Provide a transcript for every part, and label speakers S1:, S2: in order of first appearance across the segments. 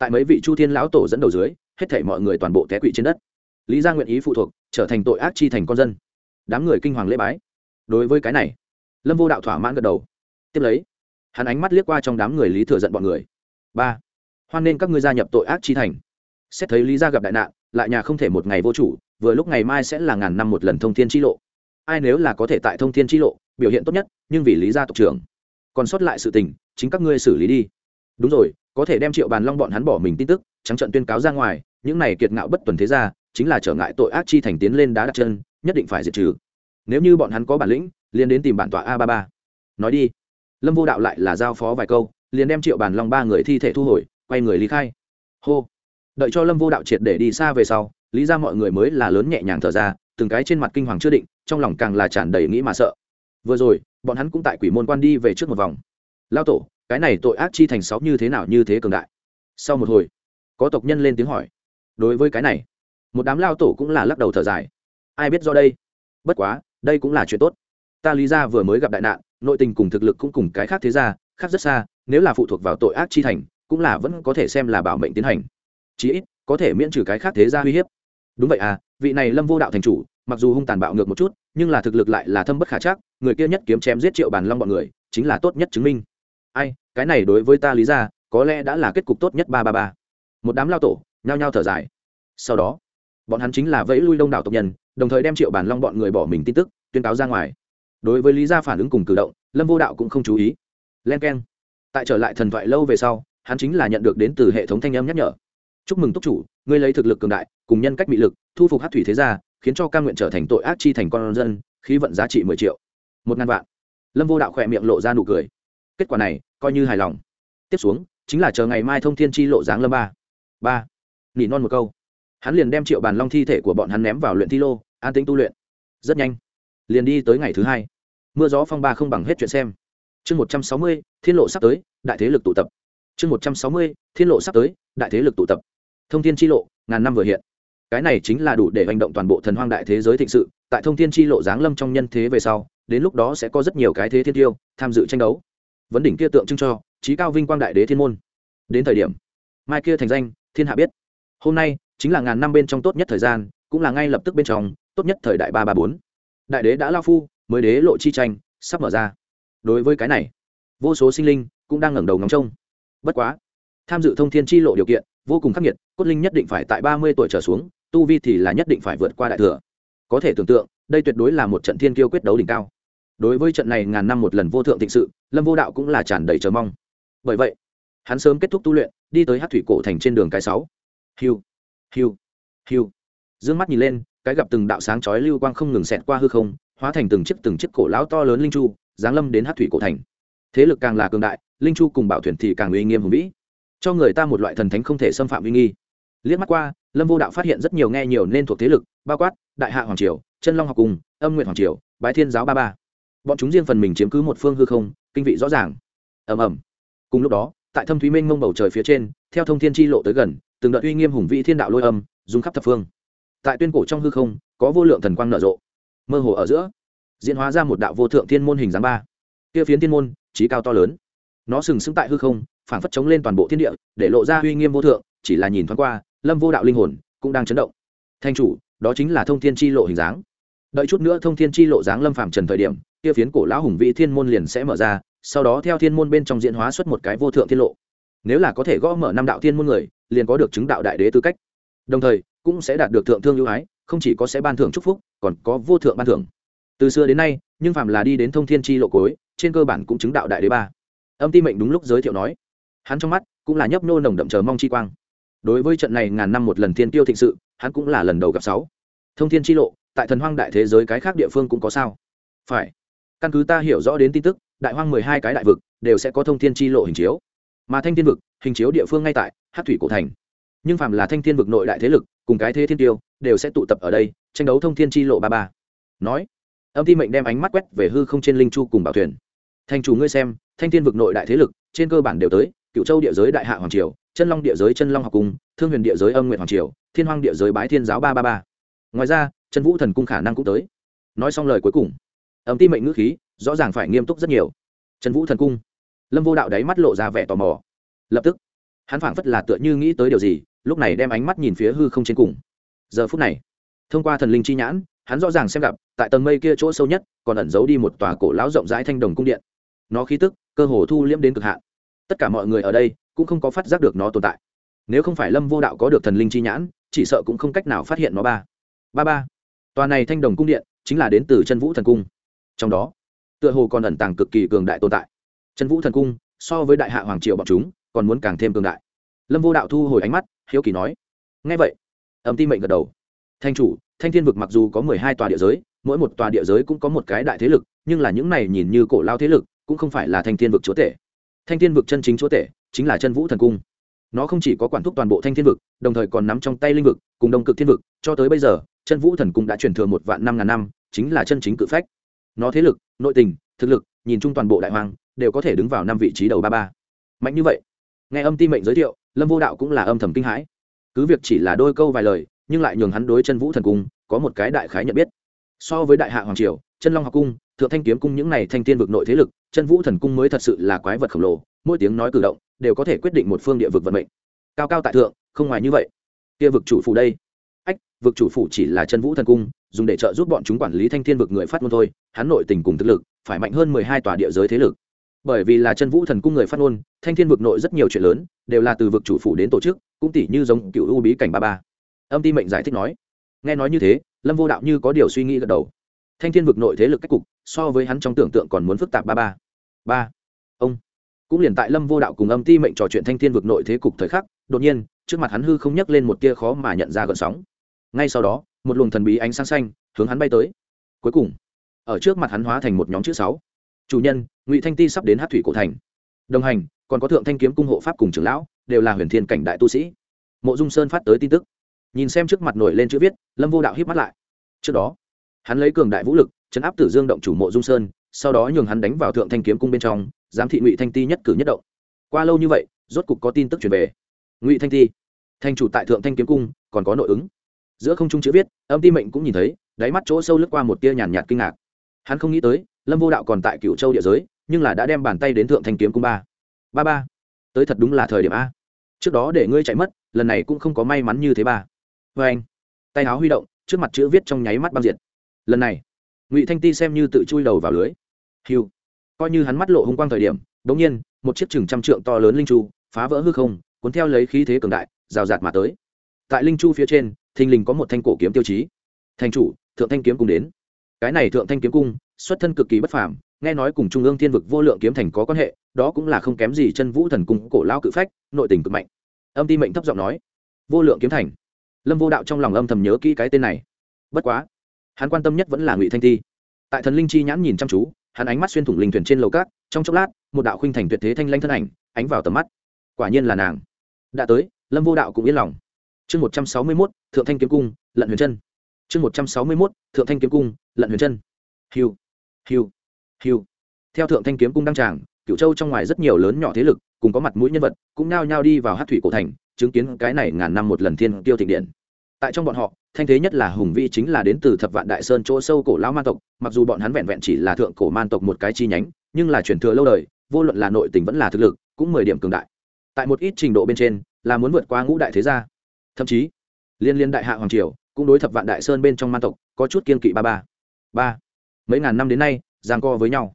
S1: tại mấy vị chu thiên lão tổ dẫn đầu dưới, hết thể mọi người toàn bộ té quỵ trên đất. Lý gia nguyện ý phụ thuộc, trở thành tội ác chi thành con dân. Đám người kinh hoàng lễ bái. Đối với cái này, lâm vô đạo thỏa mãn gật đầu. Tiếp lấy, hắn ánh mắt liếc qua trong đám người lý thừa giận bọn người. Ba, hoan nên các ngươi gia nhập tội ác chi thành. Xét thấy lý gia gặp đại nạn, lại nhà không thể một ngày vô chủ, vừa lúc ngày mai sẽ là ngàn năm một lần thông thiên chi lộ. Ai nếu là có thể tại thông thiên chi lộ, biểu hiện tốt nhất, nhưng vì lý gia tộc trưởng. Còn sót lại sự tình, chính các ngươi xử lý đi. Đúng rồi có thể đem triệu bàn long bọn hắn bỏ mình tin tức, trắng trận tuyên cáo ra ngoài, những này kiệt ngạo bất tuần thế ra chính là trở ngại tội ác chi thành tiến lên đá đặt chân, nhất định phải diệt trừ. Nếu như bọn hắn có bản lĩnh, liền đến tìm bản tọa a ba ba. Nói đi. Lâm vô đạo lại là giao phó vài câu, liền đem triệu bàn long ba người thi thể thu hồi, quay người lý khai. Hô. Đợi cho lâm vô đạo triệt để đi xa về sau, lý ra mọi người mới là lớn nhẹ nhàng thở ra, từng cái trên mặt kinh hoàng chưa định, trong lòng càng là tràn đầy nghĩ mà sợ. Vừa rồi, bọn hắn cũng tại quỷ môn quan đi về trước một vòng. Lao tổ cái này tội ác chi thành sáu như thế nào như thế cường đại. Sau một hồi, có tộc nhân lên tiếng hỏi, đối với cái này, một đám lao tổ cũng là lắc đầu thở dài. Ai biết do đây? Bất quá, đây cũng là chuyện tốt. Ta lý ra vừa mới gặp đại nạn, nội tình cùng thực lực cũng cùng cái khác thế ra khác rất xa, nếu là phụ thuộc vào tội ác chi thành, cũng là vẫn có thể xem là bảo mệnh tiến hành. Chí ít, có thể miễn trừ cái khác thế ra uy hiếp. Đúng vậy à vị này lâm vô đạo thành chủ, mặc dù hung tàn bạo ngược một chút, nhưng là thực lực lại là thâm bất khả chắc, người kia nhất kiếm chém giết triệu bàn long bọn người, chính là tốt nhất chứng minh. Ai cái này đối với ta lý ra, có lẽ đã là kết cục tốt nhất ba ba ba. Một đám lao tổ, nhao nhao thở dài. Sau đó, bọn hắn chính là vẫy lui đông đảo tộc nhân, đồng thời đem triệu bản long bọn người bỏ mình tin tức, tuyên cáo ra ngoài. Đối với lý gia phản ứng cùng cử động, lâm vô đạo cũng không chú ý. Len k e n tại trở lại thần thoại lâu về sau, hắn chính là nhận được đến từ hệ thống thanh âm nhắc nhở. Chúc mừng túc chủ, ngươi lấy thực lực cường đại, cùng nhân cách bị lực, thu phục hát thủy thế gia, khiến cho ca nguyện trở thành tội ác chi thành con dân, khí vận giá trị mười triệu. Một ngàn vạn. Lâm vô đạo khỏe miệng lộ ra nụ cười. Kết quả này coi như hài lòng. Tiếp xuống, chính là chờ ngày mai thông thiên chi lộ dáng lâm ba. Ba. Nỉ non một câu. Hắn liền đem triệu bàn long thi thể của bọn hắn ném vào luyện thi lô, an tính tu luyện. Rất nhanh, liền đi tới ngày thứ hai. Mưa gió phong ba không bằng hết chuyện xem. Chương một trăm sáu mươi, thiên lộ sắp tới, đại thế lực tụ tập. Chương một trăm sáu mươi, thiên lộ sắp tới, đại thế lực tụ tập. Thông thiên chi lộ, ngàn năm vừa hiện. Cái này chính là đủ để hành động toàn bộ thần hoang đại thế giới thịnh sự. Tại thông thiên chi lộ giáng lâm trong nhân thế về sau, đến lúc đó sẽ có rất nhiều cái thế thiên tiêu tham dự tranh đấu vấn đỉnh kia tượng trưng cho trí cao vinh quang đại đế thiên môn. Đến thời điểm, mai kia thành danh, thiên hạ biết. Hôm nay, chính là ngàn năm bên trong tốt nhất thời gian, cũng là ngay lập tức bên trong, tốt nhất thời đại ba ba bốn. Đại đế đã lao phu, mới đế lộ chi tranh, sắp mở ra. Đối với cái này, vô số sinh linh cũng đang ngẩng đầu ngóng trông. Bất quá, tham dự thông thiên chi lộ điều kiện, vô cùng khắc nghiệt, cốt linh nhất định phải tại ba mươi tuổi trở xuống, tu vi thì là nhất định phải vượt qua đại thừa. Có thể tưởng tượng, đây tuyệt đối là một trận thiên kiêu quyết đấu đỉnh cao đối với trận này ngàn năm một lần vô thượng thịnh sự, lâm vô đạo cũng là tràn đầy chờ mong. Bởi vậy, hắn sớm kết thúc tu luyện, đi tới hát thủy cổ thành trên đường cái sáu. Hiu hiu hiu. D ư ơ n g mắt nhìn lên, cái gặp từng đạo sáng chói lưu quang không ngừng xẹt qua hư không, hóa thành từng chiếc từng chiếc cổ lão to lớn linh chu, giáng lâm đến hát thủy cổ thành. Thế lực càng là cường đại, linh chu cùng bảo thuyền thì càng uy nghiêm hùng vĩ. Cho người ta một loại thần thánh không thể xâm phạm uy nghi. Liếc mắt qua, lâm vô đạo phát hiện rất nhiều nghe nhiều nên thuộc thế lực, bao quát đại hạ hoàng triều, chân long học cùng, âm nguyện hoàng triều, bái thiên giáo ba ba bọn chúng riêng phần mình chiếm cứ một phương hư không, kinh vị rõ ràng. Ầm ầm. Cùng lúc đó, tại thâm thúy minh mông bầu trời phía trên, theo thông thiên chi lộ tới gần, từng đợt uy nghiêm hùng vĩ thiên đạo lôi âm dùng khắp thập phương. Tại tuyên cổ trong hư không, có vô lượng thần quang nở rộ. Mơ hồ ở giữa, diễn hóa ra một đạo vô thượng thiên môn hình dáng ba. Kia phiến thiên môn trí cao to lớn. Nó sừng sững tại hư không, phảng phất chống lên toàn bộ thiên địa, để lộ ra uy nghiêm vô thượng, chỉ là nhìn thoáng qua, lâm vô đạo linh hồn cũng đang chấn động. Thanh chủ, đó chính là thông thiên chi lộ hình dáng. Đợi chút nữa thông thiên chi lộ dáng lâm phàm trần thời điểm kia phiến cổ lão hùng vĩ thiên môn liền sẽ mở ra, sau đó theo thiên môn bên trong diễn hóa xuất một cái vô thượng thiên lộ. Nếu là có thể gõ mở năm đạo thiên môn người, liền có được chứng đạo đại đế tư cách. Đồng thời, cũng sẽ đạt được thượng thương ưu ái, không chỉ có sẽ ban thưởng chúc phúc, còn có vô thượng ban thưởng. Từ xưa đến nay, nhưng phạm là đi đến thông thiên chi lộ cối trên cơ bản cũng chứng đạo đại đế ba. Âm ti mệnh đúng lúc giới thiệu nói. Hắn trong mắt cũng là nhấp nô nồng đậm chờ mong chi quang. Đối với trận này ngàn năm một lần thiên tiêu thịnh sự, hắn cũng là lần đầu gặp sáu. Thông thiên chi lộ, tại thần hoang đại thế giới cái khác địa phương cũng có sao? Phải căn cứ ta hiểu rõ đến tin tức, đại hoang mười hai cái đại vực đều sẽ có thông thiên chi lộ hình chiếu. Mà thanh thiên vực, hình chiếu địa phương ngay tại hát thủy cổ thành. Nhưng phạm là thanh thiên vực nội đại thế lực, cùng cái thế thiên tiêu, đều sẽ tụ tập ở đây, tranh đấu thông thiên chi lộ ba ba. Nói, âm ti mệnh đem ánh mắt quét về hư không trên linh chu cùng bảo thuyền. Thành chủ ngươi xem, thanh thiên vực nội đại thế lực, trên cơ bản đều tới cựu châu địa giới đại hạ hoàng triều, chân long địa giới chân long học cung, thương huyền địa giới âm nguyện hoàng triều, thiên hoang địa giới bái thiên giáo ba ba ba. Ngoài ra chân vũ thần cung khả năng cũng tới. Nói xong lời cuối cùng ẩm ti mệnh ngữ khí, rõ ràng phải nghiêm túc rất nhiều. Trần vũ thần cung. Lâm vô đạo đáy mắt lộ ra vẻ tò mò. Lập tức, hắn phảng phất là tựa như nghĩ tới điều gì, lúc này đem ánh mắt nhìn phía hư không trên cùng. Giờ phút này, thông qua thần linh chi nhãn, hắn rõ ràng xem gặp, tại tầng mây kia chỗ sâu nhất, còn ẩn giấu đi một tòa cổ lão rộng rãi thanh đồng cung điện. Nó khí tức, cơ hồ thu liễm đến cực hạn. Tất cả mọi người ở đây, cũng không có phát giác được nó tồn tại. Nếu không phải lâm vô đạo có được thần linh chi nhãn, chỉ sợ cũng không cách nào phát hiện nó ba. Ba ba. Tòa này thanh đồng cung điện, chính là đến từ chân vũ thần cung trong đó. Tựa hồ còn ẩn tàng cực kỳ cường đại tồn tại. Chân vũ thần cung, so với đại hạ hoàng triều bọn chúng, còn muốn càng thêm cường đại. Lâm vô đạo thu hồi ánh mắt, hiếu kỳ nói ngay vậy. Âm ti mệnh gật đầu. Thanh chủ, thanh thiên vực mặc dù có mười hai tòa địa giới, mỗi một tòa địa giới cũng có một cái đại thế lực, nhưng là những này nhìn như cổ lao thế lực, cũng không phải là thanh thiên vực chúa tể. Thanh thiên vực chân chính chúa tể, chính là chân vũ thần cung. Nó không chỉ có quản thúc toàn bộ thanh thiên vực, đồng thời còn nắm trong tay linh vực, cùng đông cực thiên vực, cho tới bây giờ, chân vũ thần cung đã truyền thừa một vạn năm ngàn năm, chính là chân chính cự phách nó thế lực, nội tình, thực lực, nhìn chung toàn bộ đại hoàng, đều có thể đứng vào năm vị trí đầu ba ba. Mạnh như vậy. Nghe âm ti mệnh giới thiệu, lâm vô đạo cũng là âm thầm kinh hãi. Cứ việc chỉ là đôi câu vài lời, nhưng lại nhường hắn đối chân vũ thần cung, có một cái đại khái nhận biết. So với đại hạ hoàng triều, chân long học cung, thượng thanh kiếm cung những này thanh tiên vực nội thế lực, chân vũ thần cung mới thật sự là quái vật khổng lồ, mỗi tiếng nói cử động, đều có thể quyết định một phương địa vực vận mệnh. Cao cao tại thượng, không ngoài như vậy. Kia vực chủ phủ đây. Ách, vực chủ phủ chỉ là chân vũ thần cung dùng để trợ giúp bọn chúng quản lý thanh thiên vực người phát ngôn thôi, hắn nội tình cùng thực lực, phải mạnh hơn mười hai tòa địa giới thế lực. Bởi vì là chân vũ thần cung người phát ngôn, thanh thiên vực nội rất nhiều chuyện lớn, đều là từ vực chủ phủ đến tổ chức, cũng tỷ như giống cựu u bí cảnh ba ba. Âm ti mệnh giải thích nói, nghe nói như thế, lâm vô đạo như có điều suy nghĩ gật đầu. Thanh thiên vực nội thế lực cách cục, so với hắn trong tưởng tượng còn muốn phức tạp ba ba. Ba. Ông. Cũng liền tại lâm vô đạo cùng âm ti mệnh trò chuyện thanh thiên vực nội thế cục thời khắc, đột nhiên, trước mặt hắn hư không nhắc lên một tia khó mà nhận ra gợn sóng. Ngay sau đó một luồng thần bí ánh sáng xanh hướng hắn bay tới. Cuối cùng, ở trước mặt hắn hóa thành một nhóm chữ sáu. Chủ nhân, ngụy thanh ti sắp đến hát thủy cổ thành. Đồng hành, còn có thượng thanh kiếm cung hộ pháp cùng trưởng lão, đều là huyền thiên cảnh đại tu sĩ. Mộ dung sơn phát tới tin tức. Nhìn xem trước mặt nổi lên chữ viết, lâm vô đạo hít mắt lại. Trước đó, hắn lấy cường đại vũ lực, chấn áp tử dương động chủ mộ dung sơn, sau đó nhường hắn đánh vào thượng thanh kiếm cung bên trong, giám thị ngụy thanh ti nhất cử nhất động. Qua lâu như vậy, rốt cục có tin tức truyền về. Ngụy thanh ti thanh chủ tại thượng thanh kiếm cung, còn có nội ứng giữa không trung chữ viết, âm ti mệnh cũng nhìn thấy, đáy mắt chỗ sâu lướt qua một tia nhàn nhạt kinh ngạc. Hắn không nghĩ tới, lâm vô đạo còn tại cựu châu địa giới, nhưng là đã đem bàn tay đến thượng thanh kiếm cung ba. Ba ba, tới thật đúng là thời điểm a. Trước đó để ngươi chạy mất, lần này cũng không có may mắn như thế ba. Vê anh, tay áo huy động, trước mặt chữ viết trong nháy mắt băng diệt. Lần này, ngụy thanh ti xem như tự chui đầu vào lưới. Hiu coi như hắn mắt lộ hung quang thời điểm đ ỗ n g nhiên, một chiếc chừng trăm trượng to lớn linh chu, phá vỡ hư không, cuốn theo lấy khí thế cường đại, rào rạt mà tới. Tại linh chu phía trên thình lình có một thanh cổ kiếm tiêu chí. Thành chủ, thượng thanh kiếm cùng đến. Cái này thượng thanh kiếm cung, xuất thân cực kỳ bất phàm, nghe nói cùng trung ương thiên vực vô lượng kiếm thành có quan hệ, đó cũng là không kém gì chân vũ thần cung cổ lao cự phách, nội tình cực mạnh. Âm ti mệnh thấp giọng nói, vô lượng kiếm thành. Lâm vô đạo trong lòng âm thầm nhớ kỹ cái tên này. Bất quá, hắn quan tâm nhất vẫn là ngụy thanh ti. Tại thần linh chi nhãn nhìn chăm chú, hắn ánh mắt xuyên thủng linh thuyền trên lầu cát, trong chốc lát, một đạo khuynh thành tuyệt thế thanh lanh thân ảnh ánh vào tầm mắt. Quả nhiên là nàng. Đã tới, lâm vô đạo cũng yên lòng chương một trăm sáu mươi mốt, thượng thanh kiếm cung, lận huyền chân. Chương một trăm sáu mươi mốt, thượng thanh kiếm cung, lận huyền chân. Hiu hiu hiu. Theo thượng thanh kiếm cung đăng tràng cựu châu trong ngoài rất nhiều lớn nhỏ thế lực, cùng có mặt mũi nhân vật, cũng nao nhao đi vào hát thủy cổ thành, chứng kiến cái này ngàn năm một lần thiên tiêu thịnh điện. Tại trong bọn họ, thanh thế nhất là hùng vĩ chính là đến từ thập vạn đại sơn chỗ sâu cổ lão man tộc, mặc dù bọn hắn vẹn vẹn chỉ là thượng cổ man tộc một cái chi nhánh, nhưng là truyền thừa lâu đời, vô luận là nội tình vẫn là thực lực, cũng mười điểm cường đại. Tại một ít trình độ bên trên, là muốn vượt qua ngũ đại thế gia thậm chí, liên liên đại hạ hoàng triều cũng đối thập vạn đại sơn bên trong man tộc có chút kiên kỵ ba ba. Ba. Mấy ngàn năm đến nay, giang co với nhau.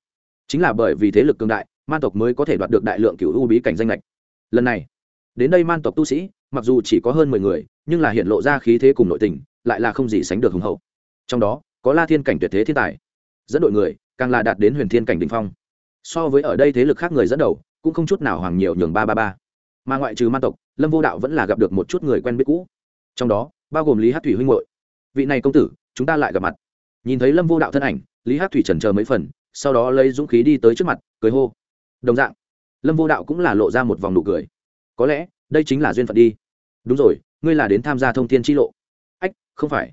S1: Chính là bởi vì thế lực cường đại, man tộc mới có thể đoạt được đại lượng cựu u bí cảnh danh lệch lần này, đến đây man tộc tu sĩ, mặc dù chỉ có hơn mười người, nhưng là hiện lộ ra khí thế cùng nội tình, lại là không gì sánh được hùng hậu. Trong đó, có la thiên cảnh tuyệt thế thiên tài. Dẫn đội người, càng là đạt đến huyền thiên cảnh đình phong. So với ở đây thế lực khác người dẫn đầu, cũng không chút nào hoàng nhiều nhường ba ba ba mà ngoại trừ man tộc, lâm vô đạo vẫn là gặp được một chút người quen biết cũ. Trong đó, bao gồm lý hát thủy huynh hội vị này công tử, chúng ta lại gặp mặt. Nhìn thấy lâm vô đạo thân ảnh, lý hát thủy trần chờ mấy phần, sau đó lấy dũng khí đi tới trước mặt, cười hô. Đồng dạng, lâm vô đạo cũng là lộ ra một vòng nụ cười. Có lẽ, đây chính là duyên phận đi. Đúng rồi, ngươi là đến tham gia thông thiên tri lộ. Ách, không phải.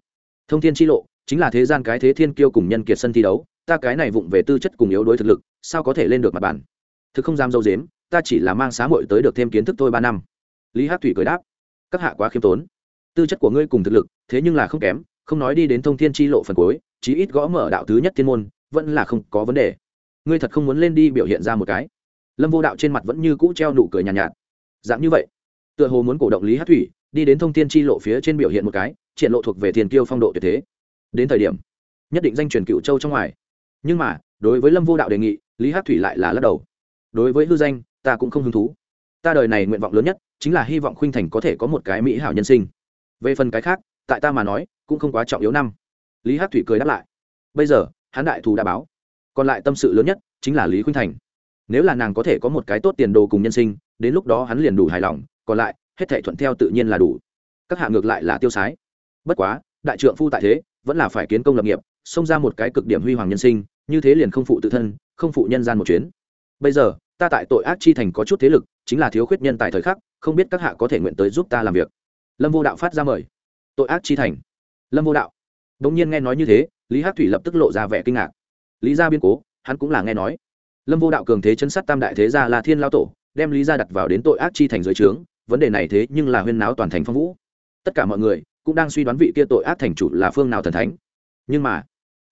S1: Thông thiên tri lộ chính là thế gian cái thế thiên kiêu cùng nhân kiệt sân thi đấu. Ta cái này vụng về tư chất cùng yếu đối thực lực, sao có thể lên được mặt bàn? Thực không dám dâu dếm ta chỉ là mang xá muội tới được thêm kiến thức thôi ba năm. Lý hát thủy cười đáp các hạ quá khiêm tốn. Tư chất của ngươi cùng thực lực thế nhưng là không kém không nói đi đến thông thiên tri lộ phần cuối chí ít gõ mở đạo thứ nhất thiên môn vẫn là không có vấn đề. Ngươi thật không muốn lên đi biểu hiện ra một cái. Lâm vô đạo trên mặt vẫn như cũ treo nụ cười nhàn nhạt, nhạt. Dạng như vậy tựa hồ muốn cổ động lý hát thủy đi đến thông thiên chi lộ phía trên biểu hiện một cái triển lộ thuộc về tiền tiêu phong độ tuyệt thế. Đến thời điểm nhất định danh truyền cựu châu trong ngoài. Nhưng mà đối với lâm vô đạo đề nghị lý hát thủy lại là lắc đầu. Đối với hư danh ta cũng không hứng thú. Ta đời này nguyện vọng lớn nhất chính là hy vọng khuynh thành có thể có một cái mỹ hảo nhân sinh. Về phần cái khác, tại ta mà nói, cũng không quá trọng yếu năm. Lý hát thủy cười đáp lại. Bây giờ hán đại thù đã báo. Còn lại tâm sự lớn nhất chính là lý khuynh thành. Nếu là nàng có thể có một cái tốt tiền đồ cùng nhân sinh, đến lúc đó hắn liền đủ hài lòng, còn lại, hết thể thuận theo tự nhiên là đủ. Các hạ ngược lại là tiêu sái. Bất quá, đại trượng phu tại thế, vẫn là phải kiến công lập nghiệp, xông ra một cái cực điểm huy hoàng nhân sinh, như thế liền không phụ tự thân, không phụ nhân gian một chuyến. Bây giờ ta tại tội ác chi thành có chút thế lực, chính là thiếu khuyết nhân tài thời khắc, không biết các hạ có thể nguyện tới giúp ta làm việc. Lâm vô đạo phát ra mời. Tội ác chi thành. Lâm vô đạo. Đ ỗ n g nhiên nghe nói như thế, lý hát thủy lập tức lộ ra vẻ kinh ngạc. Lý gia biên cố, hắn cũng là nghe nói. Lâm vô đạo cường thế chấn sát tam đại thế gia là thiên lao tổ, đem lý gia đặt vào đến tội ác chi thành dưới trướng, vấn đề này thế nhưng là huyên náo toàn thành phong vũ. Tất cả mọi người cũng đang suy đoán vị kia tội ác thành chủ là phương nào thần thánh. Nhưng mà,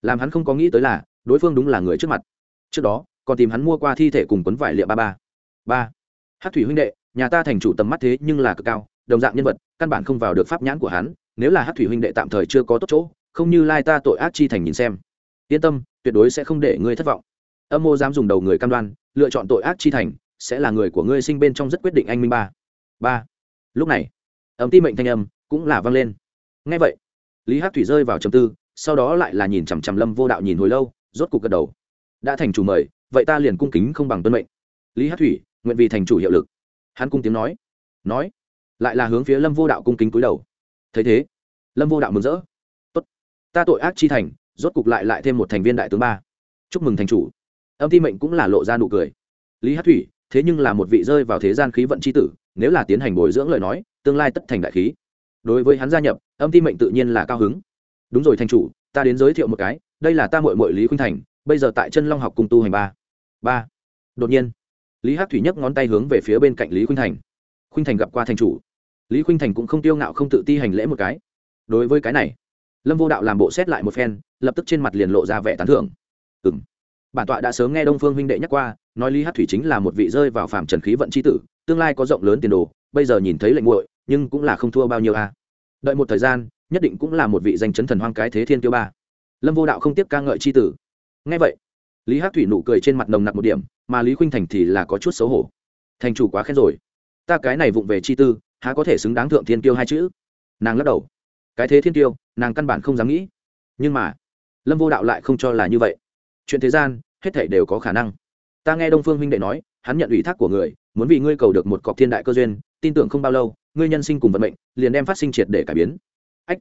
S1: làm hắn không có nghĩ tới là, đối phương đúng là người trước mặt. Trước đó còn tìm hắn mua qua thi thể cùng quấn vải liệu ba ba. Ba. Hát thủy huynh đệ, nhà ta thành chủ tầm mắt thế nhưng là cực cao, đồng dạng nhân vật, căn bản không vào được pháp nhãn của hắn, nếu là hát thủy huynh đệ tạm thời chưa có tốt chỗ, không như lai ta tội ác chi thành nhìn xem. Yên tâm, tuyệt đối sẽ không để ngươi thất vọng. Âm mô dám dùng đầu người cam đoan, lựa chọn tội ác chi thành, sẽ là người của ngươi sinh bên trong rất quyết định anh minh ba. Ba. Lúc này ấm ti mệnh thanh âm cũng là vang lên. Ngay vậy, lý hát thủy rơi vào trầm tư, sau đó lại là nhìn chằm chằm lâm vô đạo nhìn hồi lâu, rốt cục gật đầu. Đã thành chủ mời vậy ta liền cung kính không bằng tuân mệnh. Lý hát thủy, nguyện vì thành chủ hiệu lực. Hắn cung tiếng nói. Nói. Lại là hướng phía lâm vô đạo cung kính cúi đầu. Thấy thế, lâm vô đạo mừng rỡ. Tốt. Ta tội ác chi thành, rốt cục lại lại thêm một thành viên đại tướng ba. Chúc mừng thành chủ. Âm ti mệnh cũng là lộ ra nụ cười. Lý hát thủy, thế nhưng là một vị rơi vào thế gian khí vận c h i tử, nếu là tiến hành bồi dưỡng lời nói, tương lai tất thành đại khí. Đối với hắn gia nhập, âm ti mệnh tự nhiên là cao hứng. Đúng rồi thành chủ, ta đến giới thiệu một cái, đây là ta mội mội lý khuynh thành, bây giờ tại chân long học cung tu hành ba ba. Đột nhiên, lý hắc thủy nhấc ngón tay hướng về phía bên cạnh lý khuynh thành. Khuynh thành gặp qua thành chủ. Lý khuynh thành cũng không tiêu ngạo, không tự ti hành lễ một cái. Đối với cái này, lâm vô đạo làm bộ xét lại một phen, lập tức trên mặt liền lộ ra vẻ tán thưởng. Ừ m bản tọa đã sớm nghe đông phương huynh đệ nhắc qua, nói lý hát thủy chính là một vị rơi vào phạm trần khí vận c h i tử, tương lai có rộng lớn tiền đồ, bây giờ nhìn thấy lệnh nguội nhưng cũng là không thua bao nhiêu a. À. đợi một thời gian, nhất định cũng là một vị danh chấn thần hoang cái thế thiên tiêu ba. Lâm vô đạo không tiếp ca ngợi c h i tử. Ngay vậy lý hát thủy nụ cười trên mặt nồng nặc một điểm, mà lý khuynh thành thì là có chút xấu hổ. Thành chủ quá khen rồi. Ta cái này vụng về chi tư, há có thể xứng đáng thượng thiên tiêu hai chữ? Nàng lắc đầu. Cái thế thiên tiêu nàng căn bản không dám nghĩ. Nhưng mà, lâm vô đạo lại không cho là như vậy. Chuyện thế gian, hết thể đều có khả năng. Ta nghe đông phương huynh đệ nói, hắn nhận ủy thác của người, muốn vì ngươi cầu được một cọc thiên đại cơ duyên, tin tưởng không bao lâu, ngươi nhân sinh cùng vận mệnh, liền đem phát sinh triệt để cải biến. Ách,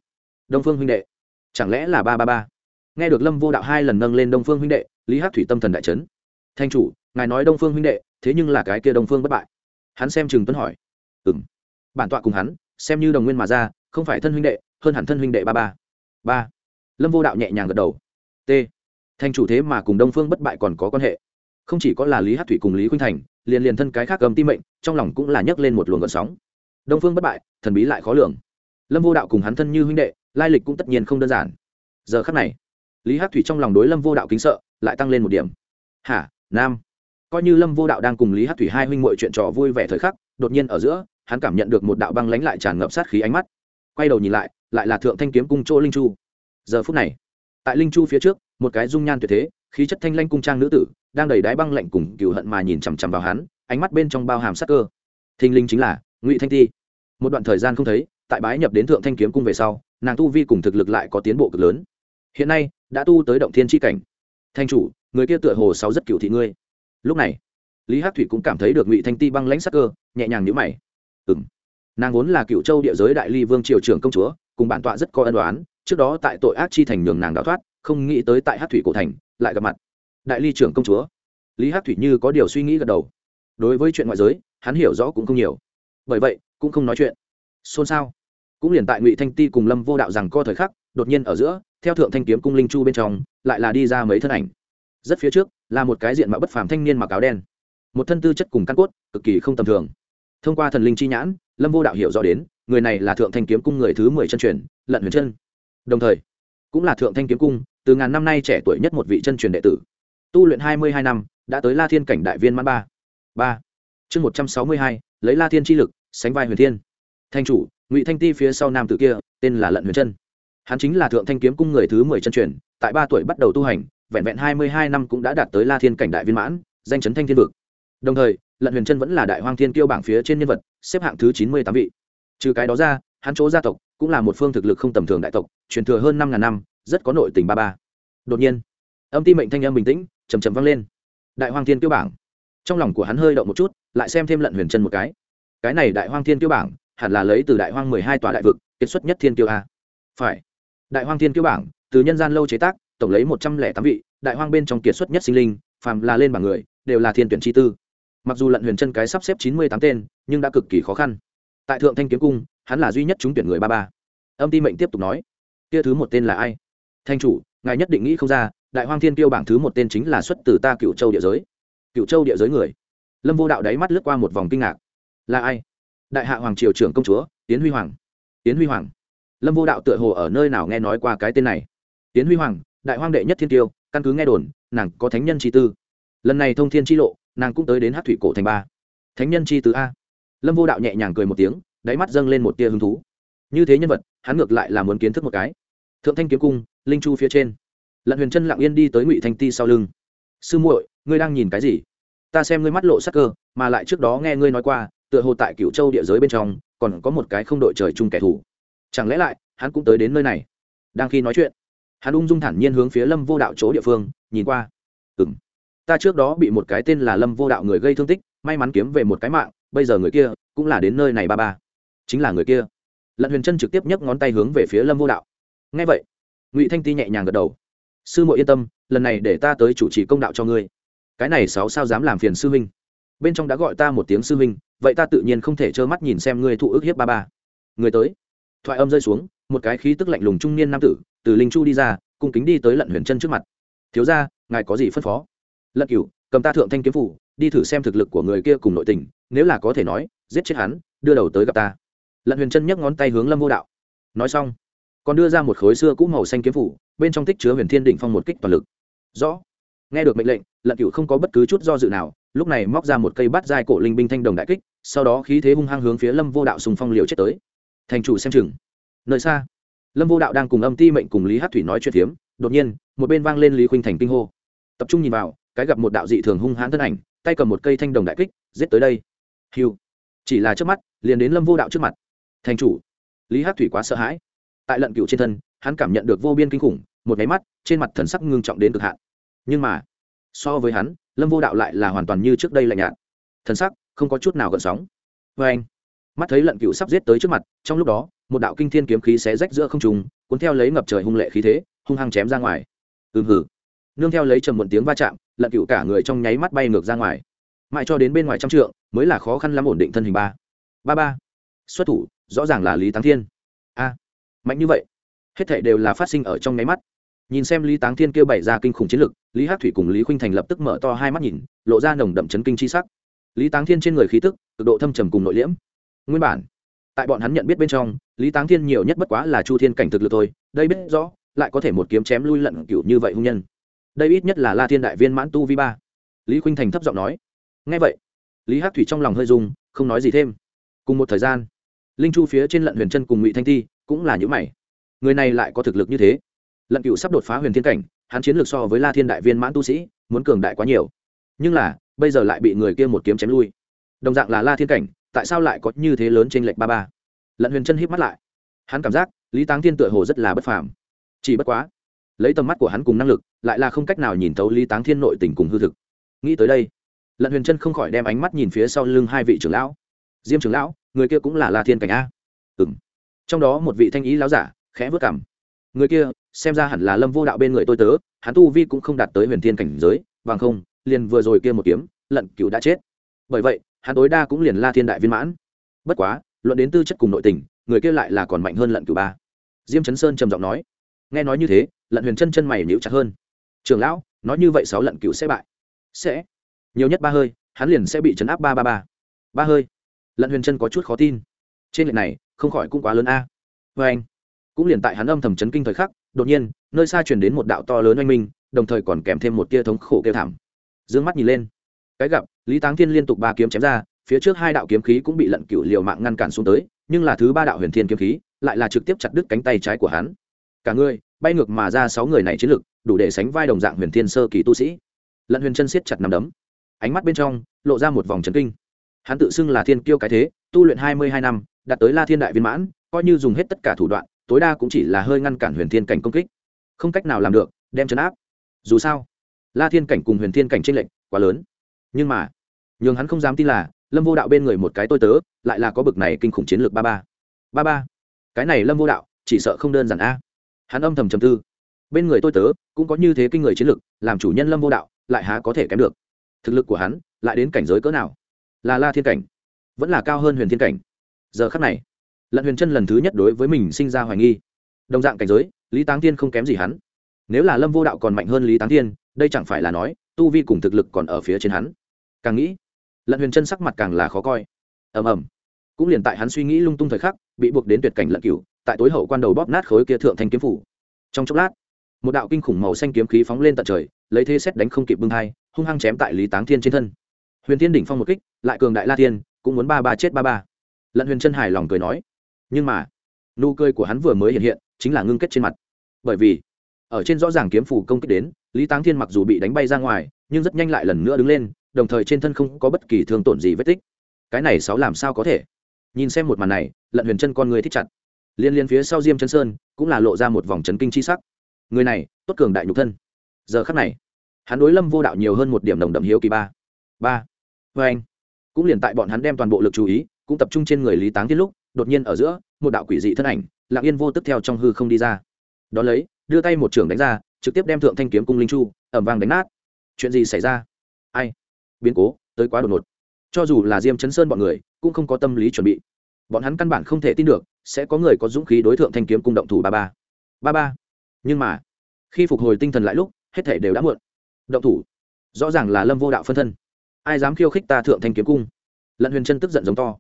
S1: đông phương huynh đệ, chẳng lẽ là ba ba ba? Nghe được lâm vô đạo hai lần nâng lên đông phương huynh đệ, lý hát thủy tâm thần đại trấn thanh chủ, ngài nói đông phương huynh đệ, thế nhưng là cái kia đông phương bất bại. Hắn xem chừng tuấn hỏi. Ừ m bản tọa cùng hắn, xem như đồng nguyên mà ra, không phải thân huynh đệ, hơn hẳn thân huynh đệ ba ba. Ba. Lâm vô đạo nhẹ nhàng gật đầu. T. Thanh chủ thế mà cùng đông phương bất bại còn có quan hệ. Không chỉ có là lý hát thủy cùng lý khuynh thành, liền liền thân cái khác cầm tim mệnh, trong lòng cũng là nhấc lên một luồng gợn sóng. Đông phương bất bại, thần bí lại khó lường. Lâm vô đạo cùng hắn thân như huynh đệ, lai lịch cũng tất nhiên không đơn giản. Giờ khắc này lý hát thủy trong lòng đối lâm vô đạo kính sợ, lại tăng lên một điểm. Hả, nam? Coi như lâm vô đạo đang cùng lý hát thủy hai huynh m chuyện trò vui vẻ thời khắc, đột nhiên ở giữa, hắn cảm nhận được một đạo băng lánh lại tràn ngập sát khí ánh mắt. Quay đầu nhìn lại lại là thượng thanh kiếm cung chỗ linh chu. Giờ phút này, tại linh chu phía trước, một cái dung nhan tuyệt thế, khí chất thanh lanh cung trang nữ tử, đang đầy đáy băng lạnh cùng cừu hận mà nhìn chằm chằm vào hắn, ánh mắt bên trong bao hàm sắc cơ. Thinh linh chính là ngụy thanh ti. Một đoạn thời gian không thấy, tại bái nhập đến thượng thanh kiếm cung về sau, nàng tu vi cùng thực lực lại có tiến bộ cực lớn hiện nay, đã tu tới động thiên tri cảnh. Thanh chủ, người kia tựa hồ sáu rất cựu thị ngươi. Lúc này, lý hát thủy cũng cảm thấy được ngụy thanh ti băng lãnh sắc cơ, nhẹ nhàng nhữ mày. Ừ nàng vốn là cựu châu địa giới đại ly vương triều trưởng công chúa, cùng bản tọa rất có ân đoán trước đó tại tội ác chi thành nhường nàng đào thoát, không nghĩ tới tại hát thủy cổ thành, lại gặp mặt. Đại ly trưởng công chúa. Lý hát thủy như có điều suy nghĩ gật đầu. Đối với chuyện ngoại giới, hắn hiểu rõ cũng không nhiều. Bởi vậy, cũng không nói chuyện. Xôn xao. Cũng liền tại ngụy thanh ti cùng lâm vô đạo rằng co thời khắc, đột nhiên ở giữa theo thượng thanh kiếm cung linh chu bên trong, lại là đi ra mấy thân ảnh. Rất phía trước, là một cái diện mạo bất phàm thanh niên mặc áo đen. Một thân tư chất cùng căn cốt, cực kỳ không tầm thường. Thông qua thần linh chi nhãn, lâm vô đạo hiểu rõ đến, người này là thượng thanh kiếm cung người thứ mười chân truyền, lận huyền chân. Đồng thời, cũng là thượng thanh kiếm cung, từ ngàn năm nay trẻ tuổi nhất một vị chân truyền đệ tử. Tu luyện hai mươi hai năm, đã tới la thiên cảnh đại viên mãn ba. Ba. Chương một trăm sáu mươi hai, lấy la thiên chi lực, sánh vai huyền thiên. Thanh chủ, ngụy thanh ti phía sau nam tử kia, tên là lận huyền chân hắn chính là thượng thanh kiếm cung người thứ mười chân truyền, tại ba tuổi bắt đầu tu hành, vẹn vẹn hai mươi hai năm cũng đã đạt tới la thiên cảnh đại viên mãn, danh chấn thanh thiên vực. Đồng thời, lận huyền chân vẫn là đại hoang thiên kiêu bảng phía trên nhân vật, xếp hạng thứ chín mươi tám vị. Trừ cái đó ra, hắn chỗ gia tộc cũng là một phương thực lực không tầm thường đại tộc, truyền thừa hơn năm ngàn năm, rất có nội tình ba ba. Đột nhiên, âm ti mệnh thanh âm bình tĩnh chầm chầm vang lên. Đại hoang thiên kiêu bảng. Trong lòng của hắn hơi động một chút, lại xem thêm lận huyền chân một cái. Cái này đại hoang thiên kiêu bảng hẳn là lấy từ đại hoang mười hai tòa đại vực kết xuất nhất thiên kiêu a. Phải đại hoang thiên kiêu bảng, từ nhân gian lâu chế tác, tổng lấy một trăm lẻ tám vị, đại hoang bên trong kiệt xuất nhất sinh linh, phàm là lên bảng người, đều là thiên tuyển chi tư. Mặc dù lận huyền chân cái sắp xếp chín mươi tám tên, nhưng đã cực kỳ khó khăn. Tại thượng thanh kiếm cung, hắn là duy nhất trúng tuyển người ba ba. Âm ti mệnh tiếp tục nói, kia thứ một tên là ai? Thanh chủ, ngài nhất định nghĩ không ra, đại hoang thiên Kiêu bảng thứ một tên chính là xuất từ ta cựu châu địa giới. Cựu châu địa giới người? Lâm vô đạo đáy mắt lướt qua một vòng kinh ngạc. Là ai? Đại hạ hoàng triều trưởng công chúa tiến huy hoàng. Tiến huy hoàng lâm vô đạo tựa hồ ở nơi nào nghe nói qua cái tên này. Tiến huy hoàng, đại hoang đệ nhất thiên tiêu, căn cứ nghe đồn, nàng có thánh nhân chi tư. Lần này thông thiên chi lộ, nàng cũng tới đến hát thủy cổ thành ba. Thánh nhân chi tư a. Lâm vô đạo nhẹ nhàng cười một tiếng, đáy mắt dâng lên một tia hứng thú. Như thế nhân vật, hắn ngược lại là muốn kiến thức một cái. Thượng thanh kiếm cung, linh chu phía trên. Lận huyền chân lặng yên đi tới ngụy thanh ti sau lưng. Sư muội, ngươi đang nhìn cái gì? Ta xem ngươi mắt lộ sắc cơ, mà lại trước đó nghe ngươi nói qua, tựa hồ tại cựu châu địa giới bên trong, còn có một cái không đội trời chung kẻ thù chẳng lẽ lại, hắn cũng tới đến nơi này? Đang khi nói chuyện, hắn ung dung thản nhiên hướng phía lâm vô đạo chỗ địa phương, nhìn qua. Ừ m ta trước đó bị một cái tên là lâm vô đạo người gây thương tích, may mắn kiếm về một cái mạng, bây giờ người kia cũng là đến nơi này ba ba. Chính là người kia. Lận huyền chân trực tiếp nhấc ngón tay hướng về phía lâm vô đạo. Ngay vậy, ngụy thanh ti nhẹ nhàng gật đầu. Sư muội yên tâm, lần này để ta tới chủ trì công đạo cho ngươi. Cái này sáu sao dám làm phiền sư huynh. Bên trong đã gọi ta một tiếng sư huynh, vậy ta tự nhiên không thể trơ mắt nhìn xem ngươi thụ ức hiếp ba ba. Người tới thoại âm rơi xuống, một cái khí tức lạnh lùng trung niên nam tử từ linh chu đi ra, cung kính đi tới lận huyền chân trước mặt. Thiếu ra ngài có gì phân phó? Lận cửu, cầm ta thượng thanh kiếm phủ, đi thử xem thực lực của người kia cùng nội tình, nếu là có thể nói, giết chết hắn, đưa đầu tới gặp ta. Lận huyền chân nhấc ngón tay hướng lâm vô đạo. Nói xong, còn đưa ra một khối xưa cũ màu xanh kiếm phủ, bên trong tích chứa huyền thiên đỉnh phong một kích toàn lực. Rõ. Nghe được mệnh lệnh, lận cửu không có bất cứ chút do dự nào, lúc này móc ra một cây bát dai cổ linh binh thanh đồng đại kích, sau đó khí thế hung hăng hướng phía lâm vô đạo sùng phong liều chết tới thành chủ xem chừng. Nơi xa, lâm vô đạo đang cùng âm ti mệnh cùng lý hát thủy nói chuyện phiếm, đột nhiên, một bên vang lên lý khuynh thành kinh hô. Tập trung nhìn vào, cái gặp một đạo dị thường hung hãn thân ảnh, tay cầm một cây thanh đồng đại kích, giết tới đây. Hiu chỉ là trước mắt, liền đến lâm vô đạo trước mặt. Thành chủ. Lý hát thủy quá sợ hãi. Tại lận cựu trên thân, hắn cảm nhận được vô biên kinh khủng, một nháy mắt, trên mặt thần sắc ngưng trọng đến cực hạn. Nhưng mà, so với hắn, lâm vô đạo lại là hoàn toàn như trước đây lạnh nhạt. Thần sắc không có chút nào gợn sóng. Vê anh mắt thấy lận cựu sắp giết tới trước mặt, trong lúc đó, một đạo kinh thiên kiếm khí xé rách giữa không trùng cuốn theo lấy ngập trời hung lệ khí thế, hung hăng chém ra ngoài. Ừm hử. Nương theo lấy trầm một tiếng va chạm, lận cựu cả người trong nháy mắt bay ngược ra ngoài. Mãi cho đến bên ngoài trăm trượng, mới là khó khăn lắm ổn định thân hình ba. Ba ba. Xuất thủ, rõ ràng là lý táng thiên. A. Mạnh như vậy. Hết thệ đều là phát sinh ở trong nháy mắt. Nhìn xem lý táng thiên kêu bày ra kinh khủng chiến lực, lý hát thủy cùng lý khuynh thành lập tức mở to hai mắt nhìn, lộ ra nồng đậm chấn kinh c h i sắc. Lý táng thiên trên người khí tức, cực độ thâm trầm cùng nội liễm nguyên bản. Tại bọn hắn nhận biết bên trong, lý táng thiên nhiều nhất bất quá là chu thiên cảnh thực lực thôi, đây biết rõ, lại có thể một kiếm chém lui lận cựu như vậy hung nhân. Đây ít nhất là la thiên đại viên mãn tu vi ba. Lý khuynh thành thấp giọng nói. Ngay vậy, lý hát thủy trong lòng hơi d không nói gì thêm. Cùng một thời gian, linh chu phía trên lận huyền chân cùng ngụy thanh thi cũng là những mày. Người này lại có thực lực như thế. Lận cựu sắp đột phá huyền thiên cảnh, hắn chiến lược so với la thiên đại viên mãn tu sĩ, muốn cường đại quá nhiều. Nhưng là, bây giờ lại bị người kia một kiếm chém lui. Đồng dạng là la thiên cảnh tại sao lại có như thế lớn trên lệch ba ba? Lận huyền chân híp mắt lại. Hắn cảm giác, lý táng thiên tựa hồ rất là bất phàm. Chỉ bất quá, lấy tầm mắt của hắn cùng năng lực, lại là không cách nào nhìn thấu lý táng thiên nội tình cùng hư thực. Nghĩ tới đây, lận huyền chân không khỏi đem ánh mắt nhìn phía sau lưng hai vị trưởng lão. Diêm trưởng lão, người kia cũng là la thiên cảnh a. Ừ m trong đó một vị thanh ý lão giả, khẽ vớt cảm người kia, xem ra hẳn là lâm vô đạo bên người tôi tớ, hắn tu vi cũng không đạt tới huyền thiên cảnh giới, bằng không, liền vừa rồi kia một kiếm, lận cựu đã chết. Bởi vậy hắn tối đa cũng liền la thiên đại viên mãn. Bất quá, luận đến tư chất cùng nội tình, người kia lại là còn mạnh hơn lận cửu ba. Diêm chấn sơn trầm giọng nói, nghe nói như thế, lận huyền chân chân mày níu chặt hơn. Trường lão, nói như vậy sáu lận cửu sẽ bại. Sẽ. Nhiều nhất ba hơi, hắn liền sẽ bị chấn áp ba ba ba. Ba hơi. Lận huyền chân có chút khó tin. Trên lệnh này, không khỏi cũng quá lớn a. Vê anh, cũng liền tại hắn âm thầm chấn kinh thời khắc, đột nhiên, nơi xa truyền đến một đạo to lớn oanh minh, đồng thời còn kèm thêm một tia thống khổ kêu thảm. D ư ơ n g mắt nhìn lên cái gặp, lý táng thiên liên tục ba kiếm chém ra, phía trước hai đạo kiếm khí cũng bị lận cựu liều mạng ngăn cản xuống tới, nhưng là thứ ba đạo huyền thiên kiếm khí lại là trực tiếp chặt đứt cánh tay trái của hắn. Cả người, bay ngược mà ra sáu người này chiến lực, đủ để sánh vai đồng dạng huyền thiên sơ kỳ tu sĩ. Lận huyền chân siết chặt nằm đấm. Ánh mắt bên trong, lộ ra một vòng trấn kinh. Hắn tự xưng là thiên kiêu cái thế, tu luyện hai mươi hai năm, đạt tới la thiên đại viên mãn, coi như dùng hết tất cả thủ đoạn, tối đa cũng chỉ là hơi ngăn cản huyền thiên cảnh công kích. Không cách nào làm được, đem chấn áp. Dù sao, la thiên cảnh cùng huyền thiên cảnh t r ê n lệch quá lớn nhưng mà, nhường hắn không dám tin là, lâm vô đạo bên người một cái tôi tớ, lại là có bực này kinh khủng chiến lược ba ba. Ba ba, cái này lâm vô đạo, chỉ sợ không đơn giản a. Hắn âm thầm trầm tư. Bên người tôi tớ, cũng có như thế kinh người chiến lược, làm chủ nhân lâm vô đạo, lại há có thể kém được. Thực lực của hắn, lại đến cảnh giới cỡ nào? Là la thiên cảnh, vẫn là cao hơn huyền thiên cảnh. Giờ khắc này, lận huyền chân lần thứ nhất đối với mình sinh ra hoài nghi. Đồng dạng cảnh giới, lý táng tiên không kém gì hắn. Nếu là lâm vô đạo còn mạnh hơn lý táng tiên đây chẳng phải là nói, tu vi cùng thực lực còn ở phía trên hắn càng nghĩ, lận huyền chân sắc mặt càng là khó coi. Ầm ầm. Cũng liền tại hắn suy nghĩ lung tung thời khắc, bị buộc đến tuyệt cảnh lận cửu, tại tối hậu quan đầu bóp nát khối kia thượng thanh kiếm phủ. Trong chốc lát, một đạo kinh khủng màu xanh kiếm khí phóng lên tận trời, lấy thế xét đánh không kịp bưng hai, hung hăng chém tại lý táng thiên trên thân. Huyền thiên đỉnh phong một kích, lại cường đại la thiên, cũng muốn ba ba chết ba ba. Lận huyền chân hài lòng cười nói, nhưng mà, nụ cười của hắn vừa mới hiện hiện, chính là ngưng kết trên mặt. Bởi vì, ở trên rõ ràng kiếm phủ công kích đến, lý táng thiên mặc dù bị đánh bay ra ngoài, nhưng rất nhanh lại lần nữa đứng lên đồng thời trên thân không có bất kỳ thương tổn gì vết tích. Cái này sáu làm sao có thể? Nhìn xem một màn này, lận huyền chân con người thích chặt. Liên liên phía sau diêm chân sơn, cũng là lộ ra một vòng chấn kinh chi sắc. Người này, tốt cường đại nhục thân. Giờ khắc này, hắn đối lâm vô đạo nhiều hơn một điểm đồng đậm hiếu kỳ ba. Ba. Vê anh, cũng liền tại bọn hắn đem toàn bộ lực chú ý, cũng tập trung trên người lý táng thiên lúc, đột nhiên ở giữa, một đạo quỷ dị thân ảnh, lặng yên vô tức theo trong hư không đi ra. Đón lấy, đưa tay một trường đánh ra, trực tiếp đem thượng thanh kiếm cung linh chu ẩm vàng đánh nát. Chuyện gì xảy ra? Ai? Biến cố, tới quá đột ngột. Cho dù là diêm chấn sơn bọn người, cũng không có tâm lý chuẩn bị. Bọn hắn căn bản không thể tin được, sẽ có người có dũng khí đối tượng thanh kiếm cung động thủ ba ba. Ba ba. Nhưng mà, khi phục hồi tinh thần lại lúc, hết thể đều đã muộn. Động thủ. Rõ ràng là lâm vô đạo phân thân. Ai dám khiêu khích ta thượng thanh kiếm cung? Lận huyền chân tức giận giống to.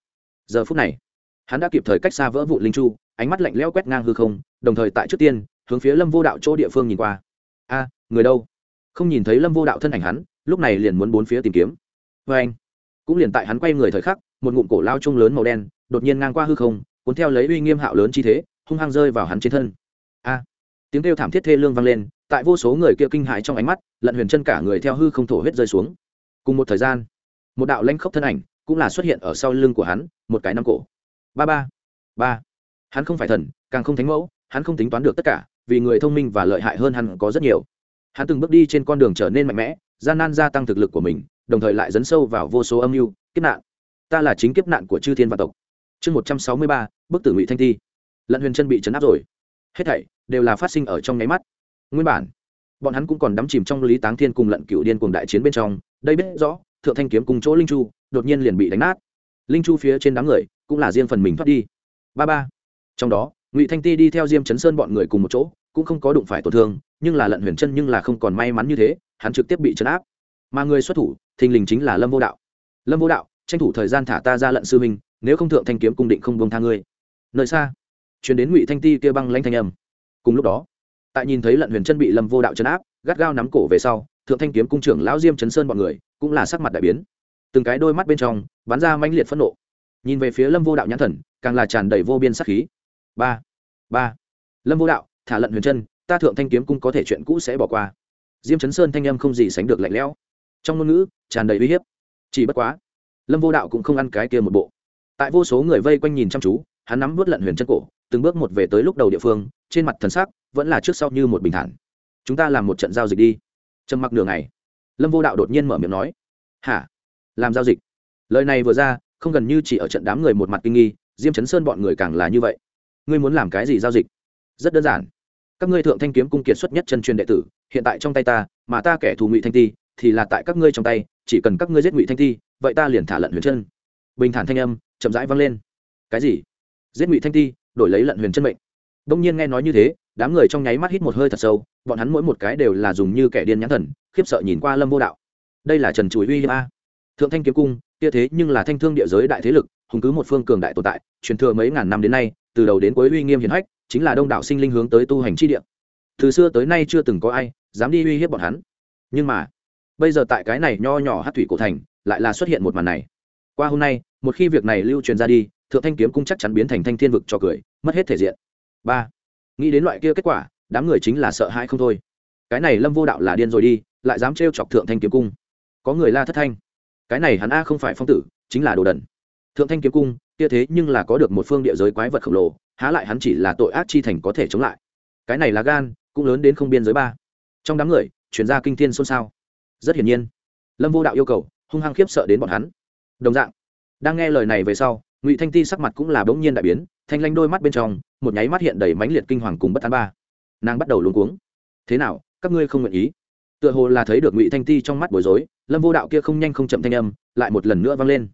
S1: Giờ phút này, hắn đã kịp thời cách xa vỡ vụ linh chu, ánh mắt lạnh lẽo quét ngang hư không, đồng thời tại trước tiên, hướng phía lâm vô đạo chỗ địa phương nhìn qua. A, người đâu? Không nhìn thấy lâm vô đạo thân ảnh hắn lúc này liền muốn bốn phía tìm kiếm. Vê anh, cũng liền tại hắn quay người thời khắc, một ngụm cổ lao trung lớn màu đen đột nhiên ngang qua hư không, cuốn theo lấy uy nghiêm hạo lớn chi thế, hung hăng rơi vào hắn trên thân. A! Tiếng kêu thảm thiết thê lương vang lên, tại vô số người kia kinh hãi trong ánh mắt, lận huyền chân cả người theo hư không thổ huyết rơi xuống. Cùng một thời gian, một đạo lanh khốc thân ảnh cũng là xuất hiện ở sau lưng của hắn, một cái năm cổ. Ba ba ba. Hắn không phải thần, càng không thánh mẫu, hắn không tính toán được tất cả, vì người thông minh và lợi hại hơn hắn có rất nhiều. Hắn từng bước đi trên con đường trở nên mạnh mẽ gian nan gia tăng thực lực của mình, đồng thời lại dấn sâu vào vô số âm mưu, kiếp nạn. Ta là chính kiếp nạn của chư thiên và tộc. Chương một trăm sáu mươi ba, bức tử ngụy thanh thi. Lận huyền chân bị chấn áp rồi. Hết thảy đều là phát sinh ở trong nháy mắt. Nguyên bản, bọn hắn cũng còn đắm chìm trong lý táng thiên cùng lận cựu điên cùng đại chiến bên trong. Đây biết rõ, thượng thanh kiếm cùng chỗ linh chu đột nhiên liền bị đánh nát. Linh chu phía trên đám người cũng là riêng phần mình thoát đi. Ba ba. Trong đó, ngụy thanh ti đi theo diêm chấn sơn bọn người cùng một chỗ, cũng không có đụng phải tổn thương, nhưng là lận huyền chân nhưng là không còn may mắn như thế hắn trực tiếp bị chấn áp. Mà người xuất thủ, thình lình chính là lâm vô đạo. Lâm vô đạo, tranh thủ thời gian thả ta ra lận sư minh nếu không thượng thanh kiếm cung định không buông tha ngươi. Nơi xa chuyển đến ngụy thanh ti kia băng lanh thanh âm. Cùng lúc đó, tại nhìn thấy lận huyền chân bị lâm vô đạo chấn áp, gắt gao nắm cổ về sau, thượng thanh kiếm cung trưởng lão diêm chấn sơn bọn người, cũng là sắc mặt đại biến. Từng cái đôi mắt bên trong, bắn ra mãnh liệt phẫn nộ. Nhìn về phía lâm vô đạo nhãn thần, càng là tràn đầy vô biên sắc khí. Ba ba. Lâm vô đạo, thả lận huyền chân, ta thượng thanh kiếm cung có thể chuyện cũ sẽ bỏ qua diêm chấn sơn thanh âm không gì sánh được lạnh lẽo. Trong ngôn ngữ, tràn đầy uy hiếp. Chỉ bất quá, lâm vô đạo cũng không ăn cái kia một bộ. Tại vô số người vây quanh nhìn chăm chú, hắn nắm vớt lận huyền chân cổ, từng bước một về tới lúc đầu địa phương, trên mặt thần sắc vẫn là trước sau như một bình thản. Chúng ta làm một trận giao dịch đi. Trầm mặc nửa ngày, lâm vô đạo đột nhiên mở miệng nói, hả? Làm giao dịch? Lời này vừa ra, không gần như chỉ ở trận đám người một mặt kinh nghi, diêm chấn sơn bọn người càng là như vậy. Ngươi muốn làm cái gì giao dịch? Rất đơn giản các ngươi thượng thanh kiếm cung kiệt xuất nhất chân truyền đệ tử, hiện tại trong tay ta, mà ta kẻ thù ngụy thanh ti, thì là tại các ngươi trong tay, chỉ cần các ngươi giết ngụy thanh ti, vậy ta liền thả lận huyền chân. Bình thản thanh âm, chậm rãi vang lên. Cái gì? Giết ngụy thanh ti, đổi lấy lận huyền chân mệnh. Đông nhiên nghe nói như thế, đám người trong nháy mắt hít một hơi thật sâu, bọn hắn mỗi một cái đều là dùng như kẻ điên nhãn thần, khiếp sợ nhìn qua lâm vô đạo. Đây là trần chùi uy hiếp a. Thượng thanh kiếm cung, kia thế nhưng là thanh thương địa giới đại thế lực, hùng cứ một phương cường đại tồn tại, truyền thừa mấy ngàn năm đến nay, từ đầu đến cuối uy nghiêm hiển hách chính là đông đảo sinh linh hướng tới tu hành chi địa. Từ xưa tới nay chưa từng có ai dám đi uy hiếp bọn hắn. Nhưng mà, bây giờ tại cái này nho nhỏ hát thủy cổ thành, lại là xuất hiện một màn này. Qua hôm nay, một khi việc này lưu truyền ra đi, thượng thanh kiếm cung chắc chắn biến thành thanh thiên vực cho cười, mất hết thể diện. Ba, nghĩ đến loại kia kết quả, đám người chính là sợ hãi không thôi. Cái này lâm vô đạo là điên rồi đi, lại dám trêu chọc thượng thanh kiếm cung. Có người la thất thanh. Cái này hắn a không phải phong tử, chính là đồ đần. Thượng thanh kiếm cung, kia thế nhưng là có được một phương địa giới quái vật khổng lồ há lại hắn chỉ là tội ác chi thành có thể chống lại. Cái này là gan, cũng lớn đến không biên giới ba. Trong đám người, chuyển ra kinh thiên xôn xao. Rất hiển nhiên, lâm vô đạo yêu cầu, hung hăng khiếp sợ đến bọn hắn. Đồng dạng, đang nghe lời này về sau, ngụy thanh ti sắc mặt cũng là bỗng nhiên đại biến, thanh lanh đôi mắt bên trong, một nháy mắt hiện đầy mãnh liệt kinh hoàng cùng bất an ba. Nàng bắt đầu luống cuống. Thế nào, các ngươi không nguyện ý? Tựa hồ là thấy được ngụy thanh ti trong mắt bối rối, lâm vô đạo kia không nhanh không chậm thanh âm, lại một lần nữa vang lên.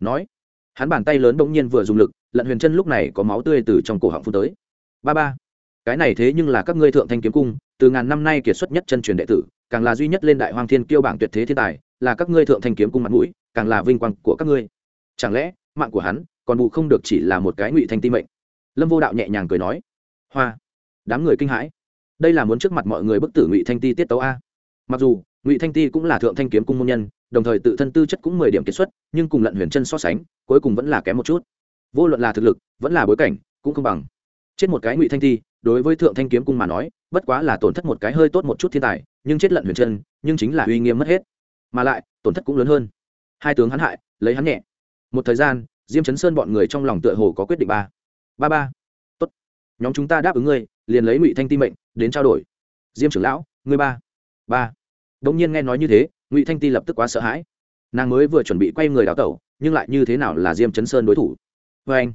S1: Nói, hắn bàn tay lớn bỗng nhiên vừa dùng lực lận huyền chân lúc này có máu tươi từ trong cổ họng phun tới. Ba ba, cái này thế nhưng là các ngươi thượng thanh kiếm cung, từ ngàn năm nay kiệt xuất nhất chân truyền đệ tử, càng là duy nhất lên đại hoàng thiên kiêu bảng tuyệt thế thiên tài, là các ngươi thượng thanh kiếm cung mặt mũi, càng là vinh quang của các ngươi. Chẳng lẽ, mạng của hắn còn bù không được chỉ là một cái ngụy thanh ti mệnh? Lâm vô đạo nhẹ nhàng cười nói. Hoa, đám người kinh hãi. Đây là muốn trước mặt mọi người bức tử ngụy thanh ti tiết tấu a. Mặc dù, ngụy thanh ti cũng là thượng thanh kiếm cung môn nhân, đồng thời tự thân tư chất cũng mười điểm kiệt xuất, nhưng cùng lận huyền chân so sánh, cuối cùng vẫn là kém một chút vô luận là thực lực, vẫn là bối cảnh, cũng không bằng. Chết một cái ngụy thanh ti đối với thượng thanh kiếm cung mà nói, bất quá là tổn thất một cái hơi tốt một chút thiên tài, nhưng chết lận huyền chân, nhưng chính là uy nghiêm mất hết. Mà lại, tổn thất cũng lớn hơn. Hai tướng hắn hại, lấy hắn nhẹ. Một thời gian, diêm chấn sơn bọn người trong lòng tựa hồ có quyết định ba. Ba ba. Tốt. Nhóm chúng ta đáp ứng ngươi, liền lấy ngụy thanh ti mệnh, đến trao đổi. Diêm trưởng lão, ngươi ba. Ba. Đông nhiên nghe nói như thế, ngụy thanh ti lập tức quá sợ hãi. Nàng mới vừa chuẩn bị quay người đào tẩu, nhưng lại như thế nào là diêm chấn sơn đối thủ? Vê anh,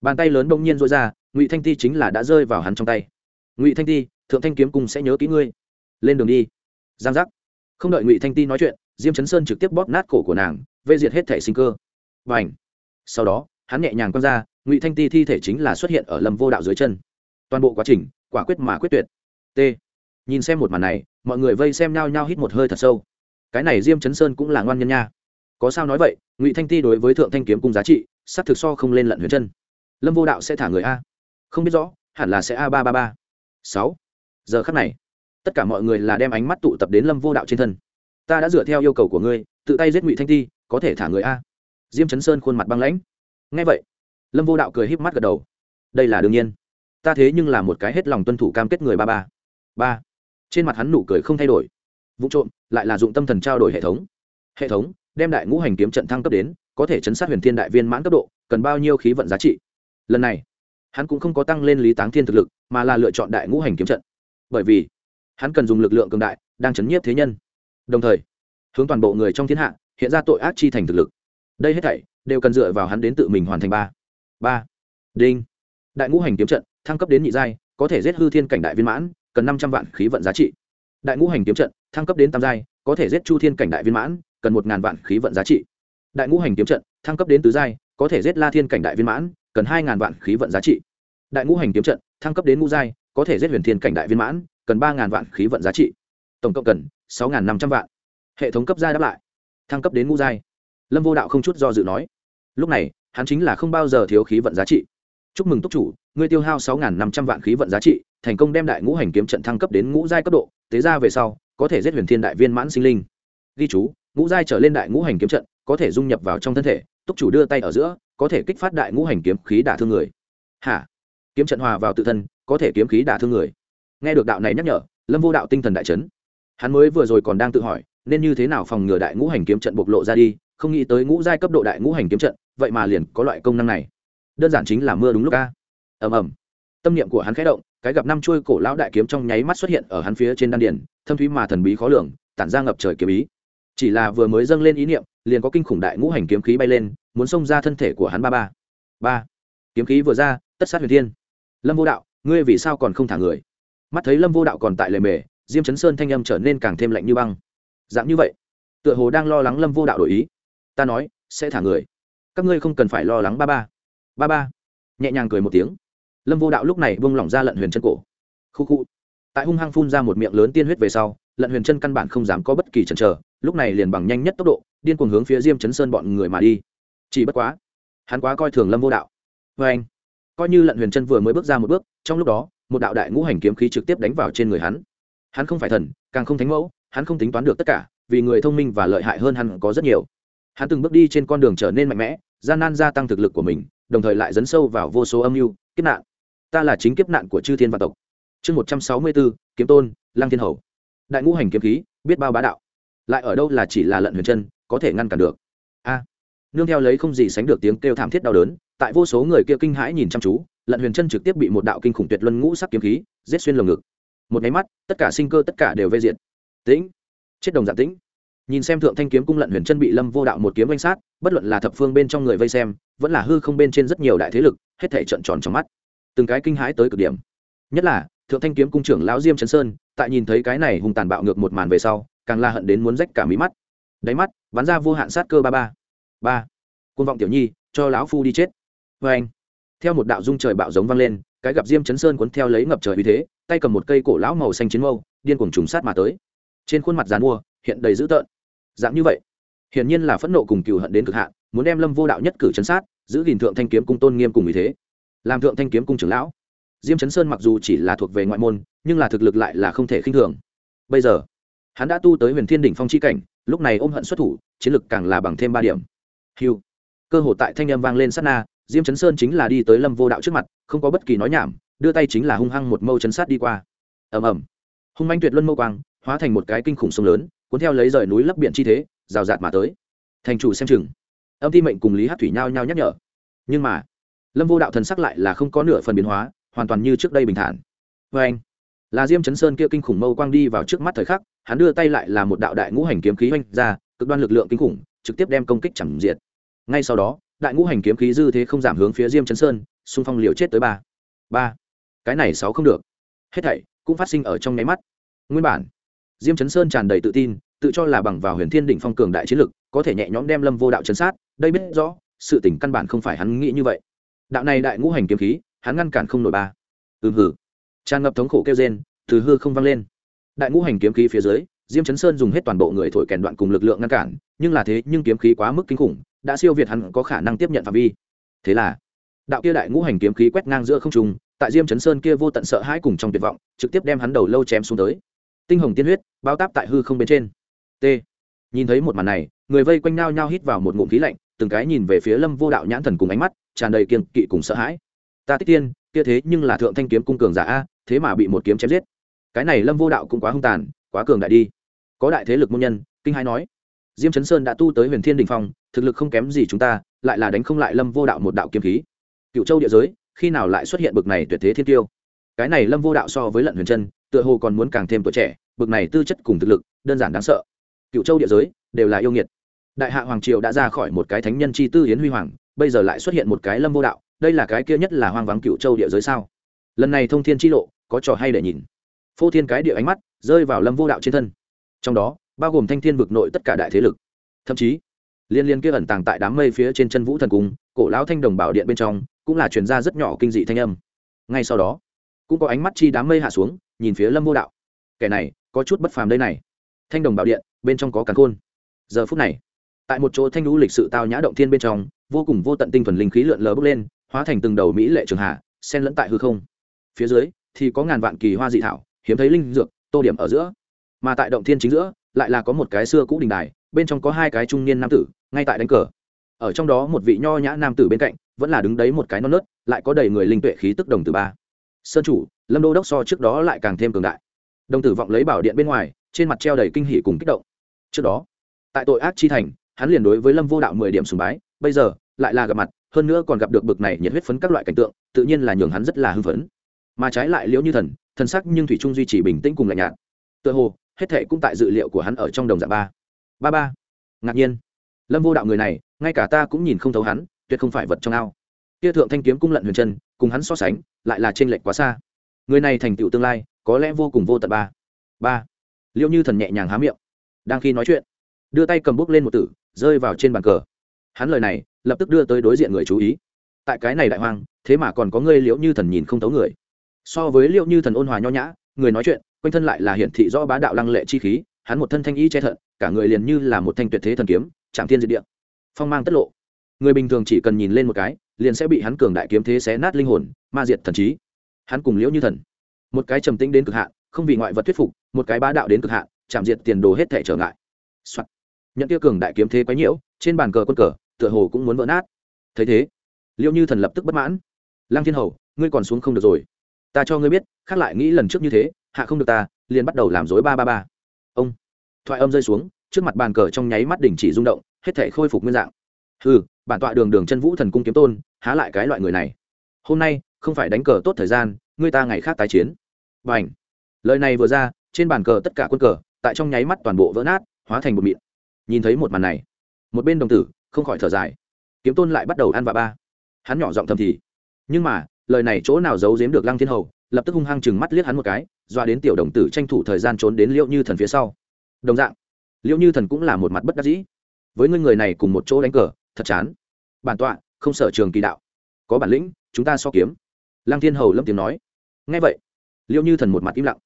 S1: bàn tay lớn đông nhiên rối ra, ngụy thanh ti chính là đã rơi vào hắn trong tay. Ngụy thanh ti, thượng thanh kiếm cung sẽ nhớ kỹ ngươi. Lên đường đi. Giang giác. Không đợi ngụy thanh ti nói chuyện, diêm chấn sơn trực tiếp bóp nát cổ của nàng, vê diệt hết thể sinh cơ. Và h sau đó, hắn nhẹ nhàng quăng ra, ngụy thanh ti thi thể chính là xuất hiện ở lâm vô đạo dưới chân. Toàn bộ quá trình, quả quyết mà quyết tuyệt. T. Nhìn xem một màn này, mọi người vây xem nhau nhau hít một hơi thật sâu. Cái này diêm chấn sơn cũng là ngoan nhân nha. Có sao nói vậy, ngụy thanh ti đối với thượng thanh kiếm cung giá trị sắp thực so không lên lận huyền chân. Lâm vô đạo sẽ thả người a. Không biết rõ, hẳn là sẽ a ba ba ba. Sáu. Giờ khắc này, tất cả mọi người là đem ánh mắt tụ tập đến lâm vô đạo trên thân. Ta đã dựa theo yêu cầu của ngươi, tự tay giết ngụy thanh ti, có thể thả người a. Diêm chấn sơn khuôn mặt băng lãnh. Ngay vậy, lâm vô đạo cười híp mắt gật đầu. Đây là đương nhiên. Ta thế nhưng là một cái hết lòng tuân thủ cam kết người ba ba. Ba. Trên mặt hắn nụ cười không thay đổi. Vụ trộm, lại là dụng tâm thần trao đổi hệ thống. Hệ thống, đem đại ngũ hành kiếm trận thăng cấp đến có thể chấn sát huyền thiên đại viên mãn cấp độ, cần bao nhiêu khí vận giá trị? Lần này, hắn cũng không có tăng lên lý táng thiên thực lực, mà là lựa chọn đại ngũ hành kiếm trận. Bởi vì, hắn cần dùng lực lượng cường đại, đang chấn nhiếp thế nhân. Đồng thời, hướng toàn bộ người trong thiên hạ, hiện ra tội ác chi thành thực lực. Đây hết thảy, đều cần dựa vào hắn đến tự mình hoàn thành ba. Ba. Đinh. Đại ngũ hành kiếm trận, thăng cấp đến nhị giai, có thể giết hư thiên cảnh đại viên mãn, cần năm trăm vạn khí vận giá trị. Đại ngũ hành kiếm trận, thăng cấp đến tam giai, có thể giết chu thiên cảnh đại viên mãn, cần một ngàn vạn khí vận giá trị đại ngũ hành kiếm trận, thăng cấp đến tứ giai, có thể giết la thiên cảnh đại viên mãn, cần hai ngàn vạn khí vận giá trị. Đại ngũ hành kiếm trận, thăng cấp đến ngũ giai, có thể giết huyền thiên cảnh đại viên mãn, cần ba ngàn vạn khí vận giá trị. Tổng cộng cần sáu ngàn năm trăm vạn. Hệ thống cấp gia đáp lại. Thăng cấp đến ngũ giai. Lâm vô đạo không chút do dự nói. Lúc này, hắn chính là không bao giờ thiếu khí vận giá trị. Chúc mừng túc chủ, ngươi tiêu hao sáu năm trăm vạn khí vận giá trị, thành công đem đại ngũ hành kiếm trận thăng cấp đến ngũ giai cấp độ, tế ra về sau, có thể giết huyền thiên đại viên mãn sinh linh. Ghi chú, ngũ giai trở lên đại ngũ hành kiếm trận có thể dung nhập vào trong thân thể, túc chủ đưa tay ở giữa, có thể kích phát đại ngũ hành kiếm khí đả thương người. Hả? Kiếm trận hòa vào tự thân, có thể kiếm khí đả thương người. Nghe được đạo này nhắc nhở, lâm vô đạo tinh thần đại chấn. Hắn mới vừa rồi còn đang tự hỏi, nên như thế nào phòng ngừa đại ngũ hành kiếm trận bộc lộ ra đi, không nghĩ tới ngũ giai cấp độ đại ngũ hành kiếm trận, vậy mà liền có loại công năng này. Đơn giản chính là mưa đúng lúc ca ầm ầm. Tâm niệm của hắn khẽ động, cái gặp năm chuôi cổ lão đại kiếm trong nháy mắt xuất hiện ở hắn phía trên đan điền, thâm thúy mà thần bí khó lường, tản ra ngập trời kiếm ý. Chỉ là vừa mới dâng lên ý niệm liền có kinh khủng đại ngũ hành kiếm khí bay lên, muốn xông ra thân thể của hắn ba ba. Ba. Kiếm khí vừa ra, tất sát huyền thiên. Lâm vô đạo, ngươi vì sao còn không thả người? Mắt thấy lâm vô đạo còn tại lề mề, diêm chấn sơn thanh âm trở nên càng thêm lạnh như băng. Dạng như vậy, tựa hồ đang lo lắng lâm vô đạo đổi ý. Ta nói, sẽ thả người. Các ngươi không cần phải lo lắng ba ba. Ba ba. Nhẹ nhàng cười một tiếng. Lâm vô đạo lúc này bông lỏng ra lận huyền chân cổ. Khu khu. Tại hung hăng phun ra một miệng lớn tiên huyết về sau, lận huyền chân căn bản không dám có bất kỳ chần chờ lúc này liền bằng nhanh nhất tốc độ, điên cuồng hướng phía diêm chấn sơn bọn người mà đi. Chỉ bất quá, hắn quá coi thường lâm vô đạo. Vê anh, coi như lận huyền chân vừa mới bước ra một bước, trong lúc đó, một đạo đại ngũ hành kiếm khí trực tiếp đánh vào trên người hắn. Hắn không phải thần, càng không thánh mẫu, hắn không tính toán được tất cả, vì người thông minh và lợi hại hơn hắn có rất nhiều. Hắn từng bước đi trên con đường trở nên mạnh mẽ, gian nan gia tăng thực lực của mình, đồng thời lại dấn sâu vào vô số âm mưu, kiếp nạn. Ta là chính kiếp nạn của chư thiên và tộc. Chương một trăm sáu mươi bốn, kiếm tôn, lăng thiên hầu. Đại ngũ hành kiếm khí, biết bao bá đạo lại ở đâu là chỉ là lận huyền chân, có thể ngăn cản được. A, nương theo lấy không gì sánh được tiếng kêu thảm thiết đau đớn, tại vô số người kia kinh hãi nhìn chăm chú, lận huyền chân trực tiếp bị một đạo kinh khủng tuyệt luân ngũ sắc kiếm khí giết xuyên lồng ngực. Một máy mắt, tất cả sinh cơ tất cả đều vây diện tĩnh, chết đồng dạng tĩnh. Nhìn xem thượng thanh kiếm cung lận huyền chân bị lâm vô đạo một kiếm danh sát, bất luận là thập phương bên trong người vây xem, vẫn là hư không bên trên rất nhiều đại thế lực, hết thể trận tròn trong mắt. Từng cái kinh hãi tới cực điểm. Nhất là, thượng thanh kiếm cung trưởng lão diêm trấn sơn, tại nhìn thấy cái này hùng tàn bạo ngược một màn về sau càng la hận đến muốn rách cả mí mắt. Đáy mắt, bắn ra vô hạn sát cơ ba ba. Ba. Côn vọng tiểu nhi, cho lão phu đi chết. Vê anh, theo một đạo dung trời bạo giống vang lên, cái gặp diêm chấn sơn cuốn theo lấy ngập trời uy thế, tay cầm một cây cổ lão màu xanh chiến mâu, điên cuồng trùng sát mà tới. Trên khuôn mặt dàn mua, hiện đầy dữ tợn. Dạng như vậy, hiển nhiên là phẫn nộ cùng cừu hận đến cực hạn, muốn đem lâm vô đạo nhất cử chấn sát, giữ gìn thượng thanh kiếm cung tôn nghiêm cùng uy thế. Làm thượng thanh kiếm cung trưởng lão, diêm chấn sơn mặc dù chỉ là thuộc về ngoại môn, nhưng là thực lực lại là không thể khinh thường. Bây giờ hắn đã tu tới huyền thiên đỉnh phong chi cảnh, lúc này ôm hận xuất thủ, chiến lực càng là bằng thêm ba điểm. Hiu cơ hội tại thanh âm vang lên sát na, diêm chấn sơn chính là đi tới lâm vô đạo trước mặt, không có bất kỳ nói nhảm, đưa tay chính là hung hăng một mâu chấn sát đi qua. Ầm ầm. Hung manh tuyệt luân mâu quang, hóa thành một cái kinh khủng sông lớn, cuốn theo lấy rời núi lấp biển chi thế, rào rạt mà tới. Thành chủ xem chừng. Âm ti mệnh cùng lý hát thủy nhao nhao nhắc nhở. Nhưng mà, lâm vô đạo thần sắc lại là không có nửa phần biến hóa, hoàn toàn như trước đây bình thản. Vê anh là diêm chấn sơn kia kinh khủng mâu quang đi vào trước mắt thời khắc, hắn đưa tay lại là một đạo đại ngũ hành kiếm khí oanh ra, cực đoan lực lượng kinh khủng, trực tiếp đem công kích chẳng diệt. Ngay sau đó, đại ngũ hành kiếm khí dư thế không giảm hướng phía diêm chấn sơn, xung phong liều chết tới ba. Ba. Cái này sáu không được. Hết thảy cũng phát sinh ở trong nháy mắt. Nguyên bản, diêm chấn sơn tràn đầy tự tin, tự cho là bằng vào huyền thiên đỉnh phong cường đại chiến lực, có thể nhẹ nhõm đem lâm vô đạo chấn sát, đây biết rõ, sự tỉnh căn bản không phải hắn nghĩ như vậy. Đạo này đại ngũ hành kiếm khí, hắn ngăn cản không nổi ba. Ừ hử tràn ngập thống khổ kêu rên, từ hư không vang lên. Đại ngũ hành kiếm khí phía dưới, diêm chấn sơn dùng hết toàn bộ người thổi kèn đoạn cùng lực lượng ngăn cản, nhưng là thế, nhưng kiếm khí quá mức kinh khủng, đã siêu việt hắn có khả năng tiếp nhận phạm vi. Thế là, đạo kia đại ngũ hành kiếm khí quét ngang giữa không trung, tại diêm chấn sơn kia vô tận sợ hãi cùng trong tuyệt vọng, trực tiếp đem hắn đầu lâu chém xuống tới. Tinh hồng tiên huyết, bao táp tại hư không bên trên. T. Nhìn thấy một màn này, người vây quanh nao nhao hít vào một ngụm khí lạnh, từng cái nhìn về phía lâm vô đạo nhãn thần cùng ánh mắt, tràn đầy kiên kỵ cùng sợ hãi. Ta tích tiên, kia thế nhưng là thượng thanh kiếm cung cường giả a thế mà bị một kiếm chém giết. Cái này lâm vô đạo cũng quá hung tàn, quá cường đại đi. Có đại thế lực môn nhân, kinh hai nói. Diêm chấn sơn đã tu tới huyền thiên đình phong, thực lực không kém gì chúng ta, lại là đánh không lại lâm vô đạo một đạo kiếm khí. Cựu châu địa giới, khi nào lại xuất hiện bực này tuyệt thế thiên tiêu? Cái này lâm vô đạo so với lận huyền chân, tựa hồ còn muốn càng thêm tuổi trẻ, bực này tư chất cùng thực lực, đơn giản đáng sợ. Cựu châu địa giới, đều là yêu nghiệt. Đại hạ hoàng triều đã ra khỏi một cái thánh nhân chi tư hiến huy hoàng, bây giờ lại xuất hiện một cái lâm vô đạo, đây là cái kia nhất là hoang vắng cựu châu địa giới sao? Lần này thông thiên chi lộ có trò hay để nhìn. Phô thiên cái địa ánh mắt rơi vào lâm vô đạo trên thân. Trong đó, bao gồm thanh thiên vực nội tất cả đại thế lực. Thậm chí, liên liên kia ẩn tàng tại đám mây phía trên chân vũ thần cung, cổ lão thanh đồng bảo điện bên trong, cũng là truyền ra rất nhỏ kinh dị thanh âm. Ngay sau đó, cũng có ánh mắt chi đám mây hạ xuống, nhìn phía lâm vô đạo. Kẻ này, có chút bất phàm đây này. Thanh đồng bảo điện, bên trong có cắn khôn. Giờ phút này, tại một chỗ thanh lũ lịch sự tao nhã động thiên bên trong, vô cùng vô tận tinh thuần linh khí lượn lờ bốc lên, hóa thành từng đầu mỹ lệ trường hạ sen lẫn tại hư không. Phía dưới thì có ngàn vạn kỳ hoa dị thảo, hiếm thấy linh dược, tô điểm ở giữa. Mà tại động thiên chính giữa, lại là có một cái xưa cũ đình đài, bên trong có hai cái trung niên nam tử, ngay tại đánh cờ. Ở trong đó một vị nho nhã nam tử bên cạnh, vẫn là đứng đấy một cái non nớt, lại có đầy người linh tuệ khí tức đồng tử ba. Sơn chủ, lâm đô đốc so trước đó lại càng thêm cường đại. Đồng tử vọng lấy bảo điện bên ngoài, trên mặt treo đầy kinh hỉ cùng kích động. Trước đó, tại tội ác chi thành, hắn liền đối với lâm vô đạo mười điểm sùng bái, bây giờ, lại là gặp mặt, hơn nữa còn gặp được bực này nhiệt huyết phấn các loại cảnh tượng, tự nhiên là nhường hắn rất là hưng phấn mà trái lại liễu như thần thần sắc nhưng thủy trung duy trì bình tĩnh cùng lạnh nhạt. Tựa hồ, hết thệ cũng tại dự liệu của hắn ở trong đồng dạng ba. Ba ba. Ngạc nhiên. Lâm vô đạo người này, ngay cả ta cũng nhìn không thấu hắn, tuyệt không phải vật trong ao. Kia thượng thanh kiếm cung lận huyền chân, cùng hắn so sánh, lại là trên lệch quá xa. Người này thành tựu tương lai, có lẽ vô cùng vô tận ba. Ba. Liệu như thần nhẹ nhàng há miệng. Đang khi nói chuyện, đưa tay cầm bút lên một tử, rơi vào trên bàn cờ. Hắn lời này, lập tức đưa tới đối diện người chú ý. Tại cái này đại hoang, thế mà còn có người liễu như thần nhìn không thấu người so với liệu như thần ôn hòa nho nhã, người nói chuyện, quanh thân lại là hiển thị rõ bá đạo lăng lệ chi khí, hắn một thân thanh y che thận, cả người liền như là một thanh tuyệt thế thần kiếm trạm thiên diệt địa. Phong mang tất lộ. Người bình thường chỉ cần nhìn lên một cái, liền sẽ bị hắn cường đại kiếm thế xé nát linh hồn, ma diệt thần trí. Hắn cùng liễu như thần. Một cái trầm tĩnh đến cực hạn, không vì ngoại vật thuyết phục, một cái bá đạo đến cực hạn, chạm diệt tiền đồ hết thể trở ngại、Soạn. nhận tiêu cường đại kiếm thế quấy nhiễu, trên bàn cờ quân cờ, tựa hồ cũng muốn vỡ nát. Thấy thế, liễu như thần lập tức bất mãn. Lang thiên hầu, ngươi còn xuống không được rồi ta cho ngươi biết, khác lại nghĩ lần trước như thế, hạ không được ta, liền bắt đầu làm dối ba ba ba. Ông, thoại âm rơi xuống, trước mặt bàn cờ trong nháy mắt đỉnh chỉ rung động, hết thể khôi phục nguyên dạng. Ừ bản tọa đường đường chân vũ thần cung kiếm tôn, há lại cái loại người này. Hôm nay, không phải đánh cờ tốt thời gian, ngươi ta ngày khác tái chiến. B à n h lời này vừa ra, trên bàn cờ tất cả quân cờ, tại trong nháy mắt toàn bộ vỡ nát, hóa thành một mịn. Nhìn thấy một màn này, một bên đồng tử, không khỏi thở dài. Kiếm tôn lại bắt đầu ăn vạ ba. Hắn nhỏ giọng thầm thì, nhưng mà lời này chỗ nào giấu giếm được lăng thiên hầu, lập tức hung hăng chừng mắt liếc hắn một cái doa đến tiểu đồng tử tranh thủ thời gian trốn đến liệu như thần phía sau. Đồng dạng liệu như thần cũng là một mặt bất đắc dĩ. Với ngươi người này cùng một chỗ đánh cờ, thật chán. Bản tọa, không sở trường kỳ đạo. Có bản lĩnh, chúng ta so kiếm. Lăng thiên hầu lâm tiếng nói. Ngay vậy liệu như thần một mặt im lặng.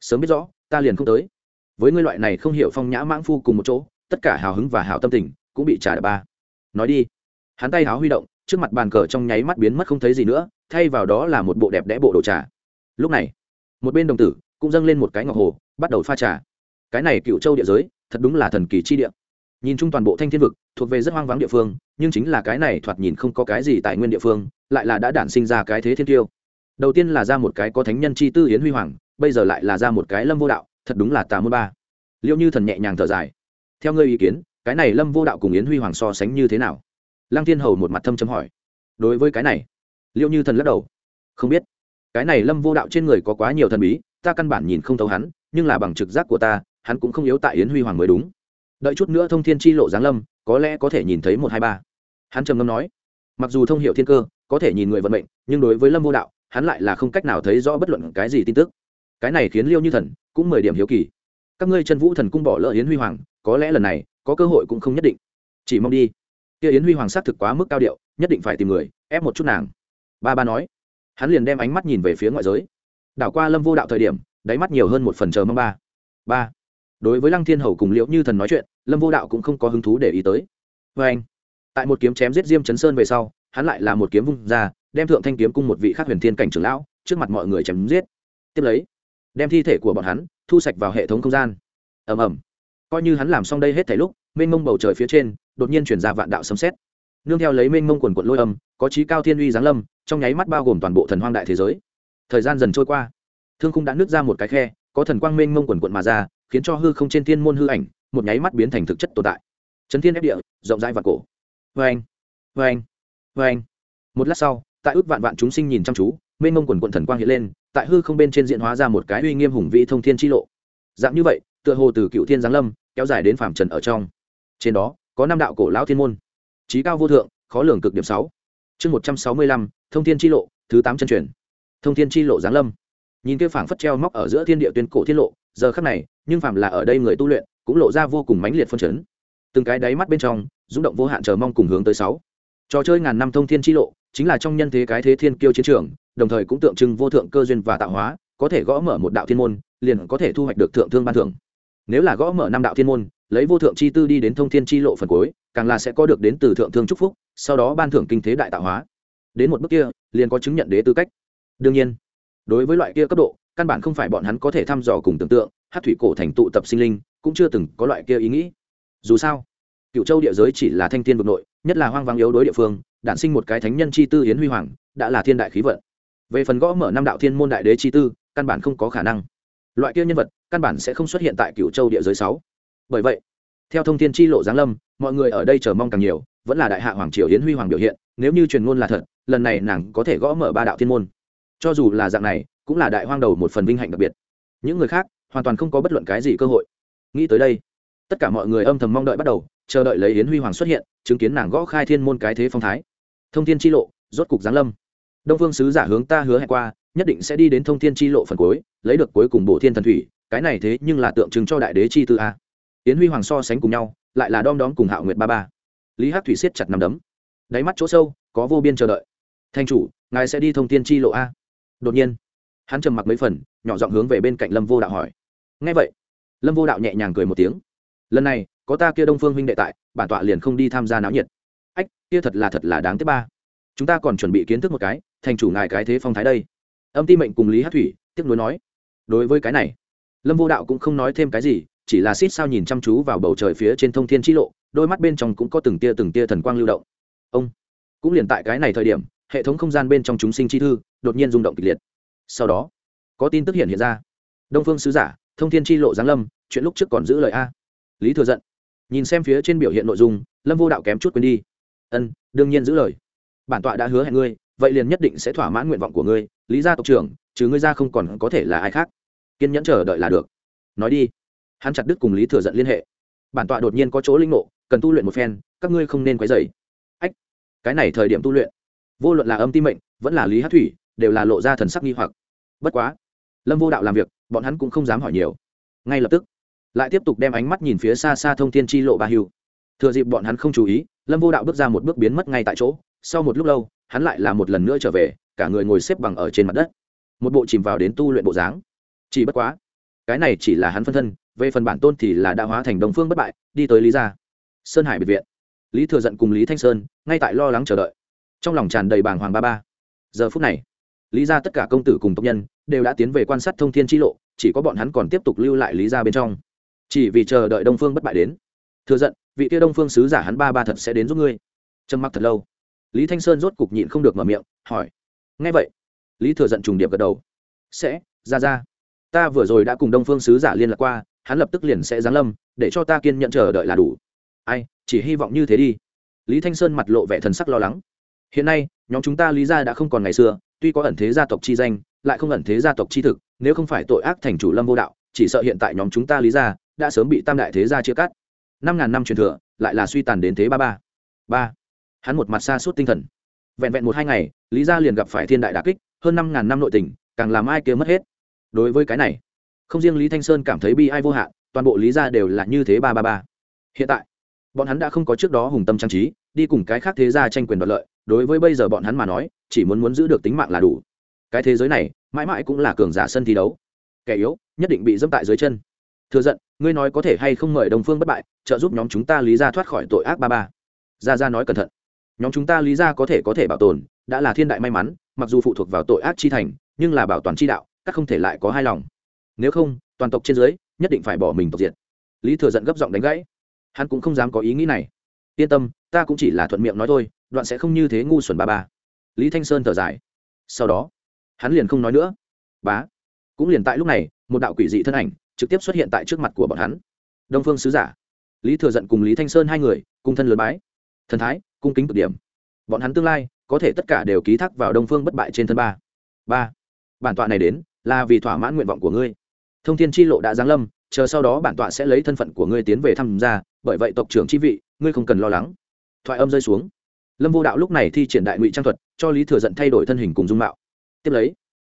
S1: Sớm biết rõ, ta liền không tới. Với ngươi loại này không hiểu phong nhã mãng phu cùng một chỗ, tất cả hào hứng và hào tâm tình cũng bị trả đ ba. Nói đi. Hắn tay háo huy động, trước mặt bàn cờ trong nháy mắt biến mất không thấy gì nữa thay vào đó là một bộ đẹp đẽ bộ đồ trà. Lúc này, một bên đồng tử cũng dâng lên một cái ngọc hồ, bắt đầu pha trà. Cái này cựu châu địa giới, thật đúng là thần kỳ chi địa. Nhìn chung toàn bộ thanh thiên vực, thuộc về rất hoang vắng địa phương, nhưng chính là cái này thoạt nhìn không có cái gì tài nguyên địa phương, lại là đã đản sinh ra cái thế thiên tiêu. Đầu tiên là ra một cái có thánh nhân chi tư hiến huy hoàng, bây giờ lại là ra một cái lâm vô đạo, thật đúng là tà môn ba. Liệu như thần nhẹ nhàng thở dài. Theo ngươi ý kiến, cái này lâm vô đạo cùng yến huy hoàng so sánh như thế nào? Lăng thiên hầu một mặt thâm chấm hỏi. Đối với cái này liệu như thần lắc đầu. Không biết. Cái này lâm vô đạo trên người có quá nhiều thần bí, ta căn bản nhìn không thấu hắn, nhưng là bằng trực giác của ta, hắn cũng không yếu tại yến huy hoàng mới đúng. Đợi chút nữa thông thiên chi lộ giáng lâm, có lẽ có thể nhìn thấy một hai ba. Hắn trầm ngâm nói, mặc dù thông h i ể u thiên cơ, có thể nhìn người vận mệnh, nhưng đối với lâm vô đạo, hắn lại là không cách nào thấy rõ bất luận cái gì tin tức. Cái này khiến liêu như thần cũng mười điểm hiếu kỳ. Các ngươi chân vũ thần cung bỏ lỡ yến huy hoàng, có lẽ lần này, có cơ hội cũng không nhất định. Chỉ mong đi. Kia yến huy hoàng xác thực quá mức cao điệu, nhất định phải tìm người, ép một chút nàng ba ba nói. Hắn liền đem ánh mắt nhìn về phía ngoại giới. Đảo qua lâm vô đạo thời điểm, đáy mắt nhiều hơn một phần chờ mong ba. Ba. Đối với lăng thiên hầu cùng liễu như thần nói chuyện, lâm vô đạo cũng không có hứng thú để ý tới. Vê anh, tại một kiếm chém giết diêm chấn sơn về sau, hắn lại là một kiếm vung ra, đem thượng thanh kiếm cung một vị khác huyền thiên cảnh trưởng lão, trước mặt mọi người chém giết. Tiếp lấy, đem thi thể của bọn hắn, thu sạch vào hệ thống không gian. Ầm ầm. Coi như hắn làm xong đây hết thảy lúc, mênh mông bầu trời phía trên, đột nhiên chuyển ra vạn đạo sấm xét nương theo lấy mênh mông quần quận lôi âm, có trí cao thiên uy giáng lâm, trong nháy mắt bao gồm toàn bộ thần hoang đại thế giới. Thời gian dần trôi qua, thương khung đã nứt ra một cái khe, có thần quang mênh mông quần quận mà ra, khiến cho hư không trên thiên môn hư ảnh, một nháy mắt biến thành thực chất tồn tại. Trấn thiên ép địa, rộng rãi và cổ. Vê anh vê anh vê anh một lát sau, tại ước vạn vạn chúng sinh nhìn chăm chú, mênh mông quần quận thần quang hiện lên, tại hư không bên trên diện hóa ra một cái uy nghiêm hùng vĩ thông thiên chi lộ. Dạng như vậy, tựa hồ từ cựu thiên giáng lâm, kéo dài đến phạm trần ở trong. Trên đó, có năm đạo cổ lão thiên môn trí cao vô thượng, khó lường cực điểm sáu. Chương một trăm sáu mươi lăm, thông thiên chi lộ, thứ tám chân truyền. Thông thiên chi lộ giáng lâm. Nhìn kia phảng phất treo móc ở giữa thiên địa tuyên cổ thiên lộ, giờ khắc này, nhưng phàm là ở đây người tu luyện, cũng lộ ra vô cùng mãnh liệt phân chấn. Từng cái đáy mắt bên trong, rung động vô hạn chờ mong cùng hướng tới sáu. Trò chơi ngàn năm thông thiên chi lộ, chính là trong nhân thế cái thế thiên kiêu chiến trường, đồng thời cũng tượng trưng vô thượng cơ duyên và tạo hóa, có thể gõ mở một đạo thiên môn, liền có thể thu hoạch được thượng thương ban thưởng. Nếu là gõ mở năm đạo thiên môn lấy vô thượng chi tư đi đến thông thiên chi lộ phần cuối, càng là sẽ có được đến từ thượng thương trúc phúc, sau đó ban thưởng kinh thế đại tạo hóa. Đến một bước kia, liền có chứng nhận đế tư cách. Đương nhiên, đối với loại kia cấp độ, căn bản không phải bọn hắn có thể thăm dò cùng tưởng tượng hát thủy cổ thành tụ tập sinh linh, cũng chưa từng có loại kia ý nghĩ. Dù sao cựu châu địa giới chỉ là thanh thiên vực nội, nhất là hoang vắng yếu đối địa phương, đản sinh một cái thánh nhân chi tư hiến huy hoàng, đã là thiên đại khí vận. Về phần gõ mở năm đạo thiên môn đại đế chi tư, căn bản không có khả năng. Loại kia nhân vật, căn bản sẽ không xuất hiện tại cựu châu địa giới sáu bởi vậy, theo thông tin chi lộ giáng lâm, mọi người ở đây chờ mong càng nhiều, vẫn là đại hạ hoàng triều hiến huy hoàng biểu hiện, nếu như truyền ngôn là thật, lần này nàng có thể gõ mở ba đạo thiên môn. Cho dù là dạng này, cũng là đại hoang đầu một phần vinh hạnh đặc biệt. Những người khác, hoàn toàn không có bất luận cái gì cơ hội. Nghĩ tới đây, tất cả mọi người âm thầm mong đợi bắt đầu, chờ đợi lấy hiến huy hoàng xuất hiện, chứng kiến nàng gõ khai thiên môn cái thế phong thái. Thông thiên chi lộ, rốt cục giáng lâm. Đông phương sứ giả hướng ta hứa hẹn qua, nhất định sẽ đi đến thông thiên chi lộ phần cuối, lấy được cuối cùng bổ thiên thần thủy, cái này thế nhưng là tượng trưng cho đại đế chi tư a yến huy hoàng so sánh cùng nhau, lại là đom đóm cùng hạo nguyệt ba ba. Lý hắc thủy siết chặt nằm đấm. Đáy mắt chỗ sâu, có vô biên chờ đợi. Thanh chủ, ngài sẽ đi thông tiên chi lộ a? Đột nhiên, hắn trầm mặc mấy phần, nhỏ giọng hướng về bên cạnh lâm vô đạo hỏi. Ngay vậy. Lâm vô đạo nhẹ nhàng cười một tiếng. Lần này, có ta kia đông phương huynh đệ tại, bản tọa liền không đi tham gia náo nhiệt. Ách, kia thật là thật là đáng tiếc ba. Chúng ta còn chuẩn bị kiến thức một cái thành chủ ngài cái thế phong thái đây. Âm ti mệnh cùng lý hát thủy tiếc nuối nói. Đối với cái này, lâm vô đạo cũng không nói thêm cái gì chỉ là xít sao nhìn chăm chú vào bầu trời phía trên thông thiên chi lộ, đôi mắt bên trong cũng có từng tia từng tia thần quang lưu động. Ông, cũng liền tại cái này thời điểm, hệ thống không gian bên trong chúng sinh chi thư đột nhiên rung động kịch liệt. Sau đó, có tin tức hiện hiện ra. Đông phương sứ giả, thông thiên chi lộ giáng lâm, chuyện lúc trước còn giữ lời a. Lý thừa giận, nhìn xem phía trên biểu hiện nội dung, lâm vô đạo kém chút quên đi. Ân, đương nhiên giữ lời. Bản tọa đã hứa hẹn ngươi, vậy liền nhất định sẽ thỏa mãn nguyện vọng của ngươi. Lý gia tộc trưởng chứ ngươi ra không còn có thể là ai khác. Kiên nhẫn chờ đợi là được. Nói đi hắn chặt đứt cùng lý thừa giận liên hệ. Bản tọa đột nhiên có chỗ linh ngộ, cần tu luyện một phen, các ngươi không nên quấy dày ách, cái này thời điểm tu luyện. Vô luận là âm ti mệnh, vẫn là lý hát thủy, đều là lộ ra thần sắc nghi hoặc. Bất quá, lâm vô đạo làm việc, bọn hắn cũng không dám hỏi nhiều. Ngay lập tức, lại tiếp tục đem ánh mắt nhìn phía xa xa thông thiên chi lộ ba hưu. Thừa dịp bọn hắn không chú ý, lâm vô đạo bước ra một bước biến mất ngay tại chỗ. Sau một lúc lâu, hắn lại là một lần nữa trở về, cả người ngồi xếp bằng ở trên mặt đất. Một bộ chìm vào đến tu luyện bộ dáng. Chỉ bất quá, cái này chỉ là hắn phân thân về phần bản tôn thì là đã hóa thành đồng phương bất bại, đi tới lý gia. Sơn hải biệt viện. Lý thừa giận cùng lý thanh sơn, ngay tại lo lắng chờ đợi. Trong lòng tràn đầy bàng hoàng ba ba. Giờ phút này, lý gia tất cả công tử cùng tộc nhân đều đã tiến về quan sát thông thiên chi lộ, chỉ có bọn hắn còn tiếp tục lưu lại lý gia bên trong. Chỉ vì chờ đợi đông phương bất bại đến. Thừa giận, vị kia đông phương sứ giả hắn ba ba thật sẽ đến giúp ngươi. Trầm mặc thật lâu, lý thanh sơn rốt cục nhịn không được mở miệng, hỏi. Ngay vậy, lý thừa giận trùng điệp gật đầu. Sẽ ra ra ta vừa rồi đã cùng đông phương sứ giả liên lạc qua hắn lập tức liền sẽ giáng lâm, để cho ta kiên nhận chờ đợi là đủ. Ai, chỉ hy vọng như thế đi. Lý thanh sơn mặt lộ vẻ thần sắc lo lắng. Hiện nay, nhóm chúng ta lý gia đã không còn ngày xưa, tuy có ẩn thế gia tộc chi danh, lại không ẩn thế gia tộc chi thực, nếu không phải tội ác thành chủ lâm vô đạo, chỉ sợ hiện tại nhóm chúng ta lý gia đã sớm bị tam đại thế gia chia cắt. Năm ngàn năm truyền thừa, lại là suy tàn đến thế ba ba. Ba. Hắn một mặt xa suốt tinh thần. Vẹn vẹn một hai ngày, lý gia liền gặp phải thiên đại đà kích, hơn năm ngàn năm nội tình, càng làm ai kia mất hết. Đối với cái này không riêng lý thanh sơn cảm thấy bi ai vô hạn, toàn bộ lý gia đều là như thế ba ba ba. Hiện tại, bọn hắn đã không có trước đó hùng tâm trang trí, đi cùng cái khác thế gia tranh quyền đoạt lợi, đối với bây giờ bọn hắn mà nói, chỉ muốn muốn giữ được tính mạng là đủ. Cái thế giới này, mãi mãi cũng là cường giả sân thi đấu. Kẻ yếu, nhất định bị dẫm tại dưới chân. Thừa giận, ngươi nói có thể hay không mời đồng phương bất bại, trợ giúp nhóm chúng ta lý ra thoát khỏi tội ác ba ba. Ra ra nói cẩn thận. Nhóm chúng ta lý ra có thể có thể bảo tồn, đã là thiên đại may mắn, mặc dù phụ thuộc vào tội ác chi thành, nhưng là bảo toàn chi đạo, các không thể lại có hai lòng nếu không, toàn tộc trên dưới nhất định phải bỏ mình tộc diệt. Lý thừa giận gấp giọng đánh gãy. Hắn cũng không dám có ý nghĩ này. Yên tâm, ta cũng chỉ là thuận miệng nói thôi, đoạn sẽ không như thế ngu xuẩn ba ba. Lý thanh sơn thở dài. Sau đó, hắn liền không nói nữa. Bá, cũng liền tại lúc này, một đạo quỷ dị thân ảnh trực tiếp xuất hiện tại trước mặt của bọn hắn. Đông phương sứ giả, lý thừa giận cùng lý thanh sơn hai người cung thân lớn bái. Thần thái, cung kính cực điểm. Bọn hắn tương lai có thể tất cả đều ký thác vào đông phương bất bại trên thân ba. Ba, bản tọa này đến là vì thỏa mãn nguyện vọng của ngươi thông thiên tri lộ đã giáng lâm, chờ sau đó bản tọa sẽ lấy thân phận của ngươi tiến về tham gia, bởi vậy tộc trưởng chi vị, ngươi không cần lo lắng. Thoại âm rơi xuống. Lâm vô đạo lúc này thi triển đại ngụy trang thuật, cho lý thừa giận thay đổi thân hình cùng dung mạo. Tiếp lấy,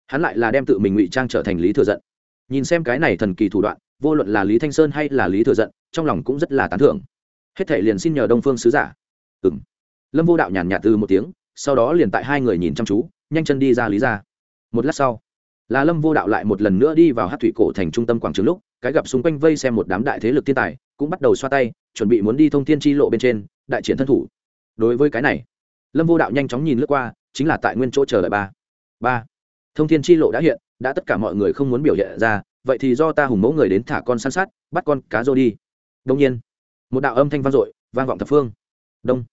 S1: hắn lại là đem tự mình ngụy trang trở thành lý thừa giận. Nhìn xem cái này thần kỳ thủ đoạn, vô luận là lý thanh sơn hay là lý thừa giận, trong lòng cũng rất là tán thưởng. Hết thể liền xin nhờ đông phương sứ giả. Ừng lâm vô đạo nhàn nhạt từ một tiếng, sau đó liền tại hai người nhìn chăm chú, nhanh chân đi ra lý ra một lát sau là lâm vô đạo lại một lần nữa đi vào hát thủy cổ thành trung tâm quảng trường lúc, cái gặp xung quanh vây xem một đám đại thế lực thiên tài, cũng bắt đầu xoa tay, chuẩn bị muốn đi thông thiên tri lộ bên trên, đại triển thân thủ. Đối với cái này, lâm vô đạo nhanh chóng nhìn lướt qua, chính là tại nguyên chỗ chờ đợi ba. Ba. Thông thiên tri lộ đã hiện, đã tất cả mọi người không muốn biểu hiện ra, vậy thì do ta hùng mẫu người đến thả con săn sát, bắt con cá rô đi. Đông nhiên, một đạo âm thanh vang dội, vang vọng thập phương. Đông.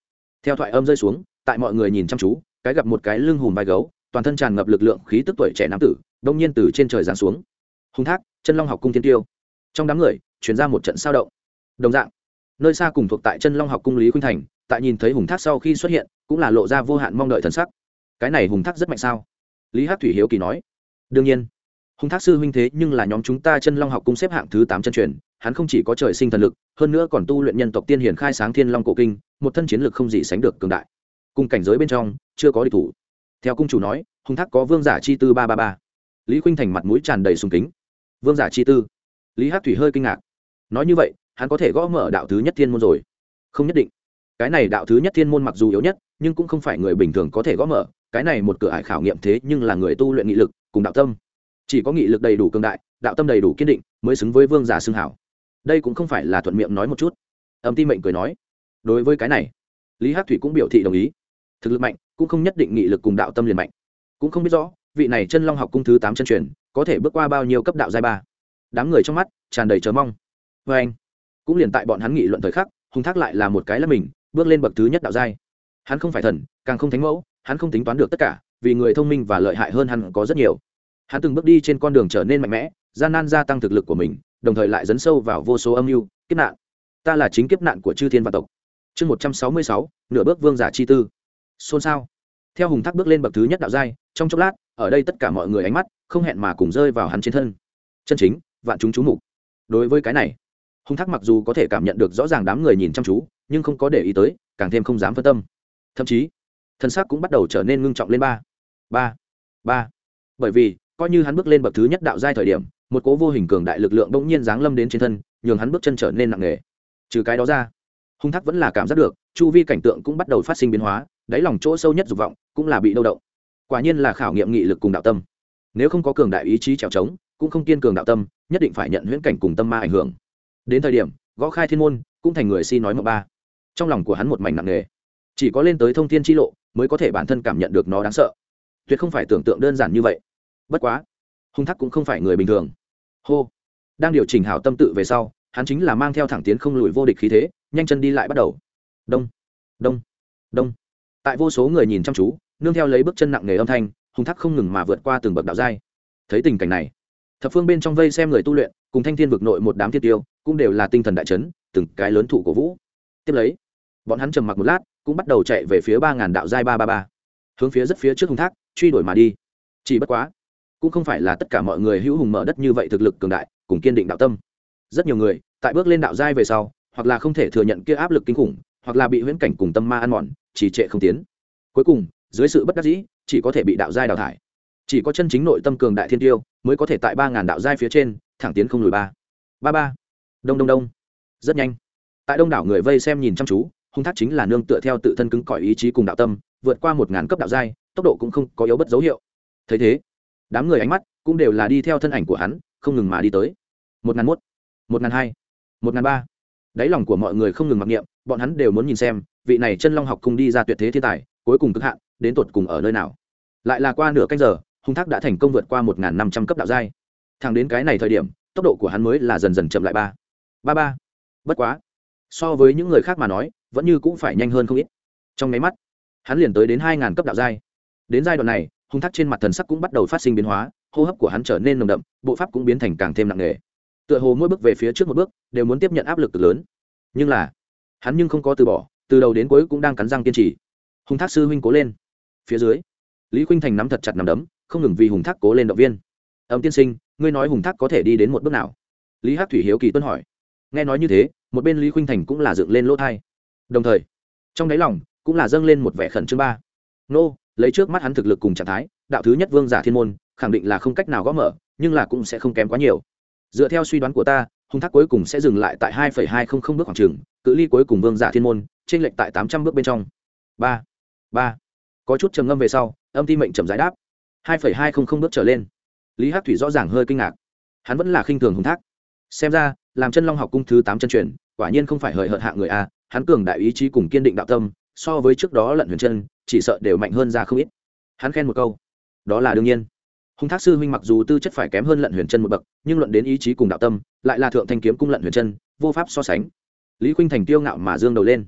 S1: Theo thoại âm rơi xuống, tại mọi người nhìn chăm chú, cái gặp một cái lưng hùm vai gấu, toàn thân tràn ngập lực lượng khí tức tuổi trẻ nam tử đông nhiên từ trên trời giáng xuống. Hùng thác, chân long học cung thiên tiêu. Trong đám người chuyển ra một trận sao động. Đồng dạng, nơi xa cùng thuộc tại chân long học cung lý khuynh thành, tại nhìn thấy hùng thác sau khi xuất hiện, cũng là lộ ra vô hạn mong đợi thần sắc. Cái này hùng thác rất mạnh sao? Lý hát thủy hiếu kỳ nói. Đương nhiên, hùng thác sư huynh thế nhưng là nhóm chúng ta chân long học cung xếp hạng thứ tám chân truyền, hắn không chỉ có trời sinh thần lực, hơn nữa còn tu luyện nhân tộc tiên hiển khai sáng thiên long cổ kinh, một thân chiến lực không gì sánh được cường đại. Cùng cảnh giới bên trong, chưa có địch thủ. Theo cung chủ nói, hùng thác có vương giả chi tư ba ba ba lý khuynh thành mặt mũi tràn đầy sùng kính. Vương giả chi tư. Lý hát thủy hơi kinh ngạc. Nói như vậy, hắn có thể gõ mở đạo thứ nhất thiên môn rồi. Không nhất định. Cái này đạo thứ nhất thiên môn mặc dù yếu nhất, nhưng cũng không phải người bình thường có thể gõ mở. Cái này một cửa ải khảo nghiệm thế nhưng là người tu luyện nghị lực, cùng đạo tâm. Chỉ có nghị lực đầy đủ cường đại, đạo tâm đầy đủ kiên định, mới xứng với vương giả xưng hảo. Đây cũng không phải là thuận miệng nói một chút. Âm ti mệnh cười nói. Đối với cái này, lý hát thủy cũng biểu thị đồng ý. Thực lực mạnh, cũng không nhất định nghị lực cùng đạo tâm liền mạnh. Cũng không biết rõ vị này chân long học cung thứ tám chân truyền, có thể bước qua bao nhiêu cấp đạo giai ba? Đám người trong mắt tràn đầy chờ mong. Vê anh, cũng liền tại bọn hắn nghị luận thời khắc, hùng thác lại là một cái là mình, bước lên bậc thứ nhất đạo giai. Hắn không phải thần, càng không thánh mẫu, hắn không tính toán được tất cả, vì người thông minh và lợi hại hơn hắn có rất nhiều. Hắn từng bước đi trên con đường trở nên mạnh mẽ, gian nan gia tăng thực lực của mình, đồng thời lại dấn sâu vào vô số âm mưu, kiếp nạn. Ta là chính kiếp nạn của chư thiên và tộc. Chương một trăm sáu mươi sáu, nửa bước vương giả chi tư. Xôn xao. Theo hùng thác bước lên bậc thứ nhất đạo giai, trong chốc lát ở đây tất cả mọi người ánh mắt không hẹn mà cùng rơi vào hắn trên thân. Chân chính, vạn chúng chú mục. Đối với cái này hùng thác mặc dù có thể cảm nhận được rõ ràng đám người nhìn chăm chú, nhưng không có để ý tới, càng thêm không dám phân tâm. Thậm chí, thân xác cũng bắt đầu trở nên ngưng trọng lên ba. Ba ba. Bởi vì, coi như hắn bước lên bậc thứ nhất đạo giai thời điểm, một cố vô hình cường đại lực lượng bỗng nhiên giáng lâm đến trên thân, nhường hắn bước chân trở nên nặng nề. Trừ cái đó ra, hung thác vẫn là cảm giác được, chu vi cảnh tượng cũng bắt đầu phát sinh biến hóa, đáy lòng chỗ sâu nhất dục vọng cũng là bị đâu động quả nhiên là khảo nghiệm nghị lực cùng đạo tâm. Nếu không có cường đại ý chí trèo trống, cũng không kiên cường đạo tâm, nhất định phải nhận huyễn cảnh cùng tâm ma ảnh hưởng. Đến thời điểm, gõ khai thiên môn cũng thành người si nói mộng ba. Trong lòng của hắn một mảnh nặng nề. Chỉ có lên tới thông thiên tri lộ mới có thể bản thân cảm nhận được nó đáng sợ. Tuyệt không phải tưởng tượng đơn giản như vậy. Bất quá, hung thắc cũng không phải người bình thường. Hô. Đang điều chỉnh hảo tâm tự về sau, hắn chính là mang theo thẳng tiến không lùi vô địch khí thế, nhanh chân đi lại bắt đầu. Đông. Đông. Đông. Tại vô số người nhìn chăm chú nương theo lấy bước chân nặng nề âm thanh hung thắc không ngừng mà vượt qua từng bậc đạo giai. Thấy tình cảnh này, thập phương bên trong vây xem người tu luyện, cùng thanh thiên vực nội một đám thiên tiêu, cũng đều là tinh thần đại chấn, từng cái lớn thủ cổ vũ. Tiếp lấy, bọn hắn trầm mặc một lát, cũng bắt đầu chạy về phía ba ngàn đạo giai ba ba ba. Hướng phía rất phía trước hung thác, truy đuổi mà đi. Chỉ bất quá, cũng không phải là tất cả mọi người hữu hùng mở đất như vậy thực lực cường đại, cùng kiên định đạo tâm. Rất nhiều người, tại bước lên đạo giai về sau, hoặc là không thể thừa nhận kia áp lực kinh khủng, hoặc là bị huyễn cảnh cùng tâm ma ăn mòn chỉ trệ không tiến. Cuối cùng dưới sự bất đắc dĩ, chỉ có thể bị đạo giai đào thải. Chỉ có chân chính nội tâm cường đại thiên tiêu mới có thể tại ba ngàn đạo giai phía trên, thẳng tiến không lùi ba. Ba ba. Đông đông đông. Rất nhanh. Tại đông đảo người vây xem nhìn chăm chú, hung thác chính là nương tựa theo tự thân cứng cỏi ý chí cùng đạo tâm, vượt qua một ngàn cấp đạo giai, tốc độ cũng không có yếu bất dấu hiệu. Thấy thế, đám người ánh mắt cũng đều là đi theo thân ảnh của hắn, không ngừng mà đi tới. Một ngàn mốt, một ngàn hai, một ngàn ba. Đáy lòng của mọi người không ngừng mặc niệm, bọn hắn đều muốn nhìn xem, vị này chân long học cung đi ra tuyệt thế thiên tài cuối cùng cực hạn, đến tột cùng ở nơi nào? Lại là qua nửa canh giờ, hung thác đã thành công vượt qua một năm trăm cấp đạo giai. Thẳng đến cái này thời điểm, tốc độ của hắn mới là dần dần chậm lại ba. Ba ba. Bất quá, so với những người khác mà nói, vẫn như cũng phải nhanh hơn không ít. Trong nháy mắt, hắn liền tới đến hai ngàn cấp đạo giai. Đến giai đoạn này, hung thác trên mặt thần sắc cũng bắt đầu phát sinh biến hóa, hô hấp của hắn trở nên nồng đậm, bộ pháp cũng biến thành càng thêm nặng nề. Tựa hồ mỗi bước về phía trước một bước, đều muốn tiếp nhận áp lực cực lớn. Nhưng là, hắn nhưng không có từ bỏ, từ đầu đến cuối cũng đang cắn răng kiên trì. Hùng thác sư huynh cố lên. Phía dưới, lý khuynh thành nắm thật chặt nằm đấm, không ngừng vì hùng thác cố lên động viên. Âm tiên sinh, ngươi nói hùng thác có thể đi đến một bước nào? Lý hát thủy hiếu kỳ tuân hỏi. Nghe nói như thế, một bên lý khuynh thành cũng là dựng lên lỗ thai. Đồng thời, trong đáy lòng cũng là dâng lên một vẻ khẩn trương ba. Nô, lấy trước mắt hắn thực lực cùng trạng thái, đạo thứ nhất vương giả thiên môn, khẳng định là không cách nào gõ mở, nhưng là cũng sẽ không kém quá nhiều. Dựa theo suy đoán của ta, Hùng thác cuối cùng sẽ dừng lại tại hai hai không không bước khoảng trường, cự ly cuối cùng vương giả thiên môn trên lệnh tại tám trăm bước bên trong. Ba ba có chút trầm ngâm về sau âm ti mệnh trầm giải đáp hai hai không không bước trở lên lý hắc thủy rõ ràng hơi kinh ngạc hắn vẫn là khinh thường hùng thác xem ra làm chân long học cung thứ tám chân truyền quả nhiên không phải hời hợt hạ người a hắn cường đại ý chí cùng kiên định đạo tâm so với trước đó lận huyền chân chỉ sợ đều mạnh hơn ra không ít hắn khen một câu đó là đương nhiên hùng thác sư huynh mặc dù tư chất phải kém hơn lận huyền chân một bậc nhưng luận đến ý chí cùng đạo tâm lại là thượng thanh kiếm cung lận huyền chân vô pháp so sánh lý khuynh thành tiêu ngạo mà dương đầu lên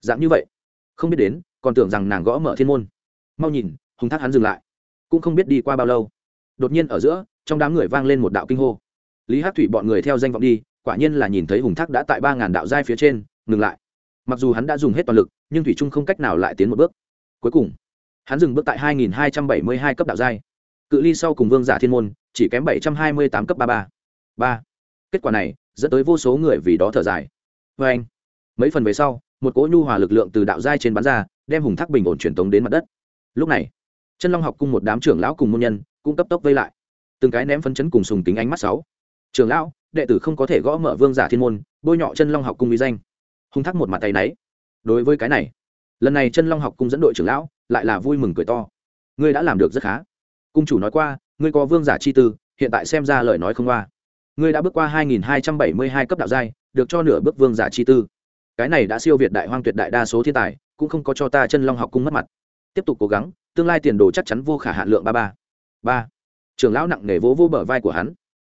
S1: dạng như vậy không biết đến còn tưởng rằng nàng gõ mở thiên môn. Mau nhìn, hùng thác hắn dừng lại. Cũng không biết đi qua bao lâu, đột nhiên ở giữa, trong đám người vang lên một đạo kinh hô. Lý hát thủy bọn người theo danh vọng đi, quả nhiên là nhìn thấy hùng thác đã tại ba ngàn đạo giai phía trên, ngừng lại. Mặc dù hắn đã dùng hết toàn lực, nhưng thủy trung không cách nào lại tiến một bước. Cuối cùng, hắn dừng bước tại hai nghìn hai trăm bảy mươi hai cấp đạo giai. Cự ly sau cùng vương giả thiên môn, chỉ kém bảy trăm hai mươi tám cấp ba ba. Ba. Kết quả này, dẫn tới vô số người vì đó thở dài. Vê anh, mấy phần về sau, một cỗ nhu hòa lực lượng từ đạo giai trên bán ra đem hùng thác bình ổn truyền tống đến mặt đất. Lúc này, chân long học cùng một đám trưởng lão cùng môn nhân cũng cấp tốc vây lại. Từng cái ném phấn chấn cùng sùng kính ánh mắt sáu. Trưởng lão, đệ tử không có thể gõ mở vương giả thiên môn, bôi nhọ chân long học cung uy danh. Hung thắc một mặt tay náy. Đối với cái này, lần này chân long học cung dẫn đội trưởng lão lại là vui mừng cười to. Ngươi đã làm được rất khá. Cung chủ nói qua, ngươi có vương giả chi tư, hiện tại xem ra lời nói không qua. Ngươi đã bước qua 2272 cấp đạo giai, được cho nửa bước vương giả chi tư. Cái này đã siêu việt đại hoang tuyệt đại đa số thiên tài cũng không có cho ta chân long học cung mất mặt. Tiếp tục cố gắng, tương lai tiền đồ chắc chắn vô khả hạn lượng ba ba. Ba. Trưởng lão nặng nề vỗ vỗ bờ vai của hắn.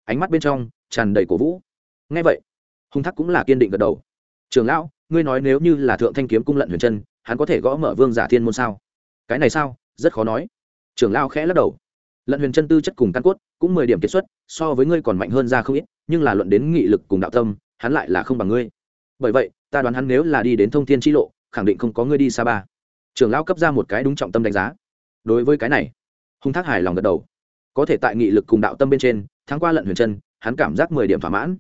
S1: Ánh mắt bên trong tràn đầy cổ vũ. Ngay vậy, hùng thắc cũng là kiên định gật đầu. Trường lão, ngươi nói nếu như là thượng thanh kiếm cung lận huyền chân, hắn có thể gõ mở vương giả thiên môn sao? Cái này sao? Rất khó nói. Trường lão khẽ lắc đầu. Lận huyền chân tư chất cùng căn cốt cũng mười điểm kết xuất, so với ngươi còn mạnh hơn ra không ít, nhưng là luận đến nghị lực cùng đạo tâm, hắn lại là không bằng ngươi. Bởi vậy, ta đoán hắn nếu là đi đến thông thiên chi lộ khẳng định không có ngươi đi xa ba. Trường lão cấp ra một cái đúng trọng tâm đánh giá. Đối với cái này hung thác hài lòng gật đầu. Có thể tại nghị lực cùng đạo tâm bên trên tháng qua lận huyền chân, hắn cảm giác mười điểm thỏa mãn.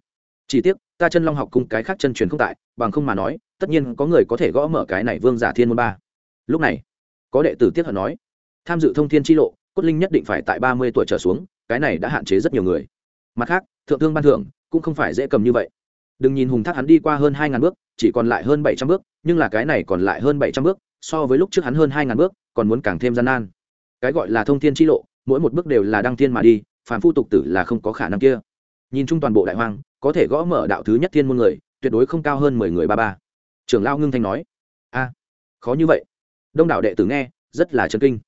S1: Chỉ tiếc, ta chân long học cùng cái khác chân truyền không tại, bằng không mà nói, tất nhiên có người có thể gõ mở cái này vương giả thiên môn ba. Lúc này, có đệ tử tiếp hận nói, tham dự thông thiên chi lộ, cốt linh nhất định phải tại ba mươi tuổi trở xuống, cái này đã hạn chế rất nhiều người. Mặt khác, thượng thương ban thưởng cũng không phải dễ cầm như vậy đừng nhìn hùng thác hắn đi qua hơn hai ngàn bước, chỉ còn lại hơn bảy trăm bước, nhưng là cái này còn lại hơn bảy trăm bước, so với lúc trước hắn hơn hai ngàn bước, còn muốn càng thêm gian nan. Cái gọi là thông thiên chi lộ, mỗi một bước đều là đăng thiên mà đi, phàm phu tục tử là không có khả năng kia. Nhìn chung toàn bộ đại hoang, có thể gõ mở đạo thứ nhất thiên môn người, tuyệt đối không cao hơn mười người ba ba. Trưởng lao ngưng thanh nói, a, khó như vậy. Đông đảo đệ tử nghe, rất là chân kinh.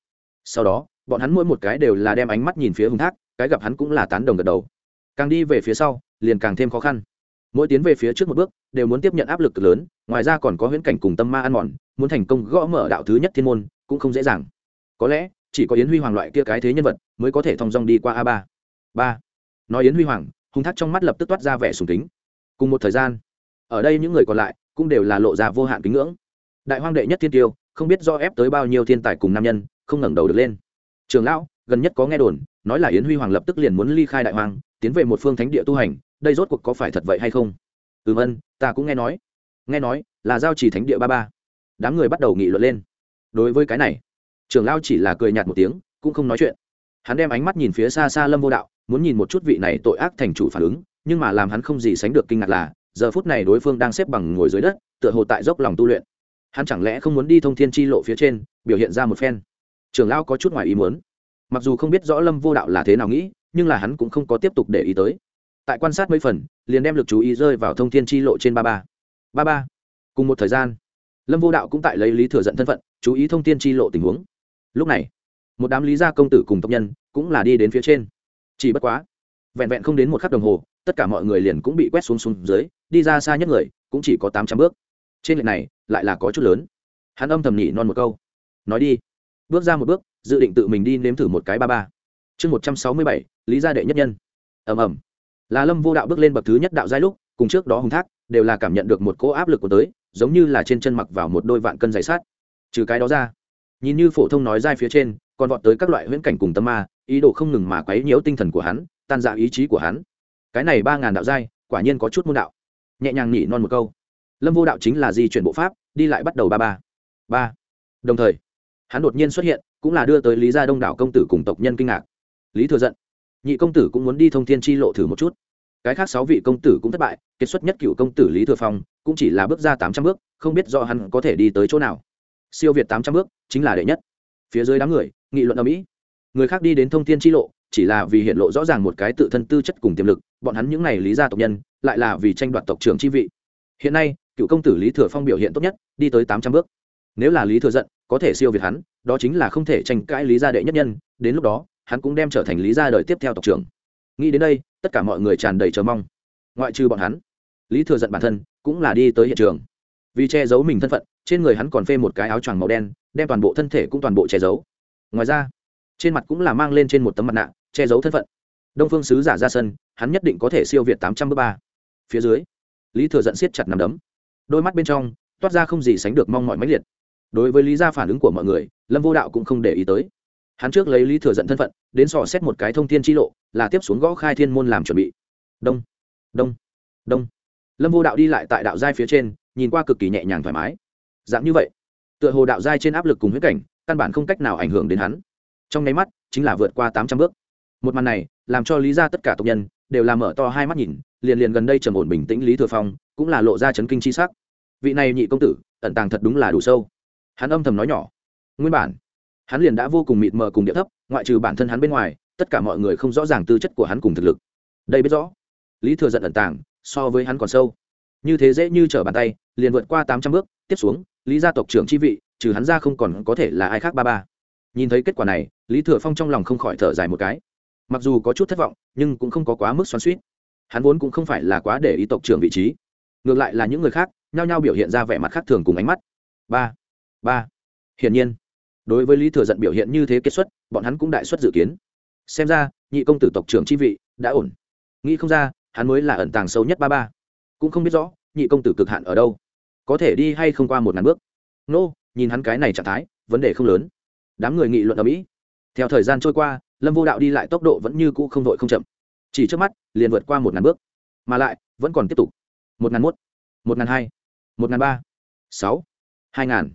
S1: Sau đó, bọn hắn mỗi một cái đều là đem ánh mắt nhìn phía hùng thác, cái gặp hắn cũng là tán đồng gật đầu. Càng đi về phía sau, liền càng thêm khó khăn mỗi tiến về phía trước một bước, đều muốn tiếp nhận áp lực cực lớn, ngoài ra còn có huyễn cảnh cùng tâm ma ăn mòn, muốn thành công gõ mở đạo thứ nhất thiên môn, cũng không dễ dàng. Có lẽ, chỉ có yến huy hoàng loại kia cái thế nhân vật mới có thể thong dong đi qua a ba. Ba. Nói yến huy hoàng, hung thác trong mắt lập tức toát ra vẻ sùng kính. Cùng một thời gian, ở đây những người còn lại cũng đều là lộ ra vô hạn kính ngưỡng. Đại hoang đệ nhất thiên tiêu, không biết do ép tới bao nhiêu thiên tài cùng nam nhân, không ngẩng đầu được lên. Trường lão, gần nhất có nghe đồn, nói là yến huy hoàng lập tức liền muốn ly khai đại hoang, tiến về một phương thánh địa tu hành đây rốt cuộc có phải thật vậy hay không? Ừ vân, ta cũng nghe nói. Nghe nói, là giao chỉ thánh địa ba ba. Đám người bắt đầu nghị luận lên. Đối với cái này trường lao chỉ là cười nhạt một tiếng, cũng không nói chuyện. Hắn đem ánh mắt nhìn phía xa xa lâm vô đạo, muốn nhìn một chút vị này tội ác thành chủ phản ứng, nhưng mà làm hắn không gì sánh được kinh ngạc là, giờ phút này đối phương đang xếp bằng ngồi dưới đất, tựa hồ tại dốc lòng tu luyện. Hắn chẳng lẽ không muốn đi thông thiên chi lộ phía trên, biểu hiện ra một phen. Trường lao có chút ngoài ý muốn. Mặc dù không biết rõ lâm vô đạo là thế nào nghĩ, nhưng là hắn cũng không có tiếp tục để ý tới tại quan sát mấy phần, liền đem lực chú ý rơi vào thông thiên chi lộ trên ba ba. Ba ba. Cùng một thời gian, lâm vô đạo cũng tại lấy lý thừa dẫn thân phận, chú ý thông tin chi lộ tình huống. Lúc này, một đám lý gia công tử cùng tộc nhân cũng là đi đến phía trên. Chỉ bất quá, vẹn vẹn không đến một khắc đồng hồ, tất cả mọi người liền cũng bị quét xuống xuống dưới, đi ra xa nhất người, cũng chỉ có tám trăm bước. Trên lệch này, lại là có chút lớn. Hắn âm thầm nhỉ non một câu. Nói đi. Bước ra một bước, dự định tự mình đi nếm thử một cái ba ba. Chương một trăm sáu mươi bảy, lý gia đệ nhất nhân. Ầm ầm là lâm vô đạo bước lên bậc thứ nhất đạo giai lúc, cùng trước đó hùng thác, đều là cảm nhận được một cỗ áp lực của tới, giống như là trên chân mặc vào một đôi vạn cân giày sát. Trừ cái đó ra, nhìn như phổ thông nói giai phía trên, còn vọt tới các loại huyễn cảnh cùng tâm ma, ý đồ không ngừng mà quấy nhiễu tinh thần của hắn, tan dạ ý chí của hắn. Cái này ba ngàn đạo giai, quả nhiên có chút môn đạo. Nhẹ nhàng nhỉ non một câu. Lâm vô đạo chính là di chuyển bộ pháp, đi lại bắt đầu ba ba. Ba. Đồng thời, hắn đột nhiên xuất hiện, cũng là đưa tới lý gia đông đảo công tử cùng tộc nhân kinh ngạc. Lý thừa giận nhị công tử cũng muốn đi thông thiên chi lộ thử một chút. Cái khác sáu vị công tử cũng thất bại kết xuất nhất cựu công tử lý thừa phong cũng chỉ là bước ra tám trăm bước, không biết do hắn có thể đi tới chỗ nào. Siêu việt tám trăm bước chính là đệ nhất. Phía dưới đám người, nghị luận ở mỹ. Người khác đi đến thông thiên chi lộ, chỉ là vì hiện lộ rõ ràng một cái tự thân tư chất cùng tiềm lực, bọn hắn những n à y lý gia tộc nhân, lại là vì tranh đoạt tộc trưởng chi vị. Hiện nay, cựu công tử lý thừa phong biểu hiện tốt nhất, đi tới tám trăm bước. Nếu là lý thừa giận, có thể siêu việt hắn, đó chính là không thể tranh cãi lý gia đệ nhất nhân, đến lúc đó hắn cũng đem trở thành lý gia đời tiếp theo tộc trưởng. Nghĩ đến đây, tất cả mọi người tràn đầy chờ mong. Ngoại trừ bọn hắn, lý thừa giận bản thân cũng là đi tới hiện trường. Vì che giấu mình thân phận, trên người hắn còn phê một cái áo choàng màu đen, đem toàn bộ thân thể cũng toàn bộ che giấu. Ngoài ra, trên mặt cũng là mang lên trên một tấm mặt nạ, che giấu thân phận. Đông phương sứ giả ra sân, hắn nhất định có thể siêu việt tám trăm bước ba. Phía dưới, lý thừa giận siết chặt nằm đấm. Đôi mắt bên trong toát ra không gì sánh được mong mọi máy liệt. Đối với lý gia phản ứng của mọi người, lâm vô đạo cũng không để ý tới hắn trước lấy lý thừa giận thân phận, đến sò xét một cái thông thiên chi lộ, là tiếp xuống gõ khai thiên môn làm chuẩn bị. Đông đông đông. Lâm vô đạo đi lại tại đạo giai phía trên, nhìn qua cực kỳ nhẹ nhàng thoải mái. Dạng như vậy, tựa hồ đạo giai trên áp lực cùng huyết cảnh, căn bản không cách nào ảnh hưởng đến hắn. Trong nháy mắt, chính là vượt qua tám trăm bước. Một màn này, làm cho lý ra tất cả tộc nhân, đều làm mở to hai mắt nhìn, liền liền gần đây trầm ổn bình tĩnh lý thừa phong, cũng là lộ ra chấn kinh c h i s ắ c vị này nhị công tử, ẩn tàng thật đúng là đủ sâu. Hắn âm thầm nói nhỏ. Nguyên bản hắn liền đã vô cùng mịt mờ cùng địa thấp, ngoại trừ bản thân hắn bên ngoài, tất cả mọi người không rõ ràng tư chất của hắn cùng thực lực. Đây biết rõ. Lý thừa giận ẩn tàng, so với hắn còn sâu. Như thế dễ như trở bàn tay, liền vượt qua tám trăm bước, tiếp xuống, lý gia tộc trưởng chi vị, trừ hắn ra không còn có thể là ai khác ba ba. Nhìn thấy kết quả này, lý thừa phong trong lòng không khỏi thở dài một cái. Mặc dù có chút thất vọng, nhưng cũng không có quá mức xoắn suýt hắn vốn cũng không phải là quá để ý tộc trưởng vị trí. Ngược lại là những người khác, nhao nhao biểu hiện ra vẻ mặt khác thường cùng ánh mắt. Ba ba. Hiển nhiên đối với lý thừa giận biểu hiện như thế kết xuất bọn hắn cũng đại xuất dự kiến. Xem ra nhị công tử tộc trưởng chi vị đã ổn. Nghĩ không ra hắn mới là ẩn tàng sâu nhất ba ba. Cũng không biết rõ nhị công tử cực hạn ở đâu. Có thể đi hay không qua một ngàn bước. Nô、no, nhìn hắn cái này trạng thái vấn đề không lớn. Đám người nghị luận ở mỹ. Theo thời gian trôi qua lâm vô đạo đi lại tốc độ vẫn như cũ không vội không chậm. Chỉ trước mắt liền vượt qua một ngàn bước. Mà lại vẫn còn tiếp tục. Một ngàn mốt một ngàn hai một ngàn ba sáu hai ngàn.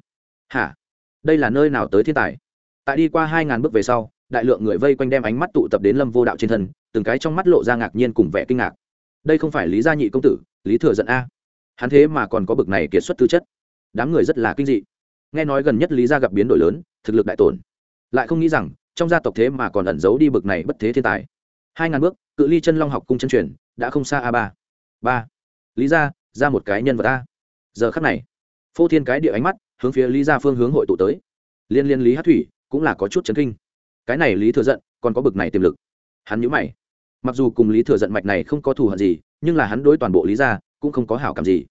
S1: Hả? Đây là nơi nào tới thiên tài? Tại đi qua hai ngàn bước về sau, đại lượng người vây quanh đem ánh mắt tụ tập đến lâm vô đạo trên thân, từng cái trong mắt lộ ra ngạc nhiên cùng vẻ kinh ngạc. Đây không phải lý gia nhị công tử, lý thừa giận a. Hắn thế mà còn có bực này kiệt xuất tư chất. Đám người rất là kinh dị. Nghe nói gần nhất lý gia gặp biến đổi lớn, thực lực đại tổn. Lại không nghĩ rằng, trong gia tộc thế mà còn ẩn giấu đi bực này bất thế thiên tài. Hai ngàn bước, cự ly chân long học cung chân truyền, đã không xa a ba. Ba. Lý gia, ra một cái nhân vật a. Giờ khắc này, phô thiên cái địa ánh mắt hướng phía lý gia phương hướng hội tụ tới. Liên liên lý hát thủy cũng là có chút chấn kinh. Cái này lý thừa giận còn có bực này tiềm lực. Hắn nhíu mày. Mặc dù cùng lý thừa giận mạch này không có thù hận gì, nhưng là hắn đối toàn bộ lý gia cũng không có hảo cảm gì.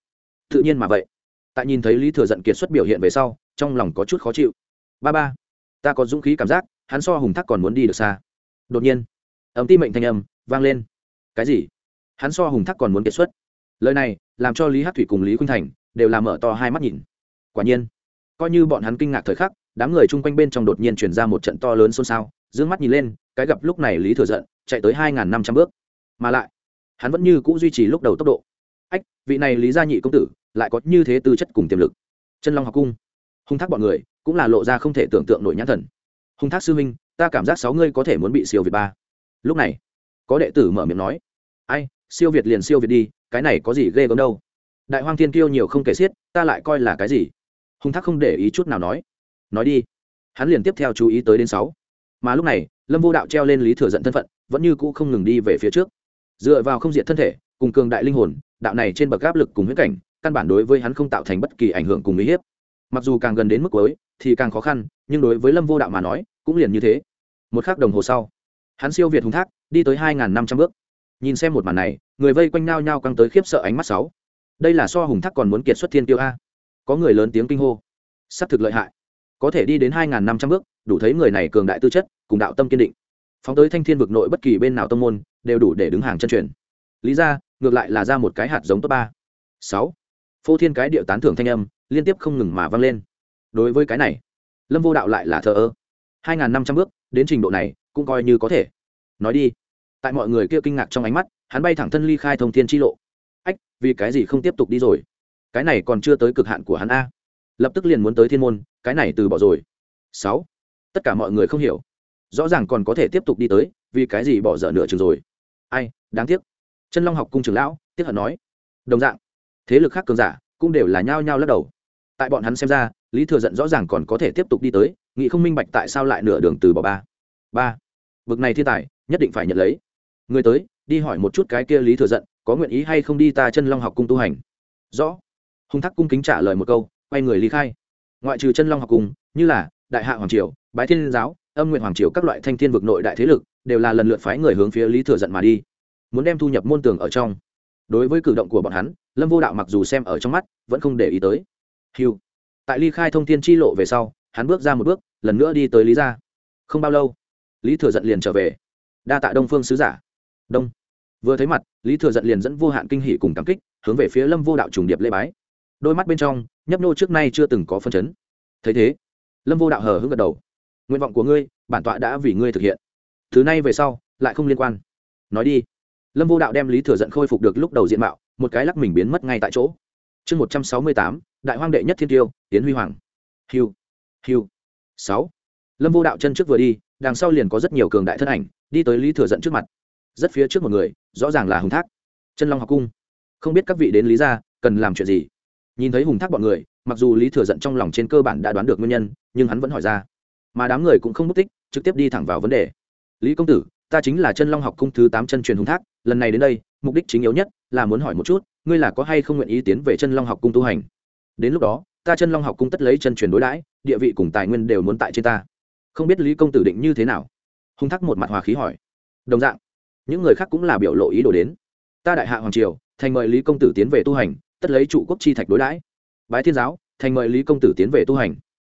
S1: Tự nhiên mà vậy. Tại nhìn thấy lý thừa giận kiệt xuất biểu hiện về sau, trong lòng có chút khó chịu. Ba ba, ta có dũng khí cảm giác, hắn so hùng thác còn muốn đi được xa. Đột nhiên ấm ti mệnh thanh âm vang lên. Cái gì? Hắn so hùng thác còn muốn kiệt xuất. Lời này làm cho lý hát thủy cùng lý khuynh thành đều làm mở to hai mắt nhìn. Quả nhiên coi như bọn hắn kinh ngạc thời khắc, đám người chung quanh bên trong đột nhiên chuyển ra một trận to lớn xôn xao d ư ơ n g mắt nhìn lên, cái gặp lúc này lý thừa giận chạy tới hai năm trăm bước. Mà lại, hắn vẫn như c ũ duy trì lúc đầu tốc độ. Ách, vị này lý gia nhị công tử, lại có như thế tư chất cùng tiềm lực. Chân long học cung, hung thác bọn người, cũng là lộ ra không thể tưởng tượng nổi nhãn thần. Hung thác sư minh ta cảm giác sáu ngươi có thể muốn bị siêu việt ba. Lúc này, có đệ tử mở miệng nói, ai, siêu việt liền siêu việt đi, cái này có gì ghê gớm đâu. Đại hoang thiên kiêu nhiều không kể xiết, ta lại coi là cái gì? Hùng thác không để ý chút nào nói. Nói đi. Hắn liền tiếp theo chú ý tới đến sáu. Mà lúc này, lâm vô đạo treo lên lý thừa giận thân phận, vẫn như cũ không ngừng đi về phía trước. Dựa vào không diện thân thể, cùng cường đại linh hồn, đạo này trên bậc áp lực cùng huyết cảnh, căn bản đối với hắn không tạo thành bất kỳ ảnh hưởng cùng uy hiếp. Mặc dù càng gần đến mức cuối, thì càng khó khăn, nhưng đối với lâm vô đạo mà nói, cũng liền như thế. Một khắc đồng hồ sau, hắn siêu việt hùng thác, đi tới hai năm trăm bước. Nhìn xem một màn này, người vây quanh nao nhao căng tới khiếp sợ ánh mắt sáu. Đây là so hùng thác còn muốn kiệt xuất thiên tiêu a có người lớn tiếng kinh hô. S ắ c thực lợi hại. Có thể đi đến hai năm trăm bước, đủ thấy người này cường đại tư chất, cùng đạo tâm kiên định. Phóng tới thanh thiên vực nội bất kỳ bên nào tâm môn, đều đủ để đứng hàng chân truyền. Lý ra, ngược lại là ra một cái hạt giống top ba. Sáu. Phô thiên cái điệu tán thưởng thanh âm, liên tiếp không ngừng mà vang lên. Đối với cái này, lâm vô đạo lại là thờ ơ. hai n g h n năm trăm bước, đến trình độ này, cũng coi như có thể. Nói đi. Tại mọi người kia kinh ngạc trong ánh mắt, hắn bay thẳng thân ly khai thông thiên tri lộ. Ách, vì cái gì không tiếp tục đi rồi? Cái này còn chưa tới cực hạn của hắn a. Lập tức liền muốn tới thiên môn, cái này từ bỏ rồi. Sáu. Tất cả mọi người không hiểu. Rõ ràng còn có thể tiếp tục đi tới, vì cái gì bỏ dở nửa chừng rồi. Ai, đáng tiếc. Chân long học cung trường lão, tiếc hận nói. Đồng dạng, thế lực khác cường giả cũng đều là nhao nhao lắc đầu. Tại bọn hắn xem ra, lý thừa giận rõ ràng còn có thể tiếp tục đi tới nghị không minh bạch tại sao lại nửa đường từ bỏ ba. Ba. Vực này thiên tài, nhất định phải nhận lấy. Người tới, đi hỏi một chút cái kia lý thừa giận, có nguyện ý hay không đi ta chân long học cung tu hành. Rõ hung thắc cung kính trả lời một câu quay người ly khai. Ngoại trừ chân long học cùng, như là đại hạ hoàng triều bái thiên giáo âm nguyện hoàng triều các loại thanh thiên vực nội đại thế lực đều là lần lượt phái người hướng phía lý thừa giận mà đi. Muốn đem thu nhập môn tường ở trong. Đối với cử động của bọn hắn lâm vô đạo mặc dù xem ở trong mắt vẫn không để ý tới. Hiu tại ly khai thông thiên chi lộ về sau hắn bước ra một bước lần nữa đi tới lý gia. Không bao lâu lý thừa giận liền trở về. Đa tạ đông phương sứ giả. Đông. Vừa thấy mặt lý thừa giận liền dẫn vô hạn kinh hỷ cùng cảm kích hướng về phía lâm vô đạo trùng điệp lê bái đôi mắt bên trong, nhấp nô trước nay chưa từng có phân chấn. Thấy thế, lâm vô đạo hờ hững gật đầu. Nguyện vọng của ngươi, bản tọa đã vì ngươi thực hiện. Thứ này về sau, lại không liên quan. Nói đi. Lâm vô đạo đem lý thừa giận khôi phục được lúc đầu diện mạo, một cái lắc mình biến mất ngay tại chỗ. Chương một trăm sáu mươi tám, đại hoang đệ nhất thiên tiêu tiến huy hoàng. Hiu hiu. Sáu. Lâm vô đạo chân trước vừa đi, đằng sau liền có rất nhiều cường đại thân ảnh, đi tới lý thừa giận trước mặt. Rất phía trước một người, rõ ràng là hùng thác. Chân long học cung. Không biết các vị đến lý gia, cần làm chuyện gì? Nhìn thấy hùng thác bọn người, mặc dù lý thừa giận trong lòng trên cơ bản đã đoán được nguyên nhân, nhưng hắn vẫn hỏi ra. Mà đám người cũng không mất tích, trực tiếp đi thẳng vào vấn đề. Lý công tử, ta chính là chân long học cung thứ tám chân truyền hùng thác, lần này đến đây, mục đích chính yếu nhất là muốn hỏi một chút, ngươi là có hay không nguyện ý tiến về chân long học cung tu hành? Đến lúc đó, ta chân long học cung tất lấy chân truyền đối đãi, địa vị cùng tài nguyên đều muốn tại trên ta. Không biết lý công tử định như thế nào? Hùng thác một mặt hòa khí hỏi. Đồng dạng, những người khác cũng là biểu lộ ý đồ đến. Ta đại hạ hoàng triều, thành mời lý công tử tiến về tu hành tất lấy trụ quốc chi thạch đối đãi. Bái thiên giáo, thành mời lý công tử tiến về tu hành.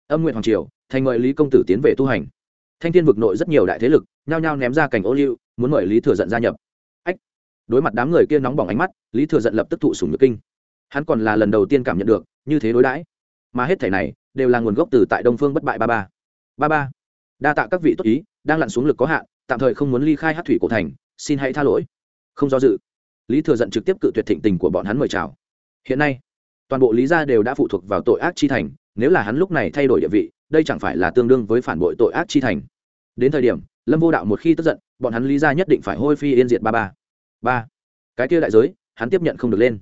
S1: Âm nguyện hoàng triều, thành mời lý công tử tiến về tu hành. Thanh thiên vực nội rất nhiều đại thế lực, nhao nhao ném ra cảnh ô liu, muốn mời lý thừa giận gia nhập. Ách! Đối mặt đám người kia nóng bỏng ánh mắt, lý thừa giận lập tức thụ sùng nhược kinh. Hắn còn là lần đầu tiên cảm nhận được, như thế đối đãi. Mà hết thể này, đều là nguồn gốc từ tại đông phương bất bại ba ba. Ba ba, đa tạ các vị tốt ý, đang lặn xuống lực có hạn, tạm thời không muốn ly khai hát thủy cổ thành, xin hãy tha lỗi. Không do dự, lý thừa giận trực tiếp cự tuyệt thịnh tình của bọn hắn mời chào hiện nay, toàn bộ lý gia đều đã phụ thuộc vào tội ác chi thành, nếu là hắn lúc này thay đổi địa vị, đây chẳng phải là tương đương với phản bội tội ác chi thành. Đến thời điểm, lâm vô đạo một khi tức giận, bọn hắn lý gia nhất định phải hôi phi yên diệt ba ba. Ba. Cái kia đại giới, hắn tiếp nhận không được lên.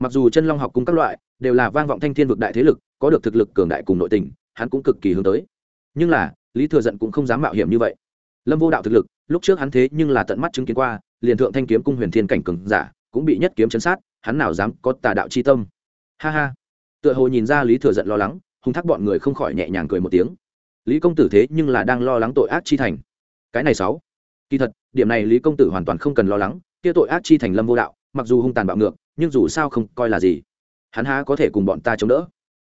S1: Mặc dù chân long học cung các loại đều là vang vọng thanh thiên vực đại thế lực, có được thực lực cường đại cùng nội tình, hắn cũng cực kỳ hướng tới. Nhưng là, lý thừa giận cũng không dám mạo hiểm như vậy. Lâm vô đạo thực lực, lúc trước hắn thế nhưng là tận mắt chứng kiến qua, liền thượng thanh kiếm cung huyền thiên cảnh cường giả, cũng bị nhất kiếm chấn sát hắn nào dám có tà đạo chi tâm. Ha ha. Tựa hồ nhìn ra lý thừa giận lo lắng, hung thác bọn người không khỏi nhẹ nhàng cười một tiếng. Lý công tử thế nhưng là đang lo lắng tội ác chi thành. Cái này sáu. Kỳ thật, điểm này lý công tử hoàn toàn không cần lo lắng, kia tội ác chi thành lâm vô đạo, mặc dù hung tàn bạo ngược, nhưng dù sao không coi là gì. Hắn há có thể cùng bọn ta chống đỡ?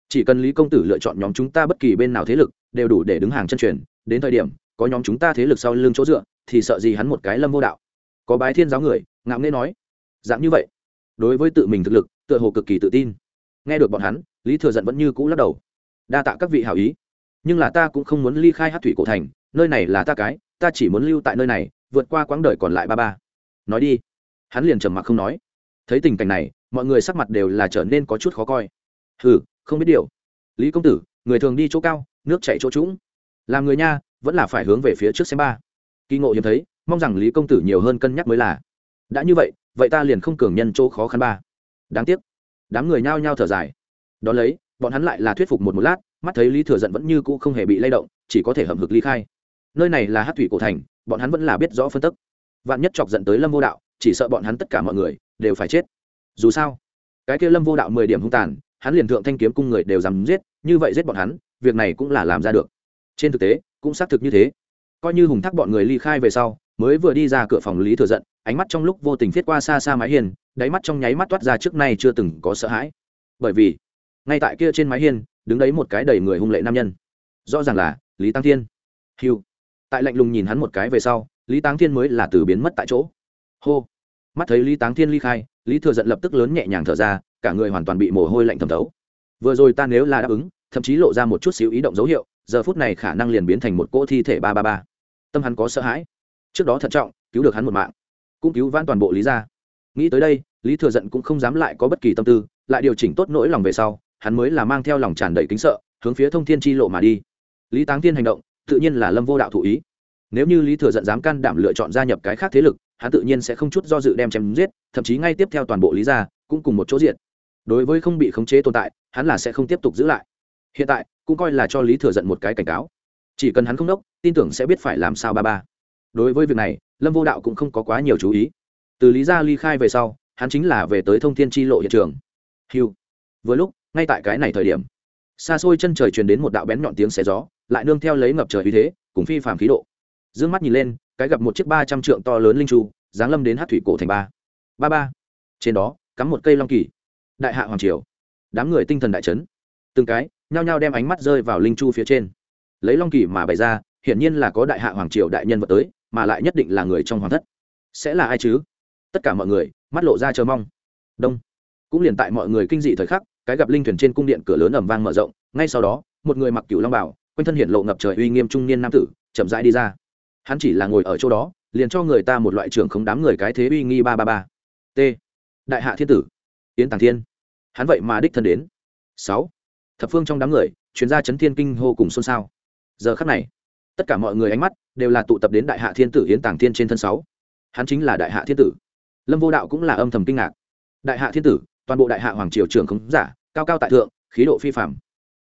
S1: Chỉ cần lý công tử lựa chọn nhóm chúng ta bất kỳ bên nào thế lực, đều đủ để đứng hàng chân truyền, đến thời điểm, có nhóm chúng ta thế lực sau lưng chỗ dựa, thì sợ gì hắn một cái lâm vô đạo. Có bái thiên giáo người, ngạo nghễ nói. Dạng như vậy đối với tự mình thực lực, tựa hồ cực kỳ tự tin. Nghe được bọn hắn, lý thừa giận vẫn như cũ lắc đầu. Đa tạ các vị hảo ý. Nhưng là ta cũng không muốn ly khai hát thủy cổ thành, nơi này là ta cái, ta chỉ muốn lưu tại nơi này, vượt qua quãng đời còn lại ba ba. Nói đi. Hắn liền trầm mặc không nói. Thấy tình cảnh này, mọi người sắc mặt đều là trở nên có chút khó coi. Hừ, không biết điều. Lý công tử, người thường đi chỗ cao, nước chạy chỗ trũng. Làm người nha, vẫn là phải hướng về phía trước xem ba. Kỳ ngộ hiếm thấy, mong rằng lý công tử nhiều hơn cân nhắc mới là. Đã như vậy vậy ta liền không cường nhân chỗ khó khăn ba. Đáng tiếc. Đám người nhao nhao thở dài. Đón lấy, bọn hắn lại là thuyết phục một một lát, mắt thấy lý thừa giận vẫn như cũ không hề bị lay động, chỉ có thể hầm hực ly khai. Nơi này là hát thủy cổ thành, bọn hắn vẫn là biết rõ phân tức. Vạn nhất chọc dẫn tới lâm vô đạo, chỉ sợ bọn hắn tất cả mọi người đều phải chết. Dù sao, cái kia lâm vô đạo mười điểm hung tàn, hắn liền thượng thanh kiếm cung người đều dám giết, như vậy giết bọn hắn, việc này cũng là làm ra được. Trên thực tế, cũng xác thực như thế. Coi như hùng thác bọn người ly khai về sau mới vừa đi ra cửa phòng lý thừa giận, ánh mắt trong lúc vô tình viết qua xa xa mái hiên, đáy mắt trong nháy mắt toát ra trước nay chưa từng có sợ hãi. Bởi vì, ngay tại kia trên mái hiên, đứng đấy một cái đầy người hung lệ nam nhân. Rõ ràng là lý tăng thiên. Hiu tại lạnh lùng nhìn hắn một cái về sau, lý tăng thiên mới là từ biến mất tại chỗ. Hô. Mắt thấy lý Tăng thiên ly khai, lý thừa giận lập tức lớn nhẹ nhàng thở ra, cả người hoàn toàn bị mồ hôi lạnh thẩm thấu. Vừa rồi ta nếu là đáp ứng, thậm chí lộ ra một chút xíu ý động dấu hiệu, giờ phút này khả năng liền biến thành một cỗ thi thể ba ba ba. Tâm hắn có sợ hãi trước đó thận trọng, cứu được hắn một mạng. Cũng cứu vãn toàn bộ lý ra nghĩ tới đây, lý thừa giận cũng không dám lại có bất kỳ tâm tư, lại điều chỉnh tốt nỗi lòng về sau, hắn mới là mang theo lòng tràn đầy kính sợ, hướng phía thông thiên tri lộ mà đi. Lý táng thiên hành động, tự nhiên là lâm vô đạo thụ ý. Nếu như lý thừa giận dám can đảm lựa chọn gia nhập cái khác thế lực, hắn tự nhiên sẽ không chút do dự đem chém giết, thậm chí ngay tiếp theo toàn bộ lý gia cũng cùng một chỗ diện đối với không bị khống chế tồn tại, hắn là sẽ không tiếp tục giữ lại. Hiện tại, cũng coi là cho lý thừa giận một cái cảnh cáo. Chỉ cần hắn không đốc, tin tưởng sẽ biết phải làm sao ba ba đối với việc này, lâm vô đạo cũng không có quá nhiều chú ý. Từ lý gia ly khai về sau, hắn chính là về tới thông thiên tri lộ hiện trường. Hiu. Vừa lúc, ngay tại cái này thời điểm, xa xôi chân trời truyền đến một đạo bén nhọn tiếng xé gió, lại nương theo lấy ngập trời uy thế, cùng phi phàm khí độ. D ư ơ n g mắt nhìn lên, cái gặp một chiếc ba trăm trượng to lớn linh chu giáng lâm đến hát thủy cổ thành ba. Ba ba. Trên đó, cắm một cây long kỳ. Đại hạ hoàng triều. Đám người tinh thần đại trấn từng cái, nhao nhao đem ánh mắt rơi vào linh chu phía trên. Lấy long kỳ mà bày ra, hiển nhiên là có đại hạ hoàng triều đại nhân vật tới mà lại nhất định là người trong hoàng thất. Sẽ là ai chứ? Tất cả mọi người, mắt lộ ra chờ mong. Đông. Cũng liền tại mọi người kinh dị thời khắc, cái gặp linh thuyền trên cung điện cửa lớn ẩm vang mở rộng, ngay sau đó, một người mặc cửu long bảo, quanh thân hiện lộ ngập trời uy nghiêm trung niên nam tử, chậm rãi đi ra. Hắn chỉ là ngồi ở chỗ đó, liền cho người ta một loại trưởng không đám người cái thế uy nghi ba ba ba. T. Đại hạ thiên tử. Yến tàng thiên. Hắn vậy mà đích thân đến. Sáu. Thập phương trong đám người, chuyên gia chấn thiên kinh hô cùng xôn xao. Giờ khắc này tất cả mọi người ánh mắt đều là tụ tập đến đại hạ thiên tử hiến tàng thiên trên thân sáu. Hắn chính là đại hạ thiên tử. Lâm vô đạo cũng là âm thầm kinh ngạc. Đại hạ thiên tử, toàn bộ đại hạ hoàng triều trường không giả, cao cao tại thượng, khí độ phi phạm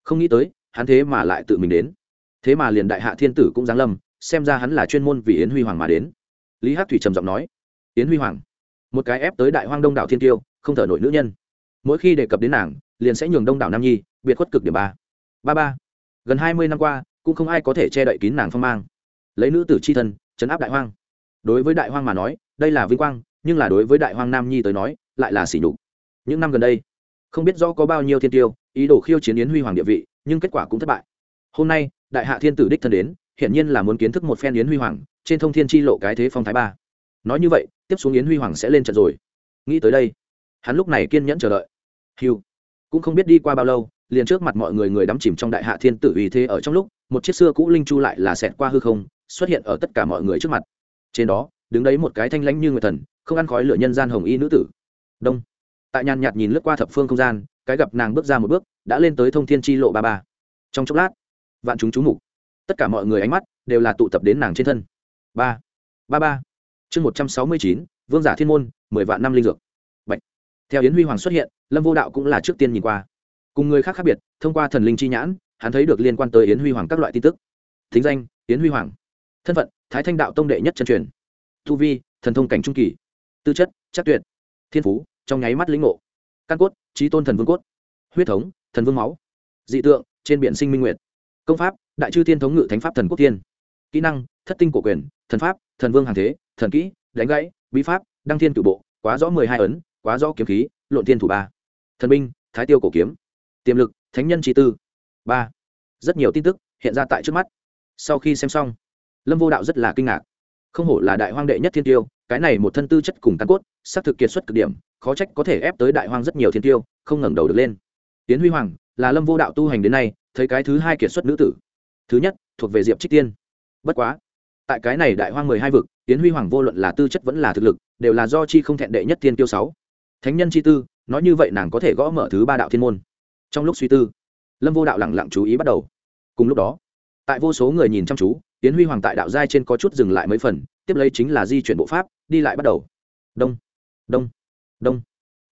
S1: không nghĩ tới, hắn thế mà lại tự mình đến. Thế mà liền đại hạ thiên tử cũng giáng lâm, xem ra hắn là chuyên môn vì yến huy hoàng mà đến. Lý hát thủy trầm giọng nói, yến huy hoàng, một cái ép tới đại hoang đông đảo thiên tiêu, không thở nổi nữ nhân. Mỗi khi đề cập đến nàng, liền sẽ nhường đông đảo nam nhi, biệt khuất cực điểm ba. Ba ba, gần hai mươi năm qua cũng không ai có thể che đậy kín nàng phong mang. Lấy nữ tử c h i thân chấn áp đại hoang. Đối với đại hoang mà nói, đây là vinh quang, nhưng là đối với đại hoang nam nhi tới nói, lại là sỉ nhục. Những năm gần đây, không biết rõ có bao nhiêu thiên tiêu, ý đồ khiêu chiến yến huy hoàng địa vị, nhưng kết quả cũng thất bại. Hôm nay, đại hạ thiên tử đích thân đến, hiển nhiên là muốn kiến thức một phen yến huy hoàng, trên thông thiên chi lộ cái thế phong thái ba. Nói như vậy, tiếp xuống yến huy hoàng sẽ lên trận rồi. Nghĩ tới đây, hắn lúc này kiên nhẫn chờ đợi. Hiu cũng không biết đi qua bao lâu, liền trước mặt mọi người người đắm chìm trong đại hạ thiên tử uy thế ở trong lúc một chiếc xưa cũ linh chu lại là xẹt qua hư không, xuất hiện ở tất cả mọi người trước mặt. Trên đó, đứng đấy một cái thanh lãnh như người thần, không ăn khói lửa nhân gian hồng y nữ tử. Đông. Tại nhàn nhạt nhìn lướt qua thập phương không gian, cái gặp nàng bước ra một bước, đã lên tới thông thiên chi lộ ba ba. Trong chốc lát, vạn chúng chú mục. Tất cả mọi người ánh mắt đều là tụ tập đến nàng trên thân. Ba. Ba ba. Chương một trăm sáu mươi chín, vương giả thiên môn, mười vạn năm linh dược. Bạch. theo yến huy hoàng xuất hiện, lâm vô đạo cũng là trước tiên nhìn qua. Cùng người khác khác biệt, thông qua thần linh chi nhãn hắn thấy được liên quan tới yến huy hoàng các loại tin tức. Thính danh, yến huy hoàng. Thân phận, thái thanh đạo tông đệ nhất chân truyền. Thu vi, thần thông cảnh trung kỳ. Tư chất, chắc tuyệt. Thiên phú, trong nháy mắt lĩnh ngộ. Căn cốt trí tôn thần vương cốt. Huyết thống, thần vương máu. Dị tượng, trên biển sinh minh nguyệt. Công pháp, đại chư thiên thống ngự thánh pháp thần quốc thiên. Kỹ năng, thất tinh cổ quyền, thần pháp, thần vương hàng thế, thần kỹ, đánh gãy, bí pháp, đăng thiên cử bộ, quá rõ mười hai ấn, quá rõ kiếm khí lộn thiên thủ ba. Thần binh, thái tiêu cổ kiếm. Tiềm lực, thánh nhân trí tư. Ba rất nhiều tin tức hiện ra tại trước mắt. Sau khi xem xong, lâm vô đạo rất là kinh ngạc. Không hổ là đại hoang đệ nhất thiên tiêu, cái này một thân tư chất cùng căn cốt, xác thực kiệt xuất cực điểm, khó trách có thể ép tới đại hoang rất nhiều thiên tiêu, không ngẩng đầu được lên. Tiến huy hoàng là lâm vô đạo tu hành đến nay, thấy cái thứ hai kiệt xuất nữ tử. Thứ nhất, thuộc về diệp trích tiên. Bất quá, tại cái này đại hoang mười hai vực tiến huy hoàng vô luận là tư chất vẫn là thực lực, đều là do chi không thẹn đệ nhất thiên tiêu sáu. Thánh nhân chi tư, nói như vậy nàng có thể gõ mở thứ ba đạo thiên môn. Trong lúc suy tư, lâm vô đạo lẳng lặng chú ý bắt đầu cùng lúc đó, tại vô số người nhìn chăm chú tiến huy hoàng tại đạo giai trên có chút dừng lại mấy phần, tiếp lấy chính là di chuyển bộ pháp, đi lại bắt đầu. Đông đông đông.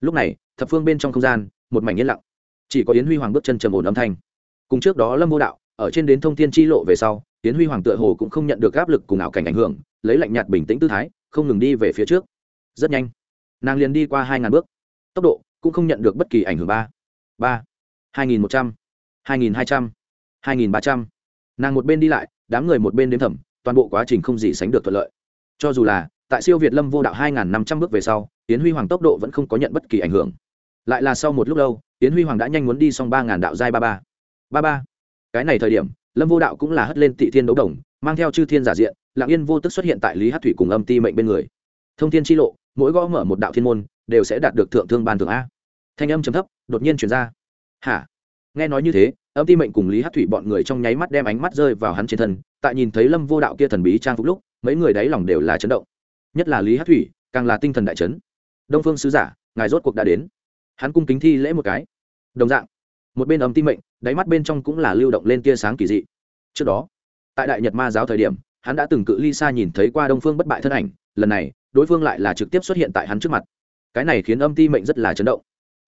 S1: Lúc này, thập phương bên trong không gian, một mảnh yên lặng. Chỉ có yến huy hoàng bước chân trầm ổn âm thanh. Cùng trước đó lâm vô đạo, ở trên đến thông thiên chi lộ về sau, yến huy hoàng tựa hồ cũng không nhận được áp lực cùng ảo cảnh ảnh hưởng, lấy lạnh nhạt bình tĩnh tư thái, không ngừng đi về phía trước. Rất nhanh, nàng liền đi qua hai ngàn bước. Tốc độ cũng không nhận được bất kỳ ảnh hưởng ba. Ba. hai nghìn một trăm, hai nghìn hai trăm hai nghìn ba trăm. Nàng một bên đi lại, đám người một bên đếm thẩm toàn bộ quá trình không gì sánh được thuận lợi. Cho dù là, tại siêu việt lâm vô đạo hai năm trăm bước về sau tiến huy hoàng tốc độ vẫn không có nhận bất kỳ ảnh hưởng. Lại là sau một lúc lâu tiến huy hoàng đã nhanh muốn đi xong ba ngàn đạo giai ba ba. Ba ba. Cái này thời điểm, lâm vô đạo cũng là hất lên tị thiên đấu đồng, mang theo chư thiên giả diện lạng yên vô tức xuất hiện tại lý hát thủy cùng âm ti mệnh bên người. Thông thiên tri lộ, mỗi gõ mở một đạo thiên môn, đều sẽ đạt được thượng thương ban thượng a. Thanh âm chấm thấp, đột nhiên chuyển ra. Hả? Nghe nói như thế âm ti mệnh cùng lý hát thủy bọn người trong nháy mắt đem ánh mắt rơi vào hắn trên thân, tại nhìn thấy lâm vô đạo kia thần bí trang phục lúc, mấy người đáy lòng đều là chấn động. Nhất là lý hát thủy, càng là tinh thần đại chấn. Đông phương sứ giả, ngài rốt cuộc đã đến. Hắn cung kính thi lễ một cái. Đồng dạng, một bên Âm Ti mệnh, đáy mắt bên trong cũng là lưu động lên tia sáng kỳ dị. Trước đó, tại đại nhật ma giáo thời điểm, hắn đã từng cự ly xa nhìn thấy qua đông phương bất bại thân ảnh, lần này, đối phương lại là trực tiếp xuất hiện tại hắn trước mặt. Cái này khiến âm ti mệnh rất là chấn động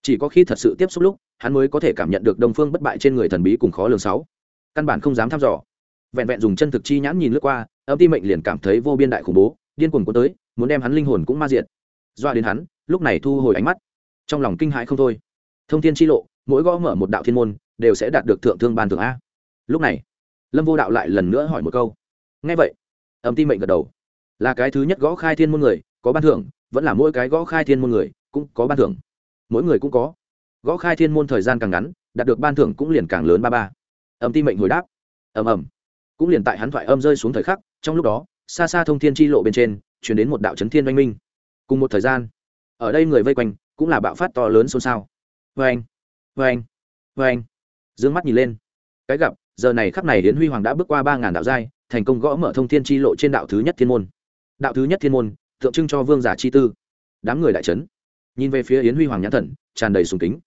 S1: chỉ có khi thật sự tiếp xúc lúc, hắn mới có thể cảm nhận được đông phương bất bại trên người thần bí cùng khó lường sáu. Căn bản không dám thăm dò. Vẹn vẹn dùng chân thực chi nhãn nhìn lướt qua, âm ti mệnh liền cảm thấy vô biên đại khủng bố, điên cuồng cuốn tới, muốn đem hắn linh hồn cũng ma diệt. Doa đến hắn, lúc này thu hồi ánh mắt. Trong lòng kinh hãi không thôi. Thông thiên chi lộ, mỗi gõ mở một đạo thiên môn, đều sẽ đạt được thượng thương ban thượng a. Lúc này, lâm vô đạo lại lần nữa hỏi một câu. Ngay vậy, âm ti mệnh gật đầu. Là cái thứ nhất gõ khai thiên môn người, có ban thưởng, vẫn là mỗi cái gõ khai thiên môn người, cũng có ban thưởng mỗi người cũng có. Gõ khai thiên môn thời gian càng ngắn, đạt được ban thưởng cũng liền càng lớn ba ba. Ẩm ti mệnh hồi đáp. Ầm ầm. Cũng liền tại hắn thoại âm rơi xuống thời khắc, trong lúc đó, xa xa thông thiên chi lộ bên trên chuyển đến một đạo chấn thiên oanh minh. Cùng một thời gian, ở đây người vây quanh, cũng là bạo phát to lớn xôn xao. Vê anh vê anh vê anh d ư ơ n g mắt nhìn lên. Cái gặp, giờ này khắp này đến huy hoàng đã bước qua ba ngàn đạo giai, thành công gõ mở thông thiên chi lộ trên đạo thứ nhất thiên môn. Đạo thứ nhất thiên môn, tượng trưng cho vương giả chi tư. Đám người đại trấn nhìn về phía yến huy hoàng nhãn thần, tràn đầy sùng kính.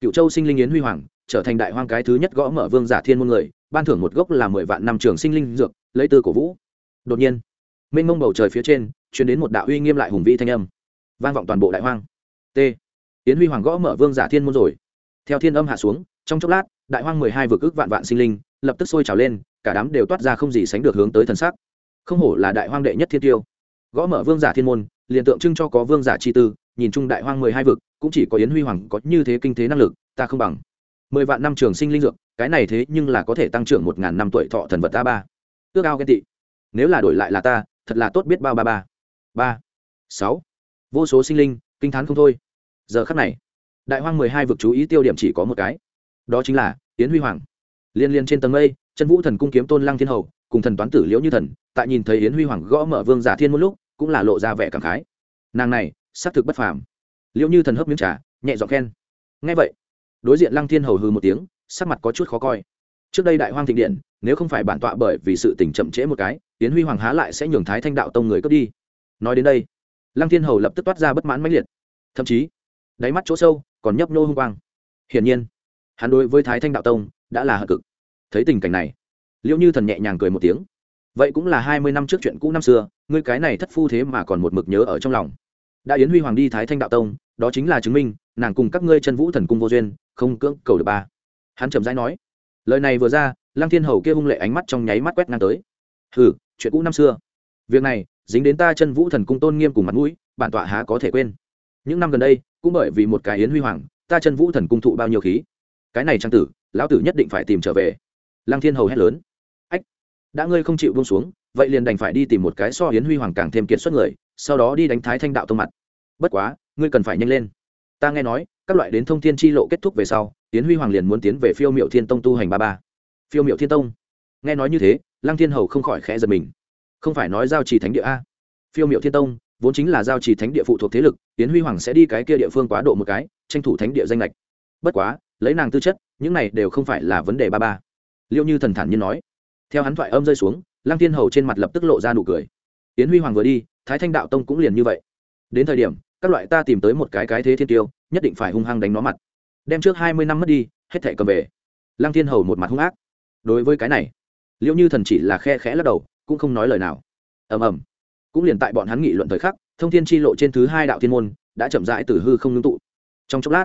S1: Cựu châu sinh linh yến huy hoàng, trở thành đại hoang cái thứ nhất gõ mở vương giả thiên môn người, ban thưởng một gốc là mười vạn năm trường sinh linh dược, lấy tư cổ vũ. Đột nhiên, mênh mông bầu trời phía trên chuyển đến một đạo uy nghiêm lại hùng vĩ thanh âm. Vang vọng toàn bộ đại hoang. T. Yến huy hoàng gõ mở vương giả thiên môn rồi. Theo thiên âm hạ xuống, trong chốc lát, đại hoang mười hai vực ước vạn vạn sinh linh, lập tức sôi trào lên, cả đám đều toát ra không gì sánh được hướng tới thần sắc. Không hổ là đại hoang đệ nhất thiên tiêu. Gõ mở vương giả thiên môn, liền tượng trưng cho có vương giả chi tư nhìn chung đại hoang mười hai vực, cũng chỉ có yến huy hoàng có như thế kinh thế năng lực, ta không bằng. Mười vạn năm trường sinh linh dược, cái này thế nhưng là có thể tăng trưởng một ngàn năm tuổi thọ thần vật ta ba. Ước ao ghen tị. Nếu là đổi lại là ta, thật là tốt biết bao ba ba. Ba. Sáu. Vô số sinh linh, kinh t h á n không thôi. Giờ khắc này, đại hoang mười hai vực chú ý tiêu điểm chỉ có một cái. Đó chính là yến huy hoàng. Liên liên trên tầng mây, chân vũ thần cung kiếm tôn lăng thiên hầu, cùng thần toán tử liễu như thần, tại nhìn thấy yến huy hoàng gõ mở vương giả thiên một lúc, cũng là lộ ra vẻ cảm khái. Nàng này xác thực bất phàm. Liễu như thần hấp miếng trà, nhẹ giọng khen. Ngay vậy, đối diện lăng thiên hầu hư một tiếng, sắc mặt có chút khó coi. Trước đây đại hoang thịnh điện, nếu không phải bản tọa bởi vì sự tình chậm trễ một cái tiến huy hoàng há lại sẽ nhường thái thanh đạo tông người cướp đi. Nói đến đây, lăng thiên hầu lập tức toát ra bất mãn mãnh liệt. Thậm chí, đáy mắt chỗ sâu còn nhấp nô hung quang. Hiển nhiên, hắn đối với thái thanh đạo tông đã là hận cực. Thấy tình cảnh này liệu như thần nhẹ nhàng cười một tiếng. Vậy cũng là hai mươi năm trước chuyện cũ năm xưa, ngươi cái này thất phu thế mà còn một mực nhớ ở trong lòng đã yến huy hoàng đi thái thanh đạo tông, đó chính là chứng minh, nàng cùng các ngươi chân vũ thần cung vô duyên, không cưỡng cầu được ba. Hắn chậm rãi nói. Lời này vừa ra, lăng thiên hầu kia hung lệ ánh mắt trong nháy mắt quét ngang tới. Hừ, chuyện cũ năm xưa. Việc này, dính đến ta chân vũ thần cung tôn nghiêm cùng mặt mũi, bản tọa há có thể quên. Những năm gần đây, cũng bởi vì một cái yến huy hoàng, ta chân vũ thần cung thụ bao nhiêu khí. Cái này trang tử, lão tử nhất định phải tìm trở về. Lăng thiên hầu hét lớn. Ách, đã ngươi không chịu buông xuống, vậy liền đành phải đi tìm một cái so yến huy hoàng càng thêm kiệt xuất người sau đó đi đánh thái thanh đạo tông mặt. Bất quá, ngươi cần phải nhanh lên. Ta nghe nói, các loại đến thông thiên chi lộ kết thúc về sau tiến huy hoàng liền muốn tiến về phiêu miệu thiên tông tu hành ba ba. Phiêu miệu thiên tông? Nghe nói như thế, lăng thiên hầu không khỏi khẽ giật mình. Không phải nói giao trì thánh địa a? Phiêu miệu thiên tông, vốn chính là giao trì thánh địa phụ thuộc thế lực tiến huy hoàng sẽ đi cái kia địa phương quá độ một cái, tranh thủ thánh địa danh lệch bất quá, lấy nàng tư chất, những này đều không phải là vấn đề ba ba. Liêu như thần thản nhiên nói. Theo hắn thoại âm rơi xuống, lăng thiên hầu trên mặt lập tức lộ ra nụ cười. Tiến huy hoàng vừa đi thái thanh đạo tông cũng liền như vậy. Đến thời điểm, các loại ta tìm tới một cái cái thế thiên tiêu, nhất định phải hung hăng đánh nó mặt. Đem trước hai mươi năm mất đi, hết thẻ cầm về. Lăng thiên hầu một mặt hung ác. Đối với cái này liệu như thần chỉ là khe khẽ lắc đầu, cũng không nói lời nào. Ầm ầm. Cũng liền tại bọn hắn nghị luận thời khắc, thông thiên chi lộ trên thứ hai đạo thiên môn đã chậm rãi từ hư không ngưng tụ. Trong chốc lát,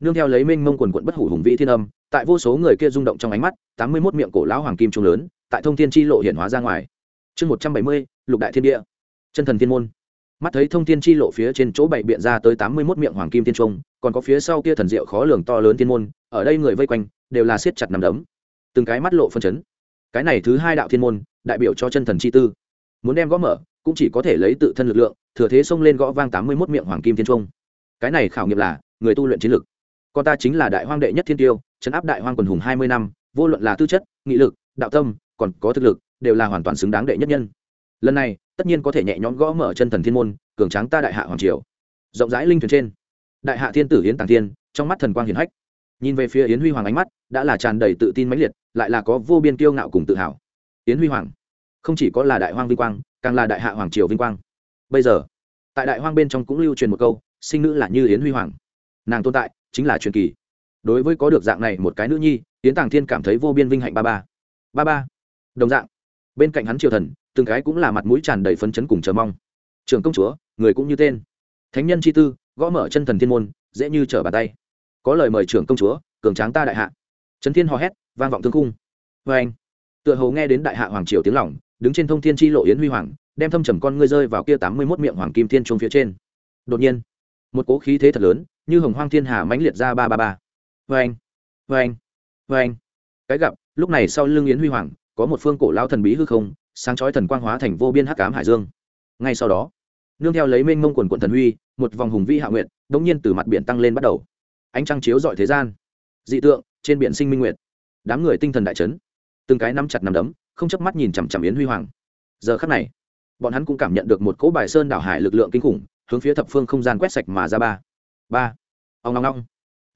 S1: nương theo lấy minh mông quần quận bất hủ hùng vĩ thiên âm, tại vô số người kia rung động trong ánh mắt, tám mươi mốt miệng cổ lão hoàng kim trung lớn, tại thông thiên chi lộ hiển hóa ra ngoài. Chương một trăm bảy mươi, lục đại thiên địa chân thần thiên môn. Mắt thấy thông thiên chi lộ phía trên chỗ bảy biện ra tới tám mươi mốt miệng hoàng kim thiên trung, còn có phía sau kia thần diệu khó lường to lớn thiên môn, ở đây người vây quanh, đều là siết chặt nằm đấm. Từng cái mắt lộ phân chấn. Cái này thứ hai đạo thiên môn, đại biểu cho chân thần chi tư. Muốn đem gõ mở, cũng chỉ có thể lấy tự thân lực lượng, thừa thế xông lên gõ vang tám mươi mốt miệng hoàng kim thiên trung. Cái này khảo nghiệm là, người tu luyện chiến lực. Con ta chính là đại hoang đệ nhất thiên tiêu, chấn áp đại hoang quần hùng hai mươi năm, vô luận là tư chất, nghị lực, đạo tâm, còn có thực lực, đều là hoàn toàn xứng đáng đệ nhất nhân. Lần này tất nhiên có thể nhẹ nhõm gõ mở chân thần thiên môn, cường tráng ta đại hạ hoàng triều. Rộng rãi linh thuyền trên, đại hạ thiên tử yến tàng thiên, trong mắt thần quang hiển hách. Nhìn về phía yến huy hoàng ánh mắt, đã là tràn đầy tự tin mãnh liệt, lại là có vô biên kiêu ngạo cùng tự hào. Yến huy hoàng, không chỉ có là đại hoang vinh quang, càng là đại hạ hoàng triều vinh quang. Bây giờ, tại đại hoang bên trong cũng lưu truyền một câu, sinh nữ là như yến huy hoàng. Nàng tồn tại, chính là truyền kỳ. Đối với có được dạng này một cái nữ nhi, yến tàng thiên cảm thấy vô biên vinh hạnh ba ba. Ba ba. Đồng dạng bên cạnh hắn triều thần, từng cái cũng là mặt mũi tràn đầy phấn chấn cùng chờ mong. Trường công chúa, người cũng như tên. Thánh nhân chi tư, gõ mở chân thần thiên môn, dễ như trở bàn tay. Có lời mời trưởng công chúa, cường tráng ta đại hạ. Trấn thiên hò hét, vang vọng thương cung vê vâng anh. Tựa hồ nghe đến đại hạ hoàng triều tiếng lỏng đứng trên thông thiên tri lộ yến huy hoàng, đem thâm trầm con ngươi rơi vào kia tám mươi mốt miệng hoàng kim thiên trung phía trên. Đột nhiên, một cố khí thế thật lớn, như hồng hoang thiên hà mãnh liệt ra ba ba ba. Vê anh. Vê anh. Vê anh. Cái gặp, lúc này sau lưng yến huy hoàng có một phương cổ lao thần bí hư không, sáng chói thần quang hóa thành vô biên hắc cám hải dương. Ngay sau đó, nương theo lấy mênh mông quần quận thần huy, một vòng hùng vi hạ nguyện đ ỗ n g nhiên từ mặt biển tăng lên bắt đầu. Ánh trăng chiếu dọi thế gian. Dị tượng, trên biển sinh minh nguyệt. Đám người tinh thần đại chấn. Từng cái nắm chặt nằm đấm, không chớp mắt nhìn chằm chằm yến huy hoàng. Giờ khắc này, bọn hắn cũng cảm nhận được một cỗ bài sơn đảo hải lực lượng kinh khủng, hướng phía thập phương không gian quét sạch mà ra ba. Ba. Ông long long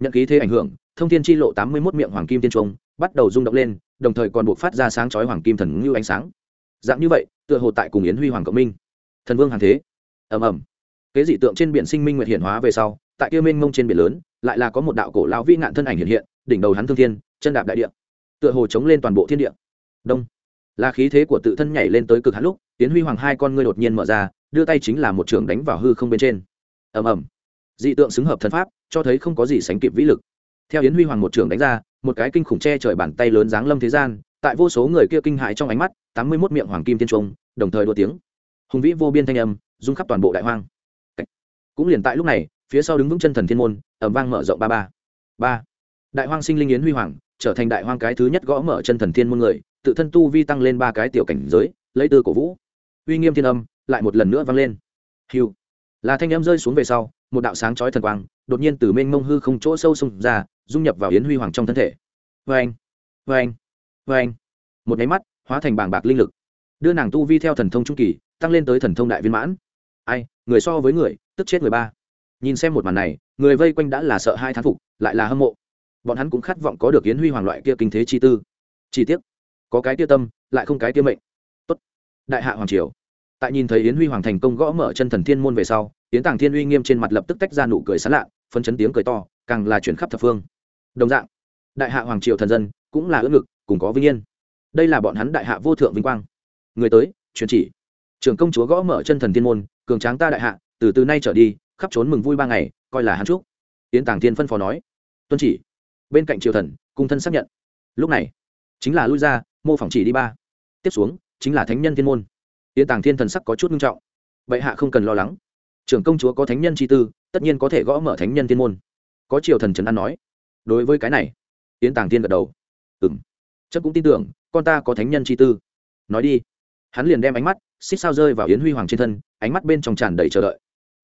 S1: nhận khí thế ảnh hưởng, thông thiên chi lộ tám mươi một miệng hoàng kim tiên trung bắt đầu rung động lên, đồng thời còn buộc phát ra sáng chói hoàng kim thần ngưu ánh sáng. Dạng như vậy, tựa hồ tại cùng yến huy hoàng cộng minh. Thần vương hàng thế. Ầm ầm. Kế dị tượng trên biển sinh minh nguyệt hiển hóa về sau, tại kia mênh mông trên biển lớn, lại là có một đạo cổ lão vĩ ngạn thân ảnh hiện hiện, đỉnh đầu hắn thương thiên, chân đạp đại địa. Tựa hồ chống lên toàn bộ thiên địa. Đông. Là khí thế của tự thân nhảy lên tới cực hạn lúc tiến huy hoàng hai con ngươi đột nhiên mở ra, đưa tay chính là một trường đánh vào hư không bên trên. Ầm ầm. Dị tượng xứng hợp thân pháp cho thấy không có gì sánh kịp vĩ lực. Theo yến huy hoàng một trường đánh ra, một cái kinh khủng che trời bàn tay lớn giáng lâm thế gian, tại vô số người kia kinh hãi trong ánh mắt, tám mươi mốt miệng hoàng kim tiên trung đồng thời đua tiếng. Hùng vĩ vô biên thanh âm, rung khắp toàn bộ đại hoang. Cũng liền tại lúc này, phía sau đứng vững chân thần thiên môn ẩm vang mở rộng ba ba. Ba. Đại hoang sinh linh yến huy hoàng, trở thành đại hoang cái thứ nhất gõ mở chân thần thiên môn người, tự thân tu vi tăng lên ba cái tiểu cảnh giới, lấy tư cổ vũ. Uy nghiêm thiên âm, lại một lần nữa vang lên. Hiu là thanh âm rơi xuống về sau, một đạo sáng chói thần quang đột nhiên từ mênh mông hư không chỗ sâu xông ra, dung nhập vào yến huy hoàng trong thân thể. Vê anh vê anh vê anh một nháy mắt, hóa thành bảng bạc linh lực. Đưa nàng tu vi theo thần thông trung kỳ, tăng lên tới thần thông đại viên mãn. Ai, người so với người, tức chết người ba. Nhìn xem một màn này, người vây quanh đã là sợ hai thán phục, lại là hâm mộ. Bọn hắn cũng khát vọng có được yến huy hoàng loại kia kinh thế chi tư. Chi tiết có cái tia tâm, lại không cái tia mệnh. Tốt. Đại hạ hoàng triều. Tại nhìn thấy yến huy hoàng thành công gõ mở chân thần thiên môn về sau, yến tàng thiên uy nghiêm trên mặt lập tức tách ra nụ cười sán lạ phân chấn tiếng cười to, càng là chuyển khắp thập phương. Đồng dạng, đại hạ hoàng triều thần dân cũng là ưỡn ngực, cùng có vinh yên. Đây là bọn hắn đại hạ vô thượng vinh quang. Người tới truyền chỉ. Trưởng công chúa gõ mở chân thần thiên môn, cường tráng ta đại hạ, từ từ nay trở đi, khắp trốn mừng vui ba ngày, coi là hắn chúc. Yến tàng thiên phân phó nói. Tuân chỉ. Bên cạnh triều thần, cung thân xác nhận. Lúc này, chính là lui ra, mô phỏng chỉ đi ba. Tiếp xuống, chính là thánh nhân thiên môn. Yến tàng thiên thần sắc có chút nghiêm trọng. Bệ hạ không cần lo lắng. Trưởng công chúa có thánh nhân chi tư tất nhiên có thể gõ mở thánh nhân thiên môn. Có triều thần trần an nói. Đối với cái này, yến tàng thiên gật đầu. Ừ m chắc cũng tin tưởng, con ta có thánh nhân chi tư. Nói đi. Hắn liền đem ánh mắt, xích sao rơi vào yến huy hoàng trên thân, ánh mắt bên trong tràn đầy chờ đợi.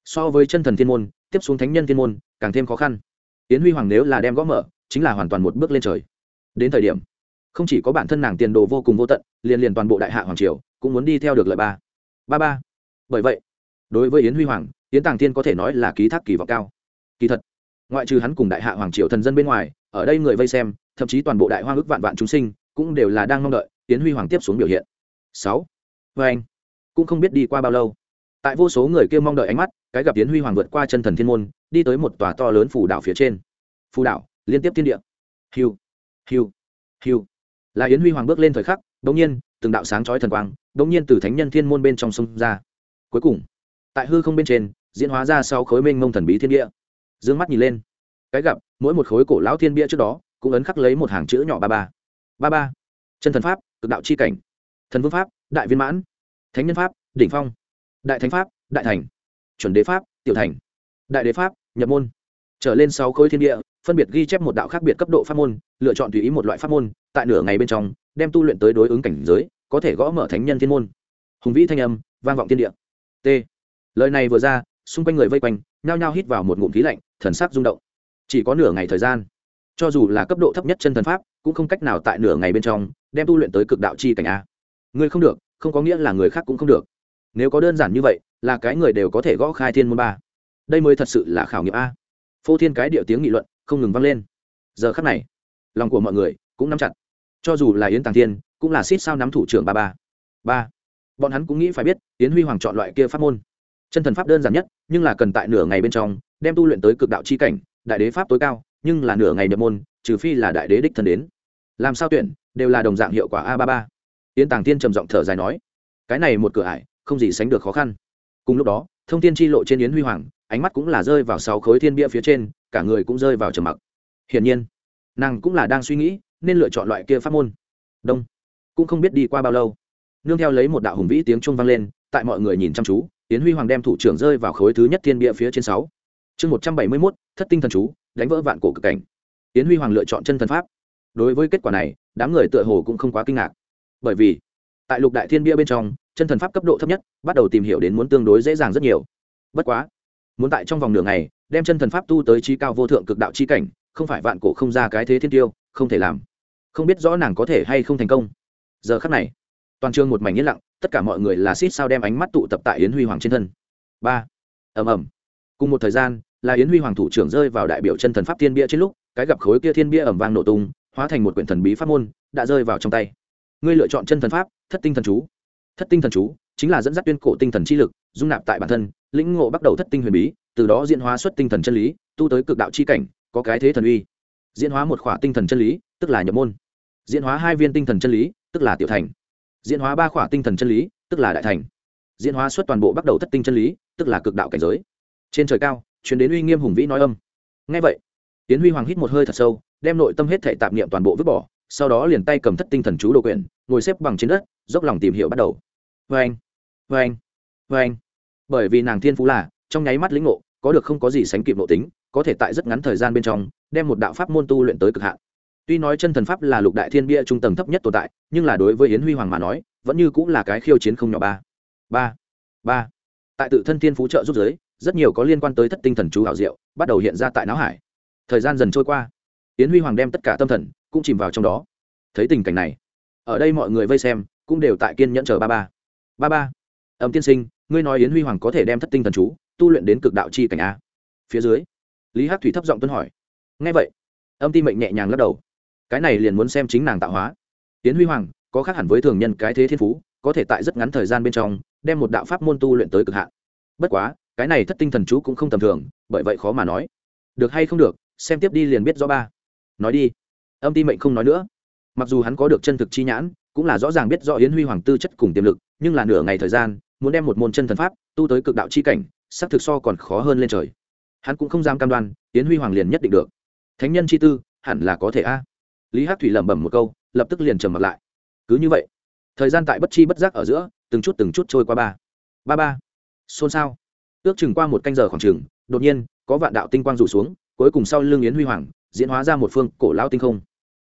S1: So với chân thần thiên môn, tiếp xuống thánh nhân thiên môn, càng thêm khó khăn. Yến huy hoàng nếu là đem gõ mở, chính là hoàn toàn một bước lên trời. Đến thời điểm, không chỉ có bản thân nàng tiền đồ vô cùng vô tận, liền liền toàn bộ đại hạ hoàng triều cũng muốn đi theo được lợi ba. Ba ba. Bởi vậy, đối với yến huy hoàng yến tàng thiên có thể nói là ký thác kỳ vọng cao. Kỳ thật, ngoại trừ hắn cùng đại hạ hoàng triều thần dân bên ngoài, ở đây người vây xem, thậm chí toàn bộ đại hoa ước vạn vạn chúng sinh, cũng đều là đang mong đợi yến huy hoàng tiếp xuống biểu hiện. Sáu vê anh, cũng không biết đi qua bao lâu. Tại vô số người kia mong đợi ánh mắt, cái gặp yến huy hoàng vượt qua chân thần thiên môn, đi tới một tòa to lớn phủ đảo phía trên. Phù đảo, liên tiếp thiên địa. Hiu hiu hiu. Là yến huy hoàng bước lên thời khắc đ ỗ n g nhiên, từng đạo sáng chói thần quang đ ỗ n g nhiên từ thánh nhân thiên môn bên trong sông ra. Cuối cùng, tại hư không bên trên diễn hóa ra sau khối mênh mông thần bí thiên địa. D ư ơ n g mắt nhìn lên. Cái gặp, mỗi một khối cổ lão thiên bia trước đó, cũng ấn khắc lấy một hàng chữ nhỏ ba ba. Ba ba. Chân thần pháp, cực đạo c h i cảnh. Thần vương pháp, đại viên mãn. Thánh nhân pháp, đỉnh phong. Đại thánh pháp, đại thành. Chuẩn đế pháp, tiểu thành. Đại đế pháp, nhập môn. Trở lên sáu khối thiên địa, phân biệt ghi chép một đạo khác biệt cấp độ pháp môn, lựa chọn tùy ý một loại pháp môn, tại nửa ngày bên trong, đem tu luyện tới đối ứng cảnh giới, có thể gõ mở thánh nhân thiên môn. Hùng vĩ thanh âm, vang vọng thiên địa. T. Lời này vừa ra xung quanh người vây quanh, nhao nhao hít vào một ngụm khí lạnh, thần sắc rung động. Chỉ có nửa ngày thời gian, cho dù là cấp độ thấp nhất chân thần pháp, cũng không cách nào tại nửa ngày bên trong đem tu luyện tới cực đạo chi cảnh a. Người không được, không có nghĩa là người khác cũng không được. Nếu có đơn giản như vậy, là cái người đều có thể gõ khai thiên môn ba. Đây mới thật sự là khảo nghiệm a. Phô thiên cái điệu tiếng nghị luận không ngừng vang lên. Giờ khắc này, lòng của mọi người cũng nắm chặt. Cho dù là yến tàng thiên, cũng là xít sao nắm thủ trưởng ba ba. Ba. Bọn hắn cũng nghĩ phải biết, yến huy hoàng chọn loại kia pháp môn chân thần pháp đơn giản nhất, nhưng là cần tại nửa ngày bên trong, đem tu luyện tới cực đạo chi cảnh, đại đế pháp tối cao, nhưng là nửa ngày nhập môn, trừ phi là đại đế đích thân đến. Làm sao tuyển, đều là đồng dạng hiệu quả a ba ba. Yến tàng thiên trầm giọng thở dài nói, cái này một cửa ải, không gì sánh được khó khăn. Cùng lúc đó, thông tin chi lộ trên yến huy hoàng, ánh mắt cũng là rơi vào sáu khối thiên bia phía trên, cả người cũng rơi vào trầm mặc. Hiển nhiên, nàng cũng là đang suy nghĩ, nên lựa chọn loại kia pháp môn. Đông. Cũng không biết đi qua bao lâu. Nương theo lấy một đạo hùng vĩ tiếng trung vang lên tại mọi người nhìn chăm chú tiến huy hoàng đem thủ trưởng rơi vào khối thứ nhất thiên bia phía trên sáu. Chương một trăm bảy mươi mốt, thất tinh thần chú, đánh vỡ vạn cổ cực cảnh. Tiến huy hoàng lựa chọn chân thần pháp. Đối với kết quả này, đám người tựa hồ cũng không quá kinh ngạc. Bởi vì, tại lục đại thiên bia bên trong, chân thần pháp cấp độ thấp nhất, bắt đầu tìm hiểu đến muốn tương đối dễ dàng rất nhiều. Bất quá, muốn tại trong vòng nửa ngày, đem chân thần pháp tu tới trí cao vô thượng cực đạo chi cảnh, không phải vạn cổ không ra cái thế thiên tiêu, không thể làm. Không biết rõ nàng có thể hay không thành công. Giờ khắc này toàn trường một mảnh yên lặng, tất cả mọi người là xít sao đem ánh mắt tụ tập tại yến huy hoàng trên thân. Ba. Ầm ầm. Cùng một thời gian, là yến huy hoàng thủ trưởng rơi vào đại biểu chân thần pháp thiên bia trên lúc, cái gặp khối kia thiên bia ẩm vang nổ tung, hóa thành một quyển thần bí pháp môn, đã rơi vào trong tay. Ngươi lựa chọn chân thần pháp, thất tinh thần chú. Thất tinh thần chú chính là dẫn dắt tuyên cổ tinh thần chi lực, dung nạp tại bản thân, lĩnh ngộ bắt đầu thất tinh huyền bí, từ đó diễn hóa xuất tinh thần chân lý, tu tới cực đạo chi cảnh, có cái thế thần uy. Diễn hóa một khỏa tinh thần chân lý, tức là nhập môn. Diễn hóa hai viên tinh thần chân lý, tức là tiểu thành diễn hóa ba khỏa tinh thần chân lý, tức là đại thành. Diễn hóa xuất toàn bộ bắt đầu thất tinh chân lý, tức là cực đạo cảnh giới. Trên trời cao chuyển đến uy nghiêm hùng vĩ nói âm. Ngay vậy tiến huy hoàng hít một hơi thật sâu, đem nội tâm hết thể tạp niệm toàn bộ vứt bỏ, sau đó liền tay cầm thất tinh thần chú đồ quyển, ngồi xếp bằng trên đất, dốc lòng tìm hiểu bắt đầu. Vê anh vê anh vê anh bởi vì nàng thiên phú là, trong nháy mắt lĩnh ngộ, có được không có gì sánh kịp nội tính, có thể tại rất ngắn thời gian bên trong, đem một đạo pháp môn tu luyện tới cực hạn tuy nói chân thần pháp là lục đại thiên bia trung tầng thấp nhất tồn tại, nhưng là đối với yến huy hoàng mà nói, vẫn như cũng là cái khiêu chiến không nhỏ ba. Ba ba. Tại tự thân thiên phú trợ giúp giới, rất nhiều có liên quan tới thất tinh thần chú hảo diệu, bắt đầu hiện ra tại não hải. Thời gian dần trôi qua, yến huy hoàng đem tất cả tâm thần, cũng chìm vào trong đó. Thấy tình cảnh này, ở đây mọi người vây xem, cũng đều tại kiên nhẫn chờ ba ba. Ba ba, âm tiên sinh, ngươi nói yến huy hoàng có thể đem thất tinh thần chú, tu luyện đến cực đạo chi cảnh a? Phía dưới, lý hắc thủy thấp giọng tuân hỏi. Ngay vậy, âm ti mệnh nhẹ nhàng lắc đầu cái này liền muốn xem chính nàng tạo hóa. Yến huy hoàng, có khác hẳn với thường nhân cái thế thiên phú, có thể tại rất ngắn thời gian bên trong, đem một đạo pháp môn tu luyện tới cực hạn. Bất quá, cái này thất tinh thần chú cũng không tầm thường, bởi vậy khó mà nói. Được hay không được, xem tiếp đi liền biết rõ ba. Nói đi. Âm ti mệnh không nói nữa. Mặc dù hắn có được chân thực chi nhãn, cũng là rõ ràng biết rõ yến huy hoàng tư chất cùng tiềm lực, nhưng là nửa ngày thời gian, muốn đem một môn chân thần pháp tu tới cực đạo chi cảnh sắc thực so còn khó hơn lên trời. Hắn cũng không dám cam đoan, yến huy hoàng liền nhất định được. Thánh nhân chi tư, hẳn là có thể a lý hát thủy lẩm bẩm một câu, lập tức liền trầm mặt lại. Cứ như vậy, thời gian tại bất chi bất giác ở giữa, từng chút từng chút trôi qua ba. Ba ba. Xôn xao. Ước chừng qua một canh giờ khoảng chừng, đột nhiên, có vạn đạo tinh quang rủ xuống, cuối cùng sau lưng yến huy hoàng, diễn hóa ra một phương cổ lão tinh không.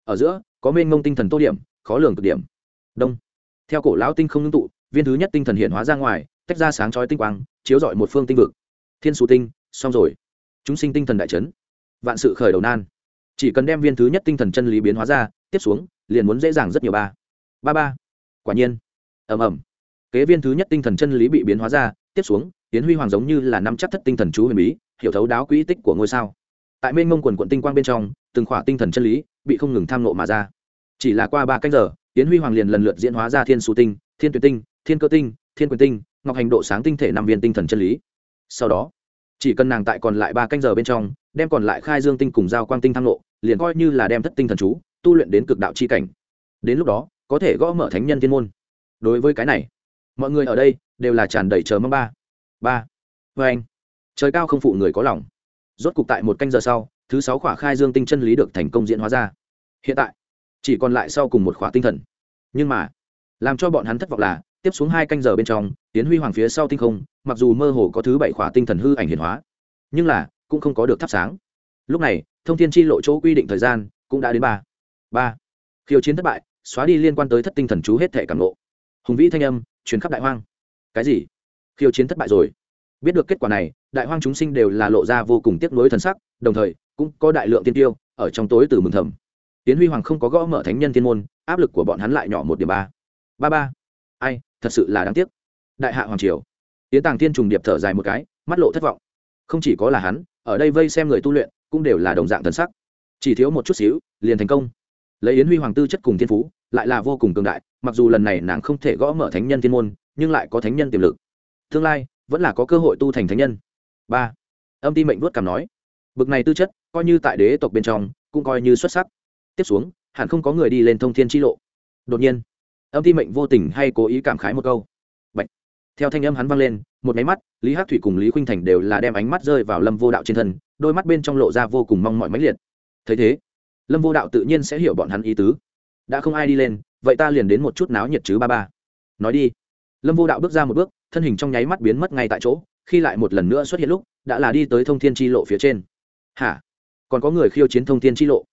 S1: Ở giữa, có mênh ngông tinh thần tô điểm, khó lường cực điểm. Đông. Theo cổ lão tinh không ngưng tụ, viên thứ nhất tinh thần hiện hóa ra ngoài, tách ra sáng chói tinh quang, chiếu rọi một phương tinh vực. Thiên số tinh, xong rồi. Chúng sinh tinh thần đại chấn. Vạn sự khởi đầu nan chỉ cần đem viên thứ nhất tinh thần chân lý biến hóa ra, tiếp xuống, liền muốn dễ dàng rất nhiều ba. Ba ba. Quả nhiên. Ầm ầm. Kế viên thứ nhất tinh thần chân lý bị biến hóa ra, tiếp xuống tiến huy hoàng giống như là năm chắc thất tinh thần chú huyền bí, hiểu thấu đáo quỹ tích của ngôi sao. Tại mênh mông quần quận tinh quang bên trong, từng khỏa tinh thần chân lý bị không ngừng tham nộ mà ra. Chỉ là qua ba canh giờ tiến huy hoàng liền lần lượt diễn hóa ra thiên su tinh, thiên tuyệt tinh, thiên cơ tinh, thiên quyền tinh, ngọc hành độ sáng tinh thể năm viên tinh thần chân lý. Sau đó, chỉ cần nàng tại còn lại ba canh giờ bên trong đem còn lại khai dương tinh cùng giao quang tinh thăng lộ, liền coi như là đem thất tinh thần chú, tu luyện đến cực đạo chi cảnh. Đến lúc đó, có thể gõ mở thánh nhân thiên môn. Đối với cái này, mọi người ở đây đều là tràn đầy chờ mong ba. Ba. Vê anh, trời cao không phụ người có lòng. Rốt cục tại một canh giờ sau, thứ sáu khỏa khai dương tinh chân lý được thành công diễn hóa ra. Hiện tại, chỉ còn lại sau cùng một khỏa tinh thần. Nhưng mà, làm cho bọn hắn thất vọng là, tiếp xuống hai canh giờ bên trong tiến huy hoàng phía sau tinh không, mặc dù mơ hồ có thứ bảy khỏa tinh thần hư ảnh hiển hóa, nhưng là cũng không có được thắp sáng. Lúc này, thông thiên chi lộ chỗ quy định thời gian cũng đã đến ba. Ba. Khiêu chiến thất bại, xóa đi liên quan tới thất tinh thần chú hết thể cảm nộ hùng vĩ thanh âm chuyến khắp đại hoang. Cái gì? Khiêu chiến thất bại rồi. Biết được kết quả này, đại hoang chúng sinh đều là lộ ra vô cùng tiếc nuối thần sắc, đồng thời cũng có đại lượng tiên tiêu ở trong tối từ mừng thầm. Tiến huy hoàng không có gõ mở thánh nhân thiên môn, áp lực của bọn hắn lại nhỏ một điểm ba. Ba ba. Ai, thật sự là đáng tiếc. Đại hạ hoàng triều. Tiến tàng thiên trùng điệp thở dài một cái, mắt lộ thất vọng. Không chỉ có là hắn ở đây vây xem người tu luyện, cũng đều là đồng dạng thần sắc. Chỉ thiếu một chút xíu, liền thành công. Lấy yến huy hoàng tư chất cùng thiên phú, lại là vô cùng cường đại, mặc dù lần này nàng không thể gõ mở thánh nhân thiên môn, nhưng lại có thánh nhân tiềm lực. Tương lai, vẫn là có cơ hội tu thành thánh nhân. Ba. Âm ti mệnh vuốt cảm nói, bực này tư chất, coi như tại đế tộc bên trong, cũng coi như xuất sắc. Tiếp xuống, hẳn không có người đi lên thông thiên chi lộ. Đột nhiên, âm ti mệnh vô tình hay cố ý cảm khái một câu theo thanh âm hắn vang lên, một máy mắt, lý hắc thủy cùng lý khuynh thành đều là đem ánh mắt rơi vào lâm vô đạo trên thân, đôi mắt bên trong lộ ra vô cùng mong mỏi mãnh liệt. Thấy thế, lâm vô đạo tự nhiên sẽ hiểu bọn hắn ý tứ. Đã không ai đi lên, vậy ta liền đến một chút náo nhiệt chứ ba ba. Nói đi. Lâm vô đạo bước ra một bước, thân hình trong nháy mắt biến mất ngay tại chỗ, khi lại một lần nữa xuất hiện lúc, đã là đi tới thông thiên tri lộ phía trên. Hả? Còn có người khiêu chiến thông thiên tri lộ?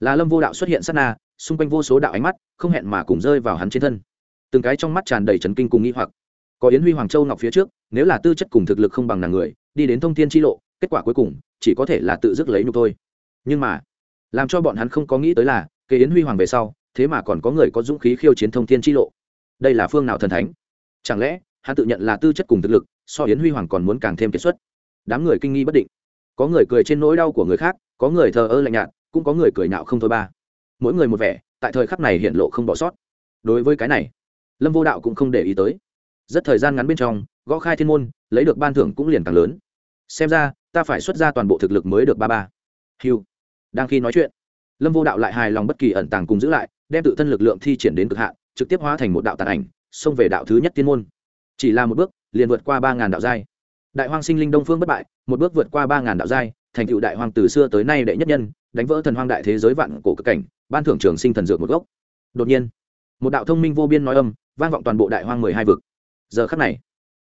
S1: Là lâm vô đạo xuất hiện sát na, xung quanh vô số đạo ánh mắt, không hẹn mà cùng rơi vào hắn trên thân. Từng cái trong mắt tràn đầy trấn kinh cùng nghi hoặc có yến huy hoàng châu ngọc phía trước, nếu là tư chất cùng thực lực không bằng nàng người, đi đến thông thiên tri lộ, kết quả cuối cùng, chỉ có thể là tự dứt lấy nhục thôi. Nhưng mà, làm cho bọn hắn không có nghĩ tới là kế yến huy hoàng về sau, thế mà còn có người có dũng khí khiêu chiến thông thiên tri lộ. Đây là phương nào thần thánh? Chẳng lẽ, hắn tự nhận là tư chất cùng thực lực, so yến huy hoàng còn muốn càng thêm kiệt xuất? Đám người kinh nghi bất định. Có người cười trên nỗi đau của người khác, có người thờ ơ lạnh nhạt, cũng có người cười nhạo không thôi ba. Mỗi người một vẻ, tại thời khắc này hiện lộ không bỏ sót. Đối với cái này, lâm vô đạo cũng không để ý tới rất thời gian ngắn bên trong, gõ khai thiên môn, lấy được ban thưởng cũng liền càng lớn. Xem ra, ta phải xuất ra toàn bộ thực lực mới được ba ba. Hiu đang khi nói chuyện, lâm vô đạo lại hài lòng bất kỳ ẩn tàng cùng giữ lại, đem tự thân lực lượng thi triển đến cực hạn, trực tiếp hóa thành một đạo tàn ảnh, xông về đạo thứ nhất thiên môn. Chỉ là một bước, liền vượt qua ba ngàn đạo giai. Đại hoang sinh linh đông phương bất bại, một bước vượt qua ba ngàn đạo giai, thành tựu đại hoang từ xưa tới nay đệ nhất nhân, đánh vỡ thần hoang đại thế giới vạn cổ cực cảnh, ban thưởng trường sinh thần dược một gốc. Đột nhiên, một đạo thông minh vô biên nói âm, vang vọng toàn bộ đại hoang mười hai vực giờ khắc này,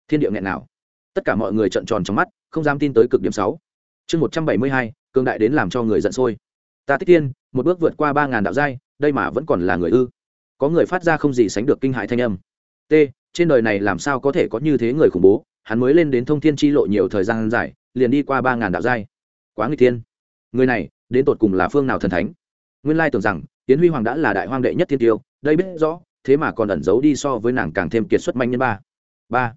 S1: thiên địa nghẹn nào. Tất cả mọi người trợn tròn trong mắt, không dám tin tới cực điểm sáu. Chương một trăm bảy mươi hai cương đại đến làm cho người giận sôi. Ta tích tiên một bước vượt qua ba ngàn đạo giai, đây mà vẫn còn là người ư? Có người phát ra không gì sánh được kinh hại thanh âm. T, trên đời này làm sao có thể có như thế người khủng bố? Hắn mới lên đến thông thiên chi lộ nhiều thời gian dài, liền đi qua ba ngàn đạo giai. Quá người tiên người này, đến tột cùng là phương nào thần thánh? Nguyên lai tưởng rằng tiến huy hoàng đã là đại hoang đệ nhất thiên tiêu, đây biết rõ, thế mà còn ẩn giấu đi so với nàng càng thêm kiệt xuất manh nhân ba ba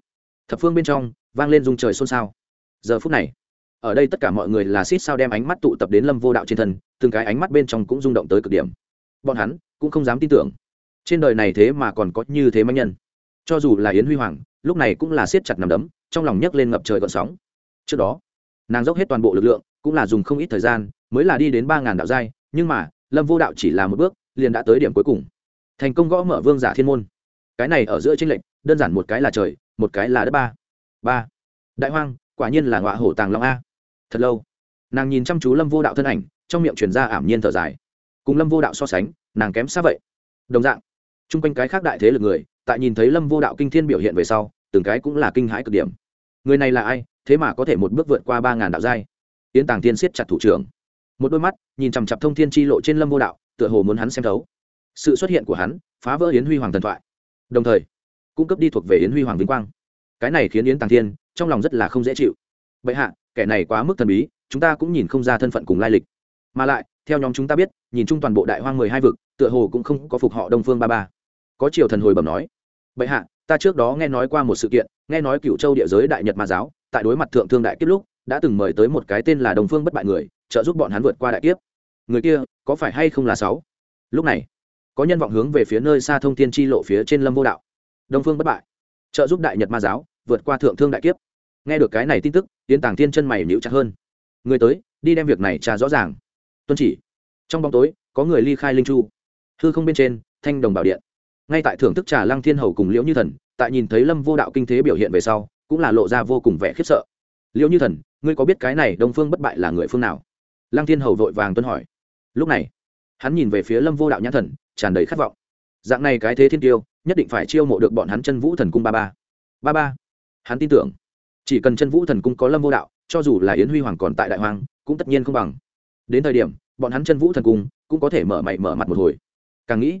S1: thập phương bên trong vang lên dung trời xôn xao giờ phút này ở đây tất cả mọi người là xít sao đem ánh mắt tụ tập đến lâm vô đạo trên thân từng cái ánh mắt bên trong cũng rung động tới cực điểm bọn hắn cũng không dám tin tưởng trên đời này thế mà còn có như thế manh nhân cho dù là yến huy hoàng lúc này cũng là siết chặt nằm đấm trong lòng nhấc lên ngập trời gọn sóng trước đó nàng dốc hết toàn bộ lực lượng cũng là dùng không ít thời gian mới là đi đến ba ngàn đạo giai nhưng mà lâm vô đạo chỉ là một bước liền đã tới điểm cuối cùng thành công gõ mở vương giả thiên môn cái này ở giữa tranh lệnh đơn giản một cái là trời, một cái là đất ba. Ba. Đại hoang, quả nhiên là ngọa hổ tàng long a. Thật lâu, nàng nhìn chăm chú lâm vô đạo thân ảnh, trong miệng truyền ra ảm nhiên thở dài. Cùng lâm vô đạo so sánh, nàng kém xa vậy. Đồng dạng, chung quanh cái khác đại thế lực người, tại nhìn thấy lâm vô đạo kinh thiên biểu hiện về sau, từng cái cũng là kinh hãi cực điểm. Người này là ai, thế mà có thể một bước vượt qua ba ngàn đạo giai? Yến tàng tiên siết chặt thủ trưởng. Một đôi mắt, nhìn chằm chặp thông thiên chi lộ trên lâm vô đạo, tựa hồ muốn hắn xem thấu. Sự xuất hiện của hắn, phá vỡ yến huy hoàng thần thoại. Đồng thời cung cấp đi thuộc về yến huy hoàng vinh quang. Cái này khiến yến tàng thiên, trong lòng rất là không dễ chịu. Vậy hạ, kẻ này quá mức thần bí, chúng ta cũng nhìn không ra thân phận cùng lai lịch. Mà lại, theo nhóm chúng ta biết, nhìn chung toàn bộ đại hoang mười hai vực, tựa hồ cũng không có phục họ đông phương ba ba. Có triều thần hồi bẩm nói, bệ hạ, ta trước đó nghe nói qua một sự kiện, nghe nói cựu châu địa giới đại nhật ma giáo, tại đối mặt thượng thương đại kiếp lúc, đã từng mời tới một cái tên là đồng phương bất bại người, trợ giúp bọn hắn vượt qua đại kiếp. Người kia, có phải hay không là sáu? Lúc này, có nhân vọng hướng về phía nơi xa thông thiên chi lộ phía trên lâm vô đạo đông phương bất bại. Trợ giúp đại nhật ma giáo vượt qua thượng thương đại kiếp. Nghe được cái này tin tức tiến tàng thiên chân mày níu chặt hơn. Người tới, đi đem việc này trả rõ ràng. Tuân chỉ. Trong bóng tối, có người ly khai linh chu. Hư không bên trên, thanh đồng bảo điện. Ngay tại thưởng thức trà lăng thiên hầu cùng liễu như thần, tại nhìn thấy lâm vô đạo kinh thế biểu hiện về sau, cũng là lộ ra vô cùng vẻ khiếp sợ. Liễu như thần, ngươi có biết cái này đông phương bất bại là người phương nào? Lăng thiên hầu vội vàng tuân hỏi. Lúc này, hắn nhìn về phía lâm vô đạo nhãn thần, tràn đầy khát vọng. Dạng này cái thế thiên tiêu nhất định phải chiêu mộ được bọn hắn chân vũ thần cung ba ba. Ba ba. Hắn tin tưởng. Chỉ cần chân vũ thần cung có lâm vô đạo, cho dù là yến huy hoàng còn tại đại hoàng cũng tất nhiên không bằng. Đến thời điểm, bọn hắn chân vũ thần cung cũng có thể mở mày mở mặt một hồi. Càng nghĩ,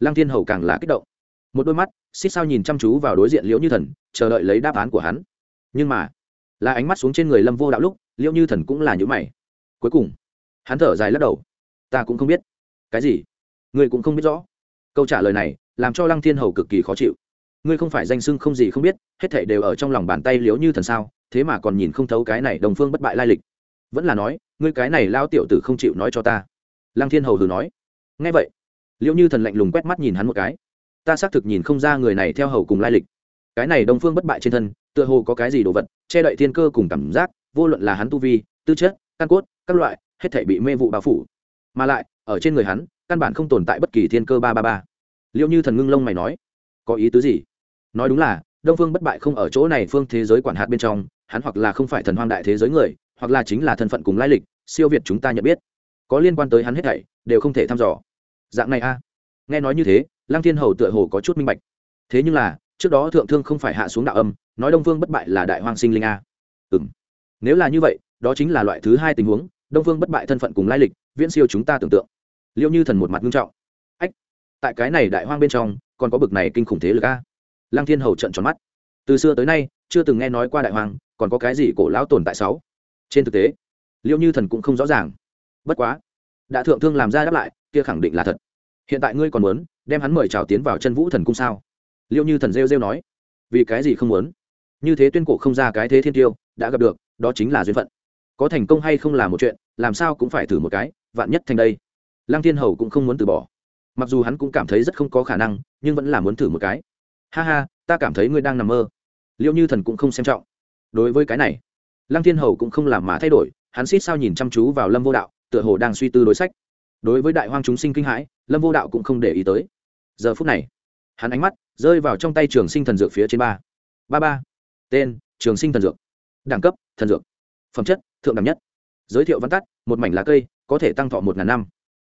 S1: lăng thiên hầu càng là kích động. Một đôi mắt, xích sao nhìn chăm chú vào đối diện liễu như thần, chờ đợi lấy đáp án của hắn. Nhưng mà, là ánh mắt xuống trên người lâm vô đạo lúc, liễu như thần cũng là nhữ mày. Cuối cùng, hắn thở dài lắc đầu. Ta cũng không biết. Cái gì? Người cũng không biết rõ câu trả lời này làm cho lăng thiên hầu cực kỳ khó chịu. Ngươi không phải danh sưng không gì không biết, hết thảy đều ở trong lòng bàn tay liếu như thần sao, thế mà còn nhìn không thấu cái này đồng phương bất bại lai lịch. Vẫn là nói, ngươi cái này lao tiểu tử không chịu nói cho ta. Lăng thiên hầu hừ nói. Ngay vậy liễu như thần lạnh lùng quét mắt nhìn hắn một cái. Ta xác thực nhìn không ra người này theo hầu cùng lai lịch. Cái này đông phương bất bại trên thân, tựa hồ có cái gì đồ vật, che đậy thiên cơ cùng cảm giác, vô luận là hắn tu vi, tư chất, căn cốt, các loại, hết thể bị mê vụ bao phủ. Mà lại, ở trên người hắn, căn bản không tồn tại bất kỳ thiên cơ ba ba ba liệu như thần ngưng lông mày nói, có ý tứ gì? Nói đúng là, đông phương bất bại không ở chỗ này phương thế giới quản hạt bên trong, hắn hoặc là không phải thần hoang đại thế giới người, hoặc là chính là thân phận cùng lai lịch, siêu việt chúng ta nhận biết. Có liên quan tới hắn hết thảy, đều không thể thăm dò. Dạng này a? Nghe nói như thế, lăng thiên hầu tựa hồ có chút minh bạch. Thế nhưng là, trước đó thượng thương không phải hạ xuống đạo âm, nói đông phương bất bại là đại hoang sinh linh a. Ừ m nếu là như vậy, đó chính là loại thứ hai tình huống, đông phương bất bại thân phận cùng lai lịch, viễn siêu chúng ta tưởng tượng. Liệu như thần một mặt nghiêm trọng tại cái này đại hoang bên trong, còn có bực này kinh khủng thế lực a. Lăng thiên hầu trận tròn mắt. Từ xưa tới nay, chưa từng nghe nói qua đại hoang, còn có cái gì cổ lão tồn tại sáu? Trên thực tế liệu như thần cũng không rõ ràng. Bất quá, đã thượng thương làm ra đáp lại, kia khẳng định là thật. Hiện tại ngươi còn muốn đem hắn mời chào tiến vào chân vũ thần cung sao? Liệu như thần rêu rêu nói. Vì cái gì không muốn? Như thế tuyên cổ không ra cái thế thiên tiêu, đã gặp được, đó chính là duyên phận. Có thành công hay không là một chuyện, làm sao cũng phải thử một cái, vạn nhất thành đây. Lăng thiên hầu cũng không muốn từ bỏ mặc dù hắn cũng cảm thấy rất không có khả năng, nhưng vẫn là muốn thử một cái. Ha ha, ta cảm thấy ngươi đang nằm mơ. Liệu như thần cũng không xem trọng. Đối với cái này, lăng thiên hầu cũng không làm mà thay đổi, hắn xít sao nhìn chăm chú vào lâm vô đạo, tựa hồ đang suy tư đối sách. Đối với đại hoang chúng sinh kinh hãi, lâm vô đạo cũng không để ý tới. Giờ phút này, hắn ánh mắt rơi vào trong tay trường sinh thần dược phía trên ba. Ba ba. Tên, trường sinh thần dược. Đẳng cấp, thần dược. Phẩm chất, thượng đẳng nhất. Giới thiệu văn tắt, một mảnh lá cây, có thể tăng thọ một ngàn năm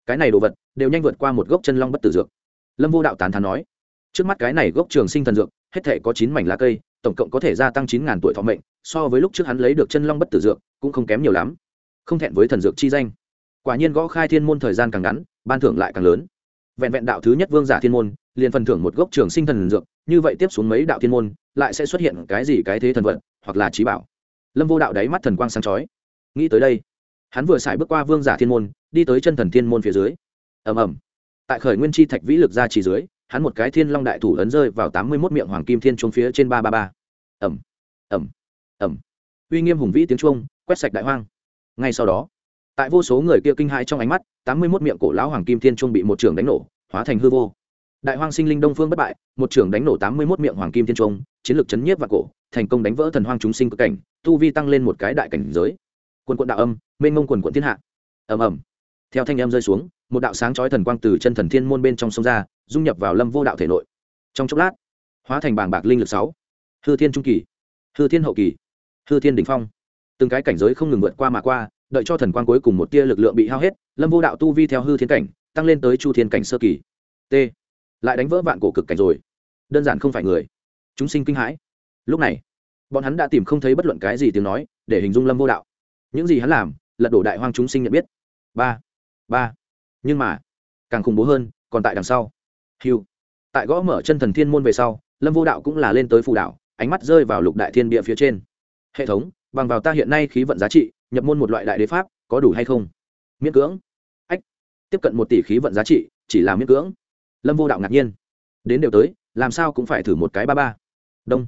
S1: cái này đồ vật đều nhanh vượt qua một gốc chân long bất tử dược. Lâm vô đạo tán thán nói, trước mắt cái này gốc trường sinh thần dược, hết thể có chín mảnh lá cây, tổng cộng có thể gia tăng chín ngàn tuổi thọ mệnh, so với lúc trước hắn lấy được chân long bất tử dược cũng không kém nhiều lắm. Không thẹn với thần dược chi danh. Quả nhiên gõ khai thiên môn thời gian càng ngắn, ban thưởng lại càng lớn. Vẹn vẹn đạo thứ nhất vương giả thiên môn, liền phần thưởng một gốc trường sinh thần dược, như vậy tiếp xuống mấy đạo thiên môn, lại sẽ xuất hiện cái gì cái thế thần vật, hoặc là trí bảo. Lâm vô đạo đáy mắt thần quang sáng chói. Nghĩ tới đây hắn vừa xài bước qua vương giả thiên môn, đi tới chân thần thiên môn phía dưới. Ầm ầm. Tại khởi nguyên chi thạch vĩ lực ra chỉ dưới, hắn một cái thiên long đại thủ ấn rơi vào tám mươi mốt miệng hoàng kim thiên trung phía trên ba ba ba. Ẩm ẩm ẩm uy nghiêm hùng vĩ tiếng trung quét sạch đại hoang. Ngay sau đó, tại vô số người kia kinh hãi trong ánh mắt, tám mươi mốt miệng cổ lão hoàng kim thiên trung bị một trường đánh nổ, hóa thành hư vô. Đại hoang sinh linh đông phương bất bại, một trường đánh nổ tám mươi mốt miệng hoàng kim thiên trung chiến lược chấn nhiếp và cổ, thành công đánh vỡ thần hoang chúng sinh cực cảnh, tu vi tăng lên một cái đại cảnh giới quần quận đạo âm, mênh mông quần quận thiên hạ. Ầm ầm. Theo thanh âm rơi xuống, một đạo sáng chói thần quang từ chân thần thiên môn bên trong sông ra, dung nhập vào lâm vô đạo thể nội. Trong chốc lát, hóa thành bảng bạc linh lực sáu. Hư thiên trung kỳ, hư thiên hậu kỳ, hư thiên đỉnh phong. Từng cái cảnh giới không ngừng vượt qua mà qua, đợi cho thần quang cuối cùng một tia lực lượng bị hao hết, lâm vô đạo tu vi theo hư thiên cảnh, tăng lên tới chu thiên cảnh sơ kỳ. T. Lại đánh vỡ vạn cổ cực cảnh rồi. Đơn giản không phải người. Chúng sinh kinh hãi. Lúc này, bọn hắn đã tìm không thấy bất luận cái gì tiếng nói để hình dung lâm vô đạo những gì hắn làm, lật đổ đại hoang chúng sinh nhận biết. Ba ba. Nhưng mà, càng khủng bố hơn, còn tại đằng sau. Hiu tại gõ mở chân thần thiên môn về sau, lâm vô đạo cũng là lên tới phù đạo ánh mắt rơi vào lục đại thiên địa phía trên. Hệ thống, bằng vào ta hiện nay khí vận giá trị, nhập môn một loại đại đế pháp, có đủ hay không? Miễn cưỡng. Ách. Tiếp cận một tỷ khí vận giá trị, chỉ là miễn cưỡng. Lâm vô đạo ngạc nhiên. Đến đều tới, làm sao cũng phải thử một cái ba ba. Đông.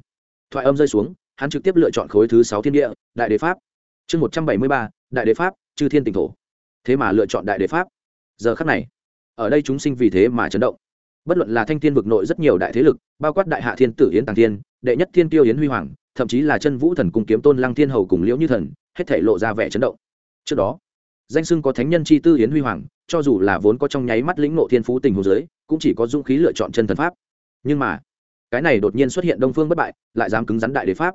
S1: Thoại âm rơi xuống, hắn trực tiếp lựa chọn khối thứ sáu thiên địa, đại đế pháp chương một trăm bảy mươi ba, đại đế pháp, chư thiên tỉnh thổ. Thế mà lựa chọn đại đế pháp. Giờ khắc này, ở đây chúng sinh vì thế mà chấn động. Bất luận là thanh thiên vực nội rất nhiều đại thế lực, bao quát đại hạ thiên tử yến tàng thiên, đệ nhất thiên tiêu yến huy hoàng, thậm chí là chân vũ thần cùng kiếm tôn lăng thiên hầu cùng liễu như thần, hết thể lộ ra vẻ chấn động. Trước đó, danh sưng có thánh nhân chi tư yến huy hoàng, cho dù là vốn có trong nháy mắt lĩnh nộ thiên phú tình hồ giới cũng chỉ có dũng khí lựa chọn chân thần pháp. Nhưng mà, cái này đột nhiên xuất hiện đông phương bất bại, lại dám cứng rắn đại đế pháp.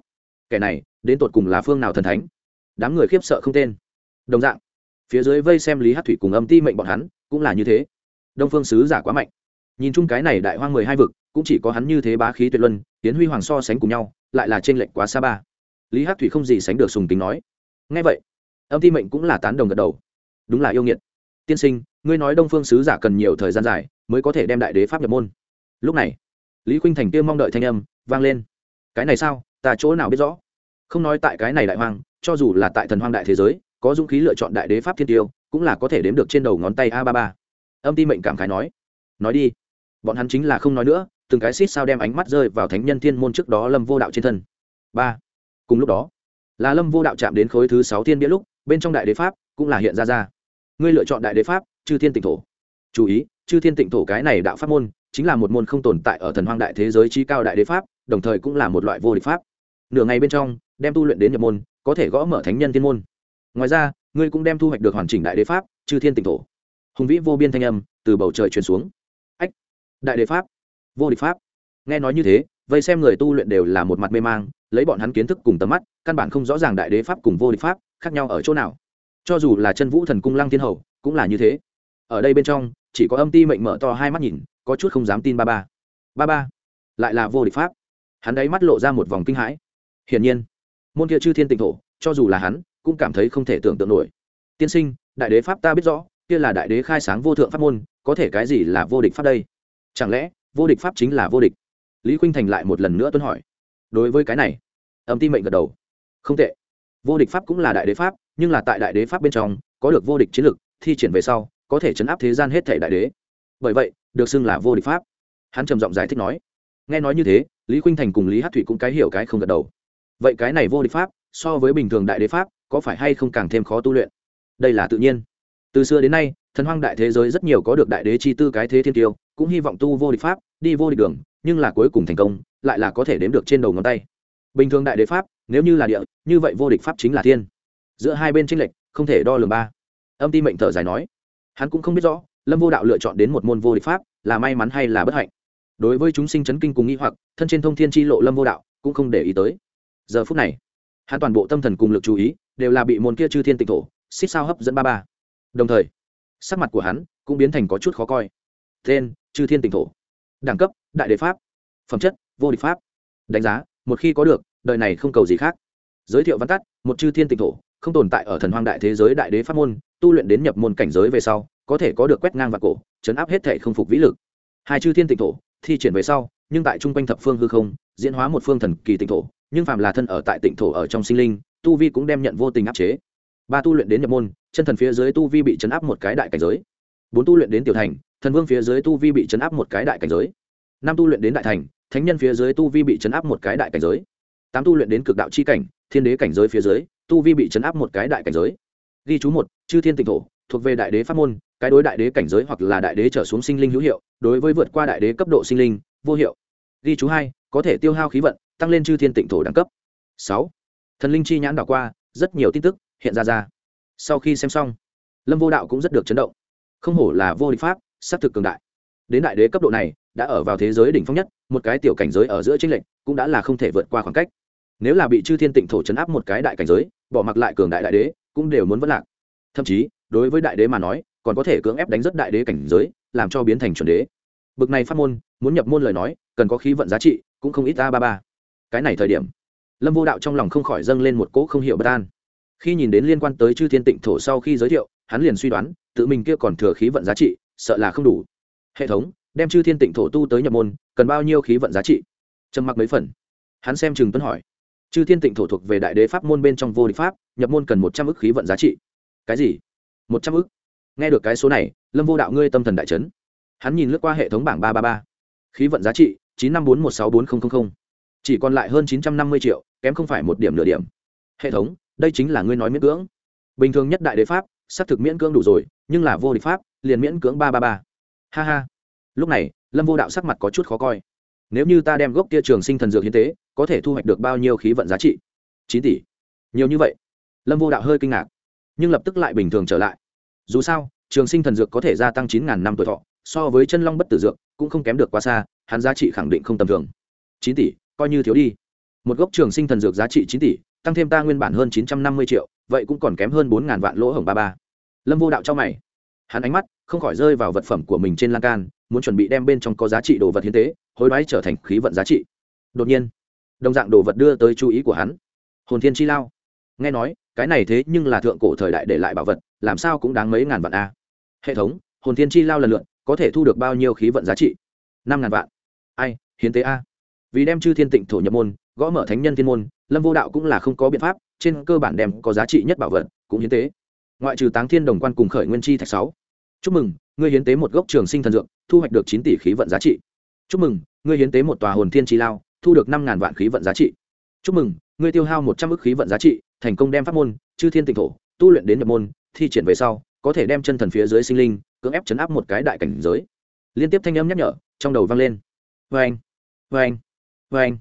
S1: Kẻ này, đến tột cùng là phương nào thần thánh? Đám người khiếp sợ không tên. Đồng dạng, phía dưới vây xem lý hát thủy cùng âm ti mệnh bọn hắn cũng là như thế. Đông phương sứ giả quá mạnh. Nhìn chung cái này đại hoang mười hai vực, cũng chỉ có hắn như thế bá khí tuyệt luân tiến huy hoàng so sánh cùng nhau, lại là t r ê n lệch quá xa ba. Lý hát thủy không gì sánh được sùng tính nói. Ngay vậy, âm ti mệnh cũng là tán đồng gật đầu. Đúng là yêu nghiệt. Tiên sinh, ngươi nói đông phương sứ giả cần nhiều thời gian dài mới có thể đem đại đế pháp nhập môn. Lúc này, lý khuynh thành tiêu mong đợi thanh âm vang lên. Cái này sao? Ta chỗ nào biết rõ? Không nói tại cái này đại hoang cho dù là tại thần hoang đại thế giới, có dũng khí lựa chọn đại đế pháp thiên tiêu, cũng là có thể đếm được trên đầu ngón tay a ba ba. Âm ti mệnh cảm khái nói nói đi, bọn hắn chính là không nói nữa, từng cái xít sao đem ánh mắt rơi vào thánh nhân thiên môn trước đó lâm vô đạo trên thân. Ba. Cùng lúc đó, là lâm vô đạo chạm đến khối thứ sáu thiên bia lúc, bên trong đại đế pháp cũng là hiện ra ra. Ngươi lựa chọn đại đế pháp, chư thiên tịnh thổ. Chú ý, chư thiên tịnh thổ cái này đạo pháp môn, chính là một môn không tồn tại ở thần hoang đại thế giới chi cao đại đế pháp, đồng thời cũng là một loại vô địch pháp. Nửa ngày bên trong đem tu luyện đến nhập môn, có thể gõ mở thánh nhân thiên môn. Ngoài ra, ngươi cũng đem thu hoạch được hoàn chỉnh đại đế pháp, chư thiên tịnh thổ. Hùng vĩ vô biên thanh âm từ bầu trời truyền xuống. Ách, đại đế pháp, vô địch pháp. Nghe nói như thế, vây xem người tu luyện đều là một mặt mê mang, lấy bọn hắn kiến thức cùng tầm mắt, căn bản không rõ ràng đại đế pháp cùng vô địch pháp khác nhau ở chỗ nào. Cho dù là chân vũ thần cung lăng thiên hầu, cũng là như thế. Ở đây bên trong, chỉ có âm ti mệnh mở to hai mắt nhìn, có chút không dám tin ba ba. Ba ba, lại là vô địch pháp. Hắn đấy mắt lộ ra một vòng kinh hãi. Hiển nhiên môn kia chư thiên tịnh thổ cho dù là hắn cũng cảm thấy không thể tưởng tượng nổi. Tiên sinh đại đế pháp ta biết rõ kia là đại đế khai sáng vô thượng pháp môn có thể cái gì là vô địch pháp đây? Chẳng lẽ vô địch pháp chính là vô địch? Lý khuynh thành lại một lần nữa tuân hỏi. Đối với cái này âm ti mệnh gật đầu. Không tệ. Vô địch pháp cũng là đại đế pháp nhưng là tại đại đế pháp bên trong có được vô địch chiến lược, thi triển về sau có thể chấn áp thế gian hết thể đại đế. Bởi vậy được xưng là vô địch pháp. Hắn trầm giọng giải thích nói. Nghe nói như thế lý khuynh thành cùng lý hát thủy cũng cái hiểu cái không gật đầu vậy cái này vô địch pháp, so với bình thường đại đế pháp, có phải hay không càng thêm khó tu luyện? Đây là tự nhiên. Từ xưa đến nay, thần hoang đại thế giới rất nhiều có được đại đế chi tư cái thế thiên tiêu, cũng hy vọng tu vô địch pháp, đi vô địch đường, nhưng là cuối cùng thành công, lại là có thể đếm được trên đầu ngón tay. Bình thường đại đế pháp, nếu như là địa, như vậy vô địch pháp chính là thiên. Giữa hai bên tranh lệch, không thể đo lường ba. Âm ti mệnh thở dài nói, hắn cũng không biết rõ, lâm vô đạo lựa chọn đến một môn vô địch pháp, là may mắn hay là bất hạnh. Đối với chúng sinh chấn kinh cùng nghi hoặc, thân trên thông thiên tri lộ lâm vô đạo cũng không để ý tới giờ phút này, hắn toàn bộ tâm thần cùng lực chú ý đều là bị môn kia chư thiên tịnh thổ, xích sao hấp dẫn ba ba. Đồng thời, sắc mặt của hắn cũng biến thành có chút khó coi. Tên, chư thiên tịnh thổ. Đẳng cấp, đại đế pháp. Phẩm chất, vô địch pháp. Đánh giá, một khi có được, đời này không cầu gì khác. Giới thiệu văn tắt, một chư thiên tịnh thổ, không tồn tại ở thần hoang đại thế giới đại đế pháp môn, tu luyện đến nhập môn cảnh giới về sau, có thể có được quét ngang và cổ, chấn áp hết thể không phục vĩ lực. Hai chư thiên tịnh thổ thi triển về sau, nhưng tại trung quanh thập phương hư không, diễn hóa một phương thần kỳ tịnh thổ nhưng phàm là thân ở tại tịnh thổ ở trong sinh linh, tu vi cũng đem nhận vô tình áp chế. Ba tu luyện đến nhập môn, chân thần phía dưới tu vi bị chấn áp một cái đại cảnh giới. Bốn tu luyện đến tiểu thành, thần vương phía dưới tu vi bị chấn áp một cái đại cảnh giới. Năm tu luyện đến đại thành, thánh nhân phía dưới tu vi bị chấn áp một cái đại cảnh giới. Tám tu luyện đến cực đạo c h i cảnh, thiên đế cảnh giới phía dưới, tu vi bị chấn áp một cái đại cảnh giới. Ghi chú một, chư thiên tịnh thổ, thuộc về đại đế pháp môn, cái đối đại đế cảnh giới hoặc là đại đế trở xuống sinh linh hữu hiệu, đối với vượt qua đại đế cấp độ sinh linh, vô hiệu. Ghi chú hai, có thể tiêu hao khí vận tăng lên chư thiên tịnh thổ đẳng cấp. Sáu, thần linh chi nhãn đảo qua, rất nhiều tin tức hiện ra ra. Sau khi xem xong, lâm vô đạo cũng rất được chấn động. Không hổ là vô địch pháp s á c thực cường đại. Đến đại đế cấp độ này, đã ở vào thế giới đỉnh phong nhất, một cái tiểu cảnh giới ở giữa tranh lệch cũng đã là không thể vượt qua khoảng cách. Nếu là bị chư thiên tịnh thổ chấn áp một cái đại cảnh giới, bỏ mặc lại cường đại đại đế, cũng đều muốn vất lạc. Thậm chí, đối với đại đế mà nói, còn có thể cưỡng ép đánh rất đại đế cảnh giới, làm cho biến thành chuẩn đế. Bực này phát môn, muốn nhập môn lời nói, cần có khí vận giá trị, cũng không ít a ba ba cái này thời điểm, lâm vô đạo trong lòng không khỏi dâng lên một cỗ không hiểu bất an. Khi nhìn đến liên quan tới chư thiên tịnh thổ sau khi giới thiệu, hắn liền suy đoán, tự mình kia còn thừa khí vận giá trị, sợ là không đủ. Hệ thống, đem chư thiên tịnh thổ tu tới nhập môn, cần bao nhiêu khí vận giá trị? Trầm mặc mấy phần. Hắn xem chừng tuấn hỏi. Chư thiên tịnh thổ thuộc về đại đế pháp môn bên trong vô địch pháp, nhập môn cần một trăm ước khí vận giá trị. Cái gì? Một trăm ước nghe được cái số này, lâm vô đạo ngươi tâm thần đại trấn hắn nhìn lướt qua hệ thống bảng ba ba ba. Khí vận giá trị, chín năm bốn một sáu bốn không không không chỉ còn lại hơn chín trăm năm mươi triệu, kém không phải một điểm nửa điểm. Hệ thống, đây chính là ngươi nói miễn cưỡng. Bình thường nhất đại đế pháp, xác thực miễn cưỡng đủ rồi, nhưng là vô địch pháp, liền miễn cưỡng ba ba ba. Ha ha. Lúc này, lâm vô đạo sắc mặt có chút khó coi. Nếu như ta đem gốc kia trường sinh thần dược hiến tế, có thể thu hoạch được bao nhiêu khí vận giá trị? Chín tỷ. Nhiều như vậy. Lâm vô đạo hơi kinh ngạc, nhưng lập tức lại bình thường trở lại. Dù sao, trường sinh thần dược có thể gia tăng chín ngàn năm tuổi thọ, so với chân long bất tử dược cũng không kém được quá xa, hắn giá trị khẳng định không tầm thường. Chín tỷ coi như thiếu đi. Một gốc trường sinh thần dược giá trị chín tỷ, tăng thêm ta nguyên bản hơn chín trăm năm mươi triệu, vậy cũng còn kém hơn bốn ngàn vạn lỗ hổng ba ba. Lâm vô đạo cho mày. Hắn ánh mắt không khỏi rơi vào vật phẩm của mình trên lan can, muốn chuẩn bị đem bên trong có giá trị đồ vật hiến tế, hối đoái trở thành khí vận giá trị. Đột nhiên, đồng dạng đồ vật đưa tới chú ý của hắn. Hồn thiên chi lao. Nghe nói, cái này thế nhưng là thượng cổ thời đại để lại bảo vật, làm sao cũng đáng mấy ngàn vạn a. Hệ thống, hồn thiên chi lao lần lượt, có thể thu được bao nhiêu khí vận giá trị? Năm ngàn vạn. Ai, hiến tế a? Vì đem chư thiên tịnh thổ nhập môn, gõ mở thánh nhân thiên môn, lâm vô đạo cũng là không có biện pháp, trên cơ bản đem có giá trị nhất bảo vật cũng hiến tế. Ngoại trừ táng thiên đồng quan cùng khởi nguyên chi thạch sáu. Chúc mừng, ngươi hiến tế một gốc trường sinh thần dược, thu hoạch được chín tỷ khí vận giá trị. Chúc mừng, ngươi hiến tế một tòa hồn thiên trí lao, thu được năm ngàn vạn khí vận giá trị. Chúc mừng, ngươi tiêu hao một trăm ước khí vận giá trị, thành công đem pháp môn, chư thiên tịnh thổ, tu luyện đến nhập môn, thi triển về sau, có thể đem chân thần phía dưới sinh linh, cưỡng ép chấn áp một cái đại cảnh giới. Liên tiếp thanh âm nhắc nhở, trong đầu vang lên. Vê anh vê anh vê anh,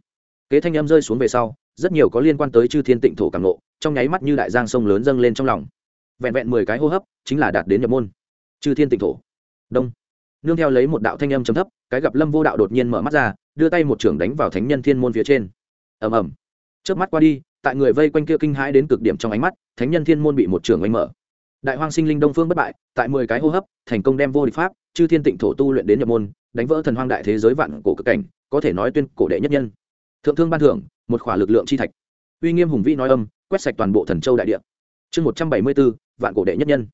S1: kế thanh âm rơi xuống về sau, rất nhiều có liên quan tới chư thiên tịnh thổ càng lộ trong nháy mắt như đại giang sông lớn dâng lên trong lòng. Vẹn vẹn mười cái hô hấp, chính là đạt đến nhập môn. Chư thiên tịnh thổ. Đông. Nương theo lấy một đạo thanh âm chấm thấp, cái gặp lâm vô đạo đột nhiên mở mắt ra, đưa tay một trưởng đánh vào thánh nhân thiên môn phía trên. Ầm ầm. Trước mắt qua đi, tại người vây quanh kia kinh hãi đến cực điểm trong ánh mắt, thánh nhân thiên môn bị một trưởng oanh mở. Đại hoang sinh linh đông phương bất bại, tại mười cái hô hấp, thành công đem vô địch pháp, chư thiên tịnh thổ tu luyện đến nhập môn, đánh vỡ thần hoang đại thế giới vạn cổ cực cảnh có thể nói tuyên cổ đệ nhất nhân. Thượng thương ban thưởng, một khỏa lực lượng chi thạch. Uy nghiêm hùng vĩ nói âm, quét sạch toàn bộ thần châu đại địa. Chương một trăm bảy mươi bốn vạn cổ đệ nhất nhân.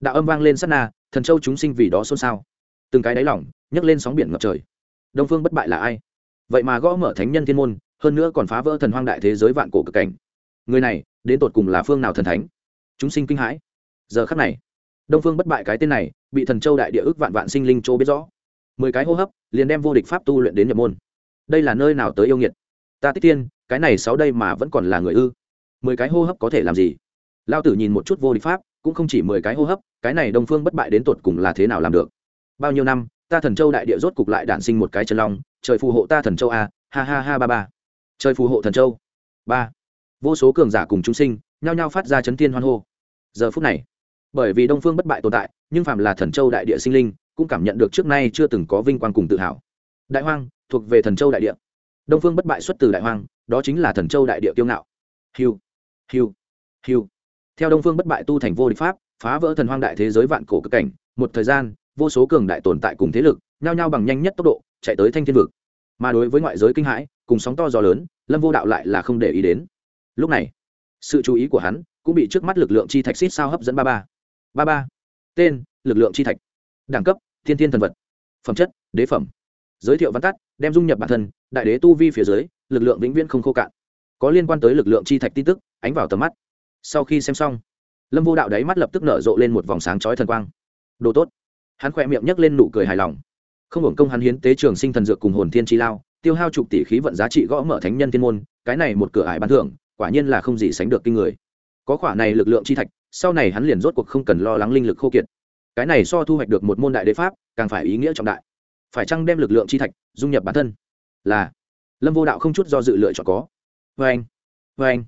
S1: Đạo âm vang lên sát na, thần châu chúng sinh vì đó xôn xao. Từng cái đáy lỏng, nhấc lên sóng biển ngập trời. Đông phương bất bại là ai? Vậy mà gõ mở thánh nhân thiên môn, hơn nữa còn phá vỡ thần hoang đại thế giới vạn cổ cực cảnh. Người này, đến tột cùng là phương nào thần thánh? Chúng sinh kinh hãi. Giờ khắc này, đông phương bất bại cái tên này, bị thần châu đại địa ước vạn vạn sinh linh chỗ biết rõ mười cái hô hấp, liền đem vô địch pháp tu luyện đến nhập môn. Đây là nơi nào tới yêu nghiệt? Ta tích tiên cái này sáu đây mà vẫn còn là người ư? Mười cái hô hấp có thể làm gì? Lao tử nhìn một chút vô địch pháp, cũng không chỉ mười cái hô hấp, cái này đông phương bất bại đến tột cùng là thế nào làm được? Bao nhiêu năm, ta thần châu đại địa rốt cục lại đản sinh một cái chân long, trời phù hộ ta thần châu a, ha ha ha ba ba. Trời phù hộ thần châu. Ba. Vô số cường giả cùng chúng sinh, nhao nhao phát ra chấn thiên hoan hô. Giờ phút này, bởi vì đông phương bất bại tồn tại, nhưng phạm là thần châu đại địa sinh linh cũng cảm nhận được trước nay chưa từng có vinh quang cùng tự hào. Đại hoang thuộc về thần châu đại địa. Đông phương bất bại xuất từ đại hoang, đó chính là thần châu đại địa kiêu ngạo. Hiu hiu hiu. Theo đông phương bất bại tu thành vô địch pháp, phá vỡ thần hoang đại thế giới vạn cổ cực cảnh, một thời gian, vô số cường đại tồn tại cùng thế lực, nhao nhao bằng nhanh nhất tốc độ, chạy tới thanh thiên vực. Mà đối với ngoại giới kinh hãi, cùng sóng to gió lớn, lâm vô đạo lại là không để ý đến. Lúc này, sự chú ý của hắn cũng bị trước mắt lực lượng chi thạch xít sao hấp dẫn ba ba. Ba ba. Tên, lực lượng chi thạch. Đẳng cấp thiên thiên thần vật, phẩm chất, đế phẩm. Giới thiệu văn tắt, đem dung nhập bản thân, đại đế tu vi phía dưới, lực lượng vĩnh viễn không khô cạn. Có liên quan tới lực lượng chi thạch tin tức, ánh vào tầm mắt. Sau khi xem xong, lâm vô đạo đáy mắt lập tức nở rộ lên một vòng sáng chói thần quang. Đồ tốt. Hắn khỏe miệng nhấc lên nụ cười hài lòng. Không hưởng công hắn hiến tế trường sinh thần dược cùng hồn thiên chi lao, tiêu hao chục tỷ khí vận giá trị gõ mở thánh nhân thiên môn, cái này một cửa ải ban thưởng, quả nhiên là không gì sánh được kinh người. Có khỏa này lực lượng chi thạch, sau này hắn liền rốt cuộc không cần lo lắng linh lực khô kiệt cái này so thu hoạch được một môn đại đế pháp, càng phải ý nghĩa trọng đại. Phải chăng đem lực lượng chi thạch dung nhập bản thân? Là. Lâm vô đạo không chút do dự lựa chọn có. Vê anh vê anh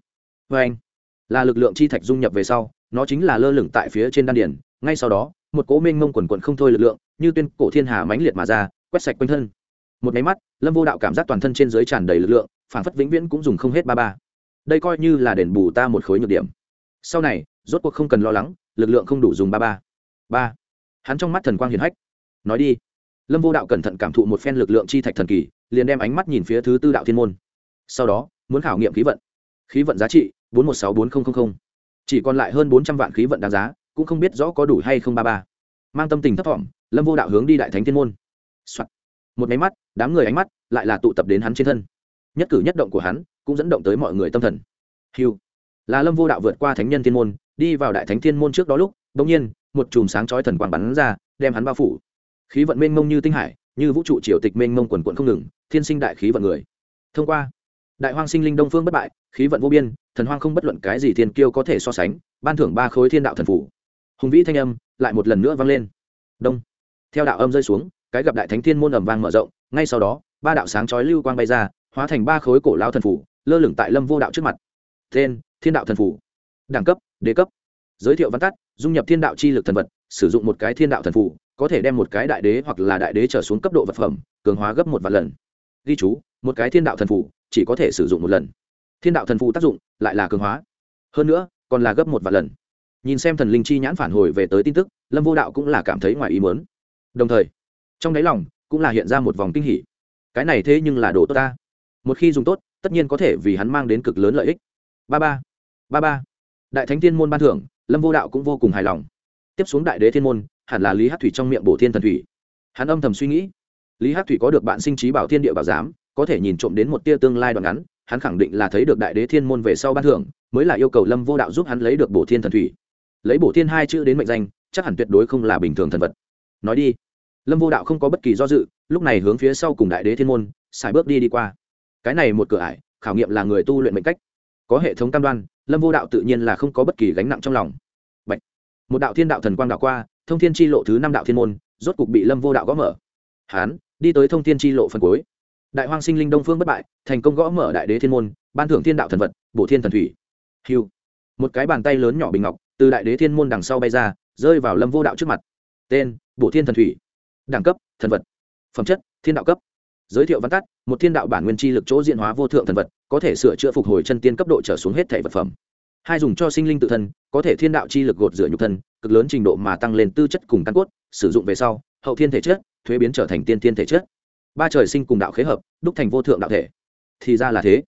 S1: vê anh là lực lượng chi thạch dung nhập về sau, nó chính là lơ lửng tại phía trên đan điển ngay sau đó, một cỗ minh mông quần quần không thôi lực lượng, như tuyên cổ thiên hà mãnh liệt mà ra, quét sạch quanh thân. Một máy mắt, lâm vô đạo cảm giác toàn thân trên dưới tràn đầy lực lượng phản phất vĩnh viễn cũng dùng không hết ba ba. Đây coi như là đền bù ta một khối nhược điểm. Sau này, rốt cuộc không cần lo lắng, lực lượng không đủ dùng ba ba ba hắn trong mắt thần quang hiền hách nói đi lâm vô đạo cẩn thận cảm thụ một phen lực lượng chi thạch thần kỳ liền đem ánh mắt nhìn phía thứ tư đạo thiên môn sau đó muốn khảo nghiệm khí vận khí vận giá trị bốn một sáu bốn nghìn chỉ còn lại hơn bốn trăm vạn khí vận đáng giá cũng không biết rõ có đủ hay không ba ba mang tâm tình thấp thỏm lâm vô đạo hướng đi đại thánh thiên môn、Soạn. một máy mắt đám người ánh mắt lại là tụ tập đến hắn trên thân nhất cử nhất động của hắn cũng dẫn động tới mọi người tâm thần hiu là lâm vô đạo vượt qua thánh nhân thiên môn đi vào đại thánh thiên môn trước đó lúc đ ỗ n g nhiên một chùm sáng chói thần quang bắn ra, đem hắn bao phủ. Khí vận mênh mông như tinh hải, như vũ trụ triều tịch mênh mông quần quận không ngừng, thiên sinh đại khí vận người. Thông qua, đại hoang sinh linh đông phương bất bại, khí vận vô biên, thần hoang không bất luận cái gì thiên kiêu có thể so sánh, ban thưởng ba khối thiên đạo thần phủ. Hùng vĩ thanh âm lại một lần nữa vang lên. Đông. Theo đạo âm rơi xuống, cái gặp đại thánh thiên môn ẩm vang mở rộng, ngay sau đó, ba đạo sáng chói lưu quang bay ra, hóa thành ba khối cổ lao thần phủ, lơ lửng tại lâm vô đạo trước mặt. Tên, thiên đạo thần phủ. Đẳng cấp, đế cấp. Giới thiệu văn tắt dung nhập thiên đạo chi lực thần vật, sử dụng một cái thiên đạo thần Phụ có thể đem một cái đại đế hoặc là đại đế trở xuống cấp độ vật phẩm, cường hóa gấp một vạn lần. Ghi chú, một cái thiên đạo thần Phụ chỉ có thể sử dụng một lần. Thiên đạo thần Phụ tác dụng, lại là cường hóa. Hơn nữa, còn là gấp một vạn lần. Nhìn xem thần linh chi nhãn phản hồi về tới tin tức, lâm vô đạo cũng là cảm thấy ngoài ý mớn đồng thời, trong đáy lòng cũng là hiện ra một vòng kinh hỉ. Cái này thế nhưng là đồ tốt ta. Một khi dùng tốt, tất nhiên có thể vì hắn mang đến cực lớn lợi ích. Ba ba ba ba. Đại thánh thiên môn ban thưởng lâm vô đạo cũng vô cùng hài lòng tiếp xuống đại đế thiên môn hẳn là lý hát thủy trong miệng bổ thiên thần thủy hắn âm thầm suy nghĩ lý hát thủy có được bạn sinh trí bảo thiên địa bảo giám có thể nhìn trộm đến một tia tương lai đoạn ngắn hắn khẳng định là thấy được đại đế thiên môn về sau ban thưởng mới là yêu cầu lâm vô đạo giúp hắn lấy được bổ thiên thần thủy lấy bổ thiên hai chữ đến mệnh danh chắc hẳn tuyệt đối không là bình thường thần vật nói đi lâm vô đạo không có bất kỳ do dự lúc này hướng phía sau cùng đại đế thiên môn xài bước đi đi qua cái này một cửa ải khảo nghiệm là người tu luyện mệnh cách có hệ thống cam đoan, lâm vô đạo tự nhiên là không có bất kỳ gánh nặng trong lòng. Bạch. một đạo thiên đạo thần quang đạo qua, thông thiên tri lộ thứ năm đạo thiên môn, rốt cục bị lâm vô đạo gõ mở. Hán, đi tới thông thiên tri lộ phần cuối. Đại hoang sinh linh đông phương bất bại, thành công gõ mở đại đế thiên môn, ban thưởng thiên đạo thần vật, bổ thiên thần thủy. Hiu một cái bàn tay lớn nhỏ bình ngọc, từ đại đế thiên môn đằng sau bay ra, rơi vào lâm vô đạo trước mặt. Tên, bổ thiên thần thủy. Đẳng cấp, thần vật. Phẩm chất, thiên đạo cấp giới thiệu văn tắt, một thiên đạo bản nguyên chi lực chỗ diện hóa vô thượng thần vật, có thể sửa chữa phục hồi chân tiên cấp độ trở xuống hết thể vật phẩm. Hai dùng cho sinh linh tự thân, có thể thiên đạo chi lực gột rửa nhục thân, cực lớn trình độ mà tăng lên tư chất cùng căn cốt, sử dụng về sau, hậu thiên thể chất, thuế biến trở thành tiên thiên thể chất. Ba trời sinh cùng đạo khế hợp, đúc thành vô thượng đạo thể. Thì ra là thế.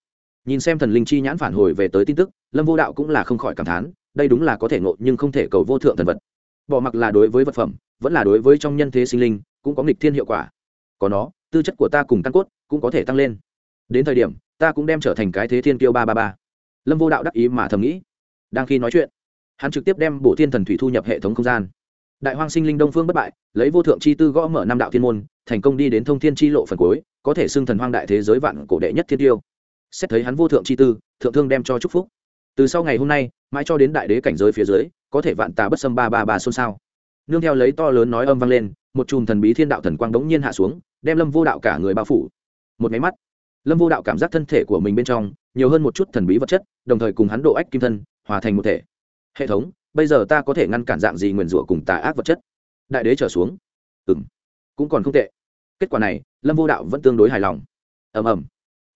S1: Nhìn xem thần linh chi nhãn phản hồi về tới tin tức, lâm vô đạo cũng là không khỏi cảm thán, đây đúng là có thể ngộ nhưng không thể cầu vô thượng thần vật. Bỏ mặc là đối với vật phẩm, vẫn là đối với trong nhân thế sinh linh, cũng có nghịch thiên hiệu quả. Có nó tư chất của ta cùng căn cốt cũng có thể tăng lên. Đến thời điểm, ta cũng đem trở thành cái thế thiên kiêu ba ba ba. Lâm vô đạo đắc ý mà thầm nghĩ. Đang khi nói chuyện, hắn trực tiếp đem bổ thiên thần thủy thu nhập hệ thống không gian. Đại hoang sinh linh đông phương bất bại, lấy vô thượng chi tư gõ mở năm đạo thiên môn, thành công đi đến thông thiên chi lộ phần cuối, có thể xưng thần hoang đại thế giới vạn cổ đệ nhất thiên tiêu. Xét thấy hắn vô thượng chi tư, thượng thương đem cho chúc phúc. Từ sau ngày hôm nay, mãi cho đến đại đế cảnh giới phía dưới, có thể vạn tà bất xâm ba ba ba xôn xao. Nương theo lấy to lớn nói âm vang lên, một chùm thần bí thiên đạo thần quang đống nhiên hạ xuống đem lâm vô đạo cả người bao phủ. Một máy mắt, lâm vô đạo cảm giác thân thể của mình bên trong nhiều hơn một chút thần bí vật chất, đồng thời cùng hắn độ ách kim thân hòa thành một thể. Hệ thống, bây giờ ta có thể ngăn cản dạng gì nguyền rủa cùng tà ác vật chất? Đại đế trở xuống. Ừ m cũng còn không tệ. Kết quả này, lâm vô đạo vẫn tương đối hài lòng. Ầm ầm.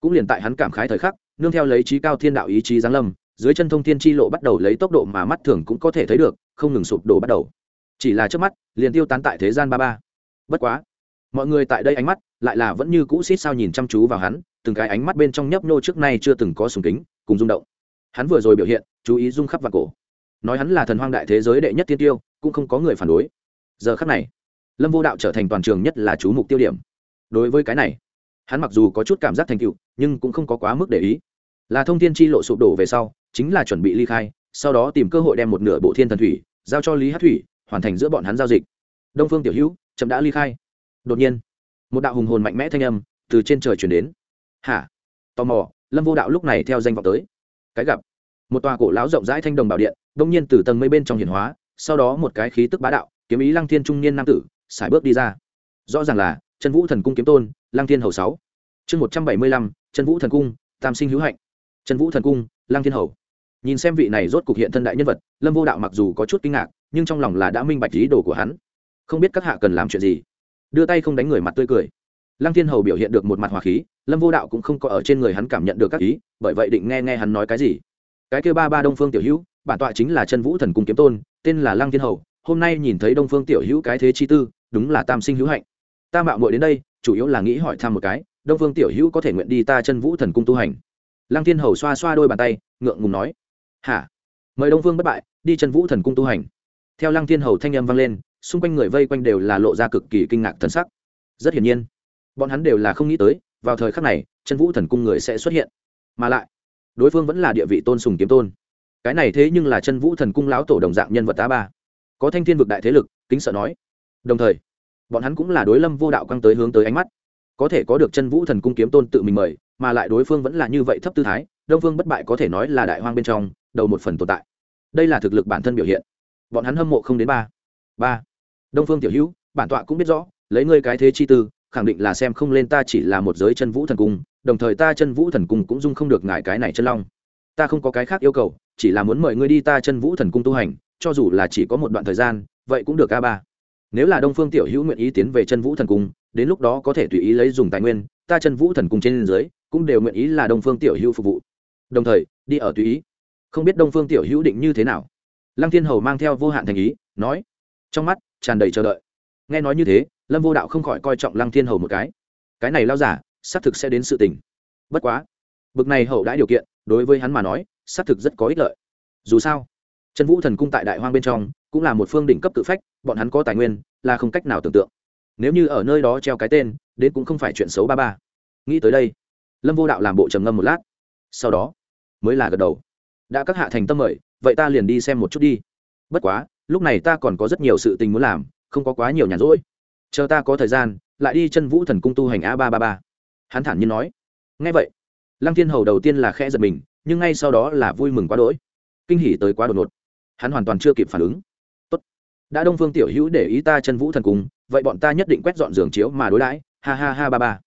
S1: Cũng liền tại hắn cảm khái thời khắc, nương theo lấy trí cao thiên đạo ý chí giáng lâm, dưới chân thông thiên chi lộ bắt đầu lấy tốc độ mà mắt thường cũng có thể thấy được, không ngừng sụp đổ bắt đầu. Chỉ là trước mắt, liền tiêu tán tại thế gian ba ba. Bất quá mọi người tại đây ánh mắt lại là vẫn như cũ xít sao nhìn chăm chú vào hắn, từng cái ánh mắt bên trong nhấp nhô trước nay chưa từng có sùng kính, cùng rung động. Hắn vừa rồi biểu hiện, chú ý rung khắp vào cổ. Nói hắn là thần hoang đại thế giới đệ nhất tiên tiêu, cũng không có người phản đối. Giờ khắc này, lâm vô đạo trở thành toàn trường nhất là chú mục tiêu điểm. Đối với cái này, hắn mặc dù có chút cảm giác thành tựu, nhưng cũng không có quá mức để ý. Là thông tin chi lộ sụp đổ về sau, chính là chuẩn bị ly khai, sau đó tìm cơ hội đem một nửa bộ thiên thần thủy giao cho lý hát thủy, hoàn thành giữa bọn hắn giao dịch. Đông phương tiểu hữu, chậm đã ly khai đột nhiên, một đạo hùng hồn mạnh mẽ thanh âm từ trên trời chuyển đến. Hả? Tò mò, lâm vô đạo lúc này theo danh vọng tới. Cái gặp, một tòa cổ lão rộng rãi thanh đồng bảo điện, đông nhiên từ tầng mây bên trong hiển hóa, sau đó một cái khí tức bá đạo, kiếm ý lăng thiên trung niên nam tử, sải bước đi ra. Rõ ràng là chân vũ thần cung kiếm tôn, lăng thiên hầu sáu. Chương một trăm bảy mươi lăm, chân vũ thần cung, tam sinh hữu hạnh. Chân vũ thần cung, lăng thiên hầu. Nhìn xem vị này rốt cục hiện thân đại nhân vật, lâm vô đạo mặc dù có chút kinh ngạc, nhưng trong lòng là đã minh bạch ý đồ của hắn. Không biết các hạ cần làm chuyện gì đưa tay không đánh người mặt tươi cười. Lăng thiên hầu biểu hiện được một mặt hòa khí, lâm vô đạo cũng không có ở trên người hắn cảm nhận được các ý, bởi vậy định nghe nghe hắn nói cái gì. Cái kêu ba ba đông phương tiểu hữu, bản tọa chính là chân vũ thần cung kiếm tôn, tên là lăng thiên hầu, hôm nay nhìn thấy đông phương tiểu hữu cái thế chi tư, đúng là tam sinh hữu hạnh. Ta mạo muội đến đây, chủ yếu là nghĩ hỏi thăm một cái, đông phương tiểu hữu có thể nguyện đi ta chân vũ thần cung tu hành? Lăng thiên hầu xoa xoa đôi bàn tay, ngượng ngùng nói. Hả? Mời đông phương bất bại, đi chân vũ thần cung tu hành. Theo lăng thiên hầu thanh âm vang lên xung quanh người vây quanh đều là lộ ra cực kỳ kinh ngạc thân sắc. Rất hiển nhiên, bọn hắn đều là không nghĩ tới, vào thời khắc này, chân vũ thần cung người sẽ xuất hiện. Mà lại, đối phương vẫn là địa vị tôn sùng kiếm tôn. Cái này thế nhưng là chân vũ thần cung lão tổ đồng dạng nhân vật tá ba. Có thanh thiên vực đại thế lực, kính sợ nói. Đồng thời, bọn hắn cũng là đối lâm vô đạo căng tới hướng tới ánh mắt. Có thể có được chân vũ thần cung kiếm tôn tự mình mời, mà lại đối phương vẫn là như vậy thấp tư thái, đông phương bất bại có thể nói là đại hoang bên trong, đầu một phần tồn tại. Đây là thực lực bản thân biểu hiện. Bọn hắn hâm mộ không đến ba. Ba đông phương tiểu hữu, bản tọa cũng biết rõ, lấy ngươi cái thế chi tư, khẳng định là xem không lên ta chỉ là một giới chân vũ thần cung, đồng thời ta chân vũ thần cung cũng dung không được ngài cái này chân long. Ta không có cái khác yêu cầu, chỉ là muốn mời ngươi đi ta chân vũ thần cung tu hành, cho dù là chỉ có một đoạn thời gian, vậy cũng được a ba. Nếu là đông phương tiểu hữu nguyện ý tiến về chân vũ thần cung, đến lúc đó có thể tùy ý lấy dùng tài nguyên, ta chân vũ thần cung trên dưới cũng đều nguyện ý là đông phương tiểu hữu phục vụ. Đồng thời, đi ở tùy ý. Không biết đông phương tiểu hữu định như thế nào? Lăng thiên hầu mang theo vô hạn thành ý, nói. Trong mắt tràn đầy chờ đợi. Nghe nói như thế, lâm vô đạo không khỏi coi trọng lăng thiên hầu một cái. Cái này lao giả, xác thực sẽ đến sự tình. Bất quá, bực này hậu đã điều kiện, đối với hắn mà nói, xác thực rất có ích lợi. Dù sao, trần vũ thần cung tại đại hoang bên trong, cũng là một phương đỉnh cấp tự phách, bọn hắn có tài nguyên, là không cách nào tưởng tượng. Nếu như ở nơi đó treo cái tên, đến cũng không phải chuyện xấu ba ba. Nghĩ tới đây, lâm vô đạo làm bộ trầm ngâm một lát. Sau đó, mới là gật đầu. Đã các hạ thành tâm mời, vậy ta liền đi xem một chút đi. Bất quá lúc này ta còn có rất nhiều sự tình muốn làm, không có quá nhiều nhàn rỗi. Chờ ta có thời gian, lại đi chân vũ thần cung tu hành a ba ba ba. Hắn thản nhiên nói. Ngay vậy, lăng thiên hầu đầu tiên là khe giật mình, nhưng ngay sau đó là vui mừng quá đỗi. Kinh hỉ tới quá đột ngột. Hắn hoàn toàn chưa kịp phản ứng. Tốt. đã đông phương tiểu hữu để ý ta chân vũ thần cung, vậy bọn ta nhất định quét dọn giường chiếu mà đối đãi. Ha ha ha ba ba.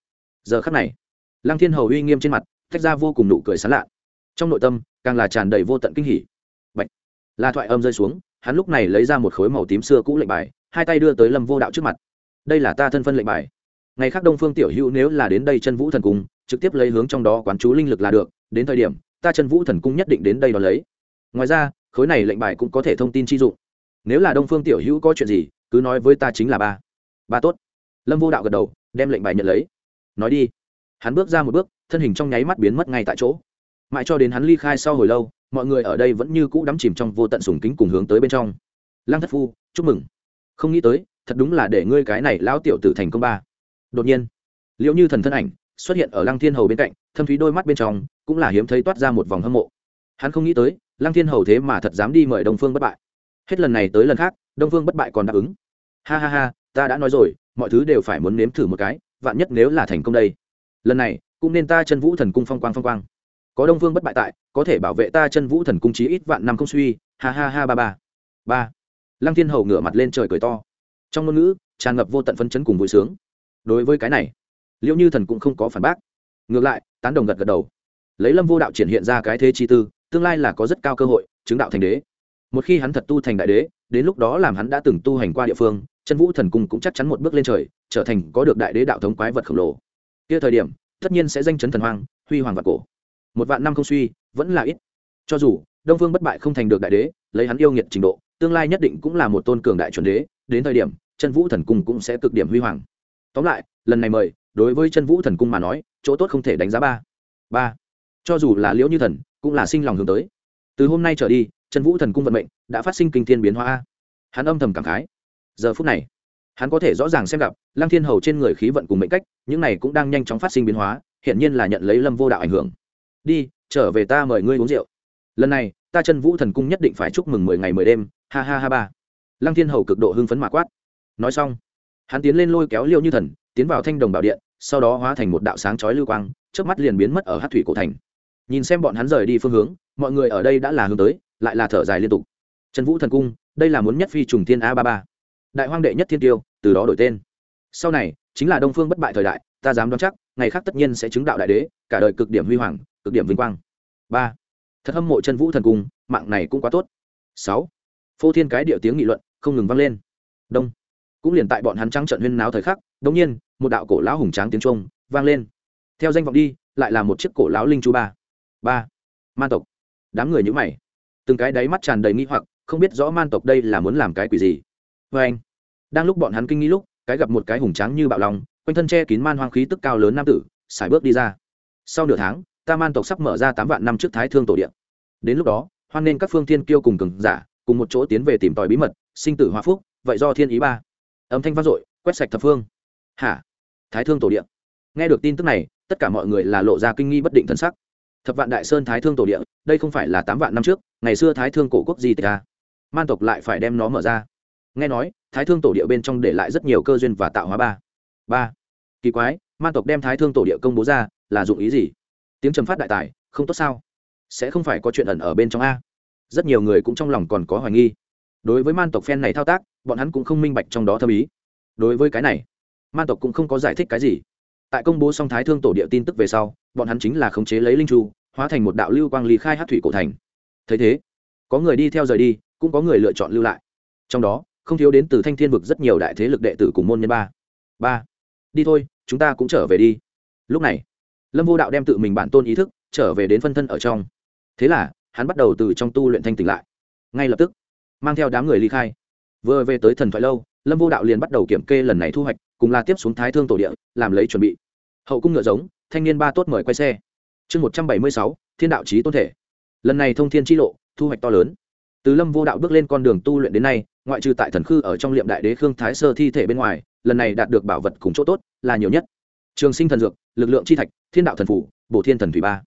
S1: Giờ khắc này, lăng thiên hầu uy nghiêm trên mặt thách ra vô cùng nụ cười sán lạ. Trong nội tâm, càng là tràn đầy vô tận kinh hỉ. Bạch. la thoại âm rơi xuống hắn lúc này lấy ra một khối màu tím xưa cũ lệnh bài, hai tay đưa tới lâm vô đạo trước mặt. Đây là ta thân phân lệnh bài. Ngày khác đông phương tiểu hữu nếu là đến đây chân vũ thần cung, trực tiếp lấy hướng trong đó quán chú linh lực là được, đến thời điểm, ta chân vũ thần cung nhất định đến đây đón lấy. Ngoài ra, khối này lệnh bài cũng có thể thông tin chi dụng. Nếu là đông phương tiểu hữu có chuyện gì, cứ nói với ta chính là ba. Ba tốt. Lâm vô đạo gật đầu, đem lệnh bài nhận lấy. Nói đi. Hắn bước ra một bước, thân hình trong nháy mắt biến mất ngay tại chỗ. Mãi cho đến hắn ly khai sau hồi lâu mọi người ở đây vẫn như cũ đắm chìm trong vô tận sùng kính cùng hướng tới bên trong. Lăng thất phu, chúc mừng. Không nghĩ tới, thật đúng là để ngươi cái này lão tiểu tử thành công ba. Đột nhiên liệu như thần thân ảnh xuất hiện ở lăng thiên hầu bên cạnh, thâm thúy đôi mắt bên trong cũng là hiếm thấy toát ra một vòng hâm mộ. Hắn không nghĩ tới, lăng thiên hầu thế mà thật dám đi mời đông phương bất bại. Hết lần này tới lần khác, đông phương bất bại còn đáp ứng. Ha ha ha, ta đã nói rồi, mọi thứ đều phải muốn nếm thử một cái, vạn nhất nếu là thành công đây. Lần này, cũng nên ta chân vũ thần cung phong quang phong quang có đông vương bất bại tại, có thể bảo vệ ta chân vũ thần cung chí ít vạn năm không suy. Ha ha ha ba ba. Ba. Lăng thiên hầu ngửa mặt lên trời cười to. Trong ngôn ngữ, tràn ngập vô tận phân chấn cùng vui sướng. Đối với cái này liệu như thần cũng không có phản bác. Ngược lại, tán đồng gật gật đầu. Lấy lâm vô đạo triển hiện ra cái thế chi tư, tương lai là có rất cao cơ hội chứng đạo thành đế. Một khi hắn thật tu thành đại đế, đến lúc đó làm hắn đã từng tu hành qua địa phương, chân vũ thần cung cũng chắc chắn một bước lên trời, trở thành có được đại đế đạo thống quái vật khổng lồ. Kia thời điểm, tất nhiên sẽ danh chấn thần hoang, huy hoàng và cổ một vạn năm không suy, vẫn là ít. Cho dù, đông phương bất bại không thành được đại đế, lấy hắn yêu nghiệt trình độ, tương lai nhất định cũng là một tôn cường đại chuẩn đế, đến thời điểm, chân vũ thần cung cũng sẽ cực điểm huy hoàng. Tóm lại, lần này mời, đối với chân vũ thần cung mà nói, chỗ tốt không thể đánh giá ba. Ba. Cho dù là liễu như thần, cũng là sinh lòng hướng tới. Từ hôm nay trở đi, chân vũ thần cung vận mệnh đã phát sinh kinh thiên biến hóa. Hắn âm thầm cảm khái. Giờ phút này, hắn có thể rõ ràng xem gặp, lăng thiên hầu trên người khí vận cùng mệnh cách, những này cũng đang nhanh chóng phát sinh biến hóa hiện nhiên là nhận lấy lâm vô đạo ảnh hưởng đi, trở về ta mời ngươi uống rượu. Lần này, ta chân vũ thần cung nhất định phải chúc mừng mười ngày mười đêm. Ha ha ha ba. Lăng thiên hầu cực độ hưng phấn mạ quát. Nói xong, hắn tiến lên lôi kéo liêu như thần, tiến vào thanh đồng bảo điện, sau đó hóa thành một đạo sáng chói lưu quang trước mắt liền biến mất ở hát thủy cổ thành. Nhìn xem bọn hắn rời đi phương hướng, mọi người ở đây đã là hướng tới, lại là thở dài liên tục. Trần vũ thần cung, đây là muốn nhất phi trùng thiên a ba ba. Đại hoang đệ nhất thiên tiêu, từ đó đổi tên. Sau này, chính là đông phương bất bại thời đại, ta dám đoán chắc, ngày khác tất nhiên sẽ chứng đạo đại đế, cả đời cực điểm huy hoàng cực điểm vinh quang. Ba. Thật hâm mộ chân vũ thần cung, mạng này cũng quá tốt. Sáu. Phô thiên cái điệu tiếng nghị luận không ngừng vang lên. Đông. Cũng liền tại bọn hắn trắng trận huyên náo thời khắc đống nhiên, một đạo cổ lão hùng tráng tiếng trung vang lên. Theo danh vọng đi, lại là một chiếc cổ lão linh chú ba. Ba. Man tộc. Đám người nhữ mày. Từng cái đáy mắt tràn đầy nghi hoặc, không biết rõ man tộc đây là muốn làm cái quỷ gì. Vê anh, đang lúc bọn hắn kinh nghĩ lúc, cái gặp một cái hùng tráng như bạo lòng, quanh thân che kín man hoang khí tức cao lớn nam tử xài bước đi ra. Sau nửa tháng ta man tộc sắp mở ra tám vạn năm trước thái thương tổ điện đến lúc đó, hoan nên các phương thiên kiêu cùng cường giả, cùng một chỗ tiến về tìm tòi bí mật, sinh tử hòa phúc, vậy do thiên ý ba. Âm thanh vang dội, quét sạch thập phương. Hả? Thái thương tổ điện nghe được tin tức này, tất cả mọi người là lộ ra kinh nghi bất định thân sắc. Thập vạn đại sơn thái thương tổ địa, đây không phải là tám vạn năm trước, ngày xưa thái thương cổ quốc gì tịch a à? man tộc lại phải đem nó mở ra. Nghe nói, thái thương tổ địa bên trong để lại rất nhiều cơ duyên và tạo hóa ba. Ba. Kỳ quái, man tộc đem thái thương tổ địa công bố ra, là dụng ý gì? Tiếng trầm phát đại tài, không tốt sao? Sẽ không phải có chuyện ẩn ở bên trong a. Rất nhiều người cũng trong lòng còn có hoài nghi. Đối với man tộc phen này thao tác, bọn hắn cũng không minh bạch trong đó thâm ý. Đối với cái này, man tộc cũng không có giải thích cái gì. Tại công bố song thái thương tổ địa tin tức về sau, bọn hắn chính là khống chế lấy linh chu hóa thành một đạo lưu quang ly khai hát thủy cổ thành. Thấy thế, có người đi theo rời đi, cũng có người lựa chọn lưu lại. Trong đó, không thiếu đến từ thanh thiên vực rất nhiều đại thế lực đệ tử cùng môn nhân ba. Ba, đi thôi, chúng ta cũng trở về đi. Lúc này lâm vô đạo đem tự mình bản tôn ý thức trở về đến phân thân ở trong. Thế là, hắn bắt đầu từ trong tu luyện thanh tỉnh lại. Ngay lập tức, mang theo đám người ly khai. Vừa về tới thần thoại lâu, lâm vô đạo liền bắt đầu kiểm kê lần này thu hoạch, cùng là tiếp xuống thái thương tổ địa, làm lấy chuẩn bị. Hậu cung ngựa giống, thanh niên ba tốt mời quay xe. Chương một trăm bảy mươi sáu, thiên đạo trí tôn thể. Lần này thông thiên tri lộ, thu hoạch to lớn. Từ lâm vô đạo bước lên con đường tu luyện đến nay, ngoại trừ tại thần khư ở trong liệm đại đế khương thái sơ thi thể bên ngoài, lần này đạt được bảo vật cùng chỗ tốt là nhiều nhất. Trường sinh thần dược lực lượng chi thạch, thiên đạo thần phủ, bổ thiên thần thủy ba.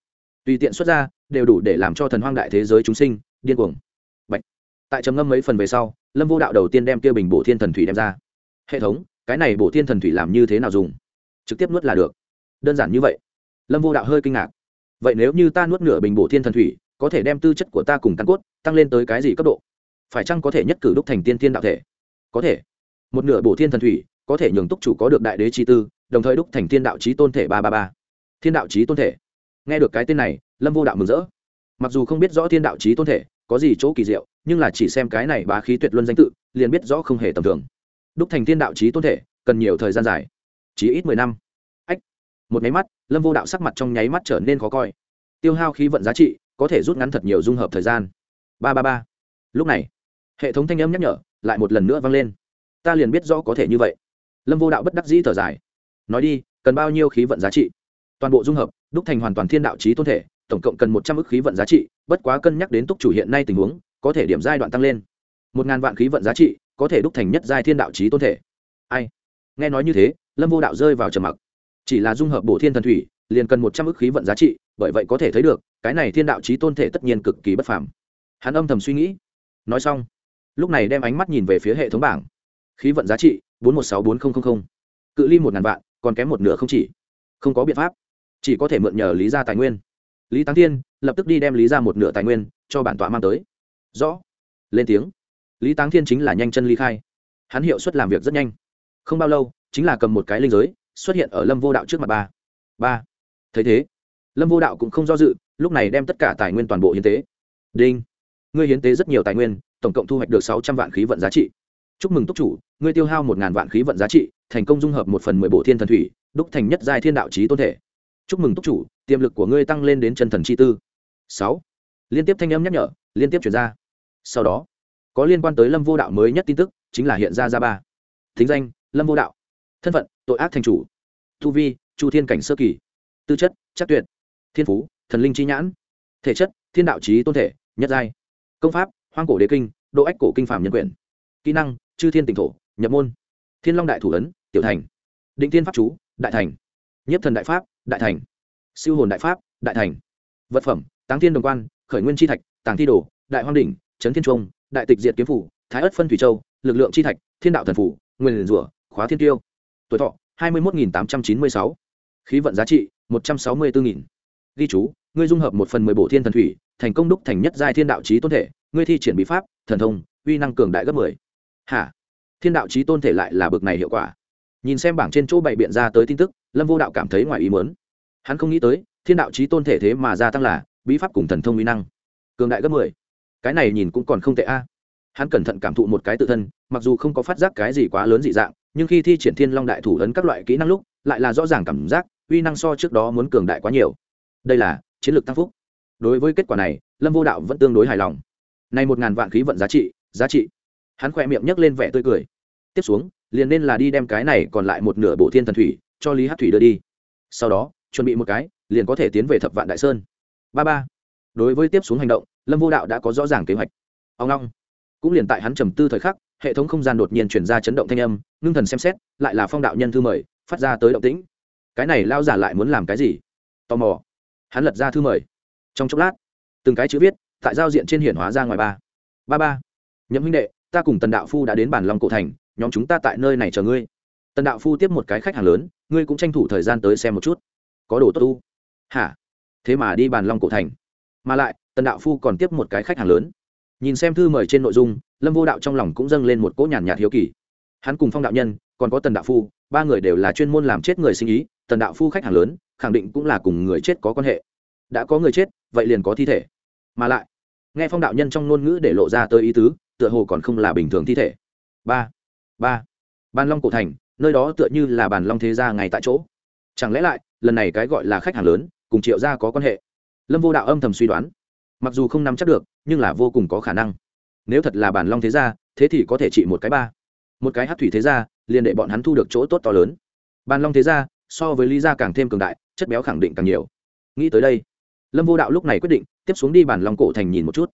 S1: Tùy tiện xuất ra, đều đủ để làm cho thần hoang đại thế giới chúng sinh điên cuồng. Bạch. tại trầm ngâm mấy phần về sau, lâm vô đạo đầu tiên đem tiêu bình bổ thiên thần thủy đem ra. Hệ thống, cái này bổ thiên thần thủy làm như thế nào dùng? Trực tiếp nuốt là được. Đơn giản như vậy. Lâm vô đạo hơi kinh ngạc. Vậy nếu như ta nuốt nửa bình bổ thiên thần thủy, có thể đem tư chất của ta cùng căn cốt tăng lên tới cái gì cấp độ? Phải chăng có thể nhất cử đúc thành tiên thiên đạo thể? Có thể. Một nửa bổ thiên thần thủy, có thể nhường túc chủ có được đại đế chi tư đồng thời đúc thành thiên đạo trí tôn thể ba ba ba. Thiên đạo trí tôn thể. Nghe được cái tên này, lâm vô đạo mừng rỡ. Mặc dù không biết rõ thiên đạo trí tôn thể có gì chỗ kỳ diệu, nhưng là chỉ xem cái này bá khí tuyệt luân danh tự, liền biết rõ không hề tầm thường. Đúc thành thiên đạo trí tôn thể, cần nhiều thời gian dài. Chỉ ít mười năm. Ách. Một nháy mắt, lâm vô đạo sắc mặt trong nháy mắt trở nên khó coi. Tiêu hao khí vận giá trị, có thể rút ngắn thật nhiều dung hợp thời gian. Ba ba ba. Lúc này, hệ thống thanh âm nhắc nhở lại một lần nữa vang lên. Ta liền biết rõ có thể như vậy. Lâm vô đạo bất đắc dĩ thở dài nói đi, cần bao nhiêu khí vận giá trị? Toàn bộ dung hợp, đúc thành hoàn toàn thiên đạo trí tôn thể, tổng cộng cần một trăm ước khí vận giá trị, bất quá cân nhắc đến túc chủ hiện nay tình huống, có thể điểm giai đoạn tăng lên. Một ngàn vạn khí vận giá trị, có thể đúc thành nhất giai thiên đạo trí tôn thể. Ai? Nghe nói như thế, lâm vô đạo rơi vào trầm mặc. Chỉ là dung hợp bổ thiên thần thủy, liền cần một trăm ước khí vận giá trị, bởi vậy có thể thấy được, cái này thiên đạo trí tôn thể tất nhiên cực kỳ bất phàm. Hắn âm thầm suy nghĩ. Nói xong, lúc này đem ánh mắt nhìn về phía hệ thống bảng. Khí vận giá trị, bốn một sáu bốn nghìn cự ly một ngàn vạn còn kém một nửa không chỉ. Không có biện pháp. Chỉ có thể mượn nhờ lý gia tài nguyên. Lý tăng thiên lập tức đi đem lý ra một nửa tài nguyên cho bản tọa mang tới. Rõ. Lên tiếng. Lý táng thiên chính là nhanh chân ly khai. Hắn hiệu suất làm việc rất nhanh. Không bao lâu, chính là cầm một cái linh giới, xuất hiện ở lâm vô đạo trước mặt ba. Ba. Thấy thế, lâm vô đạo cũng không do dự, lúc này đem tất cả tài nguyên toàn bộ hiến tế. Đinh. Ngươi hiến tế rất nhiều tài nguyên, tổng cộng thu hoạch được sáu trăm vạn khí vận giá trị. Chúc mừng túc chủ, ngươi tiêu hao một ngàn vạn khí vận giá trị thành công dung hợp một phần mười bộ thiên thần thủy, đúc thành nhất giai thiên đạo trí tôn thể. Chúc mừng túc chủ, tiềm lực của ngươi tăng lên đến chân thần chi tư. Sáu. Liên tiếp thanh âm nhắc nhở, liên tiếp chuyển ra. Sau đó, có liên quan tới lâm vô đạo mới nhất tin tức, chính là hiện ra ra ba. Thính danh, lâm vô đạo. Thân phận, tội ác thành chủ. Thu vi, chu thiên cảnh sơ kỳ. Tư chất, chắc tuyệt. Thiên phú, thần linh chi nhãn. Thể chất, thiên đạo trí tôn thể, nhất giai. Công pháp, hoang cổ đế kinh, độ ách cổ kinh phạm nhân quyền. Kỹ năng, chư thiên tỉnh thổ, nhập môn. Thiên long đại thủ ấn tiểu thành. Định thiên pháp chú, đại thành. Nhất thần đại pháp, đại thành. Siêu hồn đại pháp, đại thành. Vật phẩm, táng thiên đồng quan, khởi nguyên chi thạch, tàng thi đồ, đại hoang đỉnh trấn thiên trung, đại tịch diệt kiếm phủ, thái ất phân thủy châu, lực lượng chi thạch, thiên đạo thần phủ, nguyên rủa khóa thiên tiêu. Tuổi thọ, hai mươi một tám trăm chín mươi sáu. Khí vận giá trị, một trăm sáu mươi bốn ghi chú, ngươi dung hợp một phần mười bộ thiên thần thủy, thành công đúc thành nhất giai thiên đạo trí tôn thể, ngươi thi triển bí pháp, thần thông, uy năng cường đại gấp mười. Hả? Thiên đạo trí tôn thể lại là bực này hiệu quả nhìn xem bảng trên chỗ bày biện ra tới tin tức, lâm vô đạo cảm thấy ngoài ý mớn hắn không nghĩ tới, thiên đạo trí tôn thể thế mà gia tăng là bí pháp cùng thần thông uy năng. Cường đại gấp mười. Cái này nhìn cũng còn không tệ a. Hắn cẩn thận cảm thụ một cái tự thân, mặc dù không có phát giác cái gì quá lớn dị dạng, nhưng khi thi triển thiên long đại thủ ấn các loại kỹ năng lúc, lại là rõ ràng cảm giác uy năng so trước đó muốn cường đại quá nhiều. Đây là chiến lược tăng phúc. Đối với kết quả này, lâm vô đạo vẫn tương đối hài lòng. Này một ngàn vạn khí vận giá trị giá trị. Hắn khỏe miệng nhấc lên vẻ tươi cười. Tiếp xuống liền nên là đi đem cái này còn lại một nửa bộ thiên thần thủy cho lý hát thủy đưa đi. Sau đó, chuẩn bị một cái, liền có thể tiến về thập vạn đại sơn. Ba ba. Đối với tiếp xuống hành động, lâm vô đạo đã có rõ ràng kế hoạch. Ông long. Cũng liền tại hắn trầm tư thời khắc, hệ thống không gian đột nhiên chuyển ra chấn động thanh âm, ngưng thần xem xét, lại là phong đạo nhân thư mời, phát ra tới động tĩnh. Cái này lao giả lại muốn làm cái gì? Tò mò. Hắn lật ra thư mời. Trong chốc lát, từng cái chữ viết, tại giao diện trên hiển hóa ra ngoài ba. Ba ba. Nhậm huynh đệ, ta cùng tần đạo phu đã đến bản long cổ thành nhóm chúng ta tại nơi này chờ ngươi. Tần đạo phu tiếp một cái khách hàng lớn, ngươi cũng tranh thủ thời gian tới xem một chút. Có đồ tốt tu hả? Thế mà đi bàn long cổ thành. Mà lại, tần đạo phu còn tiếp một cái khách hàng lớn. Nhìn xem thư mời trên nội dung, lâm vô đạo trong lòng cũng dâng lên một cỗ nhàn nhạt hiếu kỳ. Hắn cùng phong đạo nhân, còn có tần đạo phu, ba người đều là chuyên môn làm chết người sinh ý, tần đạo phu khách hàng lớn, khẳng định cũng là cùng người chết có quan hệ. Đã có người chết, vậy liền có thi thể. Mà lại, nghe phong đạo nhân trong ngôn ngữ để lộ ra tới ý tứ, tựa hồ còn không là bình thường thi thể. Ba ba. Bàn long cổ thành, nơi đó tựa như là bàn long thế gia ngay tại chỗ. Chẳng lẽ lại, lần này cái gọi là khách hàng lớn, cùng triệu gia có quan hệ? Lâm vô đạo âm thầm suy đoán. Mặc dù không nắm chắc được, nhưng là vô cùng có khả năng. Nếu thật là bàn long thế gia, thế thì có thể trị một cái ba. Một cái hát thủy thế gia, liền để bọn hắn thu được chỗ tốt to lớn. Bàn long thế gia, so với lý gia càng thêm cường đại, chất béo khẳng định càng nhiều. Nghĩ tới đây, lâm vô đạo lúc này quyết định, tiếp xuống đi bàn long cổ thành nhìn một chút.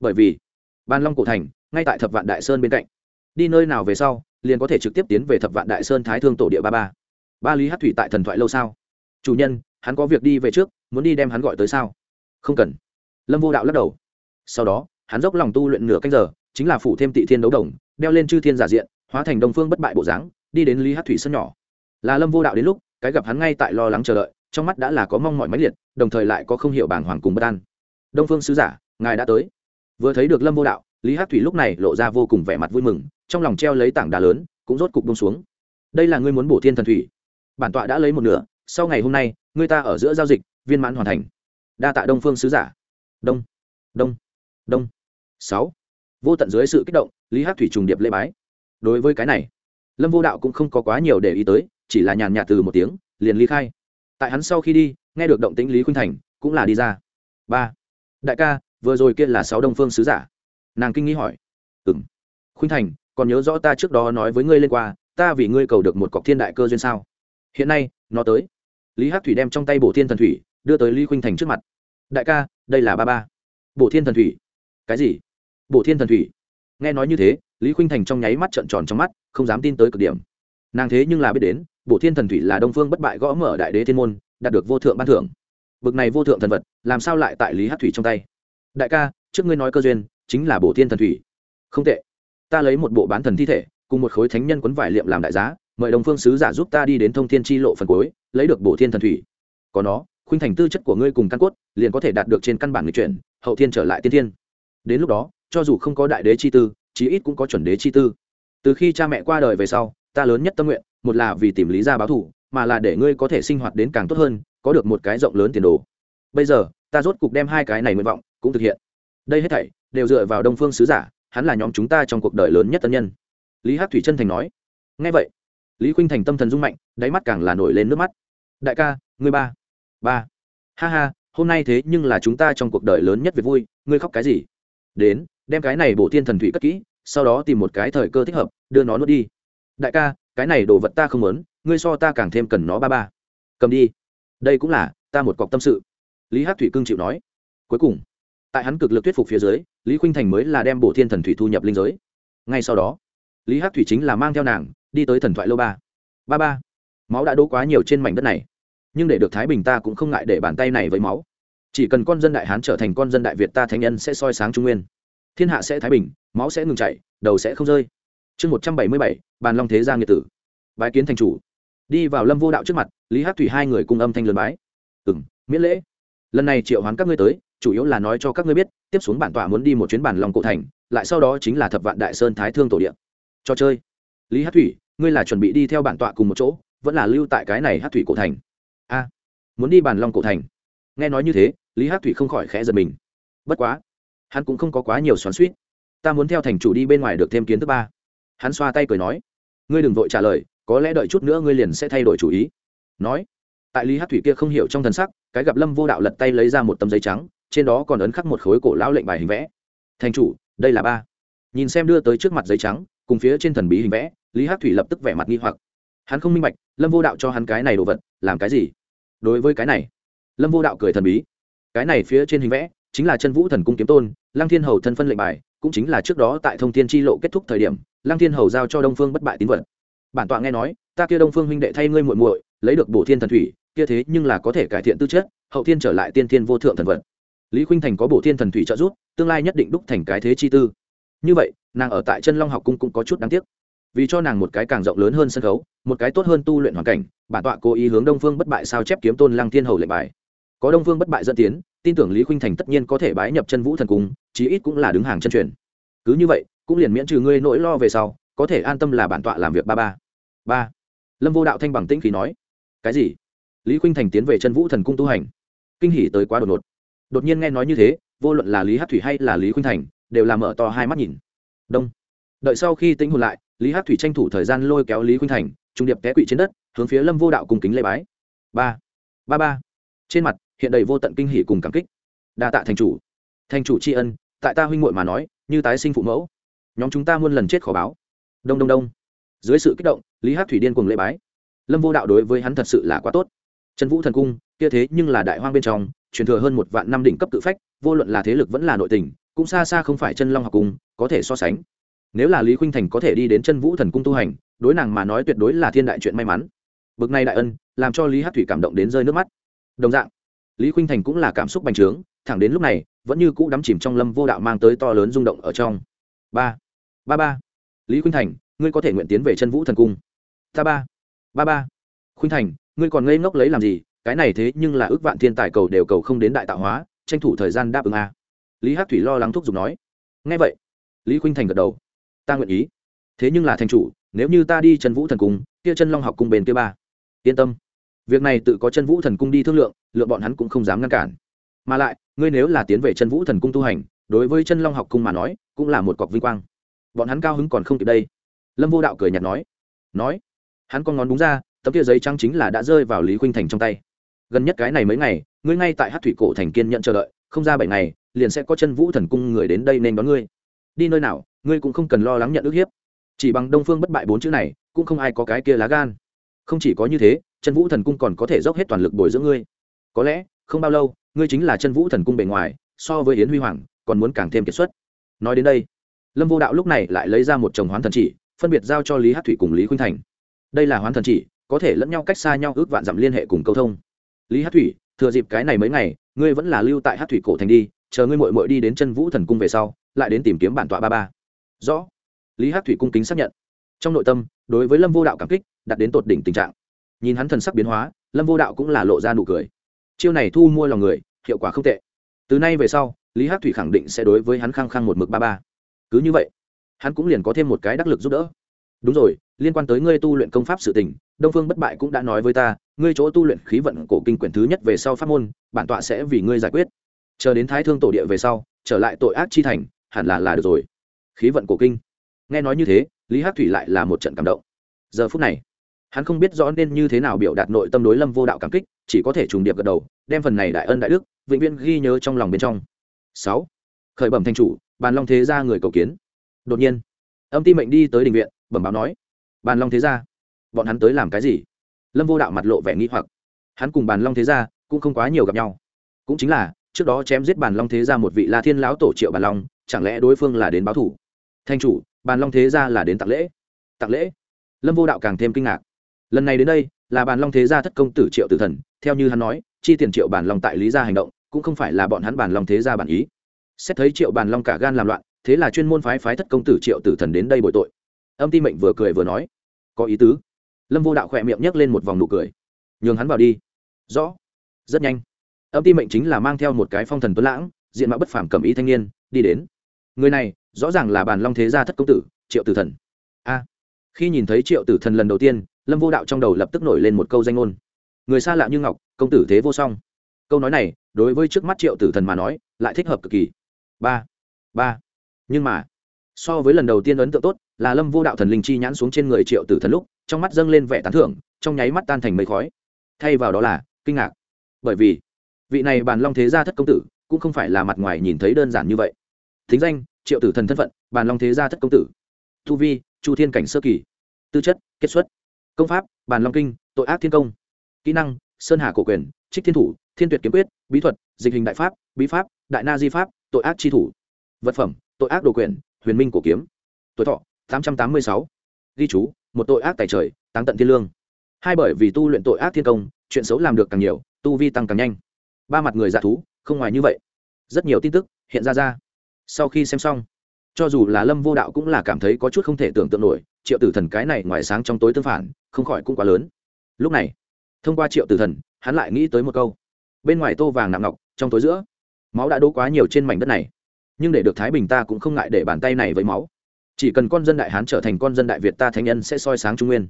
S1: Bởi vì, bàn long cổ thành, ngay tại thập vạn đại sơn bên cạnh đi nơi nào về sau, liền có thể trực tiếp tiến về thập vạn đại sơn thái thương tổ địa ba ba. Ba lý hát thủy tại thần thoại lâu sao? Chủ nhân, hắn có việc đi về trước, muốn đi đem hắn gọi tới sao? Không cần. Lâm vô đạo lắc đầu. Sau đó, hắn dốc lòng tu luyện nửa canh giờ, chính là phủ thêm tị thiên đấu đồng, đeo lên chư thiên giả diện, hóa thành đông phương bất bại bộ dáng, đi đến lý hát thủy sân nhỏ. Là lâm vô đạo đến lúc, cái gặp hắn ngay tại lo lắng chờ đợi, trong mắt đã là có mong mỏi máy liệt, đồng thời lại có không hiểu bàng hoàng cùng bất an. Đông phương sứ giả, ngài đã tới. Vừa thấy được lâm vô đạo lý hát thủy lúc này lộ ra vô cùng vẻ mặt vui mừng, trong lòng treo lấy tảng đá lớn, cũng rốt cục bông xuống. Đây là ngươi muốn bổ thiên thần thủy? Bản tọa đã lấy một nửa, sau ngày hôm nay, ngươi ta ở giữa giao dịch, viên mãn hoàn thành. Đa tạ đông phương sứ giả. Đông đông đông. Sáu. Vô tận dưới sự kích động, lý hát thủy trùng điệp lễ bái. Đối với cái này, lâm vô đạo cũng không có quá nhiều để ý tới, chỉ là nhàn nhạt từ một tiếng, liền ly khai. Tại hắn sau khi đi, nghe được động tĩnh lý khuynh thành, cũng là đi ra. Ba, đại ca, vừa rồi kia là sáu đông phương sứ giả nàng kinh nghĩ hỏi. Ừ m khuynh thành, còn nhớ rõ ta trước đó nói với ngươi lên qua, ta vì ngươi cầu được một cọc thiên đại cơ duyên sao? Hiện nay, nó tới. Lý hát thủy đem trong tay bổ thiên thần thủy đưa tới lý khuynh thành trước mặt. Đại ca, đây là ba ba. Bổ thiên thần thủy. Cái gì? Bổ thiên thần thủy. Nghe nói như thế, lý khuynh thành trong nháy mắt trợn tròn trong mắt, không dám tin tới cực điểm. Nàng thế nhưng là biết đến, bổ thiên thần thủy là đông phương bất bại gõ mở đại đế thiên môn, đạt được vô thượng ban thưởng. Bực này vô thượng thần vật, làm sao lại tại lý hát thủy trong tay? Đại ca, trước ngươi nói cơ duyên chính là bổ thiên thần thủy. Không tệ. Ta lấy một bộ bán thần thi thể, cùng một khối thánh nhân quấn vải liệm làm đại giá, mời đồng phương sứ giả giúp ta đi đến thông thiên tri lộ phần cuối, lấy được bổ thiên thần thủy. Có nó, khuynh thành tư chất của ngươi cùng căn cốt, liền có thể đạt được trên căn bản người chuyển, hậu thiên trở lại tiên thiên. Đến lúc đó, cho dù không có đại đế chi tư, chí ít cũng có chuẩn đế chi tư. Từ khi cha mẹ qua đời về sau, ta lớn nhất tâm nguyện, một là vì tìm lý ra báo thủ mà là để ngươi có thể sinh hoạt đến càng tốt hơn, có được một cái rộng lớn tiền đồ. Bây giờ, ta rốt cục đem hai cái này nguyện vọng cũng thực hiện. Đây hết thảy đều dựa vào đông phương sứ giả, hắn là nhóm chúng ta trong cuộc đời lớn nhất tân nhân. Lý hát thủy chân thành nói. Ngay vậy, lý khuynh thành tâm thần rung mạnh, đáy mắt càng là nổi lên nước mắt. Đại ca, ngươi ba ba. Ha ha, hôm nay thế nhưng là chúng ta trong cuộc đời lớn nhất về vui, ngươi khóc cái gì? Đến, đem cái này bổ Thiên thần thủy cất kỹ, sau đó tìm một cái thời cơ thích hợp, đưa nó nuốt đi. Đại ca, cái này đồ vật ta không muốn, ngươi so ta càng thêm cần nó ba ba. Cầm đi. Đây cũng là ta một cọc tâm sự. Lý hát thủy cương chịu nói. Cuối cùng, tại hắn cực lực thuyết phục phía dưới lý khuynh thành mới là đem bộ thiên thần thủy thu nhập linh giới. Ngay sau đó, lý hát thủy chính là mang theo nàng, đi tới thần thoại lô ba. Ba ba, máu đã đỗ quá nhiều trên mảnh đất này, nhưng để được thái bình ta cũng không ngại để bàn tay này với máu. Chỉ cần con dân đại hán trở thành con dân đại việt ta thánh nhân sẽ soi sáng trung nguyên. Thiên hạ sẽ thái bình, máu sẽ ngừng chảy, đầu sẽ không rơi. Chương một trăm bảy mươi bảy, bàn long thế gia nghiệt tử. Bái kiến thành chủ. Đi vào lâm vô đạo trước mặt, lý hát thủy hai người cùng âm thanh lớn bái. Ừ m miễn lễ. Lần này triệu hoán các ngươi tới chủ yếu là nói cho các ngươi biết, tiếp xuống bản tọa muốn đi một chuyến bản long cổ thành, lại sau đó chính là thập vạn đại sơn thái thương tổ điện cho chơi. Lý hát thủy, ngươi là chuẩn bị đi theo bản tọa cùng một chỗ, vẫn là lưu tại cái này hát thủy cổ thành? A. Muốn đi bản long cổ thành. Nghe nói như thế, lý hát thủy không khỏi khẽ giật mình. Bất quá, hắn cũng không có quá nhiều xoắn suýt ta muốn theo thành chủ đi bên ngoài được thêm kiến thứ ba. Hắn xoa tay cười nói. Ngươi đừng vội trả lời, có lẽ đợi chút nữa ngươi liền sẽ thay đổi chủ ý. Nói. Tại lý hát thủy kia không hiểu trong thần sắc, cái gặp lâm vô đạo lật tay lấy ra một tấm giấy trắng trên đó còn ấn khắc một khối cổ lão lệnh bài hình vẽ. Thành chủ, đây là ba. Nhìn xem đưa tới trước mặt giấy trắng, cùng phía trên thần bí hình vẽ, lý hát thủy lập tức vẻ mặt nghi hoặc. Hắn không minh bạch, lâm vô đạo cho hắn cái này đồ vật, làm cái gì? Đối với cái này, lâm vô đạo cười thần bí. Cái này phía trên hình vẽ, chính là chân vũ thần cung kiếm tôn, lăng thiên hầu thân phân lệnh bài, cũng chính là trước đó tại thông thiên tri lộ kết thúc thời điểm, lăng thiên hầu giao cho đông phương bất bại tín vật. Bản tọa nghe nói, ta kia đông phương huynh đệ thay ngươi muội muội, lấy được bổ thiên thần thủy, kia thế nhưng là có thể cải thiện tư chất, hậu thiên trở lại tiên thiên vô thượng thần vật lý khuynh thành có bổ thiên thần thủy trợ giúp, tương lai nhất định đúc thành cái thế chi tư. Như vậy, nàng ở tại chân long học cung cũng có chút đáng tiếc. Vì cho nàng một cái càng rộng lớn hơn sân khấu, một cái tốt hơn tu luyện hoàn cảnh, bản tọa cố ý hướng đông phương bất bại sao chép kiếm tôn lăng thiên hầu lệnh bài. Có đông phương bất bại dẫn tiến, tin tưởng lý khuynh thành tất nhiên có thể bái nhập chân vũ thần cung, chí ít cũng là đứng hàng chân truyền. Cứ như vậy, cũng liền miễn trừ ngươi nỗi lo về sau, có thể an tâm là bản tọa làm việc ba ba. Ba. Lâm vô đạo thanh bằng tĩnh khí nói. Cái gì? Lý khuynh thành tiến về chân vũ thần cung tu hành. Kinh hỉ tới quá đột ngột đột nhiên nghe nói như thế, vô luận là lý hát thủy hay là lý khuynh thành, đều làm mở to hai mắt nhìn. Đông. Đợi sau khi tính hồn lại, lý hát thủy tranh thủ thời gian lôi kéo lý khuynh thành, trung điệp té quỵ trên đất, hướng phía lâm vô đạo cùng kính lê bái. Ba. Ba ba. Trên mặt, hiện đầy vô tận kinh hỉ cùng cảm kích. Đa tạ thành chủ. Thành chủ tri ân, tại ta huynh muội mà nói, như tái sinh phụ mẫu. Nhóm chúng ta muôn lần chết khó báo. Đông đông đông. Dưới sự kích động, lý hát thủy điên cùng lễ bái. Lâm vô đạo đối với hắn thật sự là quá tốt. Trần vũ thần cung, kia thế nhưng là đại hoang bên trong truyền thừa hơn một vạn năm đỉnh cấp tự phách, vô luận là thế lực vẫn là nội tình, cũng xa xa không phải chân long học cung, có thể so sánh. Nếu là lý khuynh thành có thể đi đến chân vũ thần cung tu hành, đối nàng mà nói tuyệt đối là thiên đại chuyện may mắn. Bực này đại ân, làm cho lý hát thủy cảm động đến rơi nước mắt. Đồng dạng, lý khuynh thành cũng là cảm xúc bành trướng, thẳng đến lúc này, vẫn như cũ đắm chìm trong lâm vô đạo mang tới to lớn rung động ở trong. Ba ba ba. Lý khuynh thành, ngươi có thể nguyện tiến về chân vũ thần cung. Ta ba ba ba. Khuynh thành, ngươi còn ngây ngốc lấy làm gì? Cái này thế nhưng là ước vạn thiên tài cầu đều cầu không đến đại tạo hóa, tranh thủ thời gian đáp ứng a. Lý hát thủy lo lắng thúc giục nói. Ngay vậy, lý khuynh thành gật đầu. Ta nguyện ý. Thế nhưng là thành chủ, nếu như ta đi chân vũ thần cung, kia chân long học cung bền kia ba. Yên tâm. Việc này tự có chân vũ thần cung đi thương lượng, lựa bọn hắn cũng không dám ngăn cản. Mà lại, ngươi nếu là tiến về chân vũ thần cung tu hành, đối với chân long học cung mà nói, cũng là một cọc vinh quang. Bọn hắn cao hứng còn không kịp đây. Lâm vô đạo cười nhạt nói. Nói. Hắn con ngón đúng ra, tấm kia giấy trắng chính là đã rơi vào lý khuynh thành trong tay gần nhất cái này mấy ngày, ngươi ngay tại hát thủy cổ thành kiên nhận chờ đợi, không ra bảy ngày, liền sẽ có chân vũ thần cung người đến đây nên đón ngươi. Đi nơi nào, ngươi cũng không cần lo lắng nhận ức hiếp. Chỉ bằng đông phương bất bại bốn chữ này, cũng không ai có cái kia lá gan. Không chỉ có như thế, chân vũ thần cung còn có thể dốc hết toàn lực bồi dưỡng ngươi. Có lẽ, không bao lâu, ngươi chính là chân vũ thần cung bề ngoài, so với yến huy hoàng, còn muốn càng thêm kiệt xuất. Nói đến đây, lâm vô đạo lúc này lại lấy ra một chồng hoán thần chỉ, phân biệt giao cho lý hát thủy cùng lý khuynh thành. Đây là hoán thần chỉ, có thể lẫn nhau cách xa nhau ước vạn dặm liên hệ cùng câu thông lý hát thủy, thừa dịp cái này mấy ngày, ngươi vẫn là lưu tại hát thủy cổ thành đi, chờ ngươi mội mội đi đến chân vũ thần cung về sau, lại đến tìm kiếm bản tọa ba ba. Rõ. Lý hát thủy cung kính xác nhận. Trong nội tâm, đối với lâm vô đạo cảm kích đặt đến tột đỉnh tình trạng. Nhìn hắn thần sắc biến hóa, lâm vô đạo cũng là lộ ra nụ cười. Chiêu này thu mua lòng người, hiệu quả không tệ. Từ nay về sau, lý hát thủy khẳng định sẽ đối với hắn khăng khăng một mực ba ba. Cứ như vậy, hắn cũng liền có thêm một cái đắc lực giúp đỡ đúng rồi, liên quan tới ngươi tu luyện công pháp sự tình, đông phương bất bại cũng đã nói với ta, ngươi chỗ tu luyện khí vận cổ kinh quyển thứ nhất về sau pháp môn, bản tọa sẽ vì ngươi giải quyết. Chờ đến thái thương tổ địa về sau, trở lại tội ác chi thành, hẳn là là được rồi. Khí vận cổ kinh. Nghe nói như thế, lý hát thủy lại là một trận cảm động. Giờ phút này, hắn không biết rõ nên như thế nào biểu đạt nội tâm đối lâm vô đạo cảm kích, chỉ có thể trùng điệp gật đầu, đem phần này đại ân đại đức, vĩnh viễn ghi nhớ trong lòng bên trong. Sáu. Khởi bẩm thanh chủ, bàn long thế ra người cầu kiến. Đột nhiên, âm ti mệnh đi tới đình viện bẩm báo nói, bàn long thế gia, bọn hắn tới làm cái gì? Lâm vô đạo mặt lộ vẻ nghi hoặc. Hắn cùng bàn long thế gia cũng không quá nhiều gặp nhau. Cũng chính là, trước đó chém giết bàn long thế gia một vị la thiên lão tổ triệu bàn long, chẳng lẽ đối phương là đến báo thủ? Thanh chủ, bàn long thế gia là đến tặng lễ. Tặng lễ? Lâm vô đạo càng thêm kinh ngạc. Lần này đến đây, là bàn long thế gia thất công tử triệu tử thần, theo như hắn nói, chi tiền triệu bàn long tại lý gia hành động, cũng không phải là bọn hắn bàn long thế gia bản ý. Xét thấy triệu bàn long cả gan làm loạn, thế là chuyên môn phái phái thất công tử triệu tử thần đến đây bồi tội âm ti mệnh vừa cười vừa nói, có ý tứ. Lâm vô đạo khỏe miệng nhấc lên một vòng nụ cười, nhường hắn vào đi. Rõ. Rất nhanh. Âm ti mệnh chính là mang theo một cái phong thần tuấn lãng, diện mạo bất phàm cầm ý thanh niên, đi đến. Người này, rõ ràng là bàn long thế gia thất công tử, triệu tử thần. A! Khi nhìn thấy triệu tử thần lần đầu tiên, lâm vô đạo trong đầu lập tức nổi lên một câu danh ngôn. Người xa lạ như ngọc, công tử thế vô song. Câu nói này, đối với trước mắt triệu tử thần mà nói, lại thích hợp cực kỳ. Ba! Ba! Nhưng mà so với lần đầu tiên ấn tượng tốt, là lâm vô đạo thần linh chi nhãn xuống trên người triệu tử thần lúc, trong mắt dâng lên vẻ tán thưởng, trong nháy mắt tan thành mây khói. Thay vào đó là, kinh ngạc. Bởi vì, vị này bàn long thế gia thất công tử, cũng không phải là mặt ngoài nhìn thấy đơn giản như vậy. Thính danh, triệu tử thần thân phận bàn long thế gia thất công tử. Thu vi, chu thiên cảnh sơ kỳ. Tư chất, kết xuất. Công pháp bàn long kinh, tội ác thiên công. Kỹ năng, sơn hà cổ quyền, trích thiên thủ, thiên tuyệt kiếm quyết, bí thuật, dịch hình đại pháp, bí pháp, đại na di pháp, tội ác chi thủ. Vật phẩm, tội ác đồ quyền huyền minh cổ kiếm. Tuổi thọ, tám trăm tám mươi sáu. Ghi chú, một tội ác tài trời tăng tận thiên lương. Hai bởi vì tu luyện tội ác thiên công, chuyện xấu làm được càng nhiều, tu vi tăng càng nhanh. Ba mặt người dạ thú, không ngoài như vậy. Rất nhiều tin tức hiện ra ra. Sau khi xem xong, cho dù là lâm vô đạo cũng là cảm thấy có chút không thể tưởng tượng nổi, triệu tử thần cái này ngoài sáng trong tối tương phản, không khỏi cũng quá lớn. Lúc này, thông qua triệu tử thần, hắn lại nghĩ tới một câu. Bên ngoài tô vàng nặng ngọc, trong tối giữa, máu đã đỗ quá nhiều trên mảnh đất này nhưng để được thái bình ta cũng không ngại để bàn tay này với máu. Chỉ cần con dân đại hán trở thành con dân đại việt ta thánh nhân sẽ soi sáng trung nguyên.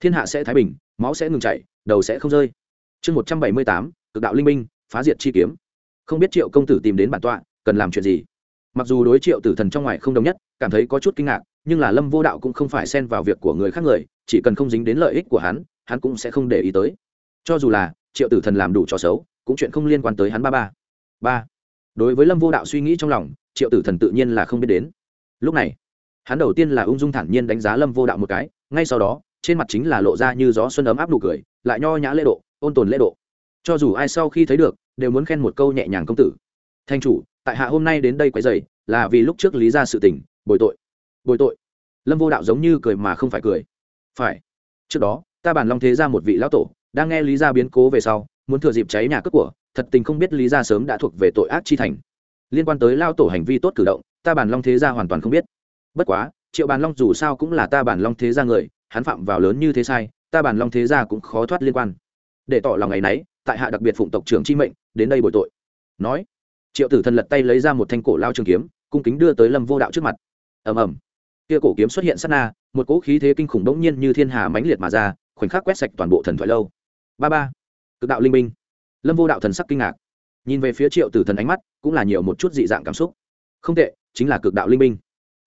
S1: Thiên hạ sẽ thái bình, máu sẽ ngừng chảy, đầu sẽ không rơi. Chương một trăm bảy mươi tám, cực đạo linh minh, phá diệt chi kiếm. Không biết triệu công tử tìm đến bản tọa, cần làm chuyện gì? Mặc dù đối triệu tử thần trong ngoài không đồng nhất, cảm thấy có chút kinh ngạc, nhưng là lâm vô đạo cũng không phải xen vào việc của người khác người, chỉ cần không dính đến lợi ích của hắn hắn cũng sẽ không để ý tới. Cho dù là triệu tử thần làm đủ trò xấu, cũng chuyện không liên quan tới hắn ba ba. Ba đối với lâm vô đạo suy nghĩ trong lòng, triệu tử thần tự nhiên là không biết đến. Lúc này, hắn đầu tiên là ung dung thản nhiên đánh giá lâm vô đạo một cái, ngay sau đó, trên mặt chính là lộ ra như gió xuân ấm áp nụ cười, lại nho nhã lễ độ, ôn tồn lễ độ. Cho dù ai sau khi thấy được, đều muốn khen một câu nhẹ nhàng công tử. Thanh chủ, tại hạ hôm nay đến đây quấy dày là vì lúc trước lý ra sự tình, bồi tội. Bồi tội? Lâm vô đạo giống như cười mà không phải cười. Phải. Trước đó, ta bàn long thế ra một vị lão tổ, đang nghe lý ra biến cố về sau, muốn thừa dịp cháy nhà cướp của thật tình không biết lý ra sớm đã thuộc về tội ác chi thành. Liên quan tới lao tổ hành vi tốt cử động, ta bàn long thế gia hoàn toàn không biết. Bất quá, triệu bàn long dù sao cũng là ta bàn long thế gia người, hắn phạm vào lớn như thế sai, ta bàn long thế gia cũng khó thoát liên quan. Để tỏ lòng ngày nấy, tại hạ đặc biệt phụng tộc trưởng chi mệnh, đến đây bồi tội. Nói, triệu tử thần lật tay lấy ra một thanh cổ lao trường kiếm, cung kính đưa tới lâm vô đạo trước mặt. Ầm ầm. Kia cổ kiếm xuất hiện sát na, một cỗ khí thế kinh khủng đống nhiên như thiên hà mãnh liệt mà ra, khoảnh khắc quét sạch toàn bộ thần thoại lâu. Ba ba. Cực đạo linh minh lâm vô đạo thần sắc kinh ngạc. Nhìn về phía triệu tử thần ánh mắt, cũng là nhiều một chút dị dạng cảm xúc. Không tệ, chính là cực đạo linh minh.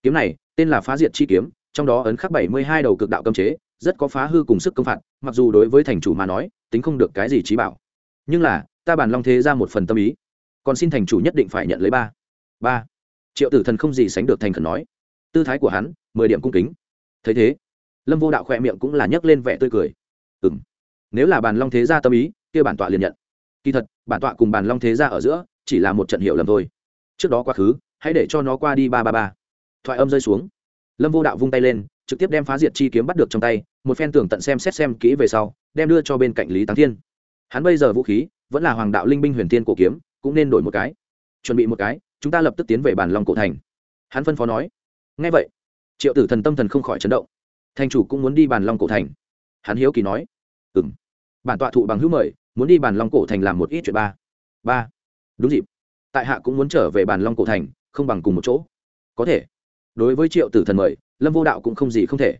S1: Kiếm này, tên là phá diệt chi kiếm, trong đó ấn khắc bảy mươi hai đầu cực đạo cấm chế, rất có phá hư cùng sức công phạt, mặc dù đối với thành chủ mà nói, tính không được cái gì trí bảo. Nhưng là, ta bàn long thế ra một phần tâm ý. Còn xin thành chủ nhất định phải nhận lấy ba. Ba. Triệu tử thần không gì sánh được thành khẩn nói. Tư thái của hắn, mười điểm cung kính. Thấy thế, lâm vô đạo khỏe miệng cũng là nhấc lên vẻ tươi cười. Ừ m nếu là bàn long thế gia tâm ý, kia bản tọa liền nhận kỳ thật, bản tọa cùng bàn long thế ra ở giữa chỉ là một trận hiệu lầm thôi. Trước đó quá khứ, hãy để cho nó qua đi ba ba ba. Thoại âm rơi xuống. Lâm vô đạo vung tay lên, trực tiếp đem phá diệt chi kiếm bắt được trong tay, một phen tưởng tận xem xét xem kỹ về sau, đem đưa cho bên cạnh lý táng thiên. Hắn bây giờ vũ khí vẫn là hoàng đạo linh binh huyền thiên cổ kiếm, cũng nên đổi một cái. Chuẩn bị một cái, chúng ta lập tức tiến về bản long cổ thành. Hắn phân phó nói. Ngay vậy, triệu tử thần tâm thần không khỏi chấn động. Thành chủ cũng muốn đi bàn long cổ thành. Hắn hiếu kỳ nói. Ừ m bản tọa thụ bằng hữu mời muốn đi bàn long cổ thành làm một ít chuyện ba. Ba. Đúng dịp. Tại hạ cũng muốn trở về bàn long cổ thành, không bằng cùng một chỗ. Có thể. Đối với triệu tử thần mời, lâm vô đạo cũng không gì không thể.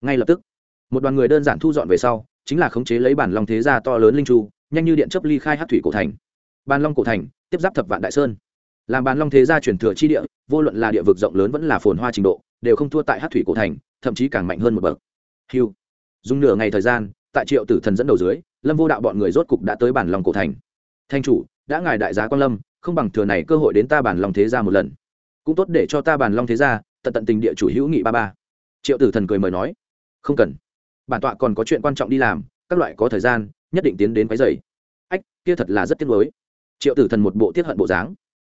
S1: Ngay lập tức, một đoàn người đơn giản thu dọn về sau, chính là khống chế lấy bản long thế gia to lớn linh chu, nhanh như điện chấp ly khai hát thủy cổ thành. Bàn long cổ thành, tiếp giáp thập vạn đại sơn. Làm bàn long thế gia chuyển thừa chi địa, vô luận là địa vực rộng lớn vẫn là phồn hoa trình độ, đều không thua tại hát thủy cổ thành, thậm chí càng mạnh hơn một bậc. Hiu dùng nửa ngày thời gian, tại triệu tử thần dẫn đầu dưới lâm vô đạo bọn người rốt cục đã tới bản lòng cổ thành. Thanh chủ, đã ngài đại giá quan lâm, không bằng thừa này cơ hội đến ta bản lòng thế gia một lần. Cũng tốt để cho ta bản long thế gia, tận tận tình địa chủ hữu nghị ba ba. Triệu tử thần cười mời nói, không cần. Bản tọa còn có chuyện quan trọng đi làm, các loại có thời gian, nhất định tiến đến váy dày ách, kia thật là rất tiếc mới triệu tử thần một bộ tiết hận bộ dáng.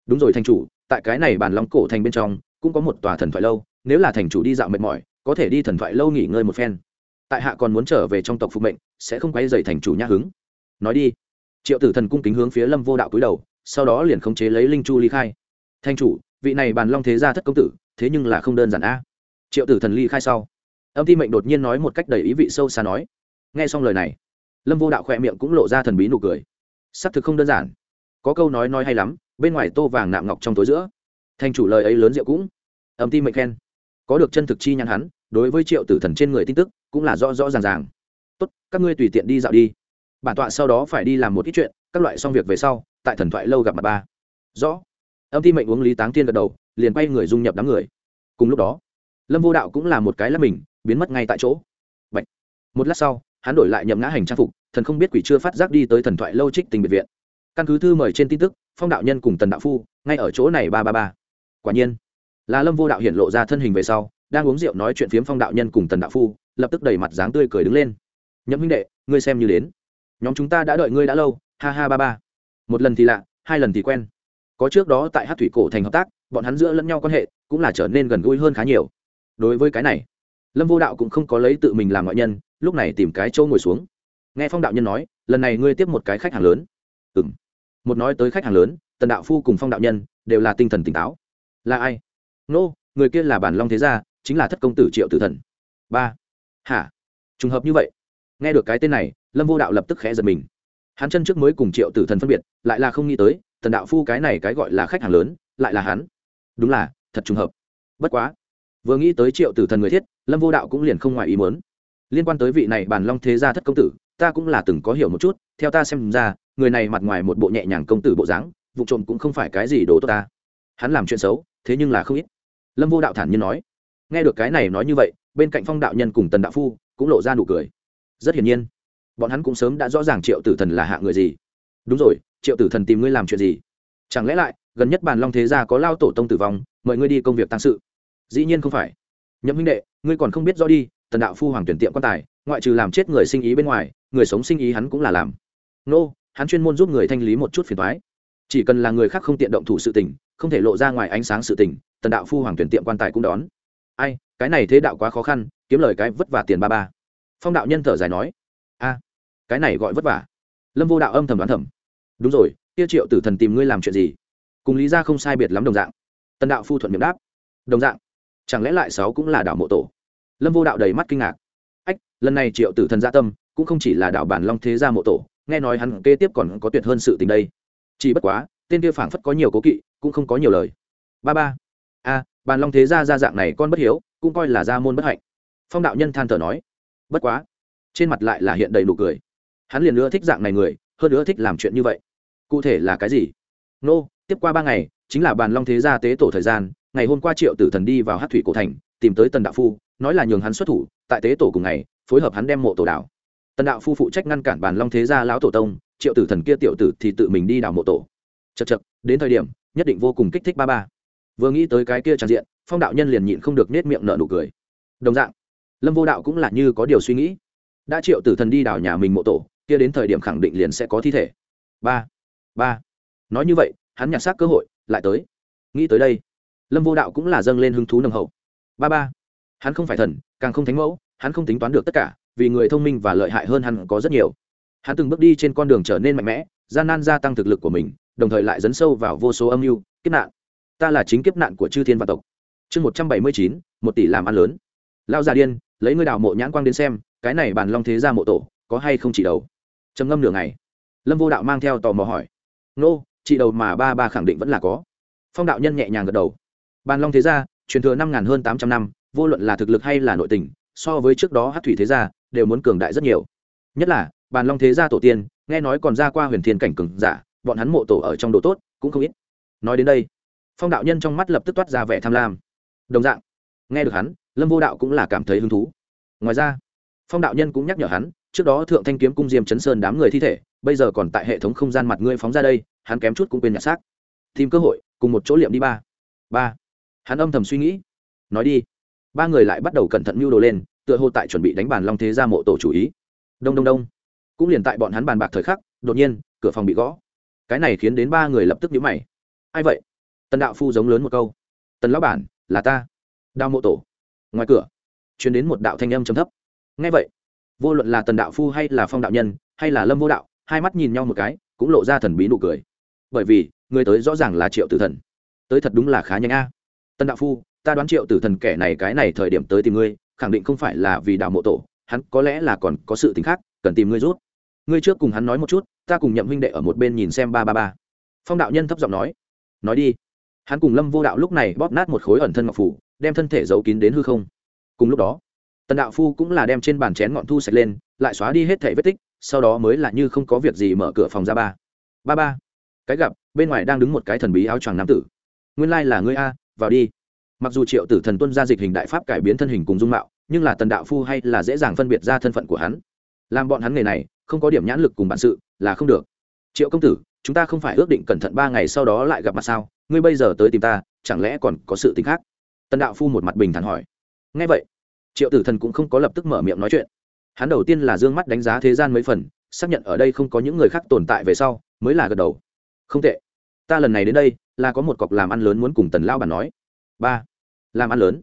S1: Đúng rồi thành chủ, tại cái này bản long cổ thành bên trong, cũng có một tòa thần thoại lâu, nếu là thành chủ đi dạo mệt mỏi, có thể đi thần thoại lâu nghỉ ngơi một phen tại hạ còn muốn trở về trong tộc phục mệnh, sẽ không quay dày thành chủ nhã hứng. Nói đi. Triệu tử thần cung kính hướng phía lâm vô đạo cúi đầu, sau đó liền khống chế lấy linh chu ly khai. Thanh chủ, vị này bàn long thế gia thất công tử, thế nhưng là không đơn giản a. Triệu tử thần ly khai sau. Âm ti mệnh đột nhiên nói một cách đầy ý vị sâu xa nói. Nghe xong lời này, lâm vô đạo khỏe miệng cũng lộ ra thần bí nụ cười. Xác thực không đơn giản. Có câu nói nói hay lắm, bên ngoài tô vàng nạm ngọc trong tối giữa. Thành chủ lời ấy lớn rượu cũng. Âm ti mệnh khen. Có được chân thực chi nhắn hắn đối với triệu tử thần trên người tin tức cũng là rõ rõ ràng ràng. Tốt, các ngươi tùy tiện đi dạo đi. Bản tọa sau đó phải đi làm một ít chuyện, các loại xong việc về sau, tại thần thoại lâu gặp mặt ba. Rõ. Âm thi mệnh uống lý táng tiên gật đầu, liền quay người dung nhập đám người. Cùng lúc đó, lâm vô đạo cũng là một cái lắp mình, biến mất ngay tại chỗ. Bạch. một lát sau, hắn đổi lại nhậm ngã hành trang phục, thần không biết quỷ chưa phát giác đi tới thần thoại lâu trích tình biệt viện. Căn cứ thư mời trên tin tức, phong đạo nhân cùng tần đạo phu, ngay ở chỗ này ba ba ba. Quả nhiên, là lâm vô đạo hiện lộ ra thân hình về sau đang uống rượu nói chuyện phiếm phong đạo nhân cùng tần đạo phu lập tức đầy mặt dáng tươi cười đứng lên. Nhậm huynh đệ ngươi xem như đến. Nhóm chúng ta đã đợi ngươi đã lâu ha ha ba ba. Một lần thì lạ hai lần thì quen. Có trước đó tại hát thủy cổ thành hợp tác bọn hắn giữa lẫn nhau quan hệ cũng là trở nên gần gũi hơn khá nhiều. Đối với cái này lâm vô đạo cũng không có lấy tự mình làm ngoại nhân lúc này tìm cái chỗ ngồi xuống. Nghe phong đạo nhân nói lần này ngươi tiếp một cái khách hàng lớn. Ừ m một nói tới khách hàng lớn tần đạo phu cùng phong đạo nhân đều là tinh thần tỉnh táo. Là ai? Nô、no, người kia là bản long thế gia chính là thất công tử triệu tử thần. Ba. Hả? Trùng hợp như vậy. Nghe được cái tên này, lâm vô đạo lập tức khẽ giật mình. Hắn chân trước mới cùng triệu tử thần phân biệt, lại là không nghĩ tới tần đạo phu cái này cái gọi là khách hàng lớn, lại là hắn. Đúng là, thật trùng hợp. Bất quá. Vừa nghĩ tới triệu tử thần người thiết, lâm vô đạo cũng liền không ngoài ý muốn. Liên quan tới vị này bản long thế gia thất công tử, ta cũng là từng có hiểu một chút, theo ta xem ra, người này mặt ngoài một bộ nhẹ nhàng công tử bộ dáng, vụ trộm cũng không phải cái gì đồ tốt ta. Hắn làm chuyện xấu, thế nhưng là không ít. Lâm vô đạo thản nhiên nói nghe được cái này nói như vậy bên cạnh phong đạo nhân cùng tần đạo phu cũng lộ ra nụ cười. Rất hiển nhiên bọn hắn cũng sớm đã rõ ràng triệu tử thần là hạ người gì. Đúng rồi triệu tử thần tìm ngươi làm chuyện gì? Chẳng lẽ lại gần nhất bàn long thế gia có lao tổ tông tử vong mời ngươi đi công việc tăng sự? Dĩ nhiên không phải. Nhậm huynh đệ ngươi còn không biết rõ đi tần đạo phu hoàng tuyển tiệm quan tài ngoại trừ làm chết người sinh ý bên ngoài người sống sinh ý hắn cũng là làm. Nô、no, hắn chuyên môn giúp người thanh lý một chút phiền thoái chỉ cần là người khác không tiện động thủ sự tình không thể lộ ra ngoài ánh sáng sự tình tần đạo phu hoàng tuyển tiệm quan tài cũng đón ai, cái này thế đạo quá khó khăn, kiếm lời cái vất vả tiền ba ba. Phong đạo nhân thở dài nói, a, cái này gọi vất vả. Lâm vô đạo âm thầm đoán thầm, đúng rồi tiêu triệu tử thần tìm ngươi làm chuyện gì? Cùng lý ra không sai biệt lắm đồng dạng. Tần đạo phu thuận miệng đáp, đồng dạng, chẳng lẽ lại sáu cũng là đạo mộ tổ? Lâm vô đạo đầy mắt kinh ngạc, ách, lần này triệu tử thần gia tâm, cũng không chỉ là đạo bản long thế gia mộ tổ, nghe nói hắn kế tiếp còn có tuyệt hơn sự tình đây. Chỉ bất quá, tên kia phảng phất có nhiều cố kỵ, cũng không có nhiều lời. Ba ba bàn long thế gia gia dạng này con bất hiếu, cũng coi là gia môn bất hạnh. Phong đạo nhân than thở nói, bất quá, trên mặt lại là hiện đầy nụ cười. Hắn liền nữa thích dạng này người, hơn nữa thích làm chuyện như vậy. Cụ thể là cái gì? Nô, tiếp qua ba ngày, chính là bàn long thế gia tế tổ thời gian, ngày hôm qua triệu tử thần đi vào hát thủy cổ thành, tìm tới tần đạo phu, nói là nhường hắn xuất thủ, tại tế tổ cùng ngày, phối hợp hắn đem mộ tổ đảo. Tần đạo phu phụ trách ngăn cản bàn long thế gia lão tổ tông, triệu tử thần kia tiểu tử thì tự mình đi đào mộ tổ. Chật chật đến thời điểm, nhất định vô cùng kích thích ba ba vừa nghĩ tới cái kia tràn diện, phong đạo nhân liền nhịn không được nết miệng nở nụ cười. Đồng dạng, lâm vô đạo cũng là như có điều suy nghĩ. Đã triệu tử thần đi đào nhà mình mộ tổ, kia đến thời điểm khẳng định liền sẽ có thi thể. Ba ba. Nói như vậy, hắn nhặt xác cơ hội, lại tới. Nghĩ tới đây, lâm vô đạo cũng là dâng lên hứng thú nồng hậu. Ba ba. Hắn không phải thần, càng không thánh mẫu, hắn không tính toán được tất cả, vì người thông minh và lợi hại hơn hắn có rất nhiều. Hắn từng bước đi trên con đường trở nên mạnh mẽ, gian nan gia tăng thực lực của mình, đồng thời lại dấn sâu vào vô số âm mưu, kiếp nạn ta là chính kiếp nạn của chư thiên văn tộc. Chương một trăm bảy mươi chín, một tỷ làm ăn lớn. Lao già điên, lấy ngươi đào mộ nhãn quang đến xem, cái này bàn long thế ra mộ tổ, có hay không chỉ đầu? Trầm ngâm nửa ngày. Lâm vô đạo mang theo tò mò hỏi. Nô chị đầu mà ba ba khẳng định vẫn là có. Phong đạo nhân nhẹ nhàng gật đầu. Bàn long thế gia, truyền thừa năm hơn tám trăm năm, vô luận là thực lực hay là nội tình, so với trước đó hát thủy thế gia, đều muốn cường đại rất nhiều. Nhất là bàn long thế gia tổ tiên, nghe nói còn ra qua huyền thiên cảnh cường giả, bọn hắn mộ tổ ở trong đồ tốt, cũng không ít. Nói đến đây phong đạo nhân trong mắt lập tức toát ra vẻ tham lam. Đồng dạng, nghe được hắn, lâm vô đạo cũng là cảm thấy hứng thú. Ngoài ra, phong đạo nhân cũng nhắc nhở hắn, trước đó thượng thanh kiếm cung diêm chấn sơn đám người thi thể, bây giờ còn tại hệ thống không gian mặt ngươi phóng ra đây, hắn kém chút cũng quên nhặt xác. Tìm cơ hội, cùng một chỗ liệm đi ba. Ba. Hắn âm thầm suy nghĩ. Nói đi. Ba người lại bắt đầu cẩn thận mưu đồ lên, tựa hồ tại chuẩn bị đánh bàn long thế ra mộ tổ chủ ý. Đông đông đông. Cũng liền tại bọn hắn bàn bạc thời khắc, đột nhiên, cửa phòng bị gõ. Cái này khiến đến ba người lập tức nhíu mày. Ai vậy? Tần đạo phu giống lớn một câu, tần lão bản, là ta. Đao mộ tổ. Ngoài cửa chuyển đến một đạo thanh âm trầm thấp. Ngay vậy, vô luận là tần đạo phu hay là phong đạo nhân, hay là lâm vô đạo, hai mắt nhìn nhau một cái, cũng lộ ra thần bí nụ cười. Bởi vì, người tới rõ ràng là triệu tử thần. Tới thật đúng là khá nhanh a. Tần đạo phu, ta đoán triệu tử thần kẻ này cái này thời điểm tới tìm ngươi, khẳng định không phải là vì đạo mộ tổ, hắn có lẽ là còn có sự t khác, cần tìm ngươi rút. Ngươi trước cùng hắn nói một chút, ta cùng nhậm huynh đệ ở một bên nhìn xem ba ba ba. Phong đạo nhân thấp giọng nói nói đi hắn cùng lâm vô đạo lúc này bóp nát một khối ẩn thân ngọc phủ, đem thân thể giấu kín đến hư không. Cùng lúc đó, tần đạo phu cũng là đem trên bàn chén ngọn thu sạch lên, lại xóa đi hết thẻ vết tích, sau đó mới là như không có việc gì mở cửa phòng ra ba. Ba ba, cái gặp, bên ngoài đang đứng một cái thần bí áo choàng nam tử. Nguyên lai là ngươi a, vào đi. Mặc dù triệu tử thần tuân ra dịch hình đại pháp cải biến thân hình cùng dung mạo, nhưng là tần đạo phu hay là dễ dàng phân biệt ra thân phận của hắn. Làm bọn hắn nghề này, không có điểm nhãn lực cùng bản sự, là không được. Triệu công tử chúng ta không phải ước định cẩn thận ba ngày sau đó lại gặp mặt sao? Ngươi bây giờ tới tìm ta, chẳng lẽ còn có sự t ì n h khác? Tần đạo phu một mặt bình thản hỏi. Ngay vậy. Triệu tử thần cũng không có lập tức mở miệng nói chuyện. Hắn đầu tiên là d ư ơ n g mắt đánh giá thế gian mấy phần, xác nhận ở đây không có những người khác tồn tại về sau, mới là gật đầu. Không tệ. Ta lần này đến đây, là có một cọc làm ăn lớn muốn cùng tần lao bản nói. Ba. Làm ăn lớn?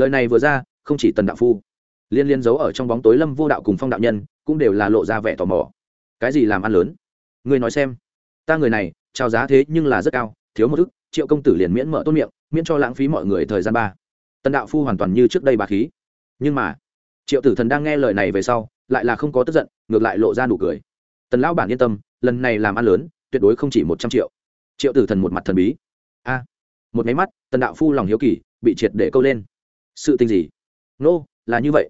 S1: Lời này vừa ra, không chỉ tần đạo phu, liên liên giấu ở trong bóng tối lâm vô đạo cùng phong đạo nhân, cũng đều là lộ ra vẻ tò mò. Cái gì làm ăn lớn? Ngươi nói xem ta người này trao giá thế nhưng là rất cao thiếu một ức triệu công tử liền miễn mở tốt miệng miễn cho lãng phí mọi người thời gian ba. Tần đạo phu hoàn toàn như trước đây bà khí. Nhưng mà triệu tử thần đang nghe lời này về sau lại là không có tức giận ngược lại lộ ra nụ cười. Tần lão bản yên tâm lần này làm ăn lớn tuyệt đối không chỉ một trăm triệu. Triệu tử thần một mặt thần bí. A một máy mắt tần đạo phu lòng hiếu kỳ bị triệt để câu lên. Sự tình gì? Nô、no, là như vậy.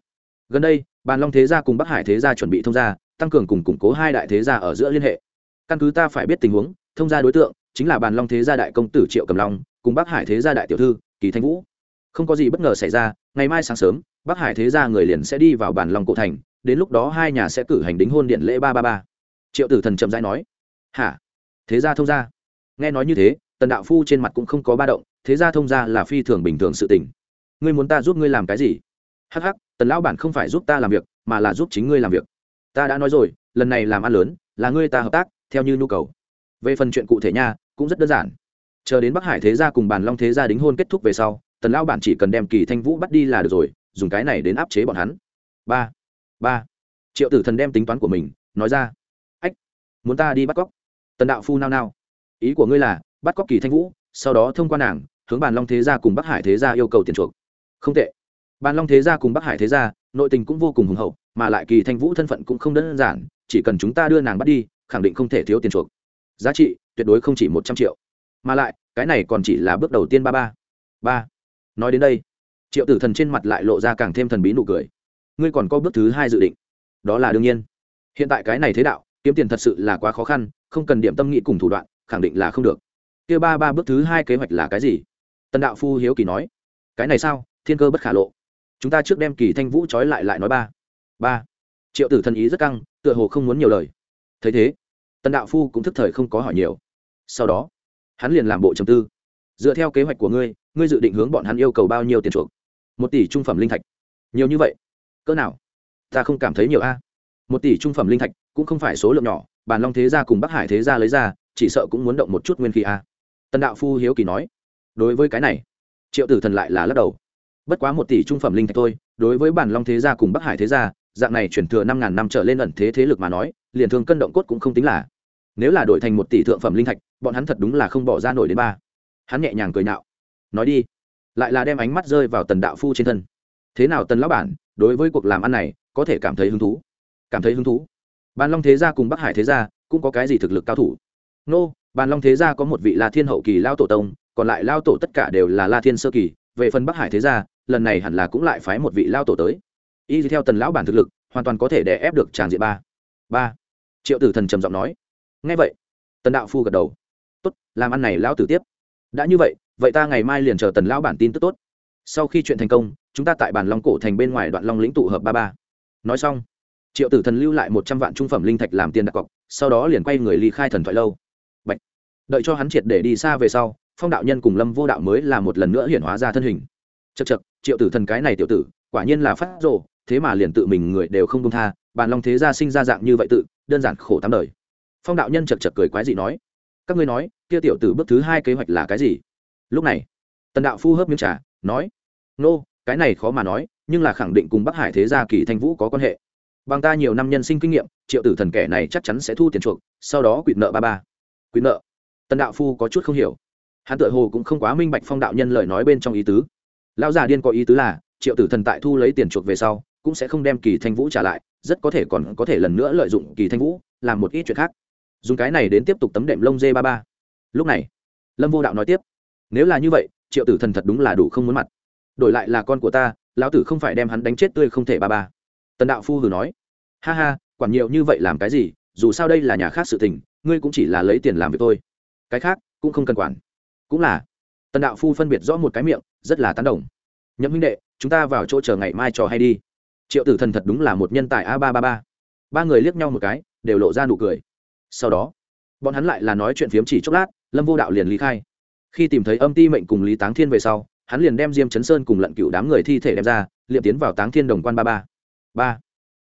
S1: Gần đây bàn long thế gia cùng bắc hải thế gia chuẩn bị thông gia tăng cường cùng củng cố hai đại thế gia ở giữa liên hệ căn cứ ta phải biết tình huống, thông gia đối tượng chính là bàn long thế gia đại công tử triệu cầm long, cùng bắc hải thế gia đại tiểu thư, kỳ thanh vũ. Không có gì bất ngờ xảy ra, ngày mai sáng sớm, bắc hải thế gia người liền sẽ đi vào bàn long cổ thành, đến lúc đó hai nhà sẽ cử hành đính hôn điện lễ ba ba ba. Triệu tử thần chậm rãi nói, hả? Thế gia thông gia? Nghe nói như thế, tần đạo phu trên mặt cũng không có ba động, thế gia thông gia là phi thường bình thường sự tình. Ngươi muốn ta giúp ngươi làm cái gì? Hh tần lão bản không phải giúp ta làm việc, mà là giúp chính ngươi làm việc. Ta đã nói rồi, lần này làm ăn lớn, là ngươi ta hợp tác theo như nhu cầu. Về phần chuyện cụ thể nha, cũng rất đơn giản. Chờ đến bắc hải thế gia cùng bàn long thế gia đính hôn kết thúc về sau, tần lao bản chỉ cần đem kỳ thanh vũ bắt đi là được rồi, dùng cái này đến áp chế bọn hắn. Ba ba. Triệu tử thần đem tính toán của mình, nói ra. Ách, muốn ta đi bắt cóc? Tần đạo phu nao nao. Ý của ngươi là, bắt cóc kỳ thanh vũ, sau đó thông qua nàng, hướng bàn long thế gia cùng bắc hải thế gia yêu cầu tiền chuộc. Không tệ. Bàn long thế gia cùng bắc hải thế gia, nội tình cũng vô cùng hùng hậu, mà lại kỳ thanh vũ thân phận cũng không đơn giản, chỉ cần chúng ta đưa nàng bắt đi khẳng định không thể thiếu tiền chuộc. Giá trị, tuyệt đối không chỉ một trăm triệu. Mà lại, cái này còn chỉ là bước đầu tiên ba ba. Ba. Nói đến đây, triệu tử thần trên mặt lại lộ ra càng thêm thần bí nụ cười. Ngươi còn có bước thứ hai dự định. Đó là đương nhiên. Hiện tại cái này thế đạo, kiếm tiền thật sự là quá khó khăn, không cần điểm tâm nghị cùng thủ đoạn, khẳng định là không được. Kia ba ba bước thứ hai kế hoạch là cái gì? Tần đạo phu hiếu kỳ nói. Cái này sao? Thiên cơ bất khả lộ. Chúng ta trước đem kỳ thanh vũ trói lại lại nói ba. Ba. Triệu tử thần ý rất căng, tựa hồ không muốn nhiều lời. Thấy thế tần đạo phu cũng thức thời không có hỏi nhiều. Sau đó, hắn liền làm bộ trầm tư. Dựa theo kế hoạch của ngươi ngươi dự định hướng bọn hắn yêu cầu bao nhiêu tiền chuộc? Một tỷ trung phẩm linh thạch. Nhiều như vậy? Cỡ nào? Ta không cảm thấy nhiều a. Một tỷ trung phẩm linh thạch cũng không phải số lượng nhỏ bàn long thế gia cùng bắc hải thế gia lấy ra, chỉ sợ cũng muốn động một chút nguyên khí a. Tần đạo phu hiếu kỳ nói. Đối với cái này, triệu tử thần lại là lắc đầu. Bất quá một tỷ trung phẩm linh thạch thôi, đối với bản long thế gia cùng bắc hải thế gia dạng này chuyển thừa năm ngàn năm trở lên ẩn thế thế lực mà nói, liền thường cân động cốt cũng không tính là. Nếu là đổi thành một tỷ thượng phẩm linh thạch, bọn hắn thật đúng là không bỏ ra nổi đến ba. Hắn nhẹ nhàng cười nạo nói đi. Lại là đem ánh mắt rơi vào tần đạo phu trên thân. Thế nào tần lão bản, đối với cuộc làm ăn này, có thể cảm thấy hứng thú? Cảm thấy hứng thú? Bàn long thế gia cùng bắc hải thế gia, cũng có cái gì thực lực cao thủ? Nô, bàn long thế gia có một vị la thiên hậu kỳ lao tổ tông, còn lại lao tổ tất cả đều là la thiên sơ kỳ. Về phần bắc hải thế gia, lần này hẳn là cũng lại phái một vị lao tổ tới y theo tần lão bản thực lực, hoàn toàn có thể đè ép được tràng diện ba. Ba. Triệu tử thần trầm giọng nói. Ngay vậy, tần đạo phu gật đầu. Tốt, làm ăn này lão tử tiếp. Đã như vậy vậy ta ngày mai liền chờ tần lão bản tin tức tốt. Sau khi chuyện thành công, chúng ta tại bản long cổ thành bên ngoài đoạn long lĩnh tụ hợp ba ba. Nói xong, triệu tử thần lưu lại một trăm vạn trung phẩm linh thạch làm tiền đặt cọc, sau đó liền quay người ly khai thần thoại lâu. Bạch. đợi cho hắn triệt để đi xa về sau, phong đạo nhân cùng lâm vô đạo mới là một lần nữa hiển hóa ra thân hình. Chật chật triệu tử thần cái này tiểu tử, quả nhiên là phát rồ thế mà liền tự mình người đều không công tha bàn long thế gia sinh ra dạng như vậy tự đơn giản khổ tám đời. Phong đạo nhân chật chật cười quái dị nói các ngươi nói kia tiểu tử bước thứ hai kế hoạch là cái gì? Lúc này tần đạo phu hớp miếng trà nói nô、no, cái này khó mà nói nhưng là khẳng định cùng bắc hải thế gia kỳ thanh vũ có quan hệ. Bằng ta nhiều năm nhân sinh kinh nghiệm triệu tử thần kẻ này chắc chắn sẽ thu tiền chuộc sau đó quỵt nợ ba ba. Quỵt nợ? Tần đạo phu có chút không hiểu. Hắn tự hồ cũng không quá minh bạch phong đạo nhân lời nói bên trong ý tứ. Lão già điên có ý tứ là triệu tử thần tại thu lấy tiền chuộc về sau cũng sẽ không đem kỳ thanh vũ trả lại, rất có thể còn có thể lần nữa lợi dụng kỳ thanh vũ làm một ít chuyện khác. Dùng cái này đến tiếp tục tấm đệm lông dê ba ba. Lúc này, lâm vô đạo nói tiếp, nếu là như vậy, triệu tử thần thật đúng là đủ không muốn mặt. Đổi lại là con của ta, lão tử không phải đem hắn đánh chết tươi không thể ba ba. Tần đạo phu hử nói, ha ha, quản nhiều như vậy làm cái gì, dù sao đây là nhà khác sự tình, ngươi cũng chỉ là lấy tiền làm việc thôi. Cái khác, cũng không cần quản. Cũng là, tần đạo phu phân biệt rõ một cái miệng, rất là tán đồng. Nhậm huynh đệ, chúng ta vào chỗ chờ ngày mai trò hay đi triệu tử thần thật đúng là một nhân tài a ba ba ba. Ba người liếc nhau một cái, đều lộ ra nụ cười. Sau đó, bọn hắn lại là nói chuyện phiếm chỉ chốc lát, lâm vô đạo liền lý khai. Khi tìm thấy âm ti mệnh cùng lý táng thiên về sau, hắn liền đem diêm chấn sơn cùng lận cựu đám người thi thể đem ra liệm tiến vào táng thiên đồng quan ba ba. Ba,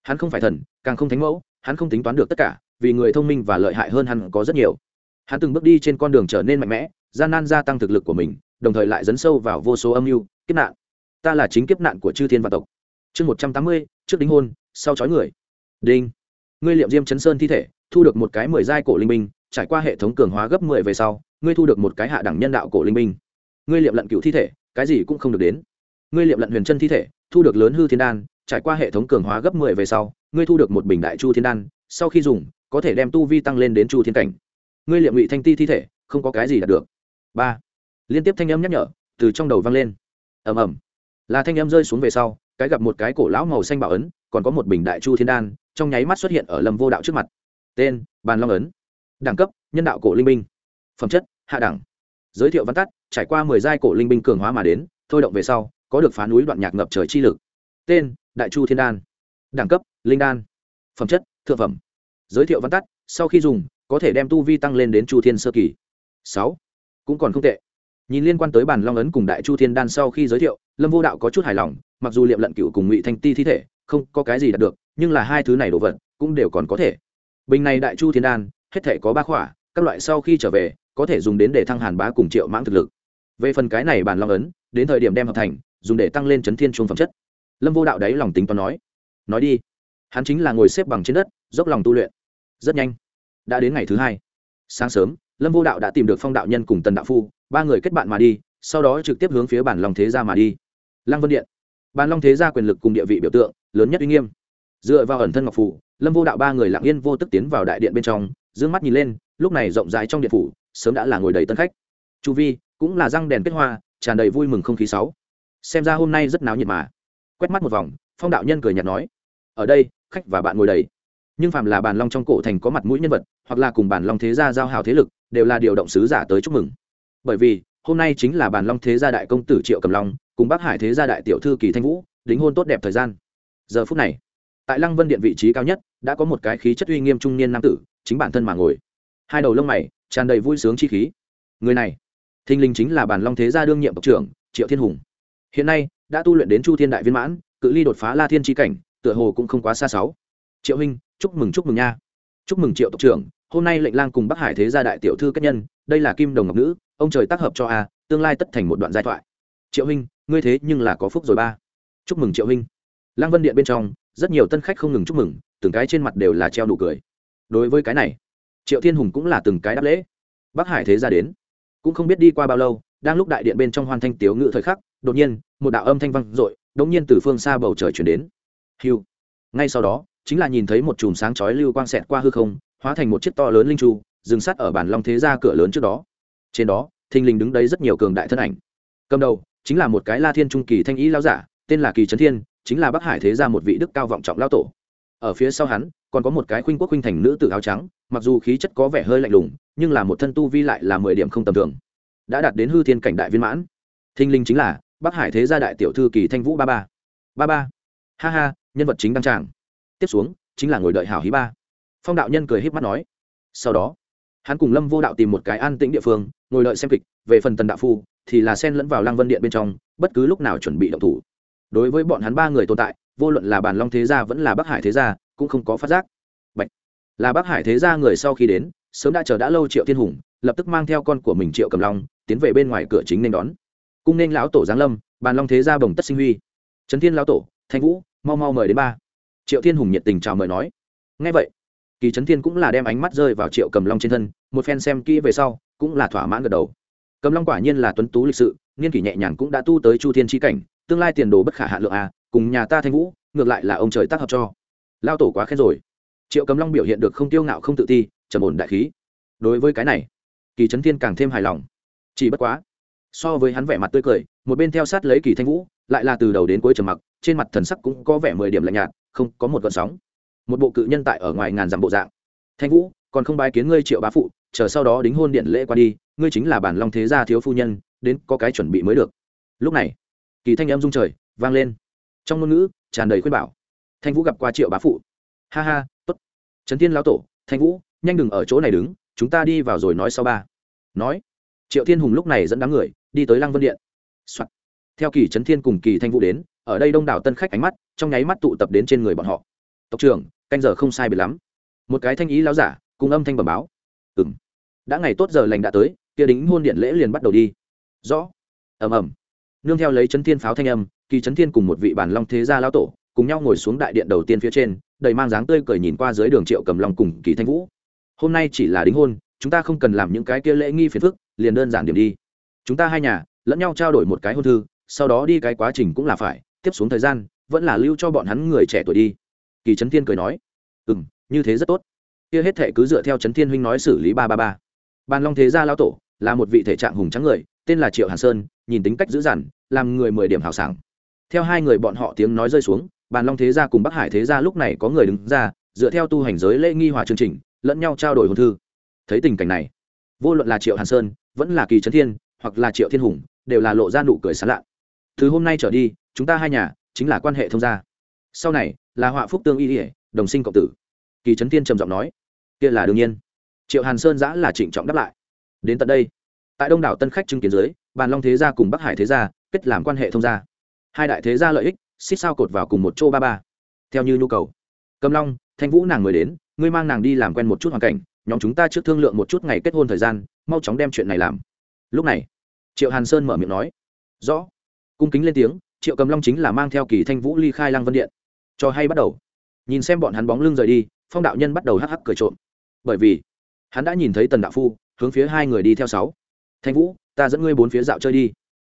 S1: hắn không phải thần, càng không thánh mẫu, hắn không tính toán được tất cả, vì người thông minh và lợi hại hơn hắn có rất nhiều. Hắn từng bước đi trên con đường trở nên mạnh mẽ, gian nan gia tăng thực lực của mình, đồng thời lại dấn sâu vào vô số âm mưu, kiếp nạn. Ta là chính kiếp nạn của chư thiên và tộc chương một trăm tám mươi, trước đính hôn, sau chói người. Đinh. Ngươi liệm diêm chấn sơn thi thể, thu được một cái mười giai cổ linh minh trải qua hệ thống cường hóa gấp mười về sau, ngươi thu được một cái hạ đẳng nhân đạo cổ linh minh ngươi liệm lận cựu thi thể, cái gì cũng không được đến. Ngươi liệm lận huyền chân thi thể, thu được lớn hư thiên đan, trải qua hệ thống cường hóa gấp mười về sau, ngươi thu được một bình đại chu thiên đan, sau khi dùng, có thể đem tu vi tăng lên đến chu thiên cảnh. Ngươi liệm ngụy thanh ti thi thể, không có cái gì đạt được. Ba. Liên tiếp thanh âm nhắc nhở, từ trong đầu vang lên. Ầm ầm. Là thanh âm rơi xuống về sau cái gặp một cái cổ lão màu xanh bảo ấn, còn có một bình đại chu thiên đan, trong nháy mắt xuất hiện ở lâm vô đạo trước mặt. Tên, bàn long ấn. Đẳng cấp, nhân đạo cổ linh binh. Phẩm chất, hạ đẳng. Giới thiệu văn tắt, trải qua mười giai cổ linh binh cường hóa mà đến, thôi động về sau, có được phá núi đoạn nhạc ngập trời chi lực. Tên, đại chu thiên đan. Đẳng cấp, linh đan. Phẩm chất, thượng phẩm. Giới thiệu văn tắt, sau khi dùng, có thể đem tu vi tăng lên đến chu thiên sơ kỳ. Sáu. Cũng còn không tệ nhìn liên quan tới bản long ấn cùng đại chu thiên đan sau khi giới thiệu, lâm vô đạo có chút hài lòng, mặc dù liệm lận cựu cùng ngụy thanh ti thi thể không có cái gì đạt được, nhưng là hai thứ này đồ vật cũng đều còn có thể. Bình này đại chu thiên đan, hết thể có ba khỏa, các loại sau khi trở về, có thể dùng đến để thăng hàn bá cùng triệu mãng thực lực. Về phần cái này bản long ấn, đến thời điểm đem hợp thành, dùng để tăng lên chấn thiên chuông phẩm chất. Lâm vô đạo đấy lòng tính toán nói nói đi, hắn chính là ngồi xếp bằng trên đất, dốc lòng tu luyện. Rất nhanh, đã đến ngày thứ hai. Sáng sớm, lâm vô đạo đã tìm được phong đạo nhân cùng tần đạo phu ba người kết bạn mà đi, sau đó trực tiếp hướng phía bản long thế gia mà đi. Lăng vân điện. Bản long thế gia quyền lực cùng địa vị biểu tượng, lớn nhất uy nghiêm. Dựa vào ẩn thân ngọc phủ, lâm vô đạo ba người lặng yên vô tức tiến vào đại điện bên trong d ư ơ n g mắt nhìn lên, lúc này rộng rãi trong điện phủ, sớm đã là ngồi đầy tân khách. Chu vi, cũng là răng đèn kết hoa, tràn đầy vui mừng không khí sáu. Xem ra hôm nay rất náo nhiệt mà. Quét mắt một vòng, phong đạo nhân cười nhạt nói, ở đây, khách và bạn ngồi đầy. Nhưng phạm là bàn long trong cổ thành có mặt mũi nhân vật, hoặc là cùng bàn long thế gia giao hào thế lực, đều là điều động sứ giả tới chúc mừng bởi vì, hôm nay chính là bàn long thế gia đại công tử triệu cầm long cùng bắc hải thế gia đại tiểu thư kỳ thanh vũ đính hôn tốt đẹp thời gian. Giờ phút này, tại lăng vân điện vị trí cao nhất, đã có một cái khí chất uy nghiêm trung niên nam tử, chính bản thân mà ngồi. Hai đầu lông mày, tràn đầy vui sướng chi khí. Người này thinh linh chính là bàn long thế gia đương nhiệm tộc trưởng, triệu thiên hùng. Hiện nay, đã tu luyện đến chu thiên đại viên mãn, cự ly đột phá la thiên tri cảnh, tựa hồ cũng không quá xa sáu. Triệu huynh, chúc mừng chúc mừng nha. Chúc mừng triệu tộc trưởng, hôm nay lệnh lang cùng bắc hải thế gia đại tiểu thư kết nhân đây là kim đồng ngọc nữ ông trời tác hợp cho a, tương lai tất thành một đoạn giai thoại. Triệu huynh ngươi thế nhưng là có phúc rồi ba. Chúc mừng triệu huynh lăng vân điện bên trong, rất nhiều tân khách không ngừng chúc mừng, từng cái trên mặt đều là treo nụ cười. Đối với cái này, triệu thiên hùng cũng là từng cái đáp lễ. Bắc hải thế ra đến, cũng không biết đi qua bao lâu, đang lúc đại điện bên trong hoàn thanh tiếu ngự thời khắc, đột nhiên, một đạo âm thanh vang n g nhiên từ phương xa bầu trời chuyển đến. Hiu ngay sau đó, chính là nhìn thấy một chùm sáng chói lưu quang xẹt qua hư không, hóa thành một chiếc to lớn linh tru dừng sát ở bản long thế gia cửa lớn trước đó. Trên đó, thình lình đứng đấy rất nhiều cường đại thân ảnh. Cầm đầu, chính là một cái la thiên trung kỳ thanh ý lao giả, tên là kỳ trấn thiên, chính là bắc hải thế gia một vị đức cao vọng trọng lao tổ. Ở phía sau hắn, còn có một cái khuynh quốc khuynh thành nữ tử áo trắng, mặc dù khí chất có vẻ hơi lạnh lùng, nhưng là một thân tu vi lại là mười điểm không tầm thường. Đã đạt đến hư thiên cảnh đại viên mãn. Thinh linh chính là bắc hải thế gia đại tiểu thư kỳ thanh vũ ba ba. Ba ba. Ha ha, nhân vật chính đăng tràng. Tiếp xuống, chính là ngồi đợi hảo hí ba. Phong đạo nhân cười h í p mắt nói. Sau đó hắn cùng lâm vô đạo tìm một cái an tĩnh địa phương, ngồi đợi xem kịch, về phần tần đạo phu, thì là sen lẫn vào lăng vân điện bên trong, bất cứ lúc nào chuẩn bị động thủ. Đối với bọn hắn ba người tồn tại, vô luận là bàn long thế gia vẫn là bắc hải thế gia, cũng không có phát giác. Bạch. là bắc hải thế gia người sau khi đến, sớm đã chờ đã lâu triệu thiên hùng, lập tức mang theo con của mình triệu cầm long, tiến về bên ngoài cửa chính nên đón. Cung nên lão tổ giáng lâm bàn long thế gia bồng tất sinh huy. Trấn thiên lão tổ, thanh vũ, mau mau mời đến ba. Triệu thiên hùng nhiệt tình chào mời nói. Ngay vậy kỳ trấn thiên cũng là đem ánh mắt rơi vào triệu cầm long trên thân, một phen xem kỹ về sau, cũng là thỏa mãn gật đầu. Cầm long quả nhiên là tuấn tú lịch sự, niên kỷ nhẹ nhàng cũng đã tu tới chu thiên tri cảnh, tương lai tiền đồ bất khả hạ lượng à cùng nhà ta thanh vũ, ngược lại là ông trời tác hợp cho. Lao tổ quá khen rồi. Triệu cầm long biểu hiện được không tiêu ngạo không tự ti, trầm ổn đại khí. Đối với cái này, kỳ trấn thiên càng thêm hài lòng. Chỉ bất quá, so với hắn vẻ mặt tươi cười, một bên theo sát lấy kỳ thanh vũ, lại là từ đầu đến cuối trầm mặc, trên mặt thần sắc cũng có vẻ mười điểm lạnh nhạt, không có một gợn sóng một bộ cự nhân tại ở ngoài ngàn dặm bộ dạng. Thanh vũ, còn không bái kiến ngươi triệu bá phụ, chờ sau đó đính hôn điện lễ qua đi, ngươi chính là bản long thế gia thiếu phu nhân, đến có cái chuẩn bị mới được. Lúc này, kỳ thanh em rung trời, vang lên. Trong ngôn ngữ, tràn đầy khuyên bảo. Thanh vũ gặp qua triệu bá phụ. Ha ha t ố t trấn thiên lão tổ, thanh vũ, nhanh đừng ở chỗ này đứng, chúng ta đi vào rồi nói sau ba. Nói, triệu thiên hùng lúc này dẫn đám người, đi tới lăng vân điện、Soạn. theo kỳ trấn thiên cùng kỳ thanh vũ đến, ở đây đông đảo tân khách ánh mắt, trong nháy mắt tụ tập đến trên người bọn họ. Tộc trưởng canh giờ không sai biệt lắm. Một cái thanh ý láo giả, cùng âm thanh bẩm báo. Ừ m đã ngày tốt giờ lành đã tới, kia đính hôn điện lễ liền bắt đầu đi. Rõ. Ầm ầm. Nương theo lấy chấn thiên pháo thanh âm, kỳ chấn thiên cùng một vị bản long thế gia lão tổ, cùng nhau ngồi xuống đại điện đầu tiên phía trên, đầy mang dáng tươi cười nhìn qua dưới đường triệu cầm long cùng kỳ thanh vũ. Hôm nay chỉ là đính hôn, chúng ta không cần làm những cái kia lễ nghi phiền phức, liền đơn giản điểm đi. Chúng ta hai nhà, lẫn nhau trao đổi một cái hôn thư, sau đó đi cái quá trình cũng là phải, tiếp xuống thời gian, vẫn là lưu cho bọn hắn người trẻ tuổi đi kỳ trấn thiên cười nói ừ m như thế rất tốt. Kia hết thể cứ dựa theo trấn thiên huynh nói xử lý ba ba ba. Bàn long thế gia lao tổ là một vị thể trạng hùng trắng người, tên là triệu hàn sơn, nhìn tính cách dữ dằn, làm người mười điểm hào sảng. Theo hai người bọn họ tiếng nói rơi xuống, bàn long thế gia cùng bắc hải thế gia lúc này có người đứng ra, dựa theo tu hành giới lễ nghi hòa chương trình, lẫn nhau trao đổi hồn thư. Thấy tình cảnh này, vô luận là triệu hàn sơn, vẫn là kỳ trấn thiên, hoặc là triệu thiên hùng, đều là lộ ra nụ cười sán lạ. Từ hôm nay trở đi, chúng ta hai nhà chính là quan hệ thông gia. Sau này là họa phúc tương y ỉa, đồng sinh cộng tử. Kỳ trấn tiên trầm giọng nói, kia là đương nhiên. Triệu hàn sơn giã là trịnh trọng đáp lại, đến tận đây. Tại đông đảo tân khách chứng kiến dưới, bàn long thế gia cùng bắc hải thế gia kết làm quan hệ thông gia. Hai đại thế gia lợi ích, xích sao cột vào cùng một chỗ ba ba. Theo như nhu cầu. Cầm long, thanh vũ nàng mới đến, ngươi mang nàng đi làm quen một chút hoàn cảnh, nhóm chúng ta trước thương lượng một chút ngày kết hôn thời gian, mau chóng đem chuyện này làm. Lúc này, triệu hàn sơn mở miệng nói, rõ. Cung kính lên tiếng, triệu cầm long chính là mang theo kỳ thanh vũ ly khai lăng vân điện cho hay bắt đầu. Nhìn xem bọn hắn bóng lưng rời đi, phong đạo nhân bắt đầu hắc hắc cười trộm. Bởi vì, hắn đã nhìn thấy tần đạo phu, hướng phía hai người đi theo sáu. Thanh vũ, ta dẫn ngươi bốn phía dạo chơi đi.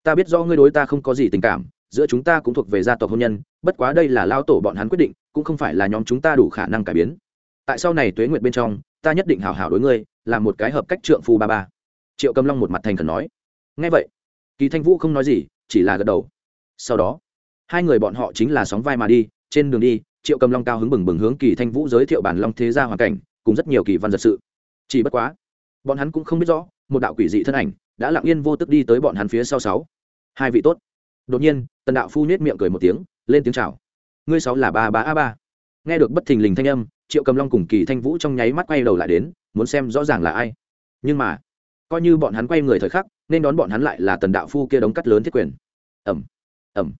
S1: Ta biết do ngươi đối ta không có gì tình cảm, giữa chúng ta cũng thuộc về gia tộc hôn nhân, bất quá đây là lao tổ bọn hắn quyết định, cũng không phải là nhóm chúng ta đủ khả năng cải biến. Tại sau này tuế nguyệt bên trong, ta nhất định hảo hảo đối ngươi là một cái hợp cách trượng phu ba ba. Triệu cầm long một mặt thành khẩn nói. Ngay vậy, kỳ thanh vũ không nói gì, chỉ là gật đầu. Sau đó, hai người bọn họ chính là sóng vai mà đi trên đường đi, triệu cầm long cao hứng bừng bừng hướng kỳ thanh vũ giới thiệu bản long thế gia hoàn cảnh, cùng rất nhiều kỳ văn giật sự. Chỉ bất quá, bọn hắn cũng không biết rõ, một đạo quỷ dị thân ảnh đã lặng yên vô tức đi tới bọn hắn phía sau sáu. Hai vị tốt. Đột nhiên, tần đạo phu nhếch miệng cười một tiếng, lên tiếng chào. Ngươi sáu là ba ba a ba. Nghe được bất thình lình thanh âm, triệu cầm long cùng kỳ thanh vũ trong nháy mắt quay đầu lại đến, muốn xem rõ ràng là ai. Nhưng mà, coi như bọn hắn quay người thời khắc, nên đón bọn hắn lại là tần đạo phu kia đống cắt lớn thiết quyền. Ẩm ẩm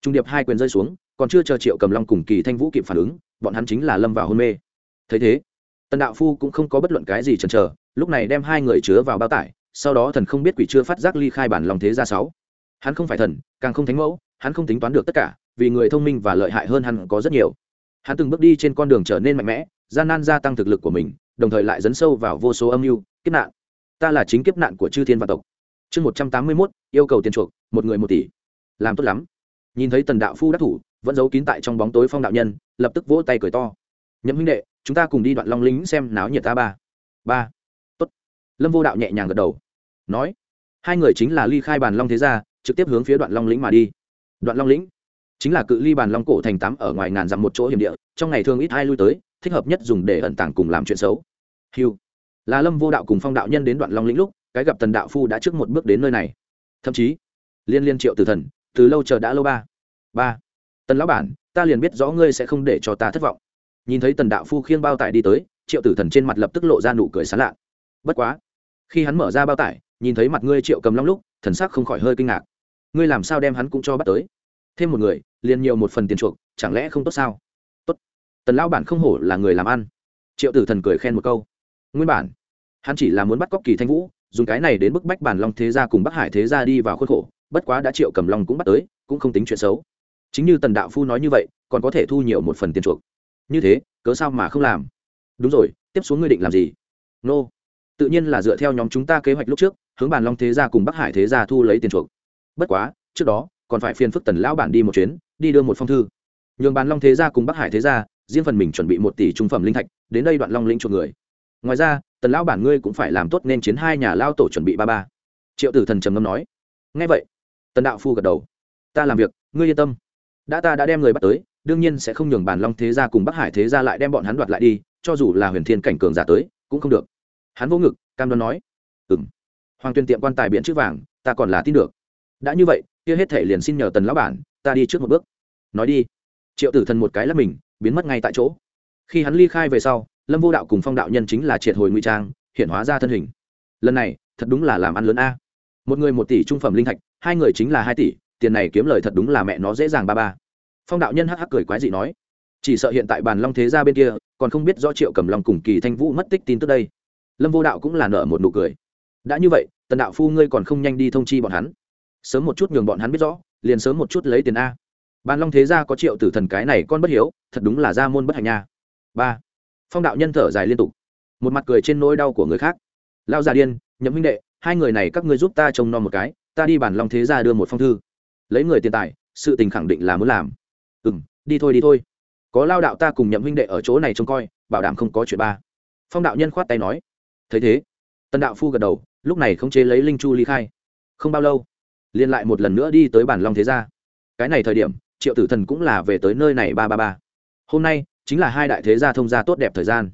S1: trung điệp hai quyền rơi xuống còn chưa chờ triệu cầm long cùng kỳ thanh vũ kịp phản ứng, bọn hắn chính là lâm vào hôn mê. Thấy thế, tần đạo phu cũng không có bất luận cái gì chần chờ, lúc này đem hai người chứa vào bao tải, sau đó thần không biết quỷ chưa phát giác ly khai bản lòng thế ra sáu. Hắn không phải thần, càng không thánh mẫu, hắn không tính toán được tất cả, vì người thông minh và lợi hại hơn hắn có rất nhiều. Hắn từng bước đi trên con đường trở nên mạnh mẽ, gian nan gia tăng thực lực của mình, đồng thời lại dấn sâu vào vô số âm mưu, kiếp nạn. Ta là chính kiếp nạn của chư thiên và tộc. Chương một trăm tám mươi mốt, yêu cầu tiền chuộc, một người một tỷ. Làm tốt lắm. Nhìn thấy tần đạo phu đắc thủ vẫn giấu kín tại trong bóng tối phong đạo nhân, lập tức vỗ tay cười to. Nhậm huynh đệ, chúng ta cùng đi đoạn long lính xem náo nhiệt ta ba. Ba. Tốt. Lâm vô đạo nhẹ nhàng gật đầu, nói. Hai người chính là ly khai bàn long thế gia, trực tiếp hướng phía đoạn long lĩnh mà đi. Đoạn long lĩnh? Chính là cự ly bàn long cổ thành tám ở ngoài ngàn dặm một chỗ hiểm địa, trong ngày thường ít ai lui tới, thích hợp nhất dùng để ẩn tàng cùng làm chuyện xấu. Hiu là lâm vô đạo cùng phong đạo nhân đến đoạn long lĩnh lúc, cái gặp tần đạo phu đã trước một bước đến nơi này. Thậm chí, liên liên triệu từ thần, từ lâu chờ đã lâu ba. Ba tần lão bản, ta liền biết rõ ngươi sẽ không để cho ta thất vọng. Nhìn thấy tần đạo phu khiêng bao tải đi tới, triệu tử thần trên mặt lập tức lộ ra nụ cười sán lạ. Bất quá, khi hắn mở ra bao tải, nhìn thấy mặt ngươi triệu cầm long lúc, thần sắc không khỏi hơi kinh ngạc. Ngươi làm sao đem hắn cũng cho bắt tới? Thêm một người, liền nhiều một phần tiền chuộc, chẳng lẽ không tốt sao? Tốt. Tần lão bản không hổ là người làm ăn. Triệu tử thần cười khen một câu. Nguyên bản, hắn chỉ là muốn bắt cóc kỳ thanh vũ, dùng cái này đến bức bách bản long thế gia cùng bắc hải thế gia đi vào khuôn khổ, bất quá đã triệu cầm long cũng bắt tới, cũng không tính chuyện xấu chính như tần đạo phu nói như vậy, còn có thể thu nhiều một phần tiền chuộc. Như thế, cớ sao mà không làm? Đúng rồi, tiếp xuống ngươi định làm gì? Nô. Tự nhiên là dựa theo nhóm chúng ta kế hoạch lúc trước, hướng bàn long thế gia cùng bắc hải thế gia thu lấy tiền chuộc. Bất quá, trước đó, còn phải phiền phức tần lão bản đi một chuyến, đi đưa một phong thư. Nhường bàn long thế gia cùng bắc hải thế gia, riêng phần mình chuẩn bị một tỷ trung phẩm linh thạch, đến đây đoạn long lĩnh chuộc người. Ngoài ra, tần lão bản ngươi cũng phải làm tốt nên chiến hai nhà lao tổ chuẩn bị ba ba. Triệu tử thần trầm ngâm nói. Ngay vậy, tần đạo phu gật đầu. Ta làm việc, ngươi yên tâm đã ta đã đem người bắt tới, đương nhiên sẽ không nhường bàn long thế gia cùng bắc hải thế gia lại đem bọn hắn đoạt lại đi, cho dù là huyền thiên cảnh cường giả tới, cũng không được. Hắn vỗ ngực, cam đoan nói. Ừng hoàng tuyên tiệm quan tài biện chữ vàng, ta còn là tin được. Đã như vậy, kia hết thể liền xin nhờ tần lão bản, ta đi trước một bước. Nói đi. Triệu tử thần một cái là mình, biến mất ngay tại chỗ. Khi hắn ly khai về sau, lâm vô đạo cùng phong đạo nhân chính là triệt hồi ngụy trang, hiện hóa ra thân hình. Lần này, thật đúng là làm ăn lớn a. Một người một tỷ trung phẩm linh thạch, hai người chính là hai tỷ tiền này kiếm lời thật đúng là mẹ nó dễ dàng ba ba. Phong đạo nhân hắc hắc cười quái dị nói, chỉ sợ hiện tại bàn long thế gia bên kia, còn không biết rõ triệu cầm long cùng kỳ thanh vũ mất tích tin tức đây. Lâm vô đạo cũng là nợ một nụ cười. Đã như vậy, tần đạo phu ngươi còn không nhanh đi thông chi bọn hắn. Sớm một chút nhường bọn hắn biết rõ, liền sớm một chút lấy tiền a. Bàn long thế gia có triệu tử thần cái này con bất hiếu, thật đúng là gia môn bất hạnh nha. Ba. Phong đạo nhân thở dài liên tục. Một mặt cười trên nỗi đau của người khác. Lao già điên, nhậm huynh đệ, hai người này các ngươi giúp ta trông nom một cái, ta đi bàn long thế gia đưa một phong thư lấy người tiền tài, sự tình khẳng định là muốn làm. Ừ m đi thôi đi thôi. Có lao đạo ta cùng nhậm huynh đệ ở chỗ này trông coi, bảo đảm không có chuyện ba. Phong đạo nhân khoát tay nói. Thấy thế, tần đạo phu gật đầu, lúc này không chế lấy linh chu ly khai. Không bao lâu liên lại một lần nữa đi tới bản long thế gia. Cái này thời điểm, triệu tử thần cũng là về tới nơi này ba ba ba. Hôm nay, chính là hai đại thế gia thông gia tốt đẹp thời gian.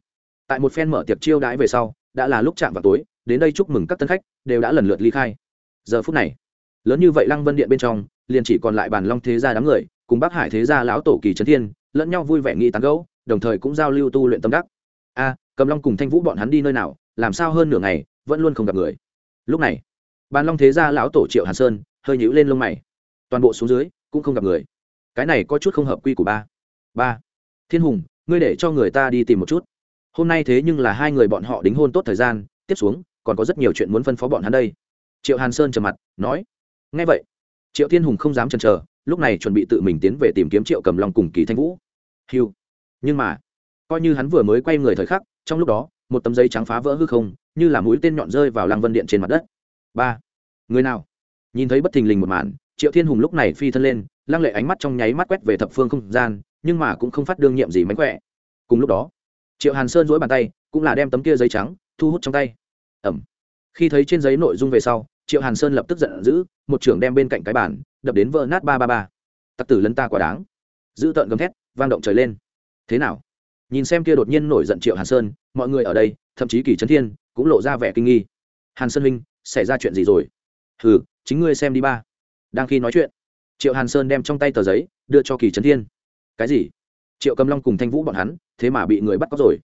S1: Tại một phen mở tiệc chiêu đãi về sau, đã là lúc chạm vào tối, đến đây chúc mừng các tân khách, đều đã lần lượt ly khai. Giờ phút này, lớn như vậy lăng vân điện bên trong liền chỉ còn lại bàn long thế gia đám người, cùng bác hải thế gia lão tổ kỳ trấn thiên, lẫn nhau vui vẻ nghĩ tán gẫu, đồng thời cũng giao lưu tu luyện tâm đắc. A, cầm long cùng thanh vũ bọn hắn đi nơi nào, làm sao hơn nửa ngày, vẫn luôn không gặp người. Lúc này, bàn long thế gia lão tổ triệu hàn sơn, hơi nhũ lên lông mày. Toàn bộ xuống dưới, cũng không gặp người. Cái này có chút không hợp quy của ba. Ba, thiên hùng, ngươi để cho người ta đi tìm một chút. Hôm nay thế nhưng là hai người bọn họ đính hôn tốt thời gian, tiếp xuống, còn có rất nhiều chuyện muốn phân phó bọn hắn đây. Triệu hàn sơn trầm mặt, nói ngay vậy triệu thiên hùng không dám chần chờ, lúc này chuẩn bị tự mình tiến về tìm kiếm triệu cầm long cùng kỳ thanh vũ. Hiu nhưng mà, coi như hắn vừa mới quay người thời khắc, trong lúc đó, một tấm giấy trắng phá vỡ hư không, như là mũi tên nhọn rơi vào lăng vân điện trên mặt đất. Ba. Người nào? Nhìn thấy bất thình lình một màn, triệu thiên hùng lúc này phi thân lên, lăng lệ ánh mắt trong nháy mắt quét về thập phương không gian, nhưng mà cũng không phát đương nhiệm gì mánh khỏe. Cùng lúc đó, triệu hàn sơn dỗi bàn tay, cũng là đem tấm kia giấy trắng thu hút trong tay. Ẩm. Khi thấy trên giấy nội dung về sau, triệu hàn sơn lập tức giận dữ một trưởng đem bên cạnh cái bàn, đập đến vỡ nát ba ba ba. Tặc tử lân ta quả đáng. Giữ tợn gầm thét, vang động trời lên. Thế nào? Nhìn xem kia đột nhiên nổi giận triệu hàn sơn, mọi người ở đây, thậm chí kỳ trấn thiên, cũng lộ ra vẻ kinh nghi. Hàn sơn huynh, xảy ra chuyện gì rồi? Hừ, chính ngươi xem đi ba. Đang khi nói chuyện, triệu hàn sơn đem trong tay tờ giấy, đưa cho kỳ trấn thiên. Cái gì? Triệu cầm long cùng thanh vũ bọn hắn, thế mà bị người bắt cóc rồi.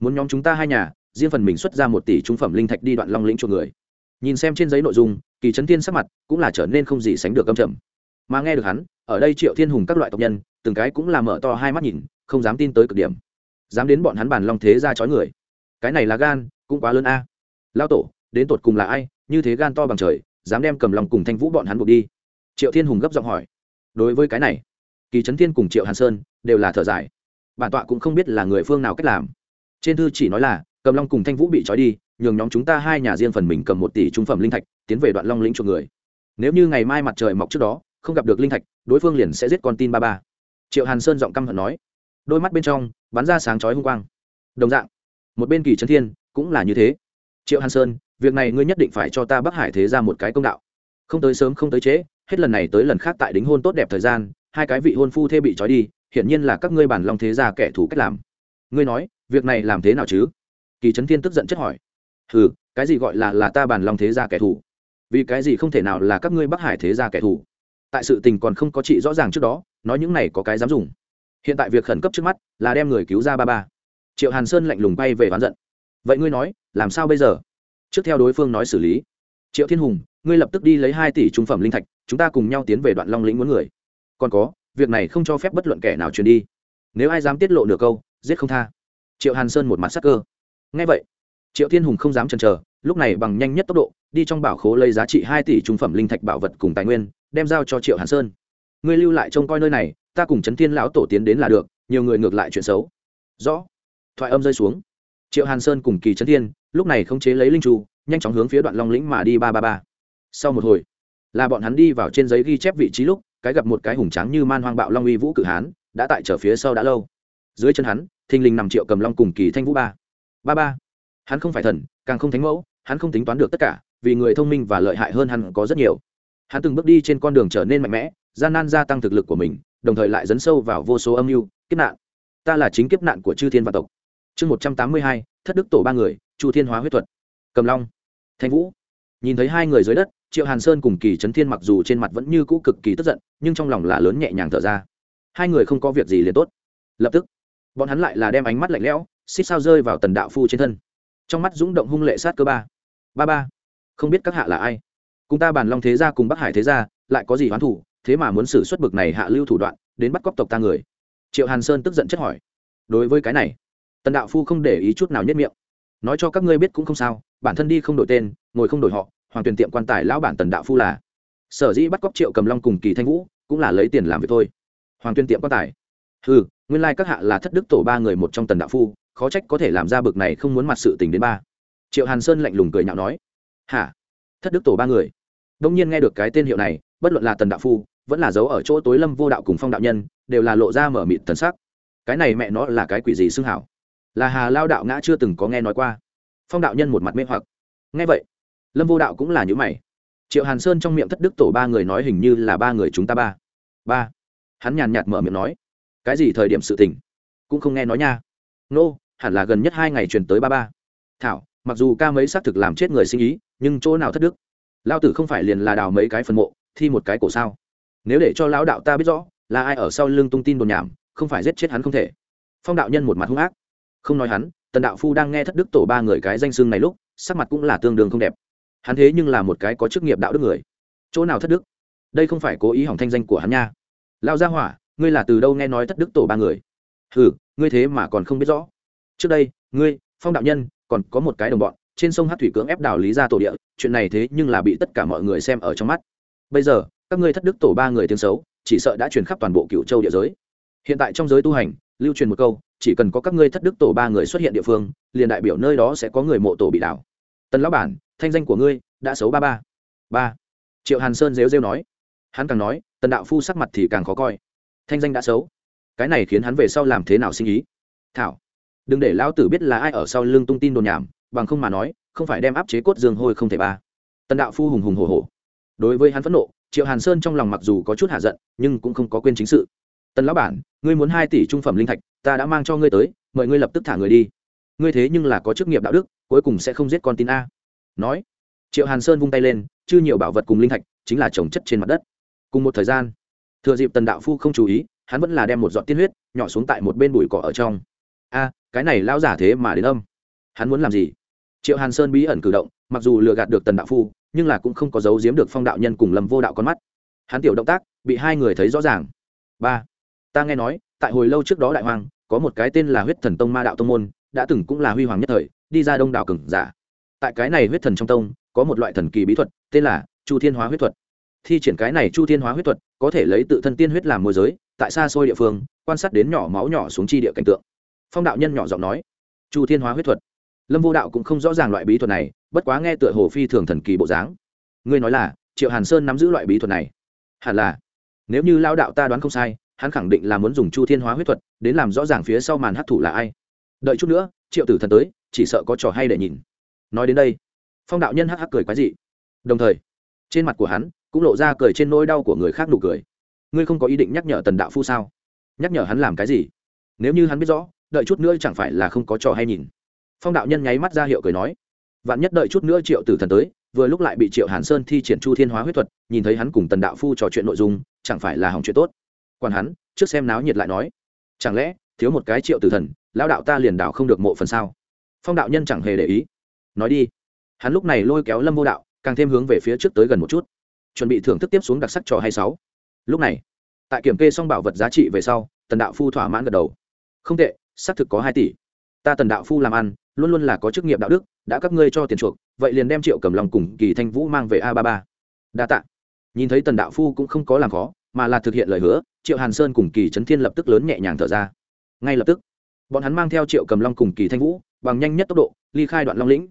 S1: Muốn nhóm chúng ta hai nhà, riêng phần mình xuất ra một tỷ trung phẩm linh thạch đi đoạn long lĩnh chuộc người. Nhìn xem trên giấy nội dung kỳ trấn thiên sắc mặt cũng là trở nên không gì sánh được âm trầm. Mà nghe được hắn, ở đây triệu thiên hùng các loại tộc nhân, từng cái cũng là mở to hai mắt nhìn, không dám tin tới cực điểm. Dám đến bọn hắn bàn long thế ra chói người. Cái này là gan, cũng quá lớn a. À. lao tổ, đến tột cùng là ai, như thế gan to bằng trời, dám đem cầm lòng cùng thanh vũ bọn hắn buộc đi? Triệu thiên hùng gấp giọng hỏi. Đối với cái này, kỳ trấn thiên cùng triệu hàn sơn đều là thở dài. Bản tọa cũng không biết là người phương nào cách làm. Trên thư chỉ nói là cầm long cùng thanh vũ bị trói đi, nhường nhóm chúng ta hai nhà riêng phần mình cầm một tỷ trung phẩm linh thạch, tiến về đoạn long lĩnh chuộc người. Nếu như ngày mai mặt trời mọc trước đó, không gặp được linh thạch, đối phương liền sẽ giết con tin ba ba. Triệu hàn sơn giọng căm hận nói. Đôi mắt bên trong, bắn ra sáng chói hung quang. Đồng dạng, một bên kỳ trấn thiên cũng là như thế. Triệu hàn sơn, việc này ngươi nhất định phải cho ta bắc hải thế ra một cái công đạo. Không tới sớm không tới trễ, hết lần này tới lần khác tại đính hôn tốt đẹp thời gian, hai cái vị hôn phu thê bị trói đi, hiển nhiên là các ngươi bản long thế gia kẻ thù cách làm. Ngươi nói, việc này làm thế nào chứ? Kỳ trấn thiên tức giận chất hỏi. Ừ cái gì gọi là là ta bản long thế gia kẻ thù? Vì cái gì không thể nào là các ngươi bắc hải thế gia kẻ thù? Tại sự tình còn không có trị rõ ràng trước đó, nói những này có cái dám dùng. Hiện tại việc khẩn cấp trước mắt là đem người cứu ra ba ba. Triệu hàn sơn lạnh lùng bay về oán giận. Vậy ngươi nói, làm sao bây giờ? Trước theo đối phương nói xử lý. Triệu thiên hùng, ngươi lập tức đi lấy hai tỷ trung phẩm linh thạch, chúng ta cùng nhau tiến về đoạn long lĩnh muốn người. Còn có, việc này không cho phép bất luận kẻ nào truyền đi. Nếu ai dám tiết lộ nửa câu, giết không tha. Triệu hàn sơn một mặt sắc cơ ngay vậy, triệu thiên hùng không dám chần chờ, lúc này bằng nhanh nhất tốc độ, đi trong bảo khố lấy giá trị hai tỷ trung phẩm linh thạch bảo vật cùng tài nguyên, đem giao cho triệu hàn sơn. Ngươi lưu lại trông coi nơi này, ta cùng trấn thiên lão tổ tiến đến là được, nhiều người ngược lại chuyện xấu. Rõ. Thoại âm rơi xuống. Triệu hàn sơn cùng kỳ trấn thiên, lúc này khống chế lấy linh chu nhanh chóng hướng phía đoạn long lĩnh mà đi ba ba ba. Sau một hồi, là bọn hắn đi vào trên giấy ghi chép vị trí lúc, cái gặp một cái hùng tráng như man hoang bạo long uy vũ cử hán, đã tại trở phía sau đã lâu. Dưới chân hắn, thình lình nằm triệu cầm long cùng kỳ thanh vũ ba ba ba. Hắn không phải thần, càng không thánh mẫu, hắn không tính toán được tất cả, vì người thông minh và lợi hại hơn hắn có rất nhiều. Hắn từng bước đi trên con đường trở nên mạnh mẽ, gian nan gia tăng thực lực của mình, đồng thời lại dấn sâu vào vô số âm mưu, kiếp nạn. Ta là chính kiếp nạn của chư thiên văn tộc. Chương một trăm tám mươi hai, thất đức tổ ba người, chu thiên hóa huyết thuật. Cầm long. Thanh vũ. Nhìn thấy hai người dưới đất, triệu hàn sơn cùng kỳ trấn thiên mặc dù trên mặt vẫn như cũ cực kỳ tức giận, nhưng trong lòng là lớn nhẹ nhàng thở ra. Hai người không có việc gì liền tốt. Lập tức, bọn hắn lại là đem ánh mắt lạnh lẽo xích sao rơi vào tần đạo phu trên thân. Trong mắt rúng động hung lệ sát cơ ba. Ba ba. Không biết các hạ là ai? Cùng ta bàn long thế gia cùng bắc hải thế gia, lại có gì hoán thủ? Thế mà muốn xử xuất bực này hạ lưu thủ đoạn, đến bắt cóc tộc ta người. Triệu hàn sơn tức giận chất hỏi. Đối với cái này, tần đạo phu không để ý chút nào nhất miệng. Nói cho các ngươi biết cũng không sao, bản thân đi không đổi tên, ngồi không đổi họ, hoàng tuyển tiệm quan tài lão bản tần đạo phu là. Sở dĩ bắt cóc triệu cầm long cùng kỳ thanh vũ, cũng là lấy tiền làm việc thôi. Hoàng tuyên tiệm quan tài. Ừ nguyên lai các hạ là thất đức tổ ba người một trong tần đạo phu khó trách có thể làm ra bực này không muốn mặt sự tình đến ba. Triệu hàn sơn lạnh lùng cười nhạo nói, hả? Thất đức tổ ba người. Đông nhiên nghe được cái tên hiệu này, bất luận là tần đạo phu, vẫn là dấu ở chỗ tối lâm vô đạo cùng phong đạo nhân, đều là lộ ra mở mịt thần sắc. Cái này mẹ nó là cái quỷ gì xưng hảo? Là hà lao đạo ngã chưa từng có nghe nói qua. Phong đạo nhân một mặt mê hoặc. Nghe vậy, lâm vô đạo cũng là những mày. Triệu hàn sơn trong miệng thất đức tổ ba người nói hình như là ba người chúng ta ba. Ba. Hắn nhàn nhạt mở miệng nói, cái gì thời điểm sự tình? Cũng không nghe nói nha nô、no, hẳn là gần nhất hai ngày truyền tới ba ba. Thảo mặc dù ca mấy xác thực làm chết người sinh ý nhưng chỗ nào thất đức? Lao tử không phải liền là đào mấy cái phần mộ thi một cái cổ sao? Nếu để cho lão đạo ta biết rõ là ai ở sau lưng tung tin đồn nhảm không phải giết chết hắn không thể. Phong đạo nhân một mặt hung ác. Không nói hắn tần đạo phu đang nghe thất đức tổ ba người cái danh xưng này lúc sắc mặt cũng là tương đương không đẹp. Hắn thế nhưng là một cái có chức nghiệp đạo đức người. Chỗ nào thất đức? Đây không phải cố ý hỏng thanh danh của hắn nha. Lao gia hỏa ngươi là từ đâu nghe nói thất đức tổ ba người? Hừ ngươi thế mà còn không biết rõ. Trước đây, ngươi, phong đạo nhân, còn có một cái đồng bọn, trên sông hát thủy cưỡng ép đảo lý ra tổ địa, chuyện này thế nhưng là bị tất cả mọi người xem ở trong mắt. Bây giờ, các ngươi thất đức tổ ba người tiếng xấu, chỉ sợ đã truyền khắp toàn bộ cựu châu địa giới. Hiện tại trong giới tu hành, lưu truyền một câu, chỉ cần có các ngươi thất đức tổ ba người xuất hiện địa phương, liền đại biểu nơi đó sẽ có người mộ tổ bị đảo tần lão bản, thanh danh của ngươi đã xấu ba ba. Ba. Triệu hàn sơn rêu rêu nói. Hắn càng nói, tần đạo phu sắc mặt thì càng khó coi. Thanh danh đã xấu cái này khiến hắn về sau làm thế nào sinh ý? Thảo, đừng để lão tử biết là ai ở sau lưng tung tin đồn nhảm, bằng không mà nói, không phải đem áp chế cốt dương hôi không thể ba. Tần đạo phu hùng hùng hồ hồ đối với hắn phẫn nộ, triệu hàn sơn trong lòng mặc dù có chút hạ giận, nhưng cũng không có quên chính sự. Tần lão bản, ngươi muốn hai tỷ trung phẩm linh thạch, ta đã mang cho ngươi tới, mời ngươi lập tức thả người đi. Ngươi thế nhưng là có chức nghiệp đạo đức, cuối cùng sẽ không giết con tin a. Nói, triệu hàn sơn vung tay lên, chư nhiều bảo vật cùng linh thạch, chính là trồng chất trên mặt đất. Cùng một thời gian, thừa dịp tần đạo phu không chú ý hắn vẫn là đem một giọt tiên huyết nhỏ xuống tại một bên bụi cỏ ở trong. A, cái này lão giả thế mà đến âm. Hắn muốn làm gì? Triệu hàn sơn bí ẩn cử động, mặc dù lừa gạt được tần đạo phu, nhưng là cũng không có giấu giếm được phong đạo nhân cùng lâm vô đạo con mắt. Hắn tiểu động tác, bị hai người thấy rõ ràng. Ba, ta nghe nói, tại hồi lâu trước đó đại hoàng, có một cái tên là huyết thần tông ma đạo tông môn, đã từng cũng là huy hoàng nhất thời, đi ra đông đảo cừng giả. Tại cái này huyết thần trong tông, có một loại thần kỳ bí thuật, tên là chu thiên hóa huyết thuật. Thi triển cái này chu thiên hóa huyết thuật, có thể lấy tự thân tiên huyết làm môi giới tại xa xôi địa phương, quan sát đến nhỏ máu nhỏ xuống chi địa cảnh tượng. Phong đạo nhân nhỏ giọng nói, chu thiên hóa huyết thuật. Lâm vô đạo cũng không rõ ràng loại bí thuật này, bất quá nghe tựa hồ phi thường thần kỳ bộ dáng. Ngươi nói là, triệu hàn sơn nắm giữ loại bí thuật này. Hẳn là. Nếu như lao đạo ta đoán không sai, hắn khẳng định là muốn dùng chu thiên hóa huyết thuật, đến làm rõ ràng phía sau màn hấp thụ là ai. Đợi chút nữa, triệu tử thần tới, chỉ sợ có trò hay để nhìn. Nói đến đây, phong đạo nhân hắc hắc cười quái dị. Đồng thời, trên mặt của hắn cũng lộ ra cười trên nỗi đau của người khác nụ cười ngươi không có ý định nhắc nhở tần đạo phu sao? Nhắc nhở hắn làm cái gì? Nếu như hắn biết rõ, đợi chút nữa chẳng phải là không có trò hay nhìn. Phong đạo nhân nháy mắt ra hiệu cười nói. Vạn nhất đợi chút nữa triệu tử thần tới, vừa lúc lại bị triệu hàn sơn thi triển chu thiên hóa huyết thuật, nhìn thấy hắn cùng tần đạo phu trò chuyện nội dung, chẳng phải là hỏng chuyện tốt. Còn hắn, trước xem náo nhiệt lại nói. Chẳng lẽ, thiếu một cái triệu tử thần, lão đạo ta liền đạo không được mộ phần sao? Phong đạo nhân chẳng hề để ý. Nói đi. Hắn lúc này lôi kéo lâm vô đạo, càng thêm hướng về phía trước tới gần một chút. Chuẩn bị thưởng thức tiếp xuống đặc sắc trò hay sáu lúc này, tại kiểm kê xong bảo vật giá trị về sau, tần đạo phu thỏa mãn gật đầu. Không tệ, xác thực có hai tỷ. Ta tần đạo phu làm ăn, luôn luôn là có chức nghiệp đạo đức, đã các ngươi cho tiền chuộc, vậy liền đem triệu cầm lòng cùng kỳ thanh vũ mang về a ba ba. Đa tạ. Nhìn thấy tần đạo phu cũng không có làm khó, mà là thực hiện lời hứa, triệu hàn sơn cùng kỳ trấn thiên lập tức lớn nhẹ nhàng thở ra. Ngay lập tức, bọn hắn mang theo triệu cầm long cùng kỳ thanh vũ, bằng nhanh nhất tốc độ, ly khai đoạn long lĩnh.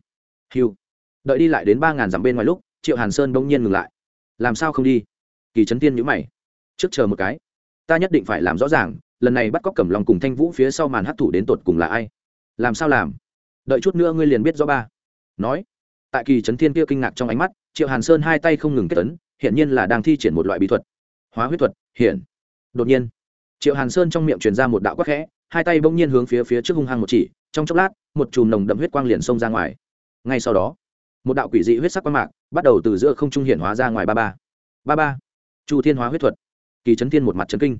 S1: Hiu. Đợi đi lại đến ba ngàn dặm bên ngoài lúc, triệu hàn sơn bỗng nhiên ngừng lại. Làm sao không đi? Kỳ trấn tiên nhữ mày trước chờ một cái. Ta nhất định phải làm rõ ràng, lần này bắt cóc cẩm lòng cùng thanh vũ phía sau màn hấp thụ đến tột cùng là ai. Làm sao làm? Đợi chút nữa ngươi liền biết rõ ba. Nói. Tại kỳ trấn thiên kia kinh ngạc trong ánh mắt, triệu hàn sơn hai tay không ngừng kết tấn hiện nhiên là đang thi triển một loại bí thuật. Hóa huyết thuật hiện đột nhiên, triệu hàn sơn trong miệng truyền ra một đạo quắc khẽ, hai tay bỗng nhiên hướng phía phía trước hung hăng một chỉ, trong chốc lát, một chùm nồng đậm huyết quang liền xông ra ngoài. Ngay sau đó, một đạo quỷ dị huyết sắc quang mạc bắt đầu từ giữa không trung hiển hóa ra ngoài ba ba. Ba ba. Chu thiên hóa huyết thuật kỳ trấn thiên một mặt trấn kinh.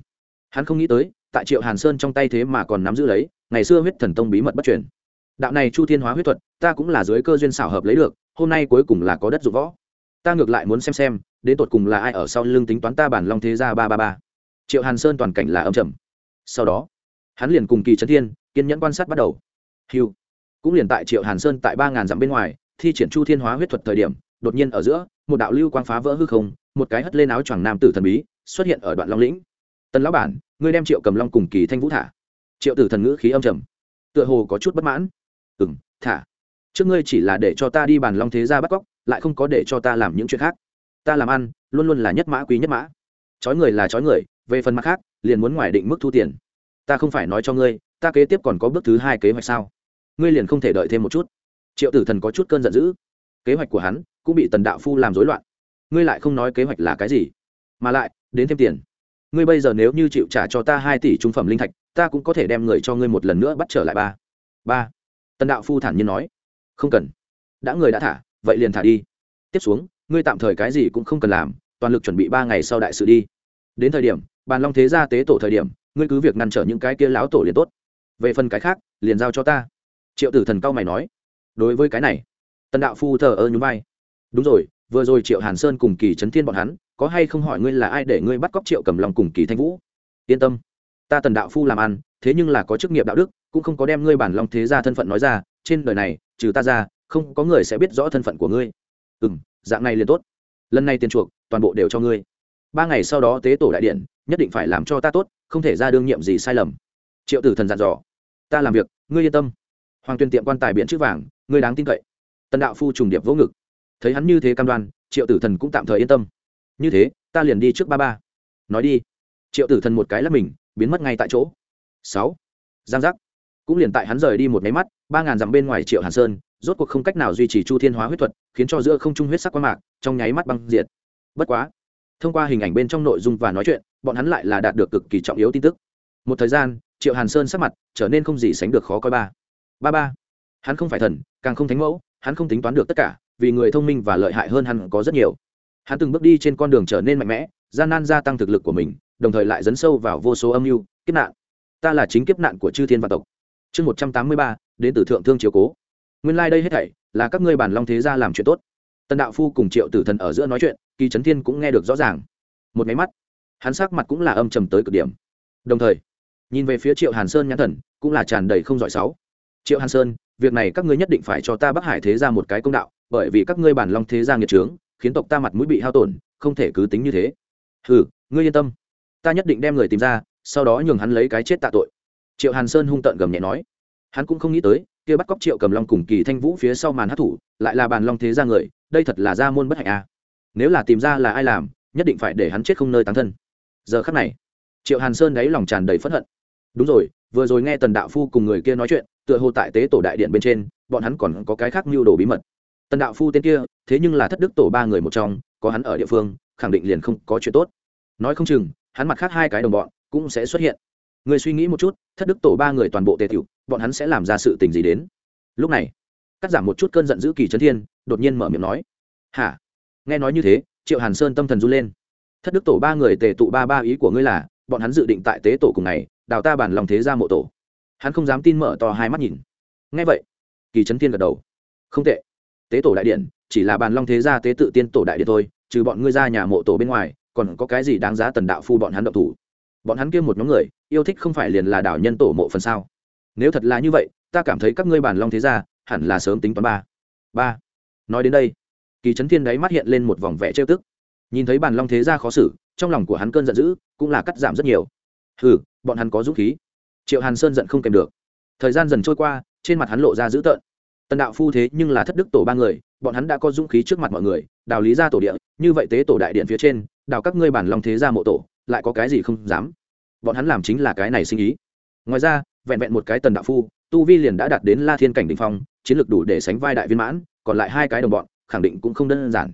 S1: Hắn không nghĩ tới, tại triệu hàn sơn trong tay thế mà còn nắm giữ lấy, ngày xưa huyết thần tông bí mật bất truyền. Đạo này chu thiên hóa huyết thuật, ta cũng là dưới cơ duyên xảo hợp lấy được, hôm nay cuối cùng là có đất dụng võ. Ta ngược lại muốn xem xem, đến tột cùng là ai ở sau lưng tính toán ta bản long thế gia ba ba ba. Triệu hàn sơn toàn cảnh là âm trầm. Sau đó, hắn liền cùng kỳ trấn thiên kiên nhẫn quan sát bắt đầu. Hiu cũng liền tại triệu hàn sơn tại ba ngàn dặm bên ngoài, thi triển chu thiên hóa huyết thuật thời điểm, đột nhiên ở giữa, một đạo lưu quang phá vỡ hư không, một cái hất lên áo choàng nam tử thần bí xuất hiện ở đoạn long lĩnh. Tần lão bản, ngươi đem triệu cầm long cùng kỳ thanh vũ thả. Triệu tử thần ngữ khí âm trầm. Tựa hồ có chút bất mãn. Ừ m thả. Trước ngươi chỉ là để cho ta đi bàn long thế ra bắt cóc, lại không có để cho ta làm những chuyện khác. Ta làm ăn, luôn luôn là nhất mã quý nhất mã. Chói người là chói người, về phần mặt khác, liền muốn ngoài định mức thu tiền. Ta không phải nói cho ngươi, ta kế tiếp còn có bước thứ hai kế hoạch sao? Ngươi liền không thể đợi thêm một chút. Triệu tử thần có chút cơn giận dữ. Kế hoạch của hắn cũng bị tần đạo phu làm rối loạn. Ngươi lại không nói kế hoạch là cái gì? Mà lại đến thêm tiền. Ngươi bây giờ nếu như chịu trả cho ta hai tỷ trung phẩm linh thạch, ta cũng có thể đem người cho ngươi một lần nữa bắt trở lại ba. Ba. Tần đạo phu thản nhiên nói. Không cần. Đã người đã thả, vậy liền thả đi. Tiếp xuống, ngươi tạm thời cái gì cũng không cần làm, toàn lực chuẩn bị ba ngày sau đại sự đi. Đến thời điểm, bàn long thế gia tế tổ thời điểm, ngươi cứ việc ngăn trở những cái kia láo tổ liền tốt. Về phần cái khác, liền giao cho ta. Triệu tử thần cao mày nói. Đối với cái này, tần đạo phu thờ ơ nhún vai. Đúng rồi, vừa rồi triệu hàn sơn cùng kỳ trấn thiên bọn hắn có hay không hỏi ngươi là ai để ngươi bắt cóc triệu cầm lòng cùng kỳ thanh vũ? Yên tâm, ta tần đạo phu làm ăn, thế nhưng là có chức nghiệp đạo đức, cũng không có đem ngươi bản long thế gia thân phận nói ra, trên đời này, trừ ta ra, không có người sẽ biết rõ thân phận của ngươi. Ừ m dạng này liền tốt. Lần này tiền chuộc, toàn bộ đều cho ngươi. Ba ngày sau đó tế tổ đại điện, nhất định phải làm cho ta tốt, không thể ra đương nhiệm gì sai lầm. Triệu tử thần dặn dò. Ta làm việc, ngươi yên tâm. Hoàng tuyên tiệm quan tài biện chữ vàng, ngươi đáng tin cậy. Tần đạo phu trùng điệp vỗ ngực. Thấy hắn như thế cam đoan, triệu tử thần cũng tạm thời yên tâm như thế, ta liền đi trước ba ba. Nói đi. Triệu tử thần một cái là mình, biến mất ngay tại chỗ. Sáu. Giang giác. Cũng liền tại hắn rời đi một máy mắt, ba ngàn dặm bên ngoài triệu hàn sơn, rốt cuộc không cách nào duy trì chu thiên hóa huyết thuật, khiến cho giữa không trung huyết sắc qua mạc, trong nháy mắt băng diệt. Bất quá, thông qua hình ảnh bên trong nội dung và nói chuyện, bọn hắn lại là đạt được cực kỳ trọng yếu tin tức. Một thời gian, triệu hàn sơn sắc mặt trở nên không gì sánh được khó coi ba. Ba ba. Hắn không phải thần, càng không thánh mẫu, hắn không tính toán được tất cả, vì người thông minh và lợi hại hơn hắn có rất nhiều hắn từng bước đi trên con đường trở nên mạnh mẽ, gian nan gia tăng thực lực của mình, đồng thời lại dấn sâu vào vô số âm mưu, kiếp nạn. Ta là chính kiếp nạn của chư thiên vạn tộc. Chương một trăm tám mươi ba, đến từ thượng thương chiếu cố. Nguyên lai、like、đây hết thảy là các ngươi bản long thế gia làm chuyện tốt. Tần đạo phu cùng triệu tử thần ở giữa nói chuyện, kỳ trấn thiên cũng nghe được rõ ràng. Một máy mắt, hắn sắc mặt cũng là âm trầm tới cực điểm. Đồng thời, nhìn về phía triệu hàn sơn nhãn thần, cũng là tràn đầy không giỏi sáu. Triệu hàn sơn, việc này các ngươi nhất định phải cho ta bắc hải thế ra một cái công đạo, bởi vì các ngươi bản long thế gia nghiệt trướng khiến tộc ta mặt mũi bị hao tổn, không thể cứ tính như thế. Hừ, ngươi yên tâm. Ta nhất định đem người tìm ra, sau đó nhường hắn lấy cái chết tạ tội. Triệu hàn sơn hung tợn gầm nhẹ nói. Hắn cũng không nghĩ tới, kia bắt cóc triệu cầm long cùng kỳ thanh vũ phía sau màn hát thủ, lại là bàn long thế gia người, đây thật là gia môn bất hạnh a nếu là tìm ra là ai làm, nhất định phải để hắn chết không nơi tán thân. Giờ khắc này, triệu hàn sơn đáy lòng tràn đầy phẫn hận. Đúng rồi, vừa rồi nghe tần đạo phu cùng người kia nói chuyện, tựa hồ tại tế tổ đại điện bên trên, bọn hắn còn có cái khác mưu đồ bí mật tần đạo phu tên kia, thế nhưng là thất đức tổ ba người một trong, có hắn ở địa phương, khẳng định liền không có chuyện tốt. Nói không chừng, hắn mặt khác hai cái đồng bọn cũng sẽ xuất hiện. Người suy nghĩ một chút, thất đức tổ ba người toàn bộ tề tiểu, bọn hắn sẽ làm ra sự tình gì đến? Lúc này, cắt giảm một chút cơn giận dữ kỳ trấn thiên, đột nhiên mở miệng nói. Hả? Nghe nói như thế, triệu hàn sơn tâm thần run lên. Thất đức tổ ba người tề tụ ba ba ý của ngươi là, bọn hắn dự định tại tế tổ cùng ngày, đào ta bản lòng thế ra mộ tổ. Hắn không dám tin mở to hai mắt nhìn. Ngay vậy, kỳ trấn thiên gật đầu. Không tệ tế tổ đại điện chỉ là bàn long thế gia tế tự tiên tổ đại điện thôi trừ bọn ngươi ra nhà mộ tổ bên ngoài còn có cái gì đáng giá tần đạo phu bọn hắn động thủ? Bọn hắn kia một nhóm người yêu thích không phải liền là đảo nhân tổ mộ phần sao? Nếu thật là như vậy ta cảm thấy các ngươi bàn long thế gia hẳn là sớm tính toán ba. Ba. Nói đến đây kỳ trấn thiên đáy mắt hiện lên một vòng vẻ trêu tức. Nhìn thấy bàn long thế gia khó xử trong lòng của hắn cơn giận dữ cũng là cắt giảm rất nhiều. Hừ, bọn hắn có dũng khí. Triệu hàn sơn giận không kèm được. Thời gian dần trôi qua trên mặt hắn lộ ra dữ tợn tần đạo phu thế nhưng là thất đức tổ ba người, bọn hắn đã có dũng khí trước mặt mọi người, đào lý ra tổ địa, như vậy tế tổ đại điện phía trên, đào các ngươi bản lòng thế ra mộ tổ, lại có cái gì không dám? Bọn hắn làm chính là cái này sinh ý. Ngoài ra, vẹn vẹn một cái tần đạo phu, tu vi liền đã đạt đến la thiên cảnh đình phong, chiến lược đủ để sánh vai đại viên mãn, còn lại hai cái đồng bọn, khẳng định cũng không đơn giản.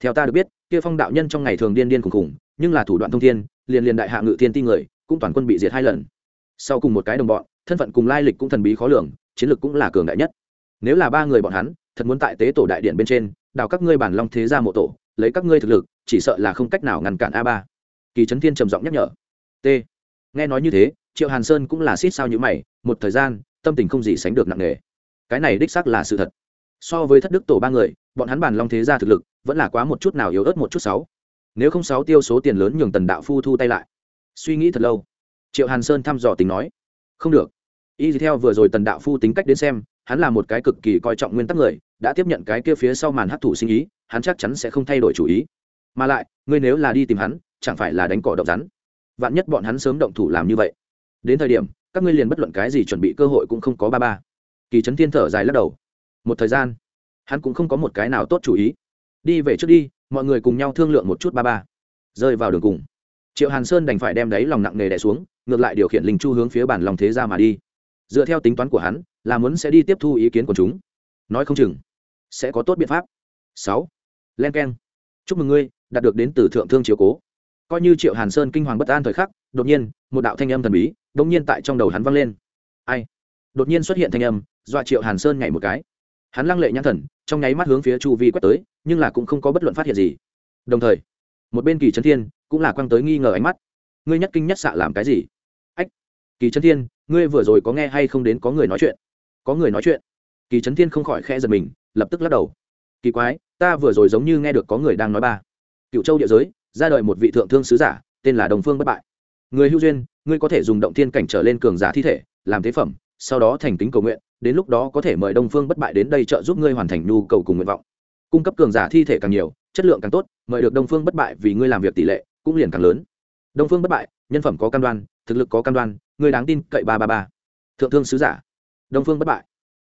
S1: Theo ta được biết, kia phong đạo nhân trong ngày thường điên điên khùng khùng nhưng là thủ đoạn thông thiên, liền liền đại hạ ngự thiên ti người, cũng toàn quân bị diệt hai lần. Sau cùng một cái đồng bọn, thân phận cùng lai lịch cũng thần bí khó lường, chiến lược cũng là cường đại nhất nếu là ba người bọn hắn, thật muốn tại tế tổ đại điện bên trên, đào các ngươi bản long thế ra mộ tổ, lấy các ngươi thực lực, chỉ sợ là không cách nào ngăn cản a ba. Kỳ trấn thiên trầm giọng nhắc nhở. T. Nghe nói như thế, triệu hàn sơn cũng là xít sao như mày, một thời gian, tâm tình không gì sánh được nặng nề. Cái này đích xác là sự thật. So với thất đức tổ ba người, bọn hắn bản long thế ra thực lực, vẫn là quá một chút nào yếu ớt một chút sáu. Nếu không sáu tiêu số tiền lớn nhường tần đạo phu thu tay lại. Suy nghĩ thật lâu. Triệu hàn sơn thăm dò tính nói. Không được. Y theo vừa rồi tần đạo phu tính cách đến xem hắn là một cái cực kỳ coi trọng nguyên tắc người, đã tiếp nhận cái kia phía sau màn hấp thụ sinh ý, hắn chắc chắn sẽ không thay đổi chủ ý. Mà lại, ngươi nếu là đi tìm hắn, chẳng phải là đánh cỏ động rắn. Vạn nhất bọn hắn sớm động thủ làm như vậy. Đến thời điểm, các ngươi liền bất luận cái gì chuẩn bị cơ hội cũng không có ba ba. Kỳ trấn thiên thở dài lắc đầu. Một thời gian, hắn cũng không có một cái nào tốt chủ ý. Đi về trước đi, mọi người cùng nhau thương lượng một chút ba ba. Rơi vào đường cùng. Triệu hàn sơn đành phải đem đáy lòng nặng nề đẻ xuống, ngược lại điều khiển linh chu hướng phía bản lòng thế ra mà đi. Dựa theo tính toán của hắn là muốn sẽ đi tiếp thu ý kiến của chúng. Nói không chừng, sẽ có tốt biện pháp. Sáu, len k e n chúc mừng ngươi đạt được đến từ thượng thương chiếu cố. Coi như triệu hàn sơn kinh hoàng bất an thời khắc, đột nhiên, một đạo thanh âm thần bí đ ỗ n g nhiên tại trong đầu hắn vang lên. Ai? Đột nhiên xuất hiện thanh âm, dọa triệu hàn sơn nhảy một cái. Hắn lăng lệ nhãn thần, trong nháy mắt hướng phía chu vi quét tới, nhưng là cũng không có bất luận phát hiện gì. Đồng thời, một bên kỳ trấn thiên cũng là quăng tới nghi ngờ ánh mắt. Ngươi nhất kinh nhất xạ làm cái gì? Ách, kỳ trấn thiên, ngươi vừa rồi có nghe hay không đến có người nói chuyện? Có người nói chuyện. Kỳ trấn thiên không khỏi khẽ giật mình, lập tức lắc đầu. Kỳ quái, ta vừa rồi giống như nghe được có người đang nói ba. Cựu châu địa giới, ra đời một vị thượng thương sứ giả, tên là đồng phương bất bại. Người hưu duyên, ngươi có thể dùng động thiên cảnh trở lên cường giả thi thể, làm thế phẩm, sau đó thành kính cầu nguyện, đến lúc đó có thể mời đông phương bất bại đến đây trợ giúp ngươi hoàn thành nhu cầu cùng nguyện vọng. Cung cấp cường giả thi thể càng nhiều, chất lượng càng tốt, mời được đông phương bất bại vì ngươi làm việc tỷ lệ cũng liền càng lớn. Đông phương bất bại, nhân phẩm có cam đoan, thực lực có cam đoan người đáng tin cậy ba ba ba. Thượng thương sứ giả đông phương bất bại.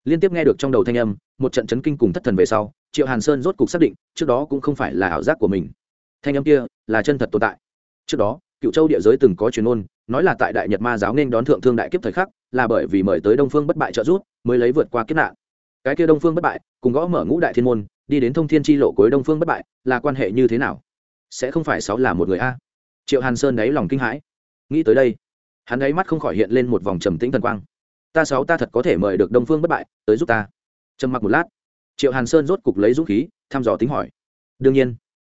S1: Liên tiếp nghe được trong đầu thanh âm, một trận chấn kinh cùng thất thần về sau, triệu hàn sơn rốt cục xác định, trước đó cũng không phải là ảo giác của mình. Thanh âm kia là chân thật tồn tại. Trước đó, cựu châu địa giới từng có truyền ôn nói là tại đại nhật ma giáo nên đón thượng thương đại kiếp thời khắc, là bởi vì mời tới đông phương bất bại trợ giúp, mới lấy vượt qua kiếp nạn. Cái kia đông phương bất bại, cùng gõ mở ngũ đại thiên môn, đi đến thông thiên tri lộ cuối đông phương bất bại, là quan hệ như thế nào? Sẽ không phải sáu là một người a? Triệu hàn sơn đáy lòng kinh hãi. Nghĩ tới đây, hắn ấy mắt không khỏi hiện lên một vòng trầm tĩnh thần quang ta sáu ta thật có thể mời được đông phương bất bại, tới giúp ta. Trầm mặc một lát, triệu hàn sơn rốt cục lấy dũng khí, thăm dò tính hỏi. Đương nhiên,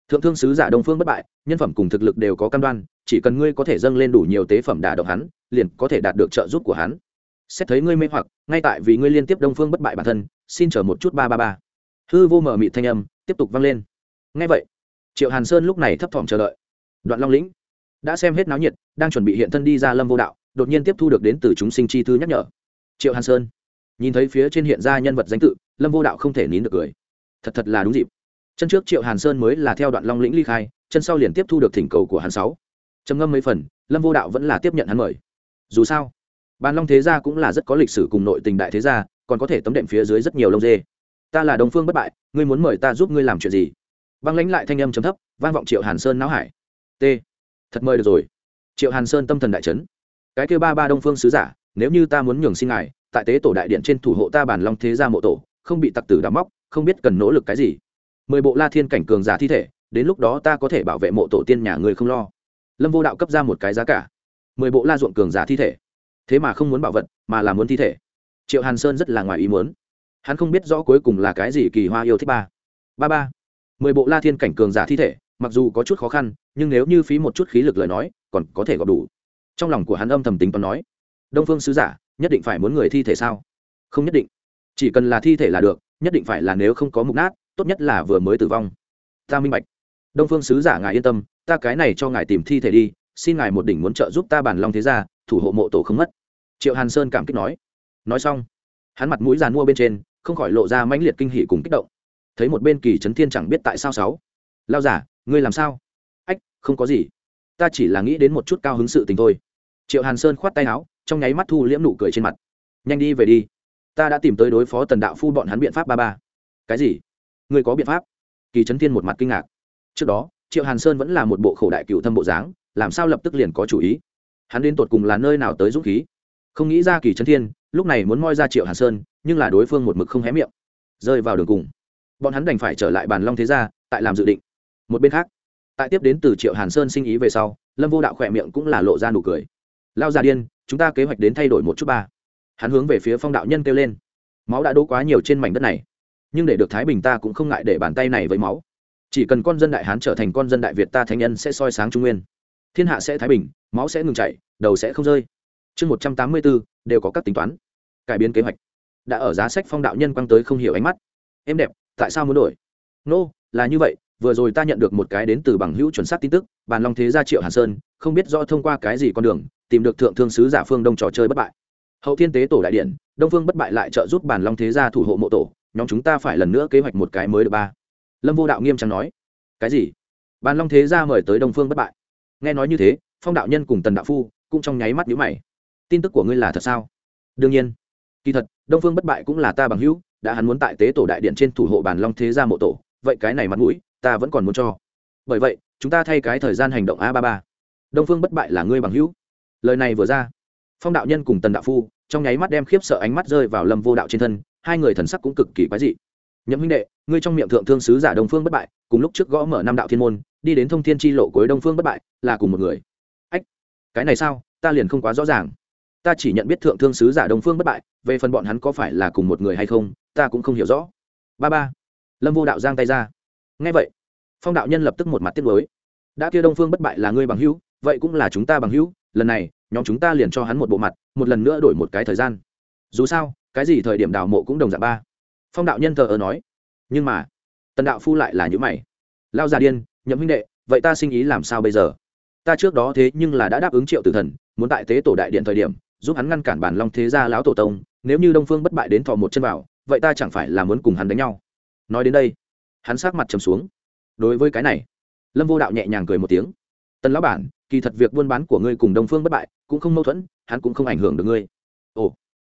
S1: thượng thương sứ giả đông phương bất bại, nhân phẩm cùng thực lực đều có căn đoan, chỉ cần ngươi có thể dâng lên đủ nhiều tế phẩm đả động hắn, liền có thể đạt được trợ giúp của hắn. Xét thấy ngươi mê hoặc, ngay tại vì ngươi liên tiếp đông phương bất bại bản thân, xin chờ một chút ba ba ba. Hư vô mở mị thanh âm tiếp tục vang lên. Ngay vậy, triệu hàn sơn lúc này thấp thỏm chờ đợi. Đoạn long lĩnh, đã xem hết náo nhiệt, đang chuẩn bị hiện thân đi ra lâm vô đạo đột nhiên tiếp thu được đến từ chúng sinh chi thư nhắc nhở. Triệu hàn sơn nhìn thấy phía trên hiện ra nhân vật danh tự, lâm vô đạo không thể nín được cười. Thật thật là đúng dịp. Chân trước triệu hàn sơn mới là theo đoạn long lĩnh ly khai, chân sau liền tiếp thu được thỉnh cầu của hắn sáu. Trầm ngâm mấy phần, lâm vô đạo vẫn là tiếp nhận hắn mời. Dù sao, bàn long thế gia cũng là rất có lịch sử cùng nội tình đại thế gia, còn có thể tấm đệm phía dưới rất nhiều lông dê. Ta là đồng phương bất bại, ngươi muốn mời ta giúp ngươi làm chuyện gì? Băng lãnh lại thanh âm chấm thấp, vang vọng triệu hàn sơn não hải. T. Thật mời được rồi. Triệu hàn sơn tâm thần đại trấn cái kêu ba ba đông phương sứ giả, nếu như ta muốn nhường xin ngài, tại tế tổ đại điện trên thủ hộ ta bản long thế gia mộ tổ, không bị tặc tử đắm móc, không biết cần nỗ lực cái gì. Mười bộ la thiên cảnh cường giả thi thể, đến lúc đó ta có thể bảo vệ mộ tổ tiên nhà người không lo. Lâm vô đạo cấp ra một cái giá cả. Mười bộ la ruộng cường giả thi thể. Thế mà không muốn bảo vật, mà là muốn thi thể. Triệu hàn sơn rất là ngoài ý muốn. Hắn không biết rõ cuối cùng là cái gì kỳ hoa yêu thích ba. Ba ba. Mười bộ la thiên cảnh cường giả thi thể, mặc dù có chút khó khăn, nhưng nếu như phí một chút khí lực lời nói, còn có thể gọp đủ trong lòng của hắn âm thầm tính toán nói, đông phương sứ giả, nhất định phải muốn người thi thể sao? Không nhất định. Chỉ cần là thi thể là được, nhất định phải là nếu không có mục nát, tốt nhất là vừa mới tử vong. Ta minh bạch. Đông phương sứ giả, ngài yên tâm, ta cái này cho ngài tìm thi thể đi, xin ngài một đỉnh muốn trợ giúp ta bản long thế gia, thủ hộ mộ tổ không mất. Triệu hàn sơn cảm kích nói. Nói xong, hắn mặt mũi giàn mua bên trên, không khỏi lộ ra mãnh liệt kinh hỉ cùng kích động. Thấy một bên kỳ trấn thiên chẳng biết tại sao sáu. Lao giả, ngươi làm sao? Ách, không có gì. Ta chỉ là nghĩ đến một chút cao hứng sự tình thôi triệu hàn sơn khoát tay áo, trong nháy mắt thu liễm nụ cười trên mặt. Nhanh đi về đi. Ta đã tìm tới đối phó tần đạo phu bọn hắn biện pháp ba ba. Cái gì? Ngươi có biện pháp? Kỳ trấn thiên một mặt kinh ngạc. Trước đó, triệu hàn sơn vẫn là một bộ khổ đại cựu thâm bộ dáng, làm sao lập tức liền có chủ ý? Hắn đến tột cùng là nơi nào tới dũng khí? Không nghĩ ra kỳ trấn thiên, lúc này muốn moi ra triệu hàn sơn, nhưng là đối phương một mực không hé miệng. Rơi vào đường cùng. Bọn hắn đành phải trở lại bàn long thế gia, tại làm dự định. Một bên khác, tại tiếp đến từ triệu hàn sơn sinh ý về sau, lâm vô đạo khỏe miệng cũng là lộ ra nụ cười lao già điên chúng ta kế hoạch đến thay đổi một chút ba. Hắn hướng về phía phong đạo nhân kêu lên. Máu đã đỗ quá nhiều trên mảnh đất này. Nhưng để được thái bình ta cũng không ngại để bàn tay này với máu. Chỉ cần con dân đại hán trở thành con dân đại việt ta thánh nhân sẽ soi sáng trung nguyên. Thiên hạ sẽ thái bình máu sẽ ngừng chảy đầu sẽ không rơi. Chương một trăm tám mươi bốn đều có các tính toán. Cải biến kế hoạch. Đã ở giá sách phong đạo nhân quăng tới không hiểu ánh mắt. Em đẹp tại sao muốn đổi? Nô、no, là như vậy vừa rồi ta nhận được một cái đến từ bằng hữu chuẩn xác tin tức bàn long thế gia triệu hàn sơn không biết do thông qua cái gì con đường tìm được thượng thương sứ giả phương đông trò chơi bất bại. Hậu thiên tế tổ đại điện, đông phương bất bại lại trợ giúp bản long thế gia thủ hộ mộ tổ, nhóm chúng ta phải lần nữa kế hoạch một cái mới được ba. Lâm vô đạo nghiêm trang nói. Cái gì? Bàn long thế gia mời tới đông phương bất bại. Nghe nói như thế, phong đạo nhân cùng tần đạo phu cũng trong nháy mắt nhíu mày. Tin tức của ngươi là thật sao? Đương nhiên. Kỳ thật, đông phương bất bại cũng là ta bằng hữu, đã hắn muốn tại tế tổ đại điện trên thủ hộ bàn long thế gia mộ tổ, vậy cái này mặt mũi, ta vẫn còn muốn cho. Bởi vậy, chúng ta thay cái thời gian hành động a ba ba. Đông phương bất bại là ngươi bằng hữu lời này vừa ra, phong đạo nhân cùng tần đạo phu trong nháy mắt đem khiếp sợ ánh mắt rơi vào lâm vô đạo trên thân, hai người thần sắc cũng cực kỳ quái dị. Nhậm huynh đệ, ngươi trong miệng thượng thương sứ giả đông phương bất bại, cùng lúc trước gõ mở năm đạo thiên môn, đi đến thông thiên tri lộ cuối đông phương bất bại, là cùng một người. Ách, cái này sao? Ta liền không quá rõ ràng. Ta chỉ nhận biết thượng thương sứ giả đông phương bất bại, về phần bọn hắn có phải là cùng một người hay không, ta cũng không hiểu rõ. Ba ba. Lâm vô đạo giang tay ra. Ngay vậy, phong đạo nhân lập tức một mặt tiếc lối đã kia đông phương bất bại là ngươi bằng hữu, vậy cũng là chúng ta bằng hữu lần này, nhóm chúng ta liền cho hắn một bộ mặt, một lần nữa đổi một cái thời gian. Dù sao, cái gì thời điểm đào mộ cũng đồng dạng ba. Phong đạo nhân thờ ơ nói. Nhưng mà, tần đạo phu lại là những mày. Lao già điên, nhậm huynh đệ, vậy ta sinh ý làm sao bây giờ? Ta trước đó thế nhưng là đã đáp ứng triệu tử thần, muốn tại tế tổ đại điện thời điểm, giúp hắn ngăn cản bản long thế gia lão tổ tông, nếu như đông phương bất bại đến thọ một chân vào vậy ta chẳng phải là muốn cùng hắn đánh nhau? Nói đến đây, hắn sát mặt trầm xuống. Đối với cái này, lâm vô đạo nhẹ nhàng cười một tiếng. Tần lão bản kỳ thật việc buôn bán của ngươi cùng đông phương bất bại cũng không mâu thuẫn, hắn cũng không ảnh hưởng được ngươi. Ồ,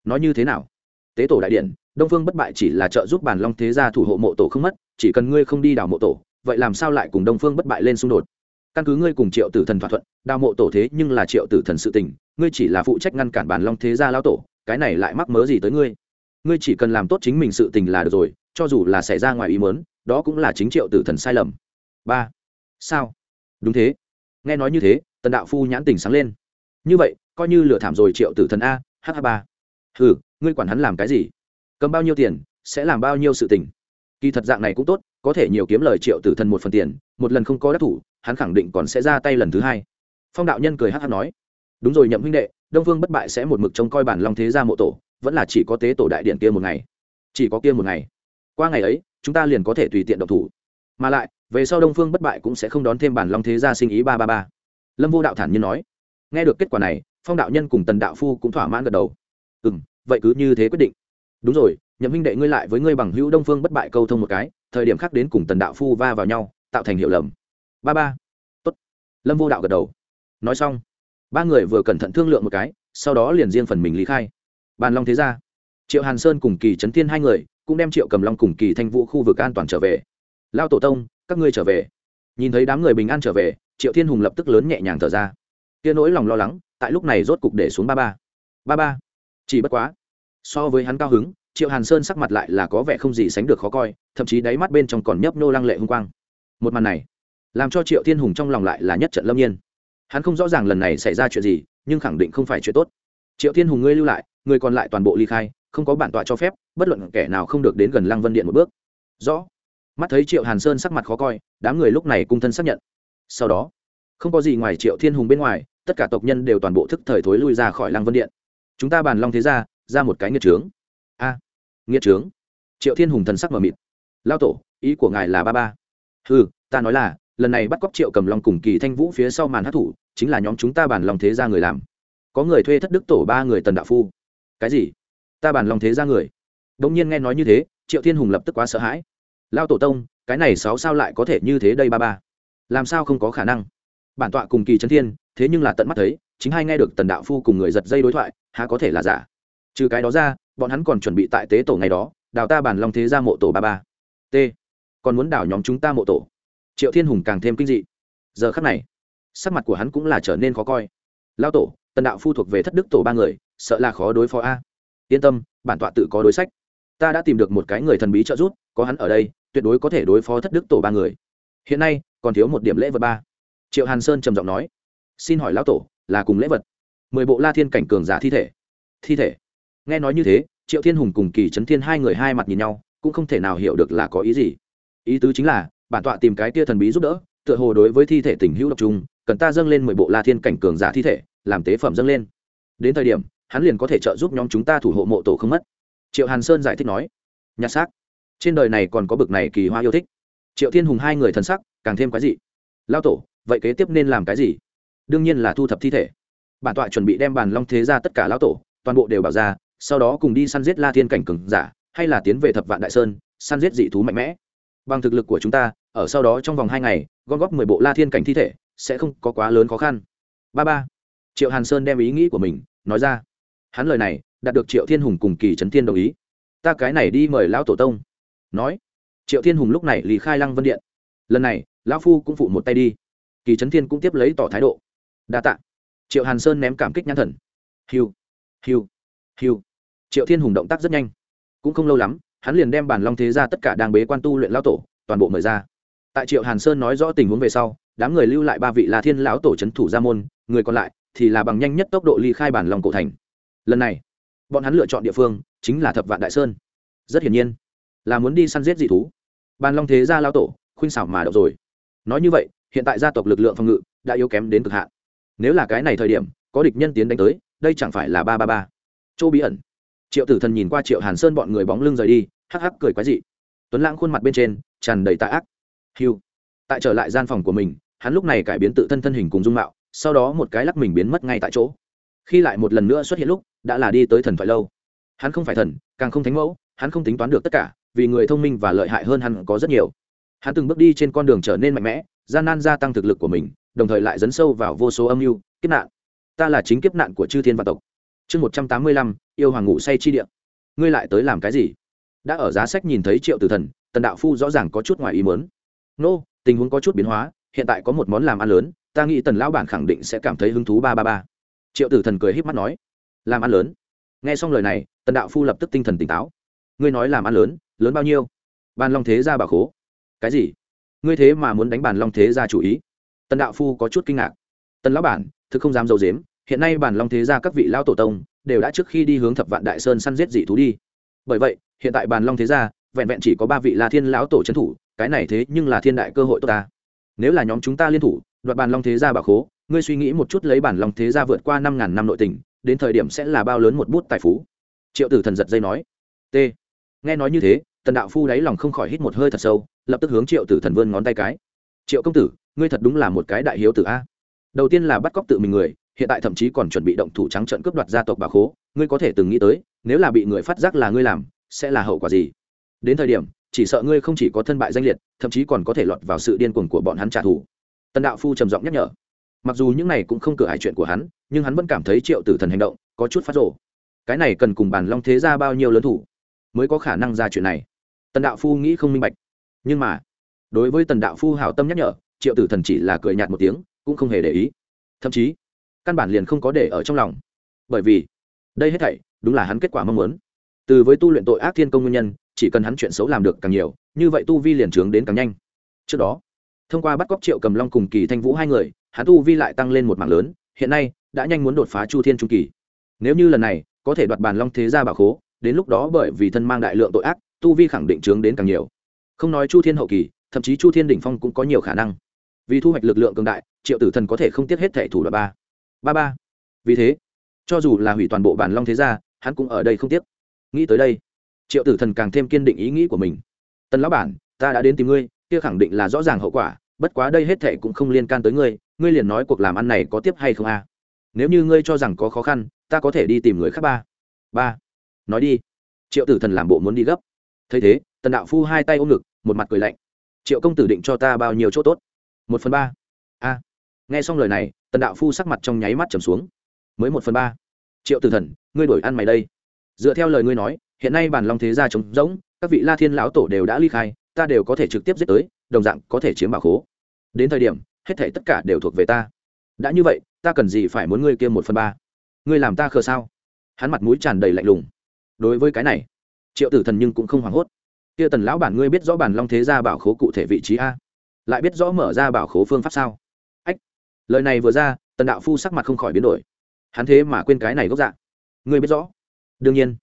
S1: nói như thế nào? Tế tổ đại điện, đông phương bất bại chỉ là trợ giúp bản long thế gia thủ hộ mộ tổ không mất, chỉ cần ngươi không đi đào mộ tổ, vậy làm sao lại cùng đông phương bất bại lên xung đột? Căn cứ ngươi cùng triệu tử thần thỏa thuận, đào mộ tổ thế nhưng là triệu tử thần sự tình, ngươi chỉ là phụ trách ngăn cản bản long thế gia lao tổ, cái này lại mắc mớ gì tới ngươi? Ngươi chỉ cần làm tốt chính mình sự tình là được rồi, cho dù là xảy ra ngoài ý mớn đó cũng là chính triệu tử thần sai lầm. Ba. Sao? Đúng thế nghe nói như thế, tần đạo phu nhãn tình sáng lên. Như vậy, coi như lừa thảm rồi triệu tử thần a h ba. Ừ ngươi quản hắn làm cái gì? Cầm bao nhiêu tiền, sẽ làm bao nhiêu sự tình? Kỳ thật dạng này cũng tốt, có thể nhiều kiếm lời triệu tử thần một phần tiền, một lần không có đắc thủ, hắn khẳng định còn sẽ ra tay lần thứ hai. Phong đạo nhân cười hh nói. Đúng rồi nhậm huynh đệ, đông vương bất bại sẽ một mực trông coi bản long thế gia mộ tổ, vẫn là chỉ có tế tổ đại điện kia một ngày. Chỉ có kia một ngày. Qua ngày ấy, chúng ta liền có thể tùy tiện độc thủ. Mà lại về sau đông phương bất bại cũng sẽ không đón thêm bản long thế gia sinh ý ba ba ba. Lâm vô đạo thản nhiên nói. Nghe được kết quả này, phong đạo nhân cùng tần đạo phu cũng thỏa mãn gật đầu. Ừ m vậy cứ như thế quyết định. Đúng rồi, nhậm huynh đệ ngươi lại với ngươi bằng hữu đông phương bất bại câu thông một cái, thời điểm khác đến cùng tần đạo phu va vào nhau, tạo thành hiệu lầm. Ba ba. Tốt. Lâm vô đạo gật đầu. Nói xong, ba người vừa cẩn thận thương lượng một cái, sau đó liền riêng phần mình lý khai. Bàn long thế ra triệu hàn sơn cùng kỳ trấn Thiên hai người cũng đem triệu cầm long cùng kỳ thanh vũ khu vực an toàn trở về. Lao tổ tông các ngươi trở về. Nhìn thấy đám người bình an trở về, triệu thiên hùng lập tức lớn nhẹ nhàng thở ra. Kia nỗi lòng lo lắng, tại lúc này rốt cục để xuống ba ba. Ba ba, chỉ bất quá. So với hắn cao hứng, triệu hàn sơn sắc mặt lại là có vẻ không gì sánh được khó coi, thậm chí đáy mắt bên trong còn nhấp nô lăng lệ hung quang. Một màn này, làm cho triệu thiên hùng trong lòng lại là nhất trận lâm nhiên. Hắn không rõ ràng lần này xảy ra chuyện gì, nhưng khẳng định không phải chuyện tốt. Triệu thiên hùng ngươi lưu lại, người còn lại toàn bộ ly khai, không có bản tọa cho phép, bất luận kẻ nào không được đến gần lăng vân điện một bước. Rõ mắt thấy triệu hàn sơn sắc mặt khó coi đám người lúc này cung thân xác nhận sau đó không có gì ngoài triệu thiên hùng bên ngoài tất cả tộc nhân đều toàn bộ thức thời thối lui ra khỏi lăng vân điện chúng ta bàn long thế ra ra một cái nghiệt trướng a à, nghiệt trướng triệu thiên hùng thần sắc mờ mịt lao tổ ý của ngài là ba ba ừ ta nói là lần này bắt cóc triệu cầm long cùng kỳ thanh vũ phía sau màn hát thủ chính là nhóm chúng ta bàn long thế ra người làm có người thuê thất đức tổ ba người tần đạo phu cái gì ta bàn long thế ra người đông nhiên nghe nói như thế triệu thiên hùng lập tức quá sợ hãi lao tổ tông, cái này sáu sao lại có thể như thế đây ba ba? Làm sao không có khả năng? Bản tọa cùng kỳ trấn thiên, thế nhưng là tận mắt thấy, chính hai nghe được tần đạo phu cùng người giật dây đối thoại, há có thể là giả? Trừ cái đó ra, bọn hắn còn chuẩn bị tại tế tổ ngày đó, đào ta bản long thế ra mộ tổ ba ba. T. Còn muốn đào nhóm chúng ta mộ tổ. Triệu thiên hùng càng thêm kinh dị. Giờ khắc này, sắc mặt của hắn cũng là trở nên khó coi. Lao tổ, tần đạo phu thuộc về thất đức tổ ba người, sợ là khó đối phó a. Yên tâm, bản tọa tự có đối sách. Ta đã tìm được một cái người thần bí trợ giúp, có hắn ở đây tuyệt đối có thể đối phó thất đức tổ ba người. Hiện nay, còn thiếu một điểm lễ vật ba. Triệu hàn sơn trầm giọng nói, xin hỏi lão tổ, là cùng lễ vật? Mười bộ la thiên cảnh cường giả thi thể. Thi thể? Nghe nói như thế, triệu thiên hùng cùng kỳ trấn thiên hai người hai mặt nhìn nhau, cũng không thể nào hiểu được là có ý gì. Ý tứ chính là, bản tọa tìm cái tia thần bí giúp đỡ, tựa hồ đối với thi thể tình hữu độc trung cần ta dâng lên mười bộ la thiên cảnh cường giả thi thể, làm tế phẩm dâng lên. Đến thời điểm, hắn liền có thể trợ giúp nhóm chúng ta thủ hộ mộ tổ không mất. Triệu hàn sơn giải thích nói, nhặt xác trên đời này còn có bực này kỳ hoa yêu thích. Triệu thiên hùng hai người thần sắc càng thêm cái gì lao tổ, vậy kế tiếp nên làm cái gì? Đương nhiên là thu thập thi thể. Bản tọa chuẩn bị đem bàn long thế ra tất cả lão tổ, toàn bộ đều bảo ra, sau đó cùng đi săn giết la thiên cảnh cường giả, hay là tiến về thập vạn đại sơn, săn giết dị thú mạnh mẽ. Bằng thực lực của chúng ta, ở sau đó trong vòng hai ngày, gom góp mười bộ la thiên cảnh thi thể, sẽ không có quá lớn khó khăn. Ba ba. Triệu hàn sơn đem ý nghĩ của mình nói ra. Hắn lời này đạt được triệu thiên hùng cùng kỳ trấn thiên đồng ý. Ta cái này đi mời lão tổ tông nói, triệu thiên hùng lúc này lý khai lăng vân điện. Lần này, lão phu cũng phụ một tay đi. Kỳ trấn thiên cũng tiếp lấy tỏ thái độ. Đa t ạ triệu hàn sơn ném cảm kích nhãn thần. Hiu hiu hiu. Triệu thiên hùng động tác rất nhanh. Cũng không lâu lắm, hắn liền đem bản long thế ra tất cả đang bế quan tu luyện lão tổ, toàn bộ mời ra. Tại triệu hàn sơn nói rõ tình huống về sau, đám người lưu lại ba vị là thiên lão tổ c h ấ n thủ gia môn, người còn lại thì là bằng nhanh nhất tốc độ ly khai bản lòng cổ thành. Lần này, bọn hắn lựa chọn địa phương chính là thập vạn đại sơn. Rất hiển nhiên là muốn đi săn giết dị thú. Bàn long thế gia lao tổ, khuynh xảo mà đậu rồi. Nói như vậy, hiện tại gia tộc lực lượng phòng ngự đã yếu kém đến cực hạn. Nếu là cái này thời điểm, có địch nhân tiến đánh tới, đây chẳng phải là ba ba ba. Chỗ bí ẩn. Triệu tử thần nhìn qua triệu hàn sơn bọn người bóng lưng rời đi, hắc hắc cười quái dị. Tuấn lãng khuôn mặt bên trên tràn đầy tạ ác. Hiu tại trở lại gian phòng của mình, hắn lúc này cải biến tự thân thân hình cùng dung mạo, sau đó một cái lắc mình biến mất ngay tại chỗ. Khi lại một lần nữa xuất hiện lúc, đã là đi tới thần thoại lâu. Hắn không phải thần, càng không thánh mẫu, hắn không tính toán được tất cả vì người thông minh và lợi hại hơn hắn có rất nhiều. Hắn từng bước đi trên con đường trở nên mạnh mẽ gian nan gia tăng thực lực của mình đồng thời lại dấn sâu vào vô số âm mưu kiếp nạn. Ta là chính kiếp nạn của chư thiên và tộc. Chương một trăm tám mươi lăm yêu hoàng ngủ say chi địa. Ngươi lại tới làm cái gì? Đã ở giá sách nhìn thấy triệu tử thần tần đạo phu rõ ràng có chút ngoài ý mớn nô、no, tình huống có chút biến hóa hiện tại có một món làm ăn lớn ta nghĩ tần lão bản khẳng định sẽ cảm thấy hứng thú ba ba ba. Triệu tử thần cười h í p mắt nói làm ăn lớn. Nghe xong lời này tần đạo phu lập tức tinh thần tỉnh táo. Ngươi nói làm ăn lớn lớn bao nhiêu? Bàn long thế ra bà khố. Cái gì? Ngươi thế mà muốn đánh bàn long thế ra chủ ý? Tần đạo phu có chút kinh ngạc. Tần lão bản, thực không dám d i ấ u dếm, hiện nay bàn long thế ra các vị lão tổ tông đều đã trước khi đi hướng thập vạn đại sơn săn giết dị thú đi. Bởi vậy, hiện tại bàn long thế ra vẹn vẹn chỉ có ba vị là thiên lão tổ trấn thủ, cái này thế nhưng là thiên đại cơ hội tốt ta. Nếu là nhóm chúng ta liên thủ, đoạt bàn long thế gia bà khố, ngươi suy nghĩ một chút lấy bản long thế gia vượt qua năm ngàn năm nội tình, đến thời điểm sẽ là bao lớn một bút tài phú? Triệu tử thần giật dây nói. T. Nghe nói như thế tần đạo phu đáy lòng không khỏi hít một hơi thật sâu, lập tức hướng triệu tử thần vươn ngón tay cái. Triệu công tử, ngươi thật đúng là một cái đại hiếu tử a. Đầu tiên là bắt cóc tự mình người, hiện tại thậm chí còn chuẩn bị động thủ trắng trận cướp đoạt gia tộc bà khố. Ngươi có thể từng nghĩ tới, nếu là bị người phát giác là ngươi làm, sẽ là hậu quả gì? Đến thời điểm, chỉ sợ ngươi không chỉ có thân bại danh liệt, thậm chí còn có thể lọt vào sự điên cuồng của bọn hắn trả thù. Tần đạo phu trầm giọng nhắc nhở. Mặc dù những này cũng không cửa hải chuyện của hắn, nhưng hắn vẫn cảm thấy triệu tử thần hành động có chút phát rộ cái này cần cùng bàn long thế ra bao nhiêu lớn thủ mới có khả năng ra chuyện này? Tần đạo phu nghĩ không minh bạch. Nhưng mà, đối với tần đạo phu hảo tâm nhắc nhở, triệu tử thần chỉ là cười nhạt một tiếng, cũng không hề để ý. Thậm chí, căn bản liền không có để ở trong lòng. Bởi vì, đây hết thảy, đúng là hắn kết quả mong muốn. Từ với tu luyện tội ác thiên công nguyên nhân, chỉ cần hắn chuyện xấu làm được càng nhiều, như vậy tu vi liền trướng đến càng nhanh. Trước đó, thông qua bắt cóc triệu cầm long cùng kỳ thanh vũ hai người, hắn tu vi lại tăng lên một mạng lớn, hiện nay, đã nhanh muốn đột phá chu thiên trung kỳ. Nếu như lần này, có thể đoạt bàn long thế gia bảo khố, đến lúc đó bởi vì thân mang đại lượng tội ác tu vi khẳng định trướng đến càng nhiều. Không nói chu thiên hậu kỳ, thậm chí chu thiên đỉnh phong cũng có nhiều khả năng. Vì thu hoạch lực lượng cường đại, triệu tử thần có thể không tiếc hết thẻ thủ đoạn ba. Ba ba. Vì thế, cho dù là hủy toàn bộ bản long thế gia, hắn cũng ở đây không tiếc. Nghĩ tới đây, triệu tử thần càng thêm kiên định ý nghĩ của mình. Tần lão bản, ta đã đến tìm ngươi, kia khẳng định là rõ ràng hậu quả, bất quá đây hết thệ cũng không liên can tới ngươi ngươi liền nói cuộc làm ăn này có tiếp hay không a? À? nếu như ngươi cho rằng có khó khăn, ta có thể đi tìm người khác ba. Ba, nói đi. Triệu tử thần làm bộ muốn đi gấp thấy thế, tần đạo phu hai tay ôm ngực, một mặt cười lạnh. Triệu công tử định cho ta bao nhiêu chỗ tốt? Một phần ba. A. Nghe xong lời này, tần đạo phu sắc mặt trong nháy mắt trầm xuống. Mới một phần ba. Triệu tử thần, ngươi đổi ăn mày đây. Dựa theo lời ngươi nói, hiện nay bản long thế gia trống rỗng, các vị la thiên lão tổ đều đã ly khai, ta đều có thể trực tiếp giết tới, đồng dạng có thể chiếm bảo khố. Đến thời điểm, hết thể tất cả đều thuộc về ta. Đã như vậy, ta cần gì phải muốn ngươi kia một phần ba? Ngươi làm ta khờ sao? Hắn mặt mũi tràn đầy lạnh lùng. Đối với cái này triệu tử thần nhưng cũng không hoảng hốt. Kia tần lão bản ngươi biết rõ bản long thế gia bảo khố cụ thể vị trí a? Lại biết rõ mở ra bảo khố phương pháp sao? Ách, lời này vừa ra, tần đạo phu sắc mặt không khỏi biến đổi. Hắn thế mà quên cái này gốc dạng ngươi biết rõ. Đương nhiên.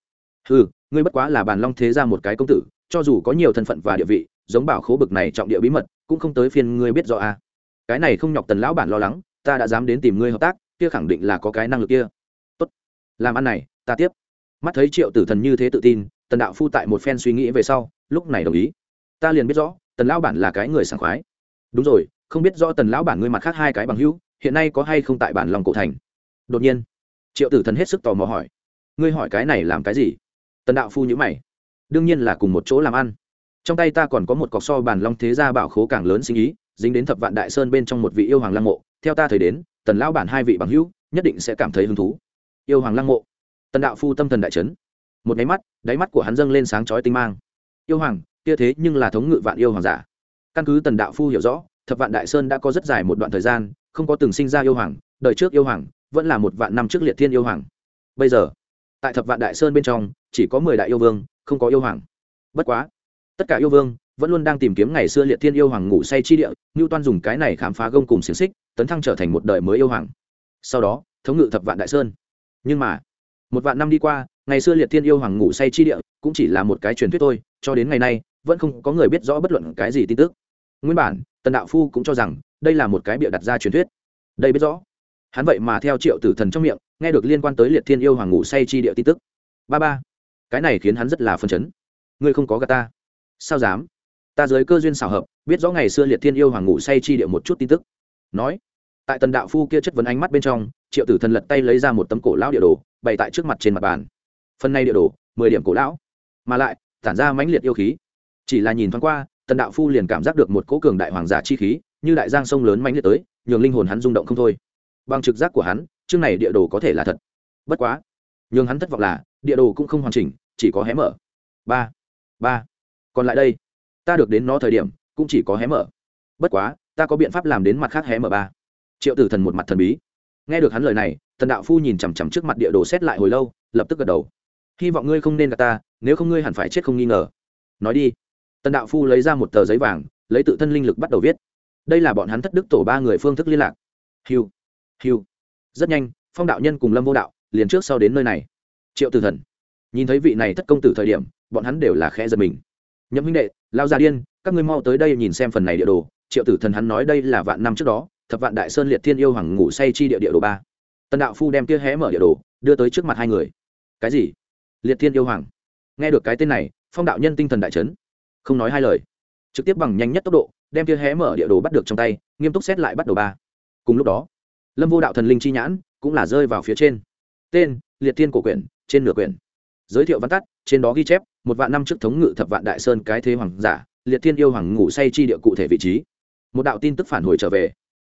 S1: Ừ ngươi bất quá là bản long thế gia một cái công tử, cho dù có nhiều thân phận và địa vị, giống bảo khố bực này trọng địa bí mật, cũng không tới phiên ngươi biết rõ a. Cái này không nhọc tần lão bản lo lắng, ta đã dám đến tìm ngươi hợp tác, kia khẳng định là có cái năng lực kia. Tốt. Làm ăn này, ta tiếp. Mắt thấy triệu tử thần như thế tự tin tần đạo phu tại một phen suy nghĩ về sau, lúc này đồng ý. Ta liền biết rõ, tần lão bản là cái người sảng khoái. Đúng rồi, không biết rõ tần lão bản ngươi mặt khác hai cái bằng hữu, hiện nay có hay không tại bản lòng cổ thành? Đột nhiên, triệu tử thần hết sức tò mò hỏi. Ngươi hỏi cái này làm cái gì? Tần đạo phu nhữ mày. Đương nhiên là cùng một chỗ làm ăn. Trong tay ta còn có một cọc so bản long thế gia bảo khố càng lớn sinh ý, dính đến thập vạn đại sơn bên trong một vị yêu hoàng lăng mộ. Theo ta thời đến, tần lão bản hai vị bằng hữu nhất định sẽ cảm thấy hứng thú. Yêu hoàng lăng mộ. Tần đạo phu tâm thần đại trấn một máy mắt, đáy mắt của hắn dâng lên sáng chói tinh mang. Yêu hoàng, kia thế nhưng là thống ngự vạn yêu hoàng giả. Căn cứ tần đạo phu hiểu rõ, thập vạn đại sơn đã có rất dài một đoạn thời gian, không có từng sinh ra yêu hoàng, đời trước yêu hoàng, vẫn là một vạn năm trước liệt thiên yêu hoàng. Bây giờ, tại thập vạn đại sơn bên trong, chỉ có mười đại yêu vương, không có yêu hoàng. Bất quá, tất cả yêu vương vẫn luôn đang tìm kiếm ngày xưa liệt thiên yêu hoàng ngủ say chi địa ngưu toan dùng cái này khám phá gông cùng xiềng xích, tấn thăng trở thành một đời mới yêu hoàng. Sau đó, thống ngự thập vạn đại sơn. Nhưng mà một vạn năm đi qua, ngày xưa liệt thiên yêu hoàng ngủ say chi địa cũng chỉ là một cái truyền thuyết thôi, cho đến ngày nay, vẫn không có người biết rõ bất luận cái gì tin tức. Nguyên bản, tần đạo phu cũng cho rằng đây là một cái bịa đặt ra truyền thuyết. Đây biết rõ. Hắn vậy mà theo triệu tử thần trong miệng, nghe được liên quan tới liệt thiên yêu hoàng ngủ say chi địa tin tức. Ba ba, cái này khiến hắn rất là phân chấn. Ngươi không có gà ta. Sao dám? Ta giới cơ duyên xảo hợp, biết rõ ngày xưa liệt thiên yêu hoàng ngủ say chi địa một chút tin tức. Nói, tại tần đạo phu kia chất vấn ánh mắt bên trong, triệu tử thần lật tay lấy ra một tấm cổ lão địa đồ bày tại trước mặt trên mặt bàn. Phần này địa đồ, mười điểm cổ lão. Mà lại, tản ra mãnh liệt yêu khí. Chỉ là nhìn thoáng qua, tần đạo phu liền cảm giác được một cỗ cường đại hoàng giả chi khí, như đại giang sông lớn mãnh liệt tới, nhường linh hồn hắn rung động không thôi. Bằng trực giác của hắn, chương này địa đồ có thể là thật. Bất quá, nhường hắn thất vọng là, địa đồ cũng không hoàn chỉnh, chỉ có hé mở. Ba ba. Còn lại đây, ta được đến nó thời điểm, cũng chỉ có hé mở. Bất quá, ta có biện pháp làm đến mặt khác hé mở ba. Triệu tử thần một mặt thần bí. Nghe được hắn lời này tần đạo phu nhìn chằm chằm trước mặt địa đồ xét lại hồi lâu, lập tức gật đầu. Hy vọng ngươi không nên gặp ta, nếu không ngươi hẳn phải chết không nghi ngờ. Nói đi. Tần đạo phu lấy ra một tờ giấy vàng, lấy tự thân linh lực bắt đầu viết. Đây là bọn hắn thất đức tổ ba người phương thức liên lạc. Hiu hiu. Rất nhanh, phong đạo nhân cùng lâm vô đạo, liền trước sau đến nơi này. Triệu tử thần. Nhìn thấy vị này thất công tử thời điểm, bọn hắn đều là khẽ giật mình. Nhậm huynh đệ, lao Gia điên, các ngươi mau tới đây nhìn xem phần này địa đồ. Triệu tử thần hắn nói đây là vạn năm trước đó, thập vạn đại sơn liệt thiên yêu hoàng ngủ say chi địa địa đồ ba tần đạo phu đem kia hé mở địa đồ, đưa tới trước mặt hai người. Cái gì? Liệt thiên yêu hoàng. Nghe được cái tên này, phong đạo nhân tinh thần đại trấn không nói hai lời. Trực tiếp bằng nhanh nhất tốc độ, đem kia hé mở địa đồ bắt được trong tay, nghiêm túc xét lại bắt đầu ba. Cùng lúc đó, lâm vô đạo thần linh chi nhãn cũng là rơi vào phía trên. Tên, liệt thiên cổ quyển, trên nửa quyển. Giới thiệu văn tắt, trên đó ghi chép, một vạn năm trước thống ngự thập vạn đại sơn cái thế hoàng giả, liệt thiên yêu hoàng ngủ say chi địa cụ thể vị trí. Một đạo tin tức phản hồi trở về.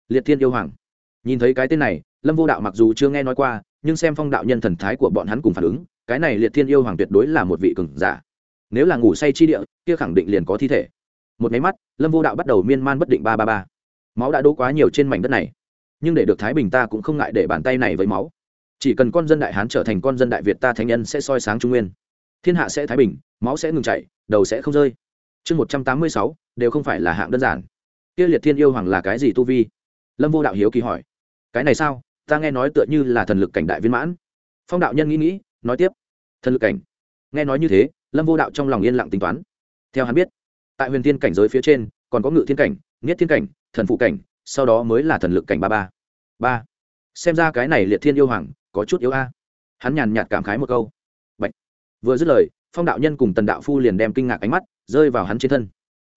S1: Liệt thiên yêu hoàng nhìn thấy cái tên này, lâm vô đạo mặc dù chưa nghe nói qua, nhưng xem phong đạo nhân thần thái của bọn hắn cùng phản ứng, cái này liệt thiên yêu hoàng tuyệt đối là một vị cường giả. Nếu là ngủ say chi địa, kia khẳng định liền có thi thể. Một máy mắt, lâm vô đạo bắt đầu miên man bất định ba ba ba. Máu đã đỗ quá nhiều trên mảnh đất này. Nhưng để được thái bình ta cũng không ngại để bàn tay này với máu. Chỉ cần con dân đại hán trở thành con dân đại việt ta thánh nhân sẽ soi sáng trung nguyên. Thiên hạ sẽ thái bình, máu sẽ ngừng chảy, đầu sẽ không rơi. Chương một trăm tám mươi sáu, đều không phải là hạng đơn giản. Kia liệt thiên yêu hoàng là cái gì tu vi? Lâm vô đạo hiếu kỳ hỏi cái này sao? Ta nghe nói tựa như là thần lực cảnh đại viên mãn. Phong đạo nhân nghĩ nghĩ, nói tiếp. Thần lực cảnh? Nghe nói như thế, lâm vô đạo trong lòng yên lặng tính toán. Theo hắn biết, tại huyền thiên cảnh giới phía trên, còn có ngự thiên cảnh, nghiết thiên cảnh, thần phụ cảnh, sau đó mới là thần lực cảnh ba ba. Ba. Xem ra cái này liệt thiên yêu hoàng, có chút yếu a. Hắn nhàn nhạt cảm khái một câu. Bạch. vừa dứt lời, phong đạo nhân cùng tần đạo phu liền đem kinh ngạc ánh mắt rơi vào hắn trên thân.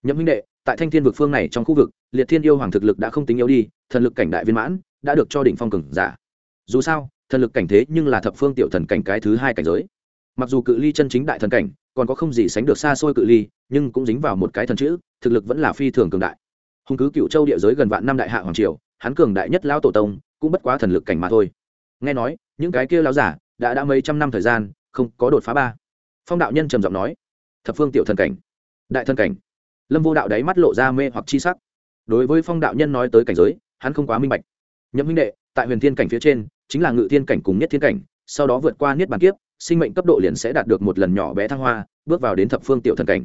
S1: Nhậm huynh đệ, tại thanh thiên vực phương này trong khu vực, liệt thiên yêu hoàng thực lực đã không tính yếu đi, thần lực cảnh đại viên mãn đã được cho đỉnh phong cường giả. Dù sao, thần lực cảnh thế nhưng là thập phương tiểu thần cảnh cái thứ hai cảnh giới. Mặc dù cự ly chân chính đại thần cảnh, còn có không gì sánh được xa xôi cự ly, nhưng cũng dính vào một cái thần chữ, thực lực vẫn là phi thường cường đại. Hùng cứ cựu châu địa giới gần vạn năm đại hạ hoàng triều, hắn cường đại nhất lão tổ tông, cũng bất quá thần lực cảnh mà thôi. Nghe nói, những cái kia lão giả đã đã mấy trăm năm thời gian, không có đột phá ba. Phong đạo nhân trầm giọng nói, thập phương tiểu thần cảnh, đại thần cảnh. Lâm vô đạo đáy mắt lộ ra mê hoặc chi sắc. Đối với phong đạo nhân nói tới cảnh giới, hắn không quá minh bạch nhậm huynh đệ, tại huyền thiên cảnh phía trên, chính là ngự thiên cảnh cùng nhất thiên cảnh, sau đó vượt qua niết bàn kiếp, sinh mệnh cấp độ liền sẽ đạt được một lần nhỏ bé thăng hoa, bước vào đến thập phương tiểu thần cảnh.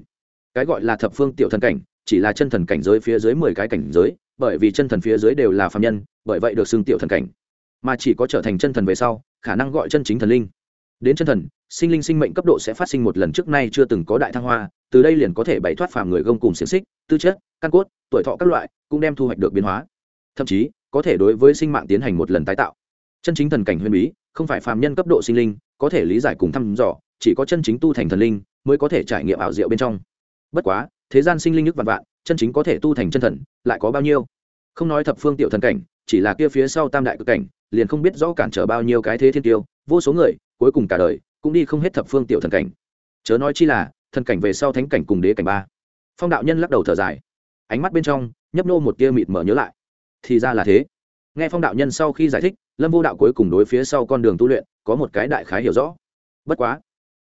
S1: Cái gọi là thập phương tiểu thần cảnh, chỉ là chân thần cảnh giới phía dưới mười cái cảnh giới, bởi vì chân thần phía dưới đều là phạm nhân, bởi vậy được xưng tiểu thần cảnh. Mà chỉ có trở thành chân thần về sau, khả năng gọi chân chính thần linh. Đến chân thần, sinh linh sinh mệnh cấp độ sẽ phát sinh một lần trước nay chưa từng có đại thăng hoa, từ đây liền có thể bày thoát phàm người gông cùng xiềng xích, tư chất, căn cốt, tuổi thọ các loại, cũng đem thu hoạch được biến hóa. Thậm chí có thể đối với sinh mạng tiến hành một lần tái tạo. Chân chính thần cảnh huyền bí, không phải phàm nhân cấp độ sinh linh, có thể lý giải cùng thăm dò, chỉ có chân chính tu thành thần linh mới có thể trải nghiệm ảo diệu bên trong. Bất quá, thế gian sinh linh nhức vạn vạn, chân chính có thể tu thành chân thần, lại có bao nhiêu? Không nói thập phương tiểu thần cảnh, chỉ là kia phía sau tam đại cực cảnh, liền không biết rõ cản trở bao nhiêu cái thế thiên tiêu, vô số người, cuối cùng cả đời, cũng đi không hết thập phương tiểu thần cảnh. Chớ nói chi là, thần cảnh về sau thánh cảnh cùng đế cảnh ba. Phong đạo nhân lắc đầu thở dài. Ánh mắt bên trong, nhấp nô một tia mịt mở nhớ lại thì ra là thế. Nghe phong đạo nhân sau khi giải thích, lâm vô đạo cuối cùng đối phía sau con đường tu luyện có một cái đại khái hiểu rõ. Bất quá,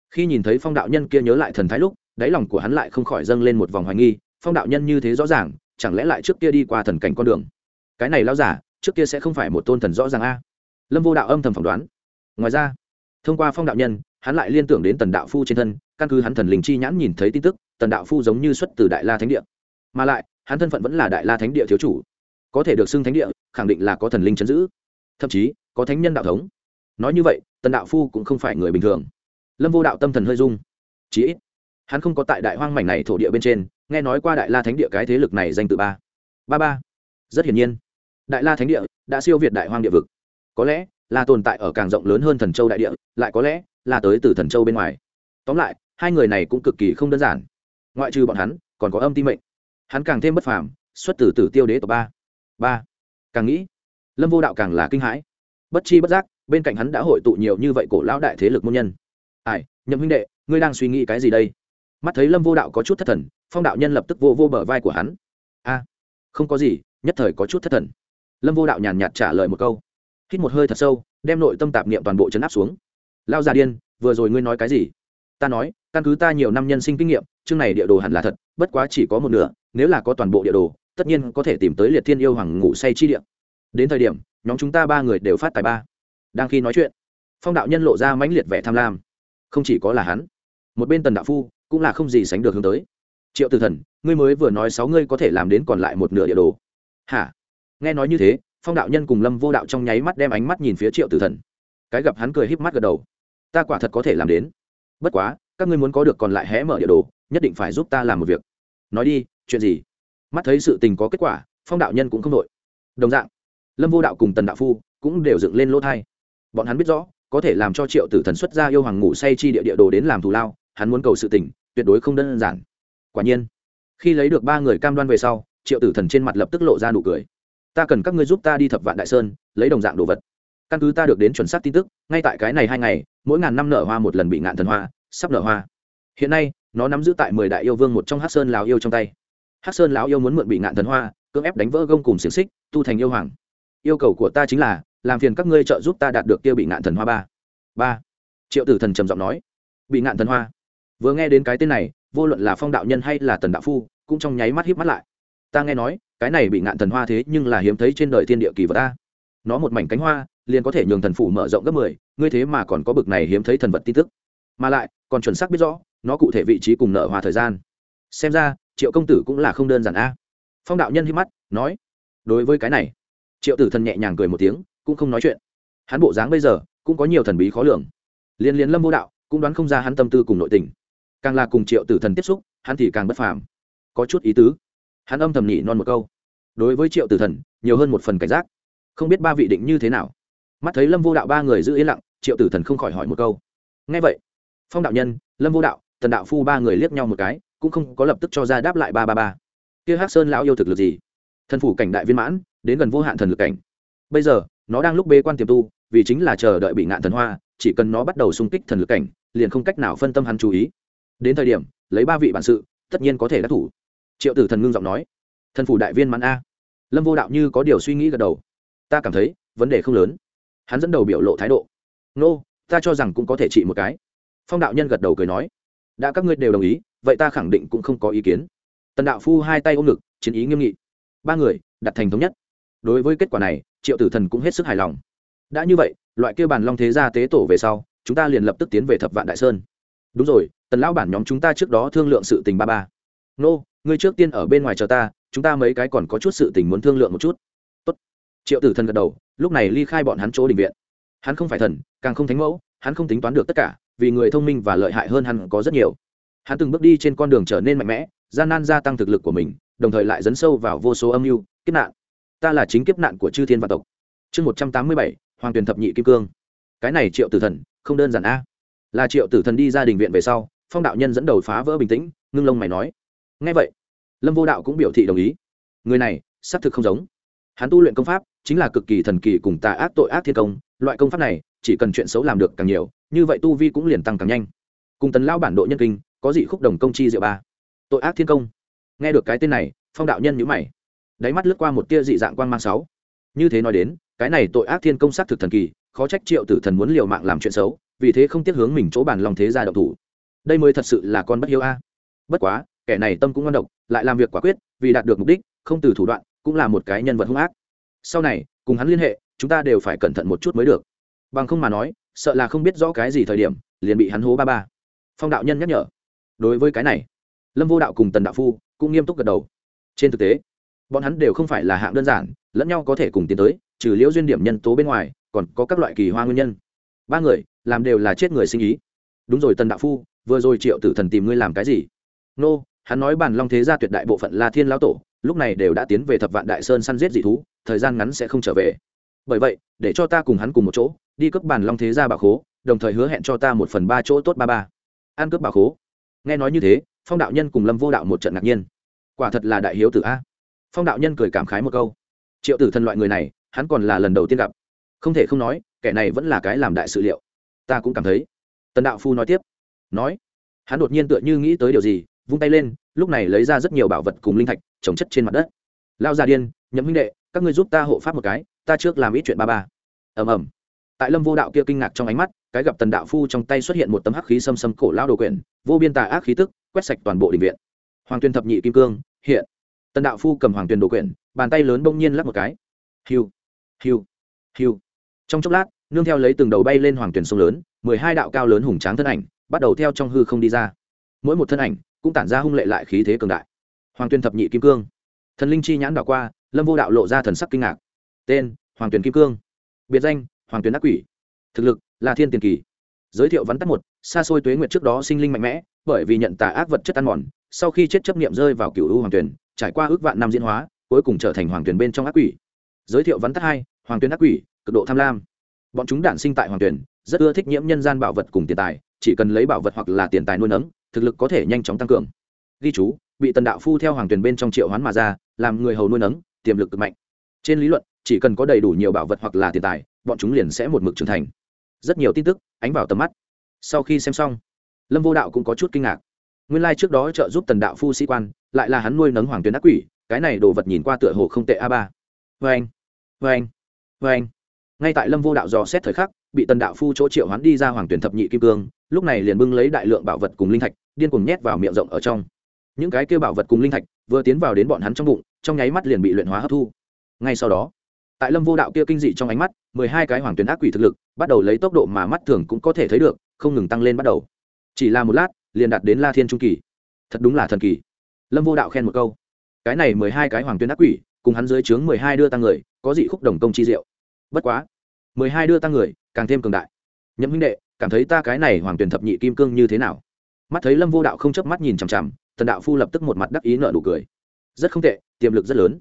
S1: khi nhìn thấy phong đạo nhân kia nhớ lại thần thái lúc, đáy lòng của hắn lại không khỏi dâng lên một vòng hoài nghi, phong đạo nhân như thế rõ ràng, chẳng lẽ lại trước kia đi qua thần cảnh con đường? Cái này lao giả, trước kia sẽ không phải một tôn thần rõ ràng a. Lâm vô đạo âm thầm phỏng đoán. Ngoài ra, thông qua phong đạo nhân, hắn lại liên tưởng đến tần đạo phu trên thân, căn cứ hắn thần linh chi nhãn nhìn thấy tin tức, tần đạo phu giống như xuất từ đại la thánh địa. Mà lại, hắn thân phận vẫn là đại la thánh địa thiếu chủ có thể được xưng thánh địa, khẳng định là có thần linh chấn giữ. Thậm chí, có thánh nhân đạo thống. Nói như vậy, tần đạo phu cũng không phải người bình thường. Lâm vô đạo tâm thần hơi dung chí ít, hắn không có tại đại hoang mảnh này thổ địa bên trên, nghe nói qua đại la thánh địa cái thế lực này danh tự ba. Ba ba. Rất hiển nhiên, đại la thánh địa đã siêu việt đại hoang địa vực. Có lẽ là tồn tại ở càng rộng lớn hơn thần châu đại địa, lại có lẽ là tới từ thần châu bên ngoài. Tóm lại, hai người này cũng cực kỳ không đơn giản. Ngoại trừ bọn hắn, còn có âm ti mệnh. Hắn càng thêm bất phàm, xuất từ tử tiêu đế tổ ba ba. Càng nghĩ, lâm vô đạo càng là kinh hãi. Bất chi bất giác, bên cạnh hắn đã hội tụ nhiều như vậy cổ lão đại thế lực môn nhân. Ai, nhậm huynh đệ, ngươi đang suy nghĩ cái gì đây? Mắt thấy lâm vô đạo có chút thất thần, phong đạo nhân lập tức vô vô bờ vai của hắn. A, không có gì, nhất thời có chút thất thần. Lâm vô đạo nhàn nhạt trả lời một câu. Hít một hơi thật sâu, đem nội tâm tạp niệm toàn bộ chấn áp xuống. Lao già điên, vừa rồi ngươi nói cái gì? Ta nói, căn cứ ta nhiều năm nhân sinh kinh nghiệm, chương này địa đồ hẳn là thật, bất quá chỉ có một nửa, nếu là có toàn bộ địa đồ tất nhiên có thể tìm tới liệt thiên yêu hoàng ngủ say chi địa. Đến thời điểm, nhóm chúng ta ba người đều phát tài ba. Đang khi nói chuyện, phong đạo nhân lộ ra mãnh liệt vẻ tham lam. Không chỉ có là hắn, một bên tần đạo phu cũng là không gì sánh được hướng tới. Triệu tử thần, ngươi mới vừa nói sáu ngươi có thể làm đến còn lại một nửa địa đồ. Hả? Nghe nói như thế, phong đạo nhân cùng lâm vô đạo trong nháy mắt đem ánh mắt nhìn phía triệu tử thần. Cái gặp hắn cười híp mắt gật đầu. Ta quả thật có thể làm đến. Bất quá, các ngươi muốn có được còn lại hé mở địa đồ, nhất định phải giúp ta làm một việc. Nói đi, chuyện gì? Mắt thấy sự tình có kết quả, phong đạo nhân cũng không đội. Đồng dạng, lâm vô đạo cùng tần đạo phu cũng đều dựng lên lỗ thai. Bọn hắn biết rõ, có thể làm cho triệu tử thần xuất ra yêu hoàng ngủ say chi địa địa đồ đến làm thù lao, hắn muốn cầu sự tình, tuyệt đối không đơn giản. Quả nhiên, khi lấy được ba người cam đoan về sau, triệu tử thần trên mặt lập tức lộ ra nụ cười. Ta cần các ngươi giúp ta đi thập vạn đại sơn, lấy đồng dạng đồ vật. Căn cứ ta được đến chuẩn xác tin tức, ngay tại cái này hai ngày, mỗi ngàn năm nở hoa một lần bị ngạn thần hoa, sắp nở hoa. Hiện nay, nó nắm giữ tại mười đại yêu vương một trong hát sơn lào yêu trong tay. Hắc sơn lão yêu muốn mượn bị ngạn thần hoa, cưỡng ép đánh vỡ gông cùng xiềng xích, tu thành yêu hoàng. Yêu cầu của ta chính là, làm phiền các ngươi trợ giúp ta đạt được kia bị ngạn thần hoa ba. Ba. Triệu tử thần trầm giọng nói. Bị ngạn thần hoa. Vừa nghe đến cái tên này, vô luận là phong đạo nhân hay là tần đạo phu, cũng trong nháy mắt híp mắt lại. Ta nghe nói, cái này bị ngạn thần hoa thế nhưng là hiếm thấy trên đời thiên địa kỳ vật ta. Nó một mảnh cánh hoa, liền có thể nhường thần phủ mở rộng gấp mười, ngươi thế mà còn có bực này hiếm thấy thần vật tin tức. Mà lại, còn chuẩn xác biết rõ, nó cụ thể vị trí cùng nợ hoa thời gian. Xem ra triệu công tử cũng là không đơn giản a. Phong đạo nhân hít mắt, nói, đối với cái này, triệu tử thần nhẹ nhàng cười một tiếng, cũng không nói chuyện. Hắn bộ dáng bây giờ, cũng có nhiều thần bí khó lường. Liên liên lâm vô đạo, cũng đoán không ra hắn tâm tư cùng nội tình. Càng là cùng triệu tử thần tiếp xúc, hắn thì càng bất phàm. Có chút ý tứ. Hắn âm thầm nhị non một câu. Đối với triệu tử thần, nhiều hơn một phần cảnh giác. Không biết ba vị định như thế nào. Mắt thấy lâm vô đạo ba người giữ yên lặng, triệu tử thần không khỏi hỏi một câu. Ngay vậy, phong đạo nhân, lâm vô đạo, tần đạo phu ba người liếc nhau một cái cũng không có lập tức cho ra đáp lại ba ba ba. Kia hắc sơn lão yêu thực lực gì? Thần phủ cảnh đại viên mãn đến gần vô hạn thần lực cảnh. Bây giờ nó đang lúc bê quan tiềm tu vì chính là chờ đợi bị ngạn thần hoa chỉ cần nó bắt đầu xung kích thần lực cảnh liền không cách nào phân tâm hắn chú ý. Đến thời điểm lấy ba vị bản sự tất nhiên có thể đắc thủ. Triệu tử thần ngưng giọng nói thần phủ đại viên mãn a. Lâm vô đạo như có điều suy nghĩ gật đầu. Ta cảm thấy vấn đề không lớn. Hắn dẫn đầu biểu lộ thái độ nô、no, ta cho rằng cũng có thể trị một cái. Phong đạo nhân gật đầu cười nói đã các ngươi đều đồng ý vậy ta khẳng định cũng không có ý kiến. Tần đạo phu hai tay ôm ngực, chiến ý nghiêm nghị. Ba người, đặt thành thống nhất. Đối với kết quả này, triệu tử thần cũng hết sức hài lòng. Đã như vậy, loại kêu bàn long thế gia tế tổ về sau, chúng ta liền lập tức tiến về thập vạn đại sơn. Đúng rồi, tần lão bản nhóm chúng ta trước đó thương lượng sự tình ba ba. Nô, ngươi trước tiên ở bên ngoài chờ ta, chúng ta mấy cái còn có chút sự tình muốn thương lượng một chút. Tốt. triệu tử thần gật đầu, lúc này ly khai bọn hắn chỗ định viện. Hắn không phải thần, càng không thánh mẫu, hắn không tính toán được tất cả, vì người thông minh và lợi hại hơn hắn có rất nhiều hắn từng bước đi trên con đường trở nên mạnh mẽ, gian nan gia tăng thực lực của mình, đồng thời lại dấn sâu vào vô số âm mưu, kiếp nạn. Ta là chính kiếp nạn của chư thiên vạn tộc. Chương một trăm tám mươi bảy, hoàng tuyền thập nhị kim cương. Cái này triệu tử thần, không đơn giản a. Là triệu tử thần đi ra đình viện về sau, phong đạo nhân dẫn đầu phá vỡ bình tĩnh, ngưng lông mày nói. Ngay vậy, lâm vô đạo cũng biểu thị đồng ý. Người này, xác thực không giống. Hắn tu luyện công pháp, chính là cực kỳ thần kỳ cùng tà ác tội ác thiên công. Loại công pháp này, chỉ cần chuyện xấu làm được càng nhiều, như vậy tu vi cũng liền tăng càng nhanh. Cùng tần lao bản độ nhân kinh có dị khúc đồng công chi diệu ba. Tội ác thiên công. Nghe được cái tên này, phong đạo nhân nhữ mày. Đáy mắt lướt qua một tia dị dạng quan mang sáu. Như thế nói đến, cái này tội ác thiên công xác thực thần kỳ, khó trách triệu tử thần muốn liều mạng làm chuyện xấu, vì thế không tiếc hướng mình chỗ bản lòng thế gia độc thủ. Đây mới thật sự là con bất hiếu a. Bất quá, kẻ này tâm cũng ngon độc, lại làm việc quả quyết, vì đạt được mục đích, không từ thủ đoạn, cũng là một cái nhân vật hung ác. Sau này, cùng hắn liên hệ, chúng ta đều phải cẩn thận một chút mới được. Bằng không mà nói, sợ là không biết rõ cái gì thời điểm, liền bị hắn hố ba ba. Phong đạo nhân nhắc nhở đối với cái này, lâm vô đạo cùng tần đạo phu cũng nghiêm túc gật đầu. Trên thực tế, bọn hắn đều không phải là hạng đơn giản, lẫn nhau có thể cùng tiến tới, trừ liễu duyên điểm nhân tố bên ngoài, còn có các loại kỳ hoa nguyên nhân. Ba người làm đều là chết người sinh ý. Đúng rồi tần đạo phu, vừa rồi triệu tử thần tìm ngươi làm cái gì? Nô, hắn nói bản long thế gia tuyệt đại bộ phận la thiên lão tổ, lúc này đều đã tiến về thập vạn đại sơn săn giết dị thú, thời gian ngắn sẽ không trở về. Bởi vậy, để cho ta cùng hắn cùng một chỗ, đi cướp bản long thế gia bà khố, đồng thời hứa hẹn cho ta một phần ba chỗ tốt ba ba. Ăn cướp bà khố nghe nói như thế, phong đạo nhân cùng lâm vô đạo một trận ngạc nhiên. Quả thật là đại hiếu tử a. Phong đạo nhân cười cảm khái một câu. Triệu tử thần loại người này, hắn còn là lần đầu tiên gặp. Không thể không nói, kẻ này vẫn là cái làm đại sự liệu. Ta cũng cảm thấy. Tần đạo phu nói tiếp. Nói. Hắn đột nhiên tựa như nghĩ tới điều gì, vung tay lên, lúc này lấy ra rất nhiều bảo vật cùng linh thạch, trồng chất trên mặt đất. Lao ra điên, nhậm huynh đệ, các ngươi giúp ta hộ pháp một cái, ta trước làm ít chuyện ba ba. Ầm ầm tại lâm vô đạo kia kinh ngạc trong ánh mắt, cái gặp tần đạo phu trong tay xuất hiện một tấm hắc khí xâm xâm cổ lao đồ quyển vô biên tà ác khí tức, quét sạch toàn bộ định viện. Hoàng tuyên thập nhị kim cương, hiện. Tần đạo phu cầm hoàng tuyên đồ quyển bàn tay lớn bỗng nhiên lắp một cái. Hiu hiu hiu. Trong chốc lát, nương theo lấy từng đầu bay lên hoàng tuyển sông lớn, mười hai đạo cao lớn hùng tráng thân ảnh, bắt đầu theo trong hư không đi ra. Mỗi một thân ảnh, cũng tản ra hung lệ lại khí thế cường đại. Hoàng tuyên thập nhị kim cương. Thần linh chi nhãn đảo qua, lâm vô đạo lộ ra thần sắc kinh ngạc. Tên, hoàng tuyển kim cương. Biệt danh hoàng tuyến ác quỷ. Thực lực, là thiên tiền kỳ. Giới thiệu vắn tắt một, xa xôi tuế Nguyệt trước đó sinh linh mạnh mẽ, bởi vì nhận tà ác vật chất ăn mòn, sau khi chết chấp niệm rơi vào cựu u hoàng tuyển, trải qua ước vạn năm diễn hóa, cuối cùng trở thành hoàng tuyển bên trong ác quỷ. Giới thiệu vắn tắt hai, hoàng tuyển ác quỷ, cực độ tham lam. Bọn chúng đản sinh tại hoàng tuyển, rất ưa thích nhiễm nhân gian bảo vật cùng tiền tài, chỉ cần lấy bảo vật hoặc là tiền tài nuôi nấng, thực lực có thể nhanh chóng tăng cường. Ghi chú, bị tần đạo phu theo hoàng tuyển bên trong triệu hoán mà ra, làm người hầu nuôi nấng, tiềm lực cực mạnh. Trên lý luận, chỉ cần có đầy đủ nhiều bảo vật hoặc là tiền tài bọn chúng liền sẽ một mực trưởng thành. Rất nhiều tin tức ánh vào tầm mắt. Sau khi xem xong, lâm vô đạo cũng có chút kinh ngạc. Nguyên lai、like、trước đó trợ giúp tần đạo phu sĩ quan, lại là hắn nuôi nấng hoàng tuyến ác quỷ, cái này đồ vật nhìn qua tựa hồ không tệ a ba. Vê anh vê anh vê anh ngay tại lâm vô đạo dò xét thời khắc, bị tần đạo phu chỗ triệu hắn đi ra hoàng tuyển thập nhị kim cương, lúc này liền bưng lấy đại lượng bảo vật cùng linh thạch, điên cùng nhét vào miệng rộng ở trong. Những cái kêu bảo vật cùng linh thạch vừa tiến vào đến bọn hắn trong bụng, trong nháy mắt liền bị luyện hóa hấp thu. Ngay sau đó tại lâm vô đạo kia kinh dị trong ánh mắt, mười hai cái hoàng tuyến ác quỷ thực lực, bắt đầu lấy tốc độ mà mắt thường cũng có thể thấy được, không ngừng tăng lên bắt đầu. Chỉ là một lát, liền đạt đến la thiên trung kỳ. Thật đúng là thần kỳ. Lâm vô đạo khen một câu. Cái này mười hai cái hoàng tuyến ác quỷ, cùng hắn dưới trướng mười hai đưa tăng người, có dị khúc đồng công chi diệu. Bất quá, mười hai đưa tăng người, càng thêm cường đại. Nhậm huynh đệ, cảm thấy ta cái này hoàng tuyển thập nhị kim cương như thế nào? Mắt thấy lâm vô đạo không chớp mắt nhìn chằm chằm, tần đạo phu lập tức một mặt đắc ý nợ nụ cười. Rất không tệ, tiềm lực rất lớn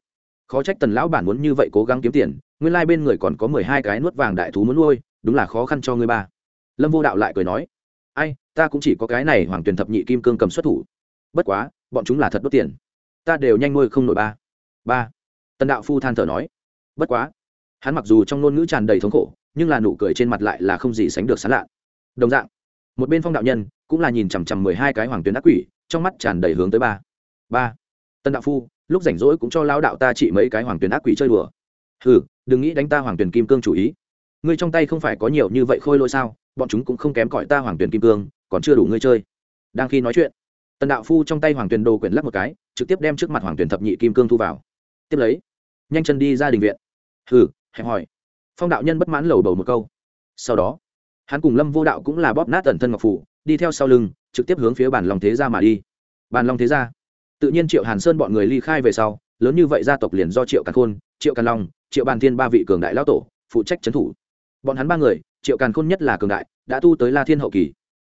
S1: khó trách tần lão bản muốn như vậy cố gắng kiếm tiền, nguyên lai bên người còn có mười hai cái nuốt vàng đại thú muốn nuôi, đúng là khó khăn cho ngươi ba. Lâm vô đạo lại cười nói, ai, ta cũng chỉ có cái này hoàng tuyển thập nhị kim cương cầm xuất thủ. Bất quá, bọn chúng là thật đốt tiền. Ta đều nhanh nuôi không nổi ba. Ba. Tần đạo phu than thở nói, bất quá. Hắn mặc dù trong ngôn ngữ tràn đầy thống khổ, nhưng là nụ cười trên mặt lại là không gì sánh được sán lạ. Đồng dạng, một bên phong đạo nhân cũng là nhìn chằm chằm mười hai cái hoàng tuyến ác quỷ, trong mắt tràn đầy hướng tới ba. Ba. Tân đạo phu lúc rảnh rỗi cũng cho lao đạo ta trị mấy cái hoàng tuyển ác quỷ chơi đùa. Hừ, đừng nghĩ đánh ta hoàng tuyển kim cương chủ ý. Ngươi trong tay không phải có nhiều như vậy khôi lỗi sao? Bọn chúng cũng không kém cỏi ta hoàng tuyển kim cương, còn chưa đủ ngươi chơi. Đang khi nói chuyện, tần đạo phu trong tay hoàng tuyền đồ quyển lắc một cái, trực tiếp đem trước mặt hoàng tuyền thập nhị kim cương thu vào. Tiếp lấy, nhanh chân đi ra đình viện. Hừ, hẹp hỏi phong đạo nhân bất mãn lầu bầu một câu. Sau đó, hắn cùng lâm vô đạo cũng là bóp nát tần thân ngọc phủ, đi theo sau lưng, trực tiếp hướng phía bản lòng thế gia mà đi. Bàn long thế gia tự nhiên triệu hàn sơn bọn người ly khai về sau lớn như vậy gia tộc liền do triệu càn khôn triệu càn long triệu bàn thiên ba vị cường đại lão tổ phụ trách trấn thủ bọn hắn ba người triệu càn khôn nhất là cường đại đã tu tới la thiên hậu kỳ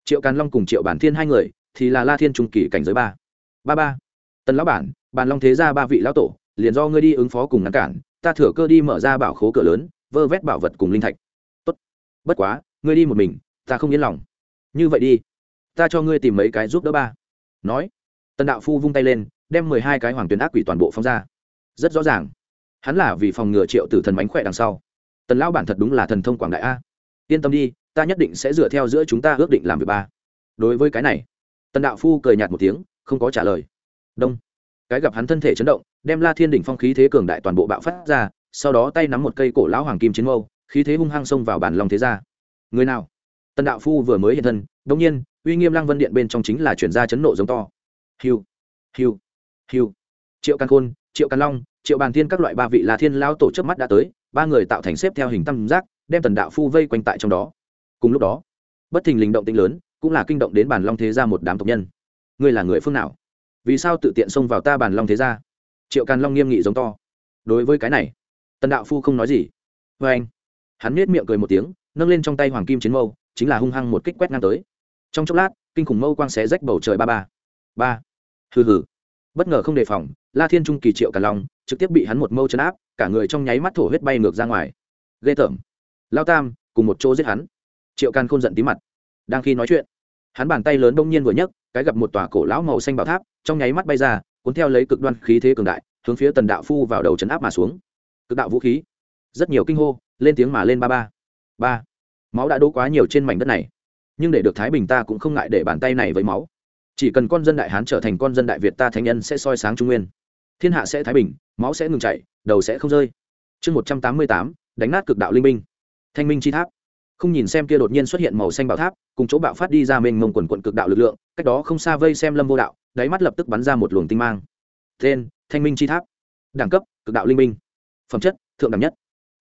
S1: triệu càn long cùng triệu bản thiên hai người thì là la thiên trung kỳ cảnh giới ba ba ba tần lão bản bàn long thế gia ba vị lão tổ liền do ngươi đi ứng phó cùng ngăn cản ta thừa cơ đi mở ra bảo khố cửa lớn vơ vét bảo vật cùng linh thạch tốt bất quá ngươi đi một mình ta không yên lòng như vậy đi ta cho ngươi tìm mấy cái giúp đỡ ba nói tần đạo phu vung tay lên, đem mười hai cái hoàng tuyến ác quỷ toàn bộ phóng ra. Rất rõ ràng, hắn là vì phòng ngừa triệu tử thần mánh khỏe đằng sau. Tần lão bản thật đúng là thần thông quảng đại a. Yên tâm đi, ta nhất định sẽ dựa theo giữa chúng ta ước định làm việc ba. Đối với cái này, tần đạo phu cười nhạt một tiếng, không có trả lời. Đông. Cái gặp hắn thân thể chấn động, đem la thiên đỉnh phong khí thế cường đại toàn bộ bạo phát ra, sau đó tay nắm một cây cổ lão hoàng kim chiến mâu, khí thế hung hăng xông vào bản lòng thế gia. Người nào? Tần đạo phu vừa mới hiện thân đông nhiên, uy nghiêm lăng vân điện bên trong chính là chuyển ra chấn nộ giống to hiu hiu hiu. Triệu căn khôn, triệu căn long, triệu bàn thiên các loại ba vị là thiên lao tổ trước mắt đã tới, ba người tạo thành xếp theo hình tam giác, đem tần đạo phu vây quanh tại trong đó. Cùng lúc đó, bất thình lình động tĩnh lớn, cũng là kinh động đến bản long thế gia một đám tộc nhân. Ngươi là người phương nào? Vì sao tự tiện xông vào ta bản long thế gia? Triệu càn long nghiêm nghị giống to. Đối với cái này, tần đạo phu không nói gì. Vê anh, hắn nết miệng cười một tiếng, nâng lên trong tay hoàng kim chiến mâu, chính là hung hăng một kích quét ngang tới. Trong chốc lát, kinh khủng mâu quang xé rách bầu trời ba ba. Ba hừ hừ. Bất ngờ không đề phòng, la thiên trung kỳ triệu cả lòng trực tiếp bị hắn một mâu chấn áp, cả người trong nháy mắt thổ huyết bay ngược ra ngoài. Ghê tởm. Lao tam, cùng một chỗ giết hắn. Triệu càn khôn giận tí mặt. Đang khi nói chuyện, hắn bàn tay lớn đông nhiên vừa nhấc, cái gặp một tòa cổ lão màu xanh bảo tháp, trong nháy mắt bay ra, cuốn theo lấy cực đoan khí thế cường đại, hướng phía tần đạo phu vào đầu chấn áp mà xuống. Cực đạo vũ khí. Rất nhiều kinh hô, lên tiếng mà lên ba ba. Ba. Máu đã đỗ quá nhiều trên mảnh đất này. Nhưng để được thái bình ta cũng không ngại để bàn tay này với máu chỉ cần con dân đại hán trở thành con dân đại việt ta thánh nhân sẽ soi sáng trung nguyên. Thiên hạ sẽ thái bình, máu sẽ ngừng chảy, đầu sẽ không rơi. Chương một trăm tám mươi tám, đánh nát cực đạo linh minh. Thanh minh chi tháp. Không nhìn xem kia đột nhiên xuất hiện màu xanh bảo tháp, cùng chỗ bạo phát đi ra mênh mông quần quận cực đạo lực lượng, cách đó không xa vây xem lâm vô đạo, đáy mắt lập tức bắn ra một luồng tinh mang. Tên, thanh minh chi tháp. Đẳng cấp, cực đạo linh minh. Phẩm chất, thượng đẳng nhất.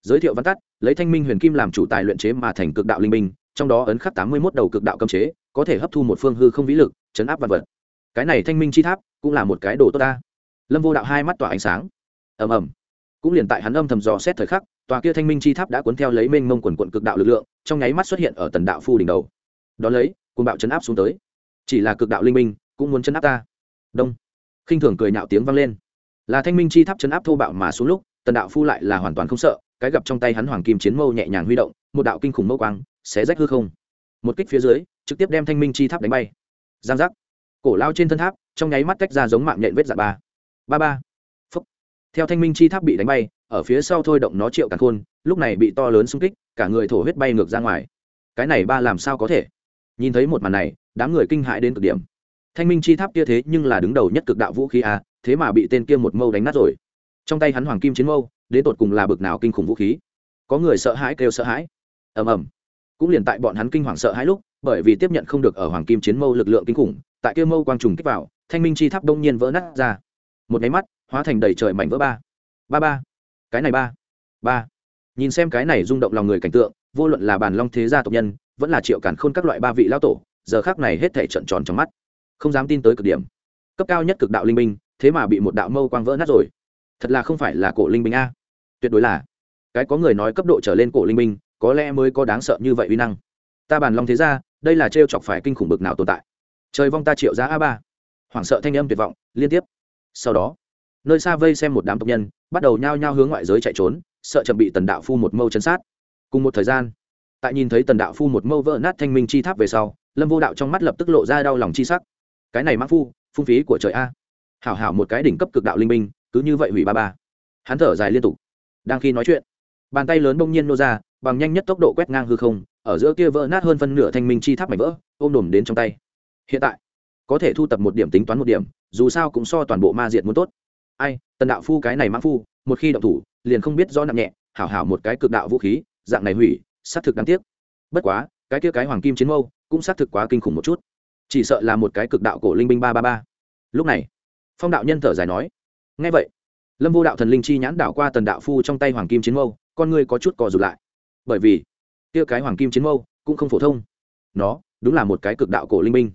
S1: Giới thiệu văn tắt, lấy thanh minh huyền kim làm chủ tài luyện chế mà thành cực đạo linh minh, trong đó ấn khắc tám mươi một đầu cực đạo cấm chế, có thể hấp thu một phương hư không vĩ lực chấn áp vật vật. Cái này thanh minh chi tháp cũng là một cái đồ tốt ta. Lâm vô đạo hai mắt tỏa ánh sáng. Ầm ầm. Cũng liền tại hắn âm thầm dò xét thời khắc, tòa kia thanh minh chi tháp đã cuốn theo lấy mênh mông quần quận cực đạo lực lượng, trong nháy mắt xuất hiện ở tần đạo phu đỉnh đầu. Đ ó lấy, cuồng bạo chấn áp xuống tới. Chỉ là cực đạo linh minh cũng muốn chấn áp ta. Đông. Khinh thường cười nhạo tiếng vang lên. Là thanh minh chi tháp chấn áp thô bạo mà xuống lúc, tần đạo phu lại là hoàn toàn không sợ, cái gặp trong tay hắn hoàng kim chiến mâu nhẹ nhàng huy động, một đạo kinh khủng mâu quang, xé rách hư không. Một kích phía dưới, trực tiếp đem thanh minh chi tháp đánh bay giang giác. Cổ lao trên thân tháp, trong nháy mắt tách ra giống mạng nhện vết dạ ba. Ba ba. Phúc. Theo thanh minh chi tháp bị đánh bay, ở phía sau thôi động nó triệu càng khôn, lúc này bị to lớn xung kích, cả người thổ huyết bay ngược ra ngoài. Cái này ba làm sao có thể? Nhìn thấy một màn này, đám người kinh hãi đến cực điểm. Thanh minh chi tháp kia thế nhưng là đứng đầu nhất cực đạo vũ khí a thế mà bị tên kia một mâu đánh nát rồi. Trong tay hắn hoàng kim chiến mâu, đến tột cùng là bực nào kinh khủng vũ khí? Có người sợ hãi kêu sợ hãi. Ầm ầm cũng liền tại bọn hắn kinh hoàng sợ hãi lúc, bởi vì tiếp nhận không được ở hoàng kim chiến mâu lực lượng kinh khủng, tại kia mâu quang trùng kích vào, thanh minh chi tháp đông nhiên vỡ nát ra. Một nháy mắt, hóa thành đầy trời mảnh vỡ ba. Ba ba. Cái này ba. Ba. Nhìn xem cái này rung động lòng người cảnh tượng, vô luận là bàn long thế gia tộc nhân, vẫn là triệu cản khôn các loại ba vị lao tổ, giờ khác này hết thể trận tròn trong mắt. Không dám tin tới cực điểm. Cấp cao nhất cực đạo linh minh thế mà bị một đạo mâu quang vỡ nát rồi. Thật là không phải là cổ linh minh a. Tuyệt đối là. Cái có người nói cấp độ trở lên cổ linh minh có lẽ mới có đáng sợ như vậy uy năng. Ta bàn long thế ra, đây là trêu chọc phải kinh khủng bực nào tồn tại. Trời vong ta triệu giá a ba. Hoảng sợ thanh âm tuyệt vọng, liên tiếp. Sau đó, nơi xa vây xem một đám tộc nhân, bắt đầu nhao nhao hướng ngoại giới chạy trốn, sợ chậm bị tần đạo phu một mâu chấn sát. Cùng một thời gian, tại nhìn thấy tần đạo phu một mâu vỡ nát thanh minh chi tháp về sau, lâm vô đạo trong mắt lập tức lộ ra đau lòng chi sắc. Cái này mắc phu, phung phí của trời a. Hảo hảo một cái đỉnh cấp cực đạo linh minh cứ như vậy hủy ba ba. Hắn thở dài liên tục. Đang khi nói chuyện, bàn tay lớn bỗng nhiên nô ra bằng nhanh nhất tốc độ quét ngang hư không, ở giữa kia vỡ nát hơn phân nửa thanh minh chi tháp mảnh vỡ, ôm đồm đến trong tay. Hiện tại, có thể thu tập một điểm tính toán một điểm, dù sao cũng so toàn bộ ma diệt muốn tốt. Ai, tần đạo phu cái này mãn phu, một khi động thủ, liền không biết do nặng nhẹ, hảo hảo một cái cực đạo vũ khí, dạng này hủy, xác thực đáng tiếc. Bất quá, cái kia cái hoàng kim chiến mâu, cũng xác thực quá kinh khủng một chút. Chỉ sợ là một cái cực đạo cổ linh binh ba ba ba. Lúc này, phong đạo nhân thở dài nói ngay vậy, lâm vô đạo thần linh chi nhãn đảo qua tần đạo phu trong tay hoàng kim chiến mâu, con ngươi có chút cò rụt lại bởi vì kia cái hoàng kim chiến mâu cũng không phổ thông. Nó đúng là một cái cực đạo cổ linh minh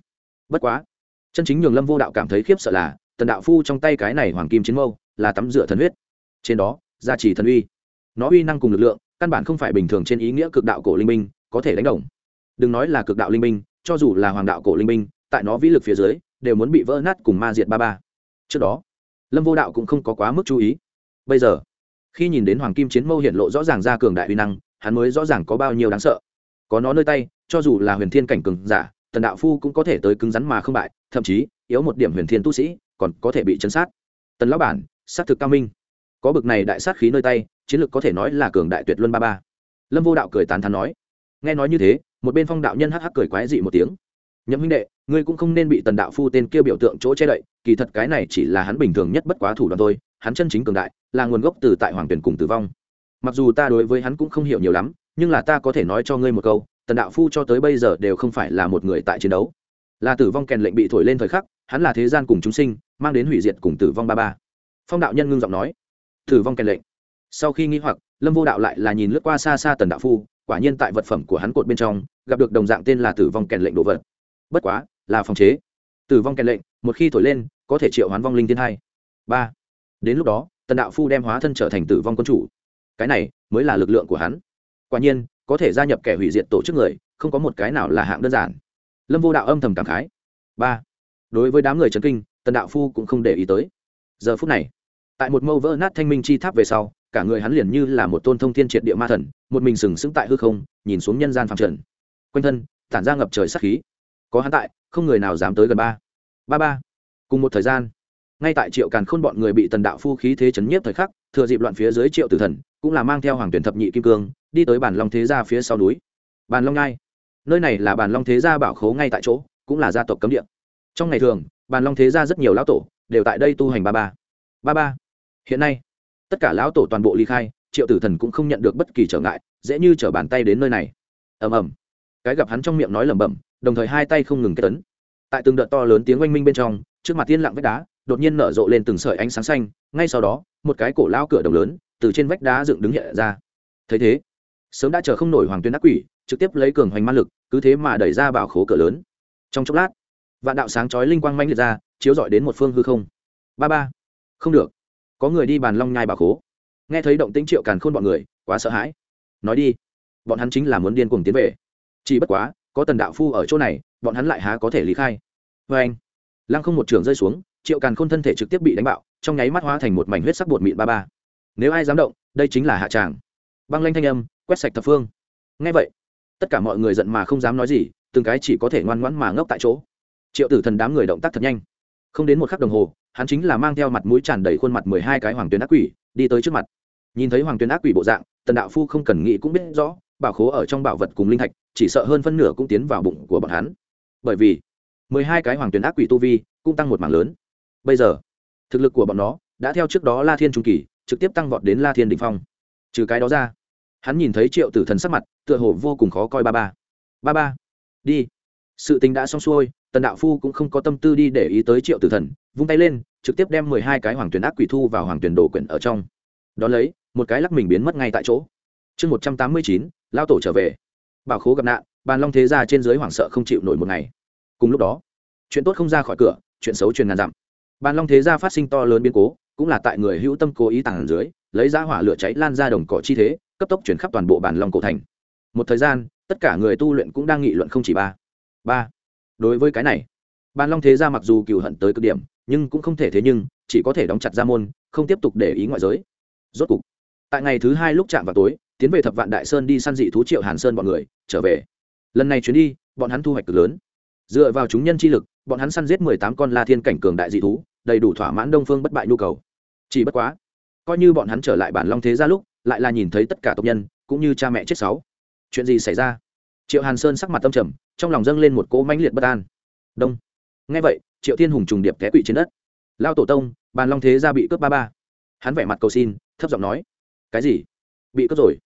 S1: bất quá, chân chính nhường lâm vô đạo cảm thấy khiếp sợ là, tần đạo phu trong tay cái này hoàng kim chiến mâu là tắm rửa thần huyết. Trên đó, gia trì thần uy. Nó uy năng cùng lực lượng, căn bản không phải bình thường trên ý nghĩa cực đạo cổ linh minh có thể đánh đồng. Đừng nói là cực đạo linh minh cho dù là hoàng đạo cổ linh minh tại nó vĩ lực phía dưới, đều muốn bị vỡ nát cùng ma diệt ba ba. Trước đó, lâm vô đạo cũng không có quá mức chú ý. Bây giờ, khi nhìn đến hoàng kim chiến mâu hiện lộ rõ ràng ra cường đại uy năng hắn mới rõ ràng có bao nhiêu đáng sợ. Có nó nơi tay, cho dù là huyền thiên cảnh cường giả, tần đạo phu cũng có thể tới cứng rắn mà không bại, thậm chí, yếu một điểm huyền thiên tu sĩ, còn có thể bị chấn sát. Tần lão bản, sát thực cao minh. Có bực này đại sát khí nơi tay, chiến lược có thể nói là cường đại tuyệt luân ba ba. Lâm vô đạo cười tán thán nói. Nghe nói như thế, một bên phong đạo nhân hắc hắc cười quái dị một tiếng. Nhậm huynh đệ, ngươi cũng không nên bị tần đạo phu tên kia biểu tượng chỗ che đậy, kỳ thật cái này chỉ là hắn bình thường nhất bất quá thủ đoạn thôi, hắn chân chính cường đại, là nguồn gốc từ tại hoàng tuyển cùng tử vong mặc dù ta đối với hắn cũng không hiểu nhiều lắm, nhưng là ta có thể nói cho ngươi một câu, tần đạo phu cho tới bây giờ đều không phải là một người tại chiến đấu. Là tử vong kèn lệnh bị thổi lên thời khắc, hắn là thế gian cùng chúng sinh, mang đến hủy diệt cùng tử vong ba ba. Phong đạo nhân ngưng giọng nói, tử vong kèn lệnh. Sau khi nghĩ hoặc, lâm vô đạo lại là nhìn lướt qua xa xa tần đạo phu, quả nhiên tại vật phẩm của hắn cột bên trong, gặp được đồng dạng tên là tử vong kèn lệnh đồ vật. Bất quá, là phòng chế. Tử vong kèn lệnh, một khi thổi lên, có thể triệu hoán vong linh thiên hai. Ba. Đến lúc đó, tần đạo phu đem hóa thân trở thành tử vong quân chủ cái này mới là lực lượng của hắn. Quả nhiên, có thể gia nhập kẻ hủy diệt tổ chức người, không có một cái nào là hạng đơn giản. Lâm vô đạo âm thầm cảm khái. Ba, đối với đám người trấn kinh, tần đạo phu cũng không để ý tới. Giờ phút này, tại một mâu vỡ nát thanh minh chi tháp về sau, cả người hắn liền như là một tôn thông thiên triệt địa ma thần, một mình sừng sững tại hư không, nhìn xuống nhân gian phàm trần. Quanh thân, tản ra ngập trời sắc khí. Có hắn tại, không người nào dám tới gần ba. Ba ba, cùng một thời gian ngay tại triệu càn khôn bọn người bị tần đạo phu khí thế chấn nhiếp thời khắc, thừa dịp loạn phía dưới triệu tử thần, cũng là mang theo hoàng tuyển thập nhị kim cương, đi tới bản long thế gia phía sau núi. Bàn long ngai. Nơi này là bàn long thế gia bảo khố ngay tại chỗ, cũng là gia tộc cấm địa. Trong ngày thường, bàn long thế gia rất nhiều lão tổ đều tại đây tu hành ba ba. Ba ba. Hiện nay, tất cả lão tổ toàn bộ ly khai, triệu tử thần cũng không nhận được bất kỳ trở ngại, dễ như t r ở bàn tay đến nơi này. Ầm ầm. Cái gặp hắn trong miệng nói lẩm bẩm, đồng thời hai tay không ngừng kết tấn. Tại từng đợt to lớn tiếng oanh minh bên trong, trước mặt tiên lặng vách đá đột nhiên nở rộ lên từng sợi ánh sáng xanh, ngay sau đó, một cái cổ lao cửa đồng lớn từ trên vách đá dựng đứng hiện ra. Thấy thế, sớm đã chờ không nổi hoàng tuyên ác quỷ, trực tiếp lấy cường hoành man lực, cứ thế mà đẩy ra bảo khố cửa lớn. Trong chốc lát, vạn đạo sáng chói linh quang manh liệt ra, chiếu dọi đến một phương hư không. Ba ba, không được, có người đi bàn long nhai bảo khố. Nghe thấy động tĩnh triệu càn khôn bọn người, quá sợ hãi. Nói đi, bọn hắn chính là muốn điên cuồng tiến về. Chỉ bất quá, có tần đạo phu ở chỗ này, bọn hắn lại há có thể lý khai. Vê anh, lăng không một trường rơi xuống triệu càn khôn thân thể trực tiếp bị đánh bạo, trong nháy mắt hóa thành một mảnh huyết sắc bột mịn ba ba. Nếu ai dám động, đây chính là hạ tràng. Băng lanh thanh âm, quét sạch thập phương. Ngay vậy, tất cả mọi người giận mà không dám nói gì, từng cái chỉ có thể ngoan ngoãn mà ngốc tại chỗ. Triệu tử thần đám người động tác thật nhanh. Không đến một khắc đồng hồ, hắn chính là mang theo mặt mũi tràn đầy khuôn mặt mười hai cái hoàng tuyến ác quỷ, đi tới trước mặt. Nhìn thấy hoàng tuyến ác quỷ bộ dạng, tần đạo phu không cần nghĩ cũng biết rõ, bảo khố ở trong bảo vật cùng linh thạch, chỉ sợ hơn phân nửa cũng tiến vào bụng của bọn hắn. Bởi vì, mười hai cái hoàng tuyến ác quỷ tu vi cũng tăng một mảng lớn bây giờ, thực lực của bọn nó đã theo trước đó la thiên trung kỳ, trực tiếp tăng vọt đến la thiên đình phong. Trừ cái đó ra, hắn nhìn thấy triệu tử thần sắc mặt tựa hồ vô cùng khó coi ba ba. Ba ba, đi. Sự tình đã xong xuôi, tần đạo phu cũng không có tâm tư đi để ý tới triệu tử thần, vung tay lên, trực tiếp đem mười hai cái hoàng tuyển ác quỷ thu vào hoàng tuyển đồ quyển ở trong. Đón lấy, một cái lắc mình biến mất ngay tại chỗ. Chương một trăm tám mươi chín lao tổ trở về. Bảo khố gặp nạn, bàn long thế ra trên dưới hoảng sợ không chịu nổi một ngày. Cùng lúc đó, chuyện tốt không ra khỏi cửa, chuyện xấu truyền ngàn dặm bàn long thế gia phát sinh to lớn biến cố, cũng là tại người hữu tâm cố ý tàng dưới, lấy ra hỏa lửa cháy lan ra đồng cỏ chi thế, cấp tốc chuyển khắp toàn bộ Bàn long cổ thành. Một thời gian, tất cả người tu luyện cũng đang nghị luận không chỉ ba. Ba. Đối với cái này, bàn long thế gia mặc dù cừu hận tới cực điểm, nhưng cũng không thể thế nhưng, chỉ có thể đóng chặt ra môn, không tiếp tục để ý ngoại giới. Rốt cục, tại ngày thứ hai lúc chạm vào tối, tiến về thập vạn đại sơn đi săn dị thú triệu hàn sơn bọn người, trở về. Lần này chuyến đi, bọn hắn thu hoạch cực lớn dựa vào chúng nhân chi lực, bọn hắn săn giết mười tám con la thiên cảnh cường đại dị thú, đầy đủ thỏa mãn đông phương bất bại nhu cầu. Chỉ bất quá, coi như bọn hắn trở lại bản long thế gia lúc, lại là nhìn thấy tất cả tộc nhân, cũng như cha mẹ chết sáu. Chuyện gì xảy ra? Triệu hàn sơn sắc mặt tâm trầm, trong lòng dâng lên một cỗ mãnh liệt bất an. Đông. Ngay vậy, triệu thiên hùng trùng điệp té quỵ trên đất. Lao tổ tông bàn long thế gia bị cướp ba ba. Hắn vẻ mặt cầu xin, thấp giọng nói, cái gì? Bị cướp rồi?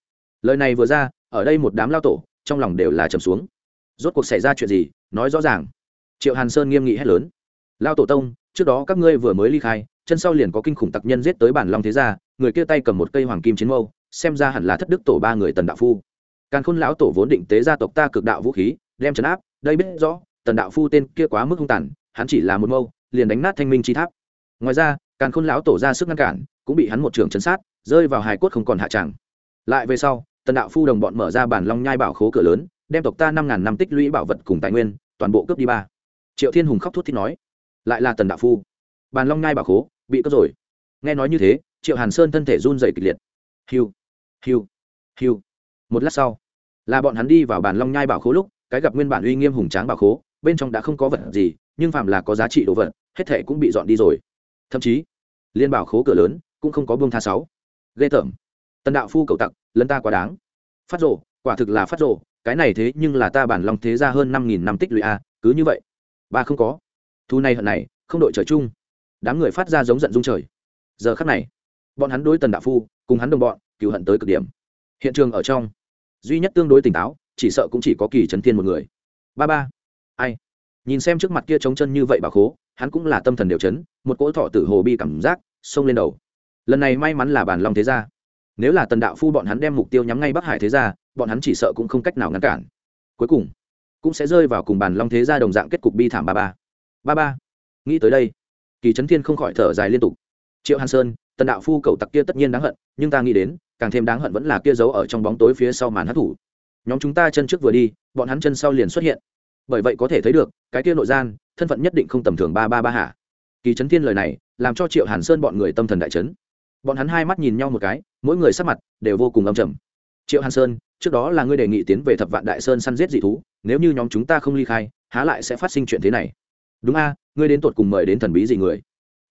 S1: Lời này vừa ra, ở đây một đám lao tổ, trong lòng đều là trầm xuống rốt cuộc xảy ra chuyện gì, nói rõ ràng. Triệu hàn sơn nghiêm nghị hét lớn. Lao tổ tông, trước đó các ngươi vừa mới ly khai, chân sau liền có kinh khủng tặc nhân giết tới bản long thế gia, người kia tay cầm một cây hoàng kim chiến mâu, xem ra hẳn là thất đức tổ ba người tần đạo phu. Càn khôn lão tổ vốn định tế gia tộc ta cực đạo vũ khí, đem trấn áp, đây biết rõ, tần đạo phu tên kia quá mức hung tàn, hắn chỉ là một mâu, liền đánh nát thanh minh chi tháp. Ngoài ra, càn khôn lão tổ ra sức ngăn cản, cũng bị hắn một trường chấn sát, rơi vào hài cốt không còn hạ tràng lại về sau, tần đạo phu đồng bọn mở ra bản long nhai bảo khố cửa lớn đem tộc ta năm ngàn năm tích lũy bảo vật cùng tài nguyên toàn bộ cướp đi ba. Triệu thiên hùng khóc thút thít nói lại là tần đạo phu. Bàn long nhai bảo khố bị cướp rồi. Nghe nói như thế triệu hàn sơn thân thể run dày kịch liệt. Hiu hiu hiu. Một lát sau là bọn hắn đi vào bàn long nhai bảo khố lúc cái gặp nguyên bản uy nghiêm hùng tráng bảo khố bên trong đã không có vật gì nhưng phạm là có giá trị đồ vật hết thệ cũng bị dọn đi rồi. Thậm chí liên bảo khố cửa lớn cũng không có buông tha sáu. Ghê tởm. Tần đạo phu cầu tặc lấn ta quá đáng. Phát rồ, quả thực là phát rồ cái này thế nhưng là ta bản long thế ra hơn năm nghìn năm tích lũy a, cứ như vậy. Ba không có. Thu này hận này, không đội trời chung. Đám người phát ra giống giận dung trời. Giờ khắc này, bọn hắn đối tần đạo phu, cùng hắn đồng bọn cựu hận tới cực điểm. Hiện trường ở trong, duy nhất tương đối tỉnh táo, chỉ sợ cũng chỉ có kỳ trấn thiên một người. Ba ba. Ai? Nhìn xem trước mặt kia trống chân như vậy bà khố, hắn cũng là tâm thần đều chấn, một cỗ thọ tử hồ bi cảm giác, xông lên đầu. Lần này may mắn là bản long thế gia. Nếu là tần đạo phu bọn hắn đem mục tiêu nhắm ngay bắc hải thế gia bọn hắn chỉ sợ cũng không cách nào ngăn cản. Cuối cùng, cũng sẽ rơi vào cùng bàn long thế gia đồng dạng kết cục bi thảm ba ba. Ba ba. Nghĩ tới đây, kỳ trấn thiên không khỏi thở dài liên tục. Triệu hàn sơn, tần đạo phu cầu tặc kia tất nhiên đáng hận, nhưng ta nghĩ đến, càng thêm đáng hận vẫn là kia giấu ở trong bóng tối phía sau màn hát thủ nhóm chúng ta chân trước vừa đi, bọn hắn chân sau liền xuất hiện. Bởi vậy có thể thấy được, cái kia nội gian, thân phận nhất định không tầm thường ba ba ba hả kỳ trấn thiên lời này, làm cho triệu hàn sơn bọn người tâm thần đại trấn bọn hắn hai mắt nhìn nhau một cái, mỗi người sắc mặt đều vô cùng âm trầm. Triệu hàn sơn trước đó là ngươi đề nghị tiến về thập vạn đại sơn săn giết dị thú, nếu như nhóm chúng ta không ly khai, há lại sẽ phát sinh chuyện thế này. Đúng a, ngươi đến tột cùng mời đến thần bí gì người?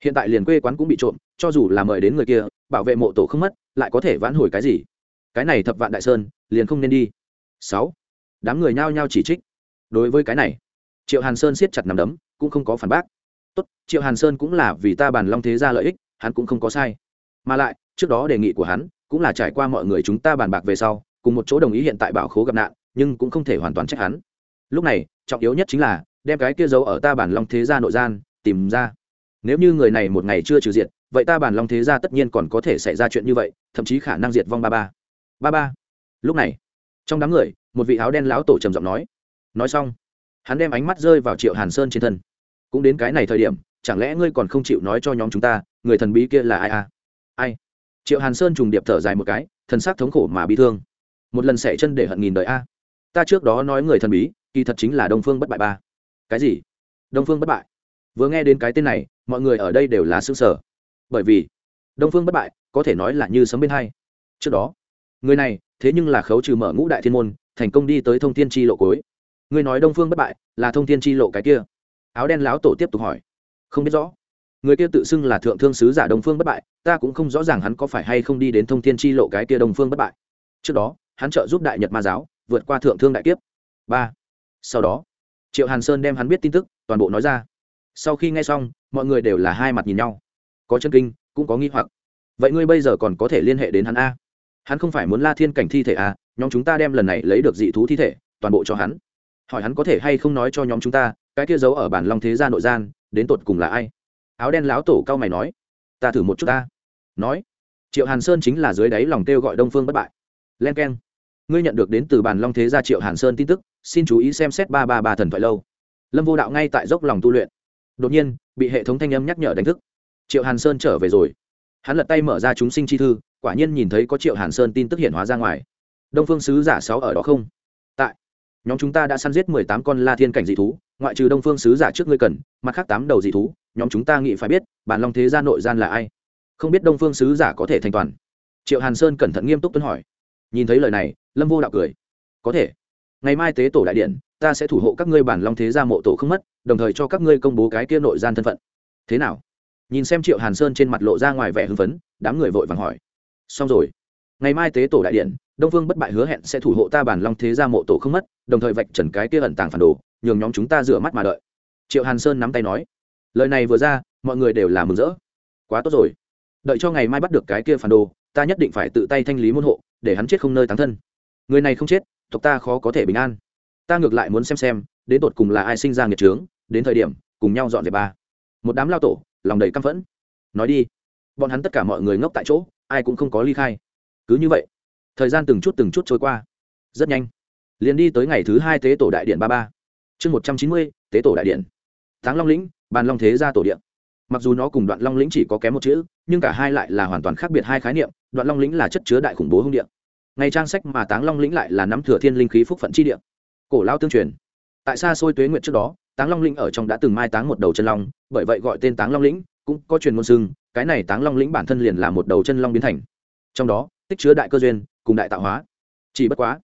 S1: Hiện tại liền quê quán cũng bị trộm, cho dù là mời đến người kia, bảo vệ mộ tổ không mất, lại có thể vãn hồi cái gì? Cái này thập vạn đại sơn, liền không nên đi. Sáu, đám người nhao nhao chỉ trích. Đối với cái này, triệu hàn sơn siết chặt nằm đấm, cũng không có phản bác. Tốt, triệu hàn sơn cũng là vì ta bàn long thế ra lợi ích, hắn cũng không có sai. Mà lại, trước đó đề nghị của hắn, cũng là trải qua mọi người chúng ta bàn bạc về sau cùng một chỗ đồng ý hiện tại bảo khố gặp nạn, nhưng cũng không thể hoàn toàn trách hắn. Lúc này, trọng yếu nhất chính là, đem cái kia giấu ở ta bản long thế gia nội gian, tìm ra. Nếu như người này một ngày chưa trừ diệt, vậy ta bản long thế gia tất nhiên còn có thể xảy ra chuyện như vậy, thậm chí khả năng diệt vong ba ba. Ba ba. Lúc này, trong đám người, một vị áo đen lão tổ trầm giọng nói. Nói xong, hắn đem ánh mắt rơi vào triệu hàn sơn trên thân. Cũng đến cái này thời điểm, chẳng lẽ ngươi còn không chịu nói cho nhóm chúng ta, người thần bí kia là ai à? Ai? Triệu hàn sơn trùng điệp thở dài một cái, thần sắc thống khổ mà bị thương một lần xẻ chân để hận nghìn đời a. Ta trước đó nói người thần bí, kỳ thật chính là đông phương bất bại ba. Cái gì? Đông phương bất bại? Vừa nghe đến cái tên này, mọi người ở đây đều là xương sở bởi vì, đông phương bất bại có thể nói là như sấm bên hay trước đó, người này thế nhưng là khấu trừ mở ngũ đại thiên môn, thành công đi tới thông thiên tri lộ cối người nói đông phương bất bại là thông thiên tri lộ cái kia. Áo đen láo tổ tiếp tục hỏi. Không biết rõ. Người kia tự xưng là thượng thương sứ giả đông phương bất bại, ta cũng không rõ ràng hắn có phải hay không đi đến thông thiên tri lộ cái kia đông phương bất bại. Trước đó hắn trợ giúp đại nhật ma giáo vượt qua thượng thương đại kiếp. Ba. Sau đó, triệu hàn sơn đem hắn biết tin tức, toàn bộ nói ra. Sau khi nghe xong, mọi người đều là hai mặt nhìn nhau. Có chân kinh, cũng có nghi hoặc. Vậy ngươi bây giờ còn có thể liên hệ đến hắn a? Hắn không phải muốn la thiên cảnh thi thể a, nhóm chúng ta đem lần này lấy được dị thú thi thể, toàn bộ cho hắn. Hỏi hắn có thể hay không nói cho nhóm chúng ta, cái kia giấu ở bản long thế gia nội gian, đến tột cùng là ai? Áo đen láo tổ cao mày nói. Ta thử một chút ta nói. Triệu hàn sơn chính là dưới đáy lòng kêu gọi đông phương bất bại len k e n ngươi nhận được đến từ bản long thế gia triệu hàn sơn tin tức, xin chú ý xem xét ba ba ba thần thoại lâu. Lâm vô đạo ngay tại dốc lòng tu luyện. Đột nhiên, bị hệ thống thanh âm nhắc nhở đánh thức. Triệu hàn sơn trở về rồi. Hắn lật tay mở ra chúng sinh chi thư, quả nhiên nhìn thấy có triệu hàn sơn tin tức hiện hóa ra ngoài. Đông phương sứ giả sáu ở đó không? Tại. Nhóm chúng ta đã săn giết mười tám con la thiên cảnh dị thú, ngoại trừ đông phương sứ giả trước ngươi cần, mặt khác tám đầu dị thú, nhóm chúng ta nghĩ phải biết bản long thế gia nội gian là ai? Không biết đông phương sứ giả có thể thành toàn. Triệu hàn sơn cẩn thận nghiêm túc tuân hỏi nhìn thấy lời này, lâm vô đạo cười. Có thể. Ngày mai tế tổ đại điện, ta sẽ thủ hộ các ngươi bản long thế gia mộ tổ không mất, đồng thời cho các ngươi công bố cái kia nội gian thân phận. Thế nào? Nhìn xem triệu hàn sơn trên mặt lộ ra ngoài vẻ hưng phấn, đám người vội vàng hỏi. Xong rồi. Ngày mai tế tổ đại điện, đông vương bất bại hứa hẹn sẽ thủ hộ ta bản long thế gia mộ tổ không mất, đồng thời vạch trần cái kia ẩn tàng phản đồ, nhường nhóm chúng ta rửa mắt mà đợi. Triệu hàn sơn nắm tay nói. Lời này vừa ra, mọi người đều là mừng rỡ. Quá tốt rồi. Đợi cho ngày mai bắt được cái kia phản đồ ta nhất định phải tự tay thanh lý môn hộ, để hắn chết không nơi tán thân. Người này không chết, tộc ta khó có thể bình an. Ta ngược lại muốn xem xem, đến tột cùng là ai sinh ra nghiệt trướng, đến thời điểm, cùng nhau dọn dẹp ba. Một đám lao tổ, lòng đầy căm phẫn. Nói đi. Bọn hắn tất cả mọi người ngốc tại chỗ, ai cũng không có ly khai. Cứ như vậy, thời gian từng chút từng chút trôi qua. Rất nhanh, liền đi tới ngày thứ hai tế tổ đại điện ba ba. Chương một trăm chín mươi, tế tổ đại điện. Táng long lĩnh, bàn long thế gia tổ điện mặc dù nó cùng đoạn long lĩnh chỉ có kém một chữ, nhưng cả hai lại là hoàn toàn khác biệt hai khái niệm, đoạn long lĩnh là chất chứa đại khủng bố hung điện ngày trang sách mà táng long lĩnh lại là nắm thừa thiên linh khí phúc phận chi điện cổ lao tương truyền. Tại xa xôi tuế nguyện trước đó, táng long lĩnh ở trong đã từng mai táng một đầu chân long, bởi vậy gọi tên táng long lĩnh, cũng có truyền ngôn xưng, cái này táng long lĩnh bản thân liền là một đầu chân long biến thành. Trong đó, tích chứa đại cơ duyên, cùng đại tạo hóa. Chỉ bất quá,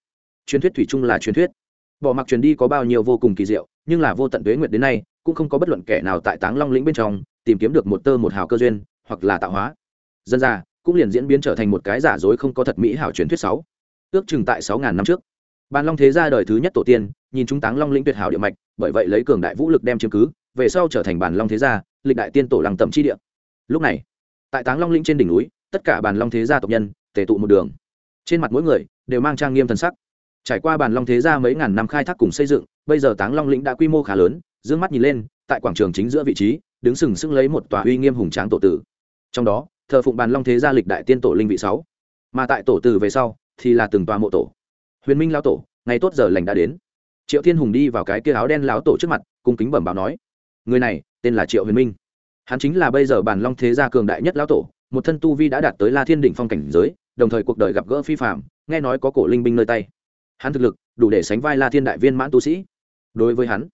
S1: truyền thuyết thủy chung là truyền thuyết. Bỏ mặc truyền đi có bao nhiêu vô cùng kỳ diệu, nhưng là vô tận tuế nguyệt đến nay, cũng không có bất luận kẻ nào tại táng long lĩnh bên trong tìm kiếm được một tơ một hào cơ duyên, hoặc là tạo hóa. Dân ra cũng liền diễn biến trở thành một cái giả dối không có thật mỹ hảo truyền thuyết sáu. Ước chừng tại sáu ngàn năm trước, bàn long thế gia đời thứ nhất tổ tiên, nhìn chúng táng long lĩnh tuyệt hảo địa mạch, bởi vậy lấy cường đại vũ lực đem chứng cứ, về sau trở thành bàn long thế gia, lịch đại tiên tổ lăng tầm chi địa. Lúc này, tại táng long lĩnh trên đỉnh núi, tất cả bàn long thế gia tộc nhân, tề tụ một đường. Trên mặt mỗi người đều mang trang nghiêm thần sắc. Trải qua bàn long thế gia mấy ngàn năm khai thác cùng xây dựng, bây giờ táng long lĩnh đã quy mô khá lớn d mắt nhìn lên, tại quảng trường chính giữa vị trí đứng sừng sững lấy một tòa uy nghiêm hùng tráng tổ tử. Trong đó, thờ phụng bàn long thế gia lịch đại tiên tổ linh vị sáu. Mà tại tổ tử về sau, thì là từng tòa mộ tổ. Huyền minh lão tổ, ngày tốt giờ lành đã đến. Triệu thiên hùng đi vào cái kia áo đen lão tổ trước mặt, cung kính bẩm báo nói, người này, tên là triệu huyền minh. Hắn chính là bây giờ bàn long thế gia cường đại nhất lão tổ, một thân tu vi đã đạt tới la thiên đỉnh phong cảnh giới, đồng thời cuộc đời gặp gỡ phi phạm nghe nói có cổ linh binh nơi tay. Hắn thực lực đủ để sánh vai la thiên đại viên mãn tu sĩ. Đối với hắn,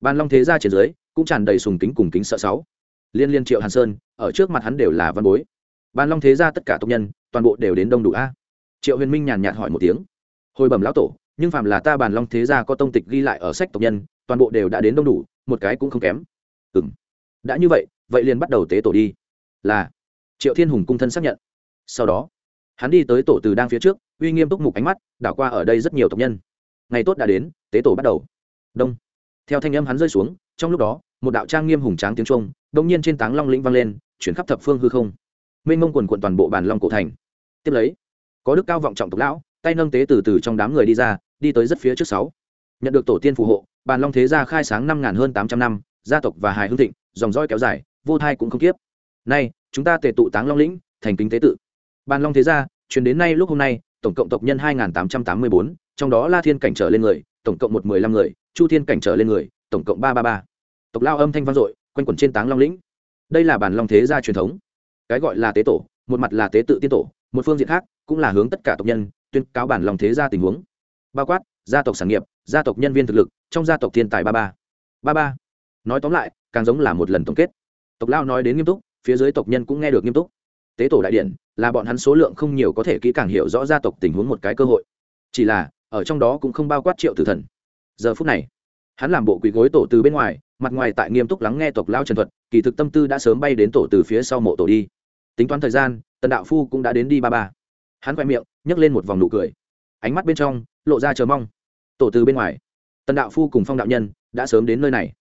S1: bàn long thế gia trên dưới cũng tràn đầy sùng kính cùng kính sợ sáu. Liên liên triệu hàn sơn, ở trước mặt hắn đều là văn bối. Bàn long thế gia tất cả tộc nhân, toàn bộ đều đến đông đủ a. Triệu huyền minh nhàn nhạt hỏi một tiếng. Hồi bẩm lão tổ, nhưng phạm là ta bàn long thế gia có tông tịch ghi lại ở sách tộc nhân, toàn bộ đều đã đến đông đủ, một cái cũng không kém. Ừ m đã như vậy vậy liền bắt đầu tế tổ đi. Là. Triệu thiên hùng cung thân xác nhận. Sau đó, hắn đi tới tổ từ đang phía trước, uy nghiêm túc mục ánh mắt, đảo qua ở đây rất nhiều tộc nhân. Ngày tốt đã đến, tế tổ bắt đầu. Đông. Theo thanh âm hắn rơi xuống trong lúc đó, một đạo trang nghiêm hùng tráng tiếng trung đông nhiên trên táng long lĩnh vang lên, chuyển khắp thập phương hư không. Mênh mông quần quận toàn bộ bản long cổ thành. Tiếp lấy, có đức cao vọng trọng tộc lão, tay nâng tế từ từ trong đám người đi ra, đi tới rất phía trước sáu. Nhận được tổ tiên phù hộ bàn long thế gia khai sáng năm ngàn hơn tám trăm năm, gia tộc và hài hương thịnh, dòng dõi kéo dài, vô thai cũng không kiếp. Nay, chúng ta tề tụ táng long lĩnh, thành kính tế tự. Bàn long thế gia chuyển đến nay lúc hôm nay, tổng cộng tộc nhân hai nghìn tám trăm tám mươi bốn, trong đó la thiên cảnh trở lên người, tổng cộng một mười lăm người, chu thiên cảnh trở lên người, tổng cộng ba ba ba tộc lao âm thanh vang dội, quanh quẩn trên táng long lĩnh. Đây là bản long thế gia truyền thống. Cái gọi là tế tổ, một mặt là tế tự tiên tổ, một phương diện khác cũng là hướng tất cả tộc nhân tuyên cáo bản long thế gia tình huống. Bao quát, gia tộc sản nghiệp, gia tộc nhân viên thực lực, trong gia tộc thiên tài ba ba. Ba ba. Nói tóm lại, càng giống là một lần tổng kết. Tộc lao nói đến nghiêm túc, phía dưới tộc nhân cũng nghe được nghiêm túc. Tế tổ đại điện là bọn hắn số lượng không nhiều có thể kỹ càng hiểu rõ gia tộc tình huống một cái cơ hội. Chỉ là, ở trong đó cũng không bao quát triệu tử thần. Giờ phút này, hắn làm bộ quỳ gối tổ từ bên ngoài mặt ngoài tại nghiêm túc lắng nghe tộc lao trần thuật, kỳ thực tâm tư đã sớm bay đến tổ từ phía sau mộ tổ đi. Tính toán thời gian, tần đạo phu cũng đã đến đi ba ba. Hắn khoe miệng, nhấc lên một vòng nụ cười. Ánh mắt bên trong, lộ ra chờ mong. Tổ từ bên ngoài, tần đạo phu cùng phong đạo nhân đã sớm đến nơi này.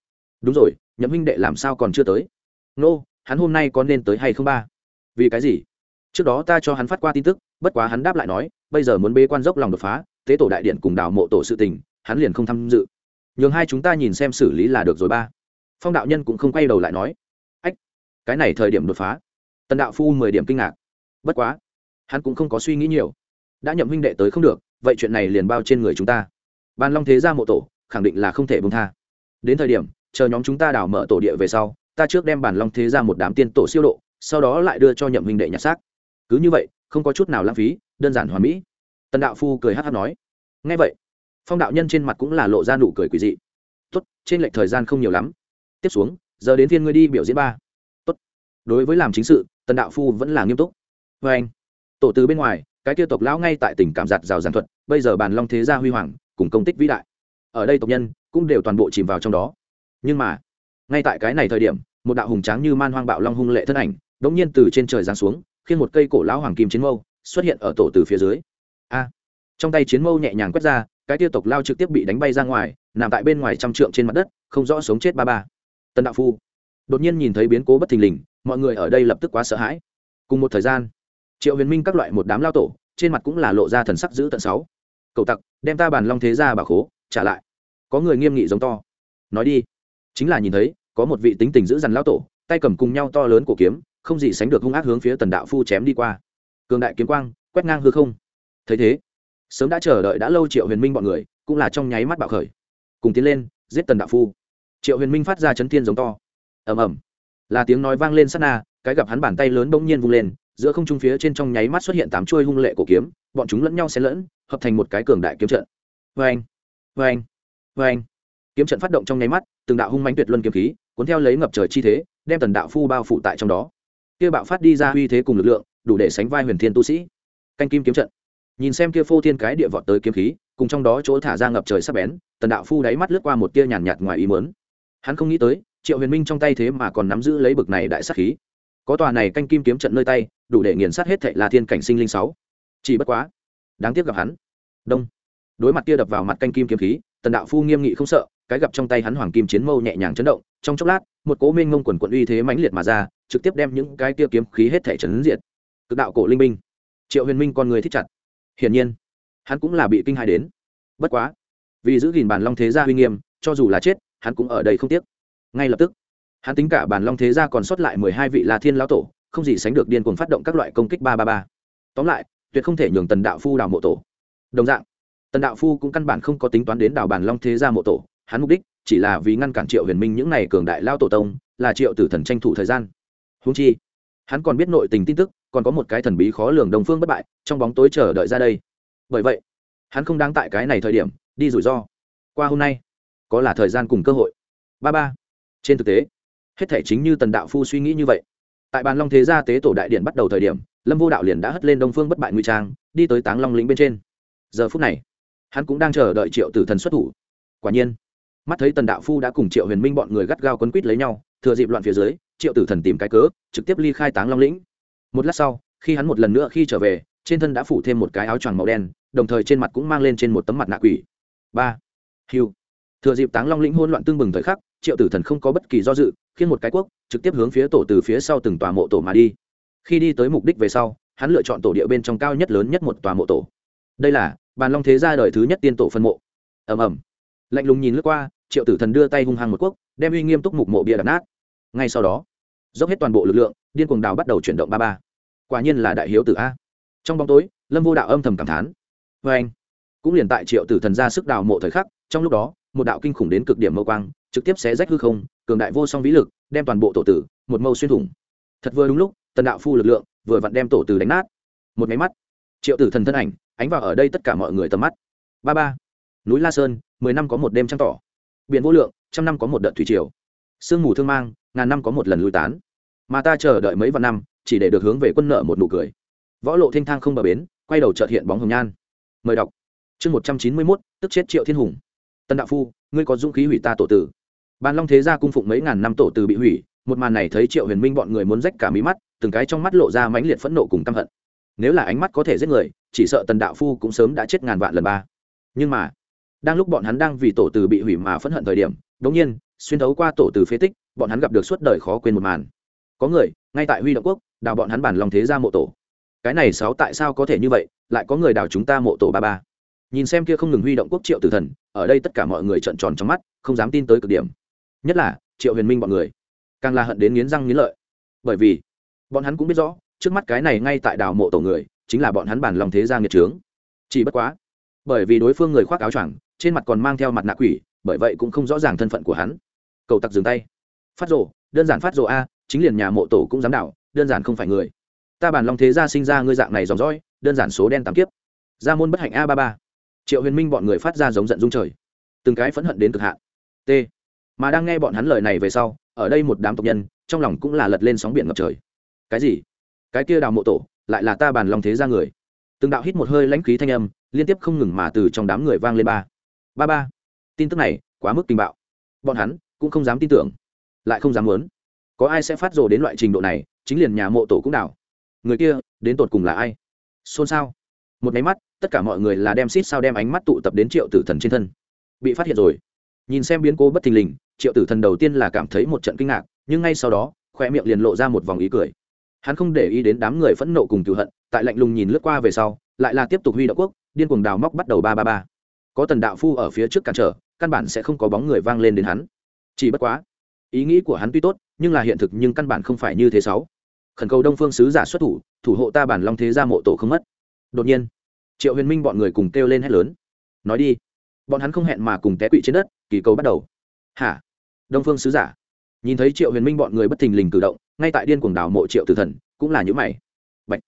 S1: Đúng rồi, nhậm huynh đệ làm sao còn chưa tới? Nô, hắn hôm nay có nên tới hay không ba? Vì cái gì? Trước đó ta cho hắn phát qua tin tức, bất quá hắn đáp lại nói, bây giờ muốn bê quan dốc lòng đột phá, tế tổ đại điện cùng đào mộ tổ sự tình, hắn liền không tham dự nhường hai chúng ta nhìn xem xử lý là được rồi ba. Phong đạo nhân cũng không quay đầu lại nói. Ách, cái này thời điểm đột phá. Tần đạo phu mười điểm kinh ngạc. Bất quá, hắn cũng không có suy nghĩ nhiều. Đã nhậm huynh đệ tới không được, vậy chuyện này liền bao trên người chúng ta. Ban long thế ra mộ tổ, khẳng định là không thể bông tha. Đến thời điểm, chờ nhóm chúng ta đào mở tổ địa về sau, ta trước đem bản long thế ra một đám tiên tổ siêu độ, sau đó lại đưa cho nhậm huynh đệ nhặt xác. Cứ như vậy, không có chút nào lãng phí, đơn giản hoàn mỹ. Tần đạo phu cười hát hát nói. Ngay vậy phong đạo nhân trên mặt cũng là lộ ra nụ cười quỳ dị. Tốt, trên lệch thời gian không nhiều lắm. Tiếp xuống, giờ đến thiên ngươi đi biểu diễn ba. Tốt. Đối với làm chính sự, tần đạo phu vẫn là nghiêm túc. Vê anh. Tổ từ bên ngoài, cái kia tộc lão ngay tại tỉnh cảm giặt rào giàn thuật, bây giờ bàn long thế gia huy hoàng, cùng công tích vĩ đại. Ở đây tộc nhân cũng đều toàn bộ chìm vào trong đó. Nhưng mà, ngay tại cái này thời điểm, một đạo hùng tráng như man hoang bạo long hung lệ thân ảnh, đống nhiên từ trên trời giáng xuống, khiến một cây cổ lão hoàng kim chiến mâu xuất hiện ở tổ từ phía dưới. A! Trong tay chiến mâu nhẹ nhàng quét ra cái tia tộc lao trực tiếp bị đánh bay ra ngoài, nằm tại bên ngoài trăm trượng trên mặt đất, không rõ sống chết ba ba. Tân đạo phu đột nhiên nhìn thấy biến cố bất thình lình, mọi người ở đây lập tức quá sợ hãi. Cùng một thời gian, triệu huyền minh các loại một đám lao tổ, trên mặt cũng là lộ ra thần sắc giữ tận sáu. Cậu tặc, đem ta bàn long thế ra bà khố trả lại. Có người nghiêm nghị giống to. Nói đi. Chính là nhìn thấy, có một vị tính tình giữ dằn lao tổ, tay cầm cùng nhau to lớn của kiếm, không gì sánh được hung ác hướng phía tần đạo phu chém đi qua. Cường đại kiếm quang, quét ngang hư không. Thấy thế sớm đã chờ đợi đã lâu triệu huyền minh bọn người, cũng là trong nháy mắt bạo khởi. Cùng tiến lên, giết tần đạo phu. Triệu huyền minh phát ra chấn thiên giống to. Ầm ầm. Là tiếng nói vang lên sát na, cái gặp hắn bàn tay lớn bỗng nhiên vung lên, giữa không trung phía trên trong nháy mắt xuất hiện tám chuôi hung lệ cổ kiếm, bọn chúng lẫn nhau xen lẫn, hợp thành một cái cường đại kiếm trận. Vê anh vê anh vê anh kiếm trận phát động trong nháy mắt, từng đạo hung mãnh tuyệt luân kiếm khí, cuốn theo lấy ngập trời chi thế, đem tần đạo phu bao phủ tại trong đó. Kia bạo phát đi ra uy thế cùng lực lượng, đủ để sánh vai huyền thiên tu sĩ. Canh kim kiếm trận nhìn xem kia phô thiên cái địa vọt tới kiếm khí cùng trong đó chỗ thả ra ngập trời sắp bén tần đạo phu đáy mắt lướt qua một tia nhàn nhạt, ngoài ý mớn hắn không nghĩ tới triệu huyền minh trong tay thế mà còn nắm giữ lấy bực này đại sắc khí. Có tòa này canh kim kiếm trận nơi tay đủ để nghiền sát hết thệ là thiên cảnh sinh linh sáu. Chỉ bất quá đáng tiếc gặp hắn. Đông. Đối mặt kia đập vào mặt canh kim kiếm khí tần đạo phu nghiêm nghị không sợ cái gặp trong tay hắn hoàng kim chiến mâu nhẹ nhàng chấn động trong chốc lát một cố minh ngông quần quận uy thế mãnh liệt mà ra trực tiếp đem những cái kia kiếm khí hết thể chấn diệt. Cực đạo cổ linh minh triệu huyền minh con người thích chặt hiển nhiên, hắn cũng là bị kinh hại đến. Bất quá, vì giữ gìn bản long thế gia uy nghiêm, cho dù là chết, hắn cũng ở đây không tiếc. Ngay lập tức, hắn tính cả bản long thế gia còn sót lại mười hai vị la thiên lão tổ, không gì sánh được điên cuồng phát động các loại công kích ba ba ba. Tóm lại, tuyệt không thể nhường tần đạo phu đào mộ tổ. Đồng dạng, tần đạo phu cũng căn bản không có tính toán đến đào bản long thế gia mộ tổ. Hắn mục đích chỉ là vì ngăn cản triệu huyền minh những n à y cường đại lao tổ tông, là triệu tử thần tranh thủ thời gian. Húng chi, hắn còn biết nội tình tin tức còn có một cái thần bí khó lường đồng phương bất bại, trong bóng tối chờ đợi ra đây. Bởi vậy, hắn không đáng tại cái này thời điểm, đi rủi ro. Qua hôm nay, có là thời gian cùng cơ hội. Ba ba. Trên thực tế, hết thể chính như tần đạo phu suy nghĩ như vậy. Tại bàn long thế gia tế tổ đại điện bắt đầu thời điểm, lâm vô đạo liền đã hất lên đông phương bất bại nguy trang, đi tới táng long lĩnh bên trên. Giờ phút này, hắn cũng đang chờ đợi triệu tử thần xuất thủ. Quả nhiên, mắt thấy tần đạo phu đã cùng triệu huyền minh bọn người gắt gao quấn quýt lấy nhau, thừa dịp loạn phía dưới, triệu tử thần tìm cái cớ, trực tiếp ly khai táng long lĩnh một lát sau, khi hắn một lần nữa khi trở về, trên thân đã phủ thêm một cái áo choàng màu đen, đồng thời trên mặt cũng mang lên trên một tấm mặt nạ quỷ. Ba. Hiu thừa dịp táng long lĩnh hôn loạn tương bừng thời khắc, triệu tử thần không có bất kỳ do dự khiến một cái quốc trực tiếp hướng phía tổ từ phía sau từng tòa mộ tổ mà đi. Khi đi tới mục đích về sau, hắn lựa chọn tổ địa bên trong cao nhất lớn nhất một tòa mộ tổ. Đây là bàn long thế gia đời thứ nhất tiên tổ phân mộ. Ầm ầm. Lạnh lùng nhìn lướt qua, triệu tử thần đưa tay hung hăng một quốc đem uy nghiêm túc mục mộ bia đập nát. Ngay sau đó dốc hết toàn bộ lực lượng, điên cuồng đào bắt đầu chuyển động ba ba. Quả nhiên là đại hiếu tử a. Trong bóng tối, lâm vô đạo âm thầm cảm thán. Vê anh, cũng liền tại triệu tử thần ra sức đào mộ thời khắc, trong lúc đó, một đạo kinh khủng đến cực điểm mâu quang, trực tiếp xé rách hư không, cường đại vô song vĩ lực, đem toàn bộ tổ tử, một mâu xuyên thủng. Thật vừa đúng lúc, tần đạo phu lực lượng, vừa vặn đem tổ tử đánh nát. Một máy mắt, triệu tử thần thân ảnh, ánh vào ở đây tất cả mọi người tầm mắt. Ba ba, núi la sơn, mười năm có một đêm trăng tỏ. Biển vô lượng, trăm năm có một đợt thủy triều. Sương mù thương mang ngàn năm có một lần lui tán. Mà ta chờ đợi mấy vạn năm, chỉ để được hướng về quân nợ một nụ cười. Võ lộ thanh thang không bờ bến, quay đầu trợt hiện bóng hồng nhan. Mời đọc. Chương một trăm chín mươi mốt, tức chết triệu thiên hùng. Tân đạo phu, ngươi có dũng khí hủy ta tổ tử. Bàn long thế gia cung phụng mấy ngàn năm tổ tử bị hủy, một màn này thấy triệu huyền minh bọn người muốn rách cả mí mắt, từng cái trong mắt lộ ra mãnh liệt phẫn nộ cùng căm hận. Nếu là ánh mắt có thể giết người, chỉ sợ tần đạo phu cũng sớm đã chết ngàn vạn lần ba. Nhưng mà, đang lúc bọn hắn đang vì tổ từ bị hủy mà phẫn hận thời điểm đống nhiên, xuyên thấu qua tổ từ phế tích bọn hắn gặp được suốt đời khó quên một màn. Có người, ngay tại huy động quốc, đào bọn hắn bản lòng thế ra mộ tổ. Cái này sáu tại sao có thể như vậy, lại có người đào chúng ta mộ tổ ba ba. Nhìn xem kia không ngừng huy động quốc triệu tử thần, ở đây tất cả mọi người trợn tròn trong mắt, không dám tin tới cực điểm. Nhất là, triệu huyền minh bọn người, càng là hận đến nghiến răng nghiến lợi. Bởi vì, bọn hắn cũng biết rõ, trước mắt cái này ngay tại đào mộ tổ người, chính là bọn hắn bản lòng thế gia nghiệt trướng. Chỉ bất quá, bởi vì đối phương người khoác áo choàng, trên mặt còn mang theo mặt nạ quỷ, bởi vậy cũng không rõ ràng thân phận của hắn. Cầu tặc dừng tay phát rồ, đơn giản phát rồ a, chính liền nhà mộ tổ cũng dám đảo, đơn giản không phải người. Ta bản long thế gia sinh ra ngươi dạng này dòng dõi, đơn giản số đen tám kiếp. Gia môn bất hạnh a ba ba. Triệu huyền minh bọn người phát ra giống giận dung trời. Từng cái phẫn hận đến cực hạn. T. Mà đang nghe bọn hắn lời này về sau, ở đây một đám tộc nhân, trong lòng cũng là lật lên sóng biển ngập trời. Cái gì? Cái kia đào mộ tổ, lại là ta bàn lòng thế gia người. Từng đạo hít một hơi lãnh khí thanh âm, liên tiếp không ngừng mà từ trong đám người vang lên ba. Ba ba. Tin tức này, quá mức tình bạo. Bọn hắn cũng không dám tin tưởng lại không dám muốn. Có ai sẽ phát rồ đến loại trình độ này, chính liền nhà mộ tổ cũng đảo. Người kia, đến tột cùng là ai? Xôn xao. Một máy mắt, tất cả mọi người là đem xít sao đem ánh mắt tụ tập đến triệu tử thần trên thân. Bị phát hiện rồi. Nhìn xem biến cố bất thình lình, triệu tử thần đầu tiên là cảm thấy một trận kinh ngạc, nhưng ngay sau đó khoe miệng liền lộ ra một vòng ý cười. Hắn không để ý đến đám người phẫn nộ cùng cựu hận, tại lạnh lùng nhìn lướt qua về sau, lại là tiếp tục huy động quốc, điên cuồng đào móc bắt đầu ba ba ba. Có tần đạo phu ở phía trước cản trở, căn bản sẽ không có bóng người vang lên đến hắn. Chỉ bất quá ý nghĩ của hắn tuy tốt, nhưng là hiện thực nhưng căn bản không phải như thế sáu. Khẩn cầu đông phương sứ giả xuất thủ thủ hộ ta bản long thế gia mộ tổ không mất. Đột nhiên, triệu huyền minh bọn người cùng kêu lên hét lớn. Nói đi. Bọn hắn không hẹn mà cùng té quỵ trên đất, kỳ cầu bắt đầu. Hả? Đông phương sứ giả. Nhìn thấy triệu huyền minh bọn người bất thình lình cử động, ngay tại điên cuồng đảo mộ triệu tử thần, cũng là những mày. Bạch.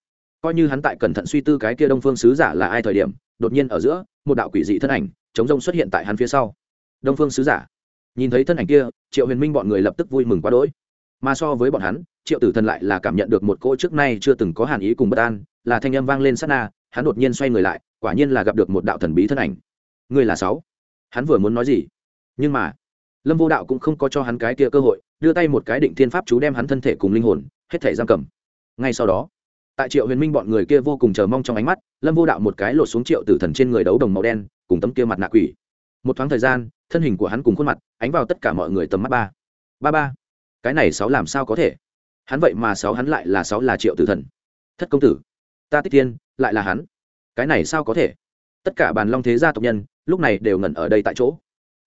S1: coi như hắn tại cẩn thận suy tư cái kia đông phương sứ giả là ai thời điểm, đột nhiên ở giữa, một đạo quỷ dị thân ảnh, chống rông xuất hiện tại hắn phía sau. Đông phương sứ giả nhìn thấy thân ảnh kia, triệu huyền minh bọn người lập tức vui mừng quá đỗi. Mà so với bọn hắn, triệu tử thần lại là cảm nhận được một cô trước nay chưa từng có hàn ý cùng bất an, là thanh âm vang lên sát na, hắn đột nhiên xoay người lại, quả nhiên là gặp được một đạo thần bí thân ảnh. Người là sáu. Hắn vừa muốn nói gì? Nhưng mà, lâm vô đạo cũng không có cho hắn cái kia cơ hội, đưa tay một cái định thiên pháp chú đem hắn thân thể cùng linh hồn, hết thể giam cầm. Ngay sau đó, tại triệu huyền minh bọn người kia vô cùng chờ mong trong ánh mắt, lâm vô đạo một cái lột xuống triệu tử thần trên người đấu đồng màu đen, cùng tấm kia mặt nạ quỷ. Một thoáng thời gian, thân hình của hắn cùng khuôn mặt ánh vào tất cả mọi người tầm mắt ba. Ba ba, cái này sáu làm sao có thể? Hắn vậy mà sáu hắn lại là sáu là triệu tử thần. Thất công tử, ta tích tiên lại là hắn. Cái này sao có thể? Tất cả bàn long thế gia tộc nhân, lúc này đều ngẩn ở đây tại chỗ.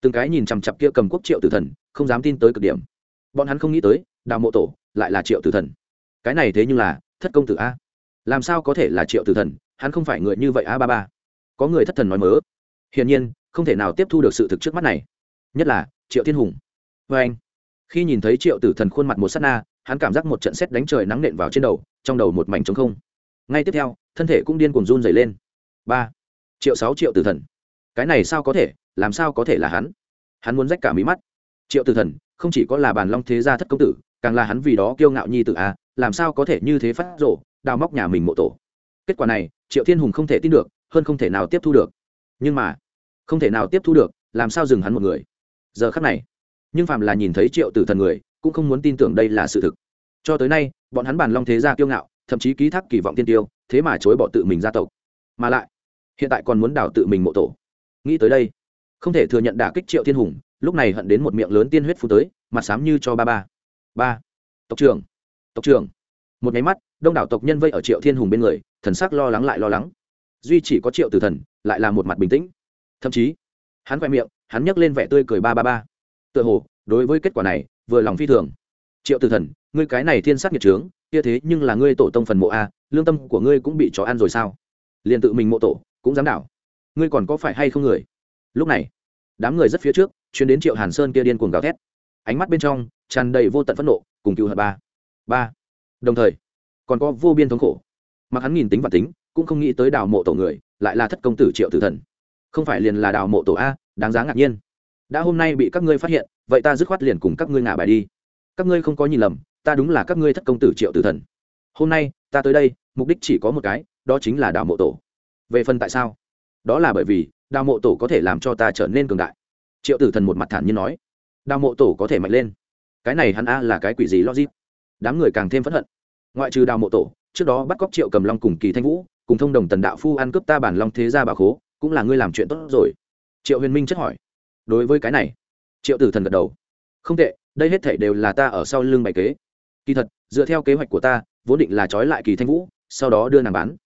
S1: Từng cái nhìn chằm chặp kia cầm quốc triệu tử thần, không dám tin tới cực điểm. Bọn hắn không nghĩ tới, đào mộ tổ lại là triệu tử thần. Cái này thế nhưng là thất công tử a. Làm sao có thể là triệu tử thần? Hắn không phải người như vậy a ba ba. Có người thất thần nói mớ. Hiển nhiên, không thể nào tiếp thu được sự thực trước mắt này nhất là triệu thiên hùng. Vê anh. Khi nhìn thấy triệu tử thần khuôn mặt một s á t na, hắn cảm giác một trận xét đánh trời nắng nện vào trên đầu, trong đầu một mảnh trống không. Ngay tiếp theo, thân thể cũng điên cuồng run dày lên. Ba. Triệu sáu triệu tử thần. Cái này sao có thể, làm sao có thể là hắn? Hắn muốn rách cả mí mắt. Triệu tử thần, không chỉ có là bàn long thế gia thất công tử, càng là hắn vì đó kiêu ngạo nhi tử a làm sao có thể như thế phát rộ đào móc nhà mình mộ tổ. Kết quả này, triệu thiên hùng không thể tin được, hơn không thể nào tiếp thu được. Nhưng mà, không thể nào tiếp thu được, làm sao dừng hắn một người? Giờ khắc này, nhưng phạm là nhìn thấy triệu tử thần người, cũng không muốn tin tưởng đây là sự thực. Cho tới nay, bọn hắn bàn long thế gia kiêu ngạo, thậm chí ký thác kỳ vọng tiên tiêu, thế mà chối bỏ tự mình gia tộc. Mà lại, hiện tại còn muốn đào tự mình mộ tổ. Nghĩ tới đây, không thể thừa nhận đả kích triệu thiên hùng, lúc này hận đến một miệng lớn tiên huyết phú tới, mặt sám như cho ba ba. Ba. Tộc trưởng. Tộc trưởng. Một nháy mắt, đông đảo tộc nhân vây ở triệu thiên hùng bên người, thần sắc lo lắng lại lo lắng. Duy chỉ có triệu tử thần, lại là một mặt bình tĩnh. Thậm chí, hắn khoe miệng hắn nhấc lên vẻ tươi cười ba ba ba. Tựa hồ, đối với kết quả này, vừa lòng phi thường. Triệu tử thần, ngươi cái này thiên sát nhiệt trướng, kia thế nhưng là ngươi tổ tông phần mộ a, lương tâm của ngươi cũng bị chó ăn rồi sao? Liền tự mình mộ tổ, cũng dám đảo. Ngươi còn có phải hay không người? Lúc này, đám người rất phía trước, chuyến đến triệu hàn sơn kia điên cuồng gào thét. Ánh mắt bên trong, tràn đầy vô tận phẫn nộ, cùng cựu hận ba. Ba. Đồng thời, còn có vô biên thống khổ. Mặc hắn nghìn tính và tính, cũng không nghĩ tới đào mộ tổ người, lại là thất công tử triệu tử thần. Không phải liền là đào mộ tổ a đáng giá ngạc nhiên. Đã hôm nay bị các ngươi phát hiện, vậy ta dứt khoát liền cùng các ngươi ngả bài đi. Các ngươi không có nhìn lầm, ta đúng là các ngươi thất công tử triệu tử thần. Hôm nay, ta tới đây, mục đích chỉ có một cái, đó chính là đào mộ tổ. Về phần tại sao? Đó là bởi vì, đào mộ tổ có thể làm cho ta trở nên cường đại. Triệu tử thần một mặt thản nhiên nói. Đào mộ tổ có thể mạnh lên. Cái này hắn a là cái quỷ gì logic? Đám người càng thêm phẫn hận. Ngoại trừ đào mộ tổ, trước đó bắt cóc triệu cầm long cùng kỳ thanh vũ, cùng thông đồng tần đạo phu ăn cướp ta bản long thế gia bà khố, cũng là ngươi làm chuyện tốt rồi triệu huyền minh chất hỏi. Đối với cái này, triệu tử thần gật đầu. Không tệ, đây hết thể đều là ta ở sau lưng bày kế. Kỳ thật, dựa theo kế hoạch của ta, vốn định là trói lại kỳ thanh vũ, sau đó đưa nàng bán.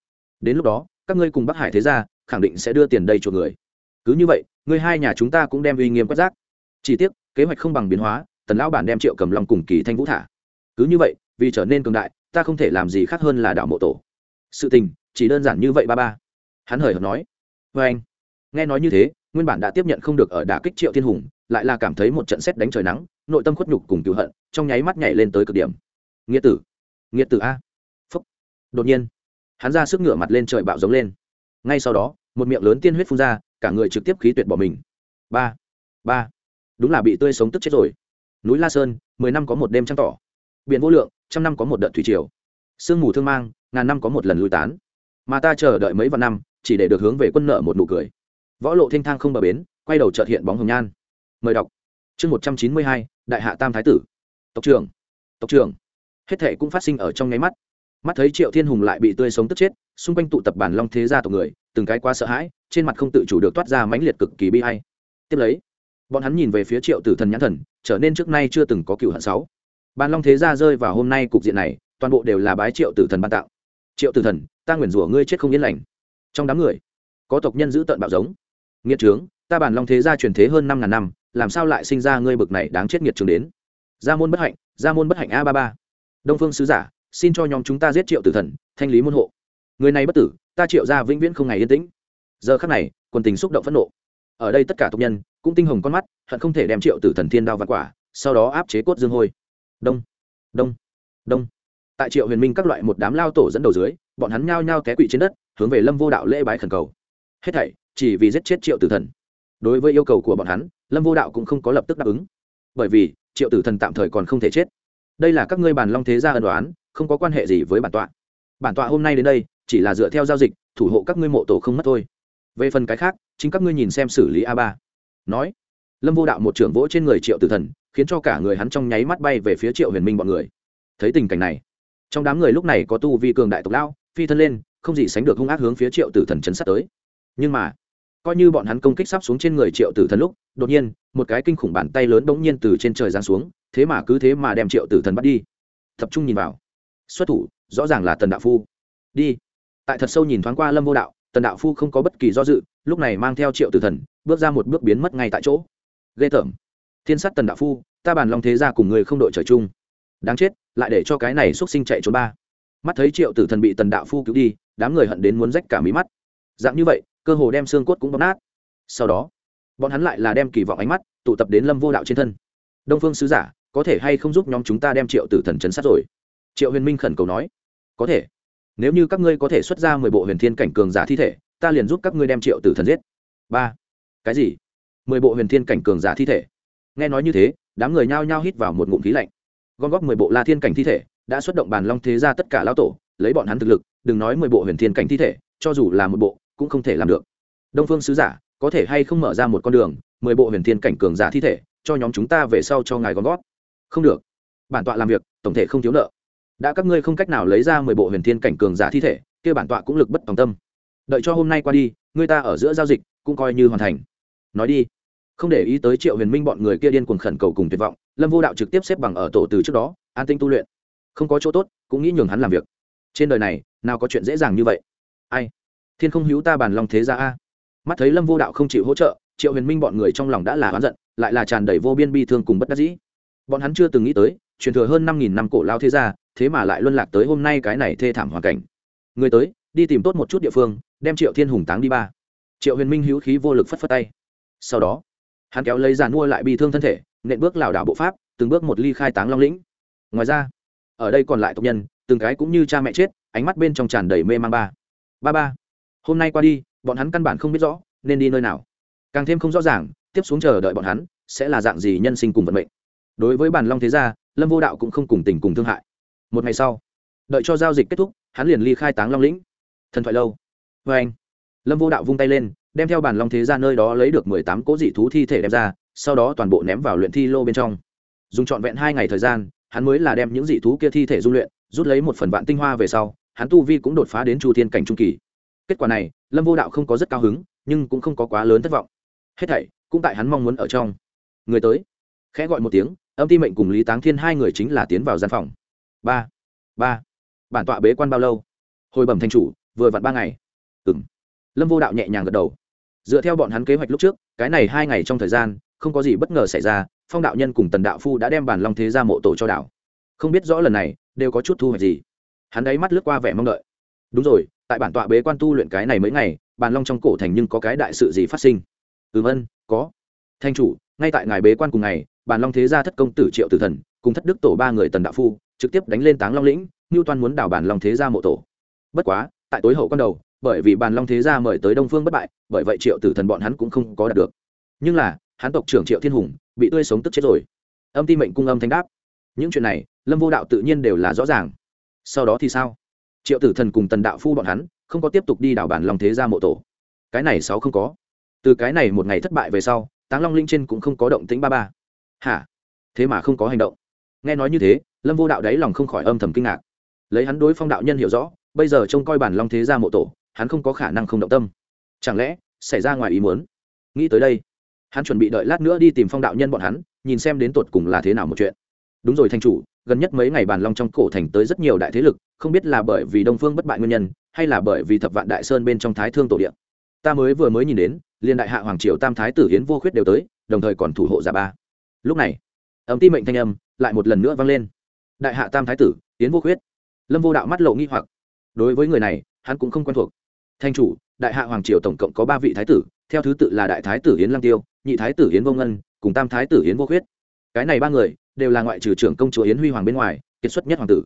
S1: Đến lúc đó, các ngươi cùng bắc hải thế gia, khẳng định sẽ đưa tiền đây cho người. Cứ như vậy người hai nhà chúng ta cũng đem uy nghiêm quét rác. Chỉ tiếc, kế hoạch không bằng biến hóa, tần lão bản đem triệu cầm long cùng kỳ thanh vũ thả. Cứ như vậy, vì trở nên cường đại, ta không thể làm gì khác hơn là đảo mộ tổ. Sự tình, chỉ đơn giản như vậy ba ba. Hắn hời hợt nói. Vê anh. Nghe nói như thế nguyên bản đã tiếp nhận không được ở đả kích triệu thiên hùng, lại là cảm thấy một trận xét đánh trời nắng, nội tâm khuất nhục cùng cựu hận, trong nháy mắt nhảy lên tới cực điểm. Nghĩa tử nghĩa tử a. Phúc. Đột nhiên, hắn ra sức ngửa mặt lên trời bạo giống lên. Ngay sau đó, một miệng lớn tiên huyết phun ra, cả người trực tiếp khí tuyệt bỏ mình. Ba ba. Đúng là bị tươi sống tức chết rồi. Núi la sơn, mười năm có một đêm trăng tỏ. Biển vô lượng, trăm năm có một đợt thủy triều. Sương mù thương mang, ngàn năm có một lần lui tán. Mà ta chờ đợi mấy vạn năm, chỉ để được hướng về quân nợ một nụ cười võ lộ thanh thang không bờ bến, quay đầu trợt hiện bóng hồng nhan. Mời đọc. Chương một trăm chín mươi hai, đại hạ tam thái tử. Tộc trưởng. Tộc trưởng. Hết thệ cũng phát sinh ở trong nháy mắt. Mắt thấy triệu thiên hùng lại bị tươi sống tức chết, xung quanh tụ tập bản long thế gia tộc người, từng cái quá sợ hãi, trên mặt không tự chủ được toát ra mãnh liệt cực kỳ bi hay tiếp lấy, bọn hắn nhìn về phía triệu tử thần nhãn thần, trở nên trước nay chưa từng có cựu hận sáu. Bàn long thế gia rơi vào hôm nay cục diện này, toàn bộ đều là bái triệu tử thần ban tạo. Triệu tử thần, ta nguyền rủa ngươi chết không yên lành. Trong đám người, có tộc nhân giữ tận bạo giống nghiệt trướng, ta bản long thế gia truyền thế hơn năm ngàn năm, làm sao lại sinh ra ngươi bực này đáng chết nghiệt trường đến? Gia môn bất hạnh, gia môn bất hạnh a ba ba. Đông phương sứ giả, xin cho nhóm chúng ta giết triệu tử thần, thanh lý môn hộ. Người này bất tử, ta triệu ra vĩnh viễn không ngày yên tĩnh. Giờ khắc này, quần tình xúc động phẫn nộ. Ở đây tất cả tộc nhân, cũng tinh hồng con mắt, hận không thể đem triệu tử thần thiên đao và quả, sau đó áp chế cốt dương hôi. Đông đông đông. Tại triệu huyền minh các loại một đám lao tổ dẫn đầu dưới, bọn hắn nhao nhao té quỵ trên đất, hướng về lâm vô đạo lễ bái khẩn cầu. Hết thảy chỉ vì giết chết triệu tử thần. Đối với yêu cầu của bọn hắn, lâm vô đạo cũng không có lập tức đáp ứng. Bởi vì, triệu tử thần tạm thời còn không thể chết. Đây là các ngươi bàn long thế gia ân đoán không có quan hệ gì với bản tọa. Bản tọa hôm nay đến đây, chỉ là dựa theo giao dịch, thủ hộ các ngươi mộ tổ không mất thôi. Về phần cái khác, chính các ngươi nhìn xem xử lý a ba. Nói, lâm vô đạo một trưởng vỗ trên người triệu tử thần, khiến cho cả người hắn trong nháy mắt bay về phía triệu huyền minh bọn người. Thấy tình cảnh này, trong đám người lúc này có tu vi cường đại tộc lao phi thân lên, không gì sánh được hung ác hướng phía triệu tử thần chấn sát tới. Nhưng mà coi như bọn hắn công kích sắp xuống trên người triệu tử thần lúc, đột nhiên, một cái kinh khủng bàn tay lớn bỗng nhiên từ trên trời giáng xuống, thế mà cứ thế mà đem triệu tử thần bắt đi. Tập trung nhìn vào. Xuất thủ, rõ ràng là tần đạo phu. Đi. Tại thật sâu nhìn thoáng qua lâm vô đạo, tần đạo phu không có bất kỳ do dự, lúc này mang theo triệu tử thần, bước ra một bước biến mất ngay tại chỗ. Ghê tởm. Thiên sát tần đạo phu, ta bàn lòng thế ra cùng người không đội trời chung. Đáng chết, lại để cho cái này x u ấ t sinh chạy trốn ba. Mắt thấy triệu tử thần bị tần đạo phu cứu đi, đám người hận đến muốn rách cả mí mắt. Dạng như vậy cơ hồ đem xương cốt cũng bóp nát. Sau đó, bọn hắn lại là đem kỳ vọng ánh mắt tụ tập đến lâm vô đạo trên thân. Đông phương sứ giả, có thể hay không giúp nhóm chúng ta đem triệu tử thần chấn sát rồi? Triệu huyền minh khẩn cầu nói. Có thể. Nếu như các ngươi có thể xuất ra mười bộ huyền thiên cảnh cường giả thi thể, ta liền giúp các ngươi đem triệu tử thần giết. Ba. Cái gì? Mười bộ huyền thiên cảnh cường giả thi thể? Nghe nói như thế, đám người nhao nhao hít vào một ngụm khí lạnh. Gom góp mười bộ la thiên cảnh thi thể, đã xuất động bàn long thế ra tất cả lao tổ, lấy bọn hắn thực lực, đừng nói mười bộ huyền thiên cảnh thi thể, cho dù là một bộ cũng không thể làm được. Đông phương sứ giả, có thể hay không mở ra một con đường, mười bộ huyền thiên cảnh cường giả thi thể, cho nhóm chúng ta về sau cho ngài gom gót không được. Bản tọa làm việc, tổng thể không thiếu nợ. Đã các ngươi không cách nào lấy ra mười bộ huyền thiên cảnh cường giả thi thể, kia bản tọa cũng lực bất tòng tâm. Đợi cho hôm nay qua đi người ta ở giữa giao dịch, cũng coi như hoàn thành. Nói đi. Không để ý tới triệu huyền minh bọn người kia điên cuồng khẩn cầu cùng tuyệt vọng, lâm vô đạo trực tiếp xếp bằng ở tổ từ trước đó, an tinh tu luyện. Không có chỗ tốt, cũng nghĩ nhường hắn làm việc. Trên đời này, nào có chuyện dễ dàng như vậy? Ai? Thiên không hữu ta bàn long thế ra a. Mắt thấy lâm vô đạo không chịu hỗ trợ, triệu huyền minh bọn người trong lòng đã là oán giận, lại là tràn đầy vô biên bi thương cùng bất đắc dĩ. Bọn hắn chưa từng nghĩ tới, truyền thừa hơn năm nghìn năm cổ lao thế gia, thế mà lại luân lạc tới hôm nay cái này thê thảm hoàn cảnh. Người tới, đi tìm tốt một chút địa phương, đem triệu thiên hùng táng đi ba. Triệu huyền minh hữu khí vô lực phất phất tay. Sau đó, hắn kéo lấy giàn mua lại bị thương thân thể, nện bước lảo đảo bộ pháp, từng bước một ly khai táng long lĩnh. Ngoài ra, ở đây còn lại tộc nhân, từng cái cũng như cha mẹ chết, ánh mắt bên trong tràn đầy mê mang ba. Ba ba hôm nay qua đi, bọn hắn căn bản không biết rõ, nên đi nơi nào. Càng thêm không rõ ràng, tiếp xuống chờ đợi bọn hắn sẽ là dạng gì nhân sinh cùng vận mệnh. Đối với bản long thế gia, lâm vô đạo cũng không cùng tình cùng thương hại. Một ngày sau, đợi cho giao dịch kết thúc, hắn liền ly khai táng long lĩnh. Thần thoại lâu. Vê anh, lâm vô đạo vung tay lên, đem theo bản long thế gia nơi đó lấy được mười tám cỗ dị thú thi thể đem ra, sau đó toàn bộ ném vào luyện thi lô bên trong. Dùng trọn vẹn hai ngày thời gian, hắn mới là đem những dị thú kia thi thể dung luyện, rút lấy một phần vạn tinh hoa về sau, hắn tu vi cũng đột phá đến chu thiên cảnh trung kỳ kết quả này, lâm vô đạo không có rất cao hứng, nhưng cũng không có quá lớn thất vọng. Hết thảy, cũng tại hắn mong muốn ở trong. Người tới. Khẽ gọi một tiếng, âm ti mệnh cùng lý táng thiên hai người chính là tiến vào gian phòng. Ba. Ba. Bản tọa bế quan bao lâu? Hồi bẩm thanh chủ, vừa vặn ba ngày. Ừ m lâm vô đạo nhẹ nhàng gật đầu. Dựa theo bọn hắn kế hoạch lúc trước, cái này hai ngày trong thời gian, không có gì bất ngờ xảy ra, phong đạo nhân cùng tần đạo phu đã đem bản long thế ra mộ tổ cho đảo. Không biết rõ lần này, đều có chút thu hoạch gì. Hắn đáy mắt lướt qua vẻ mong đợi. Đúng rồi tại bản tọa bế quan tu luyện cái này mấy ngày, bàn long trong cổ thành nhưng có cái đại sự gì phát sinh? Ừm, ân, có. Thanh chủ, ngay tại ngài bế quan cùng ngày, bàn long thế gia thất công tử triệu tử thần, cùng thất đức tổ ba người tần đạo phu, trực tiếp đánh lên táng long lĩnh, ngưu toan muốn đảo bàn long thế gia mộ tổ. Bất quá, tại tối hậu con đầu, bởi vì bàn long thế gia mời tới đông phương bất bại, bởi vậy triệu tử thần bọn hắn cũng không có đạt được. Nhưng là, hắn tộc trưởng triệu thiên hùng, bị tươi sống tức chết rồi. Âm ti mệnh cung âm thanh đáp. Những chuyện này, lâm vô đạo tự nhiên đều là rõ ràng. Sau đó thì sao? Triệu tử thần cùng tần đạo phu bọn hắn không có tiếp tục đi đảo bản long thế gia mộ tổ. Cái này sáu không có. Từ cái này một ngày thất bại về sau, táng long linh trên cũng không có động tính ba ba. Hả? Thế mà không có hành động. Nghe nói như thế, lâm vô đạo đáy lòng không khỏi âm thầm kinh ngạc. Lấy hắn đối phong đạo nhân hiểu rõ, bây giờ trông coi bản long thế gia mộ tổ, hắn không có khả năng không động tâm. Chẳng lẽ xảy ra ngoài ý muốn? Nghĩ tới đây, hắn chuẩn bị đợi lát nữa đi tìm phong đạo nhân bọn hắn, nhìn xem đến tột cùng là thế nào một chuyện. Đúng rồi, thanh chủ gần nhất mấy ngày bàn long trong cổ thành tới rất nhiều đại thế lực, không biết là bởi vì đông phương bất bại nguyên nhân, hay là bởi vì thập vạn đại sơn bên trong thái thương tổ điện ta mới vừa mới nhìn đến liên đại hạ hoàng triều tam thái tử hiến vô khuyết đều tới, đồng thời còn thủ hộ giả ba. Lúc này ấm ti mệnh thanh âm lại một lần nữa vang lên. Đại hạ tam thái tử hiến vô khuyết. Lâm vô đạo mắt lộ nghi hoặc. Đối với người này, hắn cũng không quen thuộc. Thanh chủ, đại hạ hoàng triều tổng cộng có ba vị thái tử, theo thứ tự là đại thái tử hiến lăng tiêu, nhị thái tử hiến vô ngân, cùng tam thái tử hiến vô khuyết. Cái này ba người đều là ngoại trừ trưởng công chúa yến huy hoàng bên ngoài, kiệt xuất nhất hoàng tử.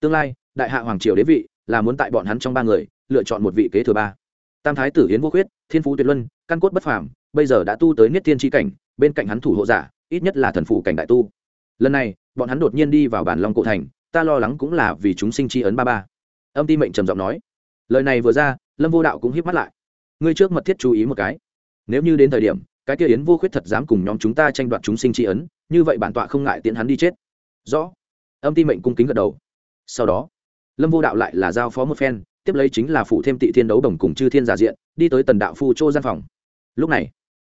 S1: Tương lai, đại hạ hoàng triều đế vị là muốn tại bọn hắn trong ba người, lựa chọn một vị kế thừa ba. Tam thái tử yến vô khuyết, thiên phú tuyệt luân, căn cốt bất phàm, bây giờ đã tu tới niết tiên tri cảnh, bên cạnh hắn thủ hộ giả, ít nhất là thần phụ cảnh đại tu. Lần này, bọn hắn đột nhiên đi vào bản long cổ thành, ta lo lắng cũng là vì chúng sinh tri ấn ba ba. Âm ti mệnh trầm giọng nói. Lời này vừa ra, lâm vô đạo cũng híp mắt lại. Ngươi trước mật thiết chú ý một cái. Nếu như đến thời điểm cái kia yến vô khuyết thật dám cùng nhóm chúng ta tranh đoạt chúng sinh tri ấn, như vậy bản tọa không ngại tiễn hắn đi chết. Rõ. Âm ti mệnh cung kính gật đầu. Sau đó, lâm vô đạo lại là giao phó một phen, tiếp lấy chính là phụ thêm tị thiên đấu đồng cùng chư thiên giả diện, đi tới tần đạo phu chô gian phòng. Lúc này,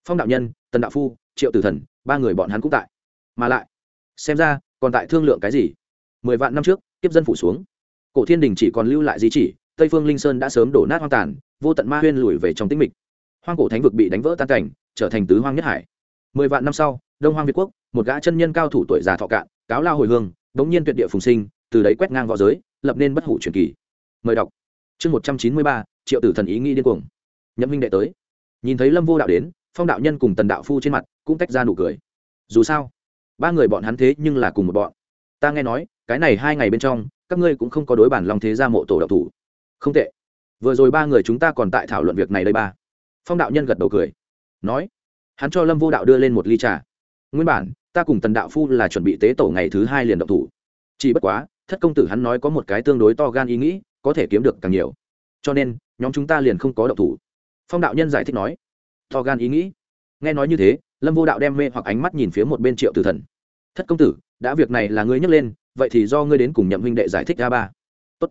S1: phong đạo nhân, tần đạo phu, triệu tử thần, ba người bọn hắn cũng tại. Mà lại, xem ra, còn tại thương lượng cái gì? Mười vạn năm trước tiếp dân phủ xuống. Cổ thiên đình chỉ còn lưu lại di chỉ, tây phương linh sơn đã sớm đổ nát hoang tàn, vô tận ma huyên lùi về trong tĩnh mịch. Hoang cổ thánh vực bị đánh vỡ tan cảnh trở thành tứ hoang nhất hải. Mười vạn năm sau, đông hoang việt quốc, một gã chân nhân cao thủ tuổi già thọ cạn, cáo lao hồi hương bỗng nhiên tuyệt địa phùng sinh, từ đấy quét ngang v õ giới, lập nên bất hủ truyền kỳ. Mời đọc. Chương một trăm chín mươi ba, triệu tử thần ý nghĩ điên cuồng. Nhậm minh đệ tới. Nhìn thấy lâm vô đạo đến, phong đạo nhân cùng tần đạo phu trên mặt cũng tách ra nụ cười. Dù sao, ba người bọn hắn thế nhưng là cùng một bọn. Ta nghe nói, cái này hai ngày bên trong, các ngươi cũng không có đối bản lòng thế ra mộ tổ đạo thủ. Không tệ. Vừa rồi ba người chúng ta còn tại thảo luận việc này đây ba. Phong đạo nhân gật đầu cười nói, hắn cho lâm vô đạo đưa lên một ly trà. Nguyên bản, ta cùng tần đạo phu là chuẩn bị tế tổ ngày thứ hai liền động thủ. Chỉ bất quá, thất công tử hắn nói có một cái tương đối to gan ý nghĩ, có thể kiếm được càng nhiều. Cho nên, nhóm chúng ta liền không có động thủ. Phong đạo nhân giải thích nói, to gan ý nghĩ. Nghe nói như thế, lâm vô đạo đem mê hoặc ánh mắt nhìn phía một bên triệu tử thần. Thất công tử, đã việc này là ngươi nhắc lên, vậy thì do ngươi đến cùng nhậm huynh đệ giải thích a ba. Tốt.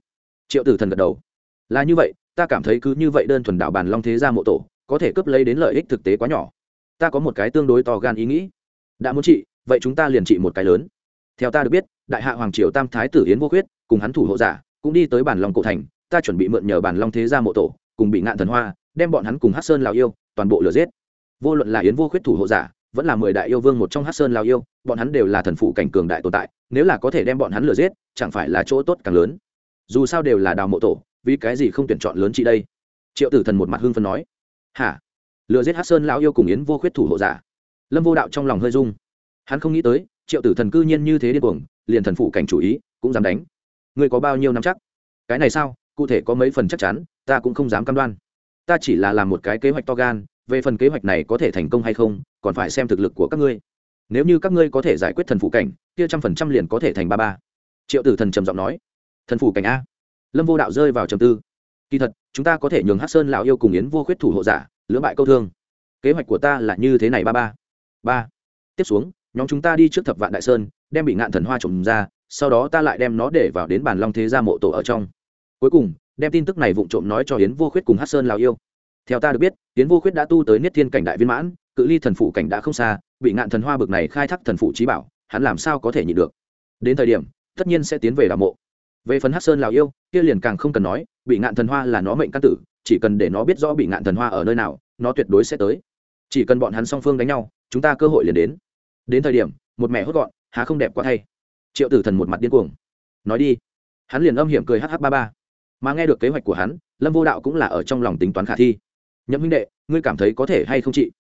S1: triệu tử thần gật đầu. Là như vậy, ta cảm thấy cứ như vậy đơn thuần đạo bàn long thế ra mộ tổ có thể cướp lấy đến lợi ích thực tế quá nhỏ. Ta có một cái tương đối to gan ý nghĩ. Đã muốn trị vậy chúng ta liền trị một cái lớn. Theo ta được biết, đại hạ hoàng triều tam thái tử yến vô khuyết, cùng hắn thủ hộ giả, cũng đi tới bản long cổ thành, ta chuẩn bị mượn nhờ bản long thế gia mộ tổ, cùng bị ngạn thần hoa, đem bọn hắn cùng hát sơn lào yêu, toàn bộ lừa giết. Vô luận là yến vô khuyết thủ hộ giả, vẫn là mười đại yêu vương một trong hát sơn lào yêu, bọn hắn đều là thần phụ cảnh cường đại tồn tại, nếu là có thể đem bọn hắn lừa giết, chẳng phải là chỗ tốt càng lớn. Dù sao đều là đào mộ tổ, vì cái gì không tuyển chọn lớn chị đây? Triệu tử thần một mặt hưng phân nói hả? Lừa giết hát sơn lão yêu cùng yến vô khuyết thủ hộ giả. Lâm vô đạo trong lòng hơi rung. Hắn không nghĩ tới, triệu tử thần cư nhiên như thế điên cuồng, liền thần phụ cảnh chủ ý, cũng dám đánh. Ngươi có bao nhiêu năm chắc? Cái này sao? Cụ thể có mấy phần chắc chắn, ta cũng không dám cam đoan. Ta chỉ là làm một cái kế hoạch to gan, về phần kế hoạch này có thể thành công hay không, còn phải xem thực lực của các ngươi. Nếu như các ngươi có thể giải quyết thần phụ cảnh, kia trăm phần trăm liền có thể thành ba ba. Triệu tử thần trầm giọng nói. Thần phụ cảnh a. Lâm vô đạo rơi vào trầm tư kỳ thật, chúng ta có thể nhường hát sơn lão yêu cùng yến vô khuyết thủ hộ giả, lưỡng bại câu thương. Kế hoạch của ta là như thế này, ba ba. Ba. Tiếp xuống, nhóm chúng ta đi trước thập vạn đại sơn, đem bị ngạn thần hoa trồng ra, sau đó ta lại đem nó để vào đến bàn long thế gia mộ tổ ở trong. Cuối cùng, đem tin tức này vụng trộm nói cho Yến vô khuyết cùng hát sơn lào yêu. Theo ta được biết, Yến vô khuyết đã tu tới niết thiên cảnh đại viên mãn, cự ly thần phụ cảnh đã không xa, bị ngạn thần hoa bực này khai thác thần phụ trí bảo, hắn làm sao có thể nhịn được? Đến thời điểm, tất nhiên sẽ tiến về đảo mộ về phần hát sơn lào yêu kia liền càng không cần nói bị ngạn thần hoa là nó mệnh căn tử chỉ cần để nó biết rõ bị ngạn thần hoa ở nơi nào nó tuyệt đối sẽ tới. Chỉ cần bọn hắn song phương đánh nhau chúng ta cơ hội liền đến. Đến thời điểm một mẹ hốt gọn há không đẹp quá thay. Triệu tử thần một mặt điên cuồng. Nói đi. Hắn liền âm hiểm cười hh ba ba. Mà nghe được kế hoạch của hắn lâm vô đạo cũng là ở trong lòng tính toán khả thi. Nhậm huynh đệ ngươi cảm thấy có thể hay không chị?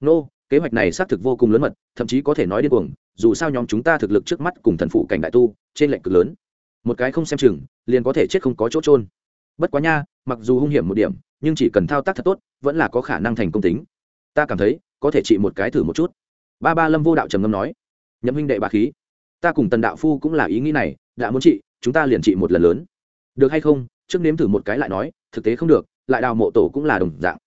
S1: Nô、no, kế hoạch này xác thực vô cùng lớn mật thậm chí có thể nói điên cuồng dù sao nhóm chúng ta thực lực trước mắt cùng thần phụ cảnh đại tu trên lệnh cực lớn một cái không xem chừng, liền có thể chết không có chỗ trôn bất quá nha, mặc dù hung hiểm một điểm, nhưng chỉ cần thao tác thật tốt, vẫn là có khả năng thành công tính. Ta cảm thấy, có thể trị một cái thử một chút. Ba ba lâm vô đạo trầm ngâm nói, nhậm huynh đệ bà khí, ta cùng tần đạo phu cũng là ý nghĩ này, đã muốn trị, chúng ta liền trị một lần lớn. Được hay không, trước nếm thử một cái lại nói, thực tế không được, lại đào mộ tổ cũng là đồng dạng.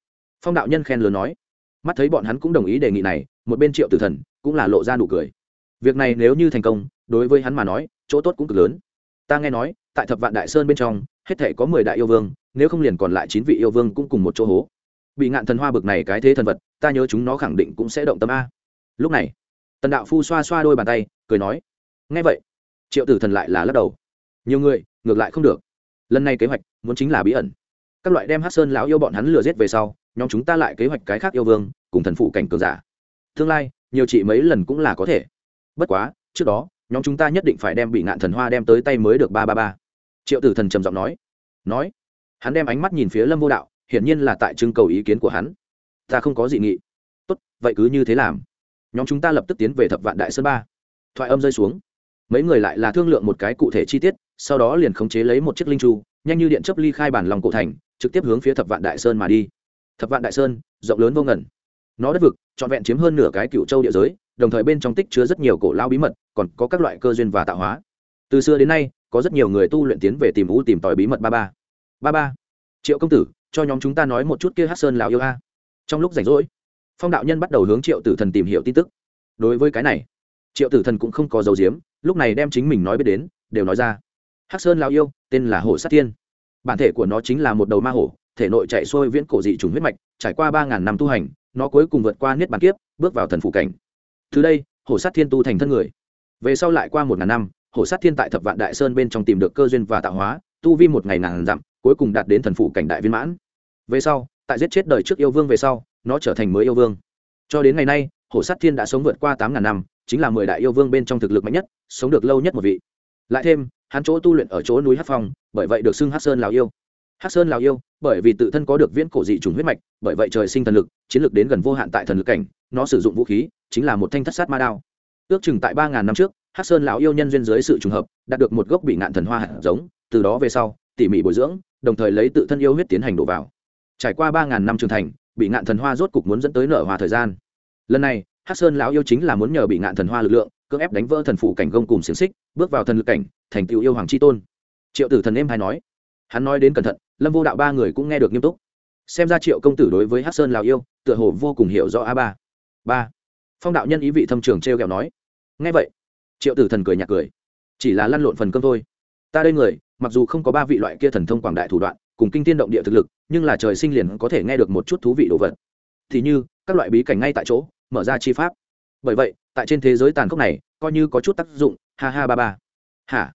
S1: Phong đạo nhân khen lớn nói, mắt thấy bọn hắn cũng đồng ý đề nghị này, một bên triệu tử thần cũng là lộ ra nụ cười. Việc này nếu như thành công, đối với hắn mà nói, chỗ tốt cũng cực lớn ta nghe nói, tại thập vạn đại sơn bên trong, hết thể có mười đại yêu vương, nếu không liền còn lại chín vị yêu vương cũng cùng một chỗ hố. Bị ngạn thần hoa bực này cái thế thần vật, ta nhớ chúng nó khẳng định cũng sẽ động tâm a. Lúc này, tần đạo phu xoa xoa đôi bàn tay, cười nói, nghe vậy, triệu tử thần lại là lắc đầu. Nhiều người, ngược lại không được. Lần này kế hoạch, muốn chính là bí ẩn. Các loại đem hát sơn lão yêu bọn hắn lừa giết về sau, nhóm chúng ta lại kế hoạch cái khác yêu vương, cùng thần phụ cảnh cường giả. Tương lai, nhiều chị mấy lần cũng là có thể. Bất quá, trước đó nhóm chúng ta nhất định phải đem bị ngạn thần hoa đem tới tay mới được ba ba ba. Triệu tử thần trầm giọng nói. Nói. Hắn đem ánh mắt nhìn phía lâm vô đạo, hiển nhiên là tại trưng cầu ý kiến của hắn. Ta không có dị nghị. Tốt, vậy cứ như thế làm. Nhóm chúng ta lập tức tiến về thập vạn đại sơn ba. Thoại âm rơi xuống. Mấy người lại là thương lượng một cái cụ thể chi tiết, sau đó liền khống chế lấy một chiếc linh chu, nhanh như điện chấp ly khai bản lòng cổ thành, trực tiếp hướng phía thập vạn đại sơn mà đi. Thập vạn đại sơn, rộng lớn vô ngẩn nó đất vực, trọn vẹn chiếm hơn nửa cái cựu châu địa giới đồng thời bên trong tích chứa rất nhiều cổ lao bí mật, còn có các loại cơ duyên và tạo hóa. Từ xưa đến nay, có rất nhiều người tu luyện tiến về tìm u tìm tòi bí mật ba ba. Ba ba, triệu công tử, cho nhóm chúng ta nói một chút kia hát sơn lào yêu a. Trong lúc rảnh rỗi, phong đạo nhân bắt đầu hướng triệu tử thần tìm hiểu tin tức. Đối với cái này, triệu tử thần cũng không có dấu diếm lúc này đem chính mình nói biết đến, đều nói ra. Hắc sơn lao yêu, tên là hổ sát thiên. Bản thể của nó chính là một đầu ma hổ, thể nội chạy xuôi viễn cổ dị trùng huyết mạch, trải qua ba ngàn năm tu hành, nó cuối cùng vượt qua niết bàn kiếp, bước vào thần phủ cảnh từ đây, hổ sát thiên tu thành thân người. Về sau lại qua một ngàn năm, hổ sát thiên tại thập vạn đại sơn bên trong tìm được cơ duyên và tạo hóa, tu vi một ngày ngàn dặm, cuối cùng đạt đến thần phụ cảnh đại viên mãn. Về sau, tại giết chết đời trước yêu vương về sau, nó trở thành mới yêu vương. Cho đến ngày nay, hổ sát thiên đã sống vượt qua tám ngàn năm, chính là mười đại yêu vương bên trong thực lực mạnh nhất, sống được lâu nhất một vị. Lại thêm, hắn chỗ tu luyện ở chỗ núi hát phong, bởi vậy được xưng hát sơn lào yêu. Hát sơn lào yêu, bởi vì tự thân có được viễn cổ dị trùng huyết mạch, bởi vậy trời sinh thần lực, chiến lực đến gần vô hạn tại thần lực cảnh nó sử dụng vũ khí chính là một thanh thất sát ma đao. Ước chừng tại ba ngàn năm trước hát sơn lão yêu nhân duyên dưới sự trùng hợp, đạt được một gốc bị ngạn thần hoa hạt giống, từ đó về sau, tỉ mỉ bồi dưỡng, đồng thời lấy tự thân yêu huyết tiến hành đổ vào. Trải qua ba ngàn năm trưởng thành, bị ngạn thần hoa rốt cục muốn dẫn tới nở hoa thời gian. Lần này hát sơn lão yêu chính là muốn nhờ bị ngạn thần hoa lực lượng, cưỡng ép đánh vỡ thần phủ cảnh gông cùng xiềng xích, bước vào thần lực cảnh, thành tựu yêu hoàng c tôn. Triệu tử thần em hay nói. Hắn nói đến cẩn thận, lâm vô đạo ba người cũng nghe được nghiêm túc. Xem ra triệu công tử đối với hát sơn lào yêu, tựa hồ vô cùng hiểu rõ a ba ba. Phong đạo nhân ý vị thâm trường t r e o kẹo nói. Nghe vậy, triệu tử thần cười nhạt cười. Chỉ là lăn lộn phần cơm thôi. Ta đây người, mặc dù không có ba vị loại kia thần thông quảng đại thủ đoạn, cùng kinh tiên động địa thực lực, nhưng là trời sinh liền có thể nghe được một chút thú vị đồ vật. Thì như, các loại bí cảnh ngay tại chỗ, mở ra chi pháp. Bởi vậy, tại trên thế giới tàn khốc này, coi như có chút tác dụng, ha ha ba ba. Hả?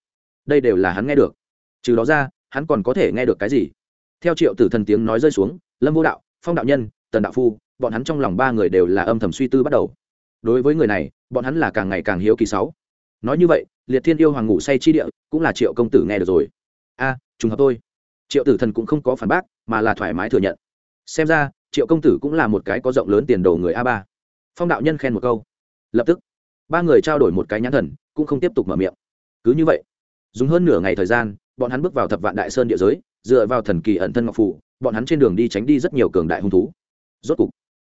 S1: Đây đều là hắn nghe được. Trừ đó ra, hắn còn có thể nghe được cái gì? Theo triệu tử thần tiếng nói rơi xuống, lâm vô đạo, phong đạo nhân, tần đạo phu bọn hắn trong lòng ba người đều là âm thầm suy tư bắt đầu. Đối với người này, bọn hắn là càng ngày càng hiếu kỳ sáu. Nói như vậy, liệt thiên yêu hoàng ngủ say chi địa, cũng là triệu công tử nghe được rồi. A, trùng hợp tôi triệu tử thần cũng không có phản bác, mà là thoải mái thừa nhận. Xem ra, triệu công tử cũng là một cái có rộng lớn tiền đồ người a ba. Phong đạo nhân khen một câu. Lập tức, ba người trao đổi một cái nhãn thần, cũng không tiếp tục mở miệng. Cứ như vậy, dùng hơn nửa ngày thời gian, bọn hắn bước vào thập vạn đại sơn địa giới, dựa vào thần kỳ ẩn thân ngọc phủ bọn hắn trên đường đi tránh đi rất nhiều cường đại hung thú. Rốt cục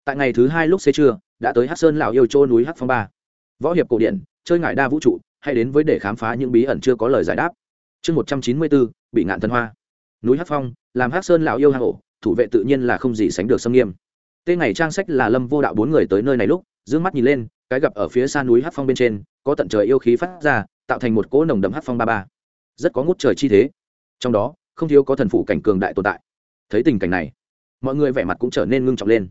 S1: tại ngày thứ hai lúc xế trưa, đã tới hát sơn lào yêu châu núi hát phong ba. Võ hiệp cổ điển, chơi ngại đa vũ trụ, hay đến với để khám phá những bí ẩn chưa có lời giải đáp. Chương một trăm chín mươi bốn, bị ngạn thân hoa. Núi hát phong, làm hát sơn lào yêu hang ổ, thủ vệ tự nhiên là không gì sánh được xâm nghiêm. Tên ngày trang sách là lâm vô đạo bốn người tới nơi này lúc d ư ơ n g mắt nhìn lên, cái gặp ở phía xa núi hát phong bên trên, có tận trời yêu khí phát ra, tạo thành một cỗ nồng đậm hát phong ba ba. Rất có ngút trời chi thế. Trong đó, không thiếu có thần phủ cảnh cường đại tồn tại. Thấy tình cảnh này, mọi người vẻ mặt cũng trở nên ngưng trọng lên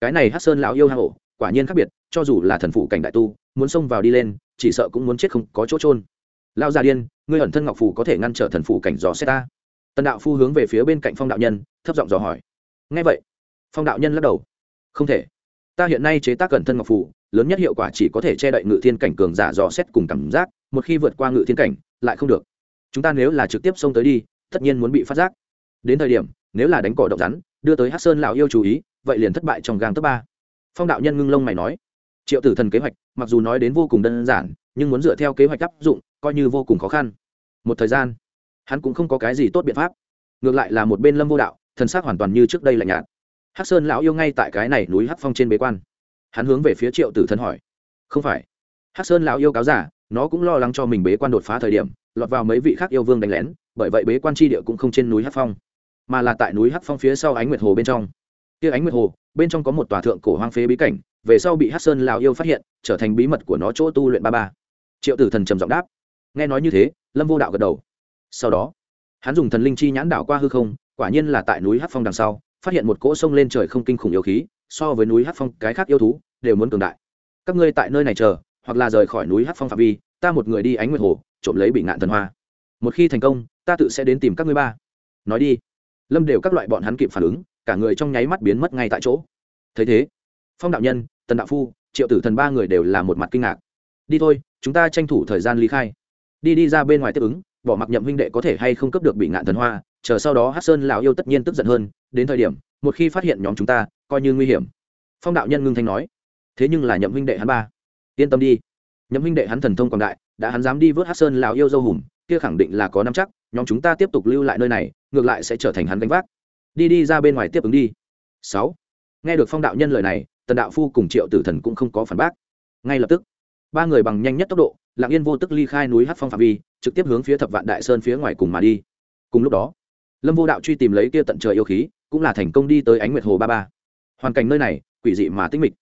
S1: cái này hát sơn lão yêu hang ổ, quả nhiên khác biệt, cho dù là thần phủ cảnh đại tu, muốn xông vào đi lên, chỉ sợ cũng muốn chết không có chỗ trôn lao già điên, ngươi ẩn thân ngọc phủ có thể ngăn trở thần phủ cảnh dò xét ta. Tần đạo phu hướng về phía bên cạnh phong đạo nhân, thấp giọng dò hỏi. Ngay vậy, phong đạo nhân lắc đầu. Không thể. Ta hiện nay chế tác cẩn thân ngọc phủ lớn nhất hiệu quả chỉ có thể che đậy ngự thiên cảnh cường giả dò xét cùng cảm giác, một khi vượt qua ngự thiên cảnh, lại không được. Chúng ta nếu là trực tiếp xông tới đi, tất nhiên muốn bị phát giác. Đến thời điểm, nếu là đánh cỏ động rắn, đưa tới hát sơn lão yêu chú ý vậy liền thất bại trong gang tấp ba. Phong đạo nhân ngưng lông mày nói, triệu tử thần kế hoạch, mặc dù nói đến vô cùng đơn giản, nhưng muốn dựa theo kế hoạch áp dụng, coi như vô cùng khó khăn. Một thời gian, hắn cũng không có cái gì tốt biện pháp. Ngược lại là một bên lâm vô đạo, thần xác hoàn toàn như trước đây lạnh nhạt. Hắc sơn lão yêu ngay tại cái này núi hắc phong trên bế quan. Hắn hướng về phía triệu tử thần hỏi, không phải. Hắc sơn lão yêu cáo giả, nó cũng lo lắng cho mình bế quan đột phá thời điểm, lọt vào mấy vị khác yêu vương đánh lén, bởi vậy bế quan tri địa cũng không trên núi hắc phong, mà là tại núi hắc phong phía sau ánh nguyệt hồ bên trong kia ánh nguyệt hồ, bên trong có một tòa thượng cổ hoang phế bí cảnh, về sau bị hắc sơn Lào yêu phát hiện, trở thành bí mật của nó chỗ tu luyện ba ba. Triệu tử thần trầm giọng đáp. Nghe nói như thế, lâm vô đạo gật đầu. Sau đó, hắn dùng thần linh chi nhãn đảo qua hư không, quả nhiên là tại núi hắc phong đằng sau, phát hiện một cỗ sông lên trời không kinh khủng yêu khí, so với núi hát phong cái khác yêu thú, đều muốn cường đại. Các ngươi tại nơi này chờ, hoặc là rời khỏi núi hát phong phạm vi, ta một người đi ánh nguyệt hồ, trộm lấy bị ngạn thần hoa. Một khi thành công, ta tự sẽ đến tìm các ngươi ba. Nói đi. Lâm đều các loại bọn hắn kịp phản ứng cả người trong nháy mắt biến mất ngay tại chỗ. Thấy thế, phong đạo nhân, tần đạo phu, triệu tử thần ba người đều là một mặt kinh ngạc. Đi thôi, chúng ta tranh thủ thời gian ly khai. Đi đi ra bên ngoài tiếp ứng, bỏ mặc nhậm huynh đệ có thể hay không cấp được bị ngạn thần hoa, chờ sau đó hát sơn lão yêu tất nhiên tức giận hơn, đến thời điểm, một khi phát hiện nhóm chúng ta, coi như nguy hiểm. Phong đạo nhân ngưng thanh nói. Thế nhưng là nhậm huynh đệ hắn ba. Yên tâm đi. Nhậm huynh đệ hắn thần thông quảng đại, đã hắn dám đi vớt hát sơn lão yêu dâu hùm, kia khẳng định là có năm chắc, nhóm chúng ta tiếp tục lưu lại nơi này, ngược lại sẽ trở thành hắn gánh vác đi đi ra bên ngoài tiếp ứng đi. Sáu. Nghe được phong đạo nhân lời này, tần đạo phu cùng triệu tử thần cũng không có phản bác. Ngay lập tức, ba người bằng nhanh nhất tốc độ, lạng yên vô tức ly khai núi hát phong phạm vi, trực tiếp hướng phía thập vạn đại sơn phía ngoài cùng mà đi. Cùng lúc đó, lâm vô đạo truy tìm lấy kia tận trời yêu khí, cũng là thành công đi tới ánh nguyệt hồ ba ba. Hoàn cảnh nơi này, quỷ dị mà tinh mịch.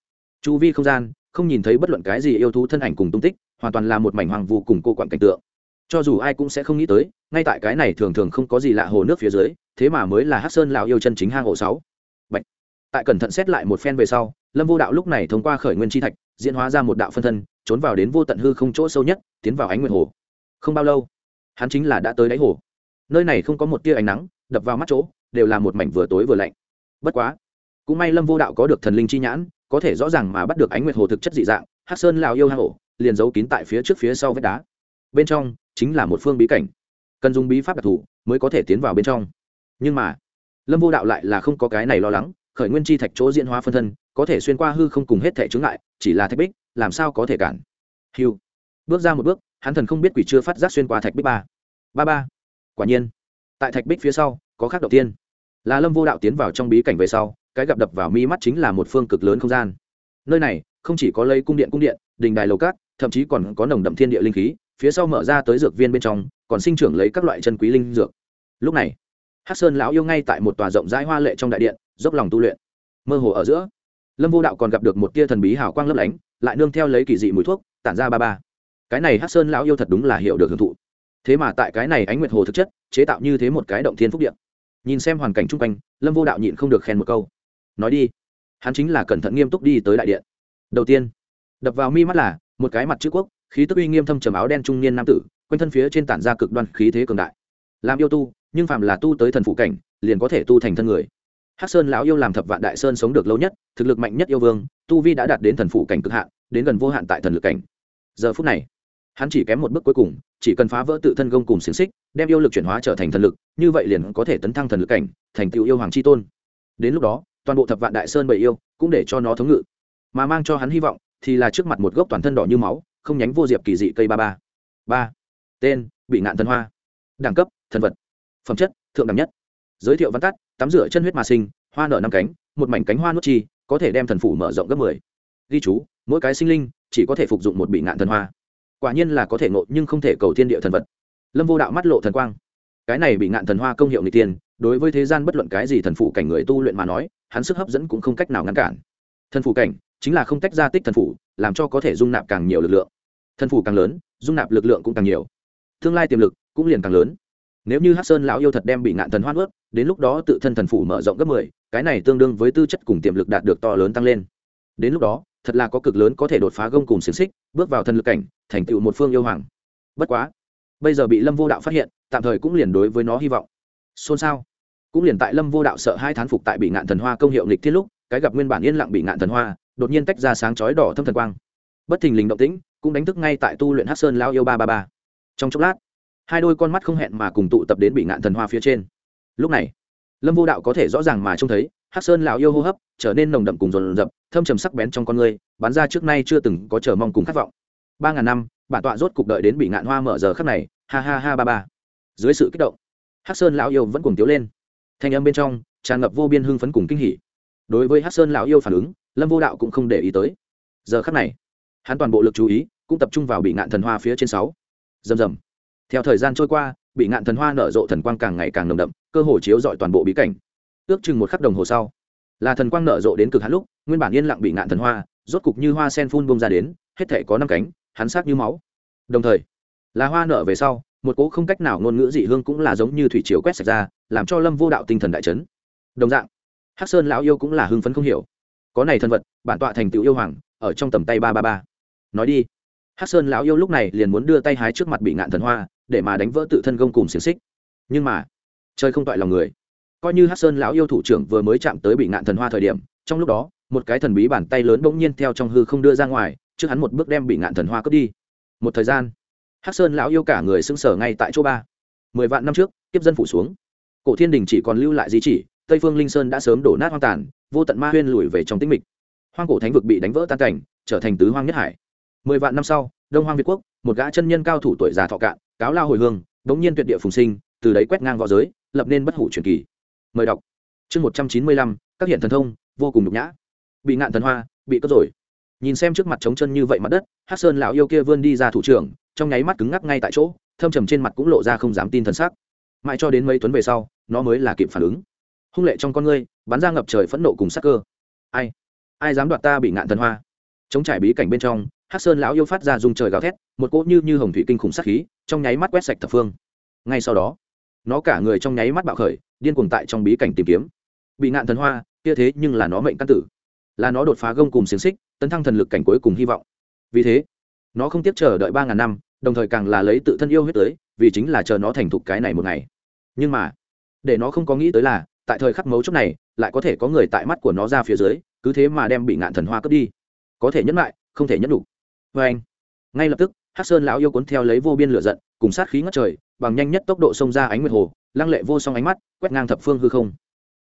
S1: Chu vi không gian, không nhìn thấy bất luận cái gì yêu thú thân ảnh cùng tung tích, hoàn toàn là một mảnh hoàng vu cùng cô quản cảnh tượng. Cho dù ai cũng sẽ không nghĩ tới, ngay tại cái này thường thường không có gì lạ hồ nước phía dưới thế mà mới là hát sơn lào yêu chân chính hang ổ sáu. Bạch. tại cẩn thận xét lại một phen về sau, lâm vô đạo lúc này thông qua khởi nguyên chi thạch, diễn hóa ra một đạo phân thân, trốn vào đến vô tận hư không chỗ sâu nhất, tiến vào ánh nguyệt hồ. Không bao lâu, hắn chính là đã tới đáy hồ. Nơi này không có một tia ánh nắng, đập vào mắt chỗ, đều là một mảnh vừa tối vừa lạnh. Bất quá, cũng may lâm vô đạo có được thần linh chi nhãn, có thể rõ ràng mà bắt được ánh nguyệt hồ thực chất dị dạng, hát sơn lào yêu hang ổ, liền giấu kín tại phía trước phía sau vách đá. Bên trong chính là một phương bí cảnh. Cần dùng bí pháp đặc thù mới có thể tiến vào bên trong nhưng mà, lâm vô đạo lại là không có cái này lo lắng, khởi nguyên chi thạch chỗ diễn hóa phân thân, có thể xuyên qua hư không cùng hết thể chướng ngại, chỉ là thạch bích, làm sao có thể cản? Hiu bước ra một bước, hắn thần không biết quỷ chưa phát giác xuyên qua thạch bích ba. Ba ba. Quả nhiên, tại thạch bích phía sau, có khác đầu tiên. Là lâm vô đạo tiến vào trong bí cảnh về sau, cái gặp đập vào mi mắt chính là một phương cực lớn không gian. Nơi này, không chỉ có lấy cung điện cung điện, đình đài lầu cát, thậm chí còn có nồng đậm thiên địa linh khí, phía sau mở ra tới dược viên bên trong, còn sinh trưởng lấy các loại chân quý linh dược. Lúc này hát sơn lão yêu ngay tại một tòa rộng rãi hoa lệ trong đại điện, dốc lòng tu luyện. Mơ hồ ở giữa, lâm vô đạo còn gặp được một tia thần bí hào quang lấp lánh, lại nương theo lấy kỳ dị mùi thuốc, tản ra ba ba. Cái này hát sơn lão yêu thật đúng là hiểu được hưởng thụ. Thế mà tại cái này ánh nguyệt hồ thực chất, chế tạo như thế một cái động thiên phúc điện nhìn xem hoàn cảnh chung quanh, lâm vô đạo nhịn không được khen một câu. Nói đi, hắn chính là cẩn thận nghiêm túc đi tới đại điện. Đầu tiên, đập vào mi mắt là một cái mặt chữ quốc, khí tức uy nghiêm thâm trầm áo đen trung niên nam tử, quanh thân phía trên tản ra cực đoan khí thế cường đại. Làm yêu tu nhưng phạm là tu tới thần phụ cảnh, liền có thể tu thành thân người. Hắc sơn lão yêu làm thập vạn đại sơn sống được lâu nhất, thực lực mạnh nhất yêu vương, tu vi đã đạt đến thần phụ cảnh cực hạn, đến gần vô hạn tại thần lực cảnh. Giờ phút này, hắn chỉ kém một bước cuối cùng, chỉ cần phá vỡ tự thân gông cùng xiềng xích, đem yêu lực chuyển hóa trở thành thần lực, như vậy liền có thể tấn thăng thần lực cảnh, thành tựu yêu hoàng tri tôn. Đến lúc đó, toàn bộ thập vạn đại sơn bầy yêu cũng để cho nó thống ngự. Mà mang cho hắn hy vọng thì là trước mặt một gốc toàn thân đỏ như máu, không nhánh vô diệp kỳ dị cây ba ba. Ba. Tên, bị ngạn thần hoa. Đẳng cấp, thần vật phẩm chất, thượng đẳng nhất. Giới thiệu văn tắt, tắm rửa chân huyết mà sinh, hoa nở năm cánh, một mảnh cánh hoa nuốt chi, có thể đem thần phủ mở rộng gấp mười. Ghi chú, mỗi cái sinh linh chỉ có thể phục dụng một bị ngạn thần hoa. Quả nhiên là có thể ngộ nhưng không thể cầu thiên địa thần vật. Lâm vô đạo mắt lộ thần quang. Cái này bị ngạn thần hoa công hiệu người tiên đối với thế gian bất luận cái gì thần phụ cảnh người tu luyện mà nói, hắn sức hấp dẫn cũng không cách nào ngăn cản. Thần phụ cảnh chính là không tách ra tích thần phụ làm cho có thể dung nạp càng nhiều lực lượng. Thần phủ càng lớn, dung nạp lực lượng cũng càng nhiều. Tương lai tiềm lực cũng liền càng lớn nếu như hát sơn lão yêu thật đem bị ngạn thần hoan ướt, đến lúc đó tự thân thần phủ mở rộng gấp mười, cái này tương đương với tư chất cùng tiềm lực đạt được to lớn tăng lên. Đến lúc đó, thật là có cực lớn có thể đột phá gông cùng xiềng xích, bước vào thần lực cảnh, thành tựu một phương yêu hoàng. Bất quá, bây giờ bị lâm vô đạo phát hiện, tạm thời cũng liền đối với nó hy vọng. Xôn xao. Cũng liền tại lâm vô đạo sợ hai thán phục tại bị ngạn thần hoa công hiệu nghịch thiết lúc, cái gặp nguyên bản yên lặng bị ngạn thần hoa, đột nhiên tách ra sáng chói đỏ thâm thần quang. Bất thình lình động tĩnh, cũng đánh thức ngay tại tu luyện hát sơn lao yêu ba ba ba. Trong chốc lát hai đôi con mắt không hẹn mà cùng tụ tập đến bị ngạn thần hoa phía trên. Lúc này, lâm vô đạo có thể rõ ràng mà trông thấy, Hắc sơn lão yêu hô hấp trở nên nồng đậm cùng rồn rập thâm trầm sắc bén trong con người bán ra trước nay chưa từng có chờ mong cùng khát vọng. Ba ngàn năm, bản tọa rốt cục đợi đến bị ngạn hoa mở giờ khắc này. Ha ha ha ba ba. Dưới sự kích động, Hắc sơn lão yêu vẫn cùng tiếu lên. Thanh âm bên trong tràn ngập vô biên hưng phấn cùng kinh hỉ. Đối với Hắc sơn lão yêu phản ứng, lâm vô đạo cũng không để ý tới. Giờ khắc này, hắn toàn bộ lực chú ý cũng tập trung vào bị ngạn thần hoa phía trên sáu. Rầm rầm theo thời gian trôi qua, bị ngạn thần hoa nở rộ thần quang càng ngày càng nồng đậm, cơ hồ chiếu dọi toàn bộ bí cảnh. Ước chừng một khắc đồng hồ sau, là thần quang nở rộ đến cực hắn lúc, nguyên bản yên lặng bị ngạn thần hoa, rốt cục như hoa sen phun bông ra đến, hết thể có năm cánh, hắn sát như máu. Đồng thời, là hoa nở về sau, một cỗ không cách nào ngôn ngữ dị hương cũng là giống như thủy chiều quét sạch ra, làm cho lâm vô đạo tinh thần đại chấn. Đồng dạng, hắc sơn lão yêu cũng là hưng phấn không hiểu. Có này thân vật, bản tọa thành tựu yêu hoàng, ở trong tầm tay ba ba ba. Nói đi, Hắc sơn lão yêu lúc này liền muốn đưa tay hái trước mặt bị ngạn thần hoa để mà đánh vỡ tự thân gông cùng xiềng xích. Nhưng mà, chơi không toại lòng người. Coi như hát sơn lão yêu thủ trưởng vừa mới chạm tới bị ngạn thần hoa thời điểm, trong lúc đó, một cái thần bí bàn tay lớn bỗng nhiên theo trong hư không đưa ra ngoài, trước hắn một bước đem bị ngạn thần hoa cướp đi. Một thời gian hát sơn lão yêu cả người xưng sở ngay tại chỗ ba. Mười vạn năm trước tiếp dân phủ xuống. Cổ thiên đình chỉ còn lưu lại di chỉ, tây phương linh sơn đã sớm đổ nát hoang tàn, vô tận ma huyên lùi về trong tĩnh mịch. Hoang cổ thánh vực bị đánh vỡ tan cảnh, trở thành tứ hoang nhất hải. Mười vạn năm sau, đông hoang việt quốc, một gã chân nhân cao thủ tuổi già thọ cạn cáo lao hồi hương bỗng nhiên tuyệt địa phùng sinh, từ đấy quét ngang v õ giới, lập nên bất hủ truyền kỳ. Mời đọc. Chương một trăm chín mươi lăm, các hiện thần thông, vô cùng nhục nhã. Bị ngạn thần hoa, bị cất rồi. Nhìn xem trước mặt trống chân như vậy mặt đất hát sơn lão yêu kia vươn đi ra thủ trưởng, trong nháy mắt cứng ngắc ngay tại chỗ, thâm trầm trên mặt cũng lộ ra không dám tin thân xác mãi cho đến mấy tuấn về sau, nó mới là kịp phản ứng. Hung lệ trong con ngươi, bắn ra ngập trời phẫn nộ cùng sắc cơ. Ai? Ai dám đoạt ta bị ngạn thần hoa? Chống trải bí cảnh bên trong Hắc sơn lão yêu phát ra dùng trời gào thét, một cỗ như như hồng thủy kinh khủng sắc khí, trong nháy mắt quét sạch thập phương. Ngay sau đó, nó cả người trong nháy mắt bạo khởi, điên cuồng tại trong bí cảnh tìm kiếm. Bị ngạn thần hoa, kia thế nhưng là nó mệnh căn tử. Là nó đột phá gông cùng xiềng xích, tấn thăng thần lực cảnh cuối cùng hy vọng. Vì thế, nó không tiếp chờ đợi ba ngàn năm, đồng thời càng là lấy tự thân yêu huyết tới, vì chính là chờ nó thành thục cái này một ngày. Nhưng mà, để nó không có nghĩ tới là, tại thời khắc mấu chốt này, lại có thể có người tại mắt của nó ra phía dưới, cứ thế mà đem bị ngạn thần hoa cướp đi. Có thể nhẫn lại, không thể nhẫn đủ vê anh. Ngay lập tức, Hắc sơn lão yêu cuốn theo lấy vô biên lửa giận, cùng sát khí ngất trời, bằng nhanh nhất tốc độ xông ra ánh nguyệt hồ, lăng lệ vô song ánh mắt, quét ngang thập phương hư không.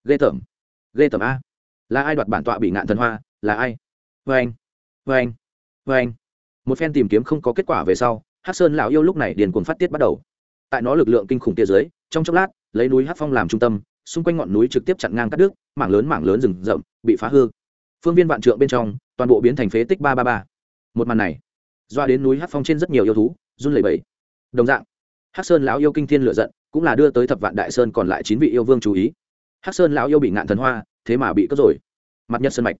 S1: Ghê tởm. Ghê tởm a. Là ai đoạt bản tọa bị ngạn thần hoa? Là ai? Vê anh. Vê anh. Vê anh. Một phen tìm kiếm không có kết quả về sau, Hắc sơn lão yêu lúc này điền cuồng phát tiết bắt đầu. Tại nó lực lượng kinh khủng tia dưới, trong chốc lát, lấy núi hát phong làm trung tâm, xung quanh ngọn núi trực tiếp chặn ngang cắt đứt, mảng lớn mảng lớn rừng rậm, bị phá hư. Phương viên vạn trượng bên trong, toàn bộ biến thành phế tích ba ba ba. Một màn này doa đến núi hát phong trên rất nhiều yêu thú, run lẩy bẩy. Đồng dạng hát sơn lão yêu kinh thiên lựa giận, cũng là đưa tới thập vạn đại sơn còn lại chín vị yêu vương chú ý. Hát sơn lão yêu bị ngạn thần hoa, thế mà bị cướp rồi. Mặt nhật sơn mạch.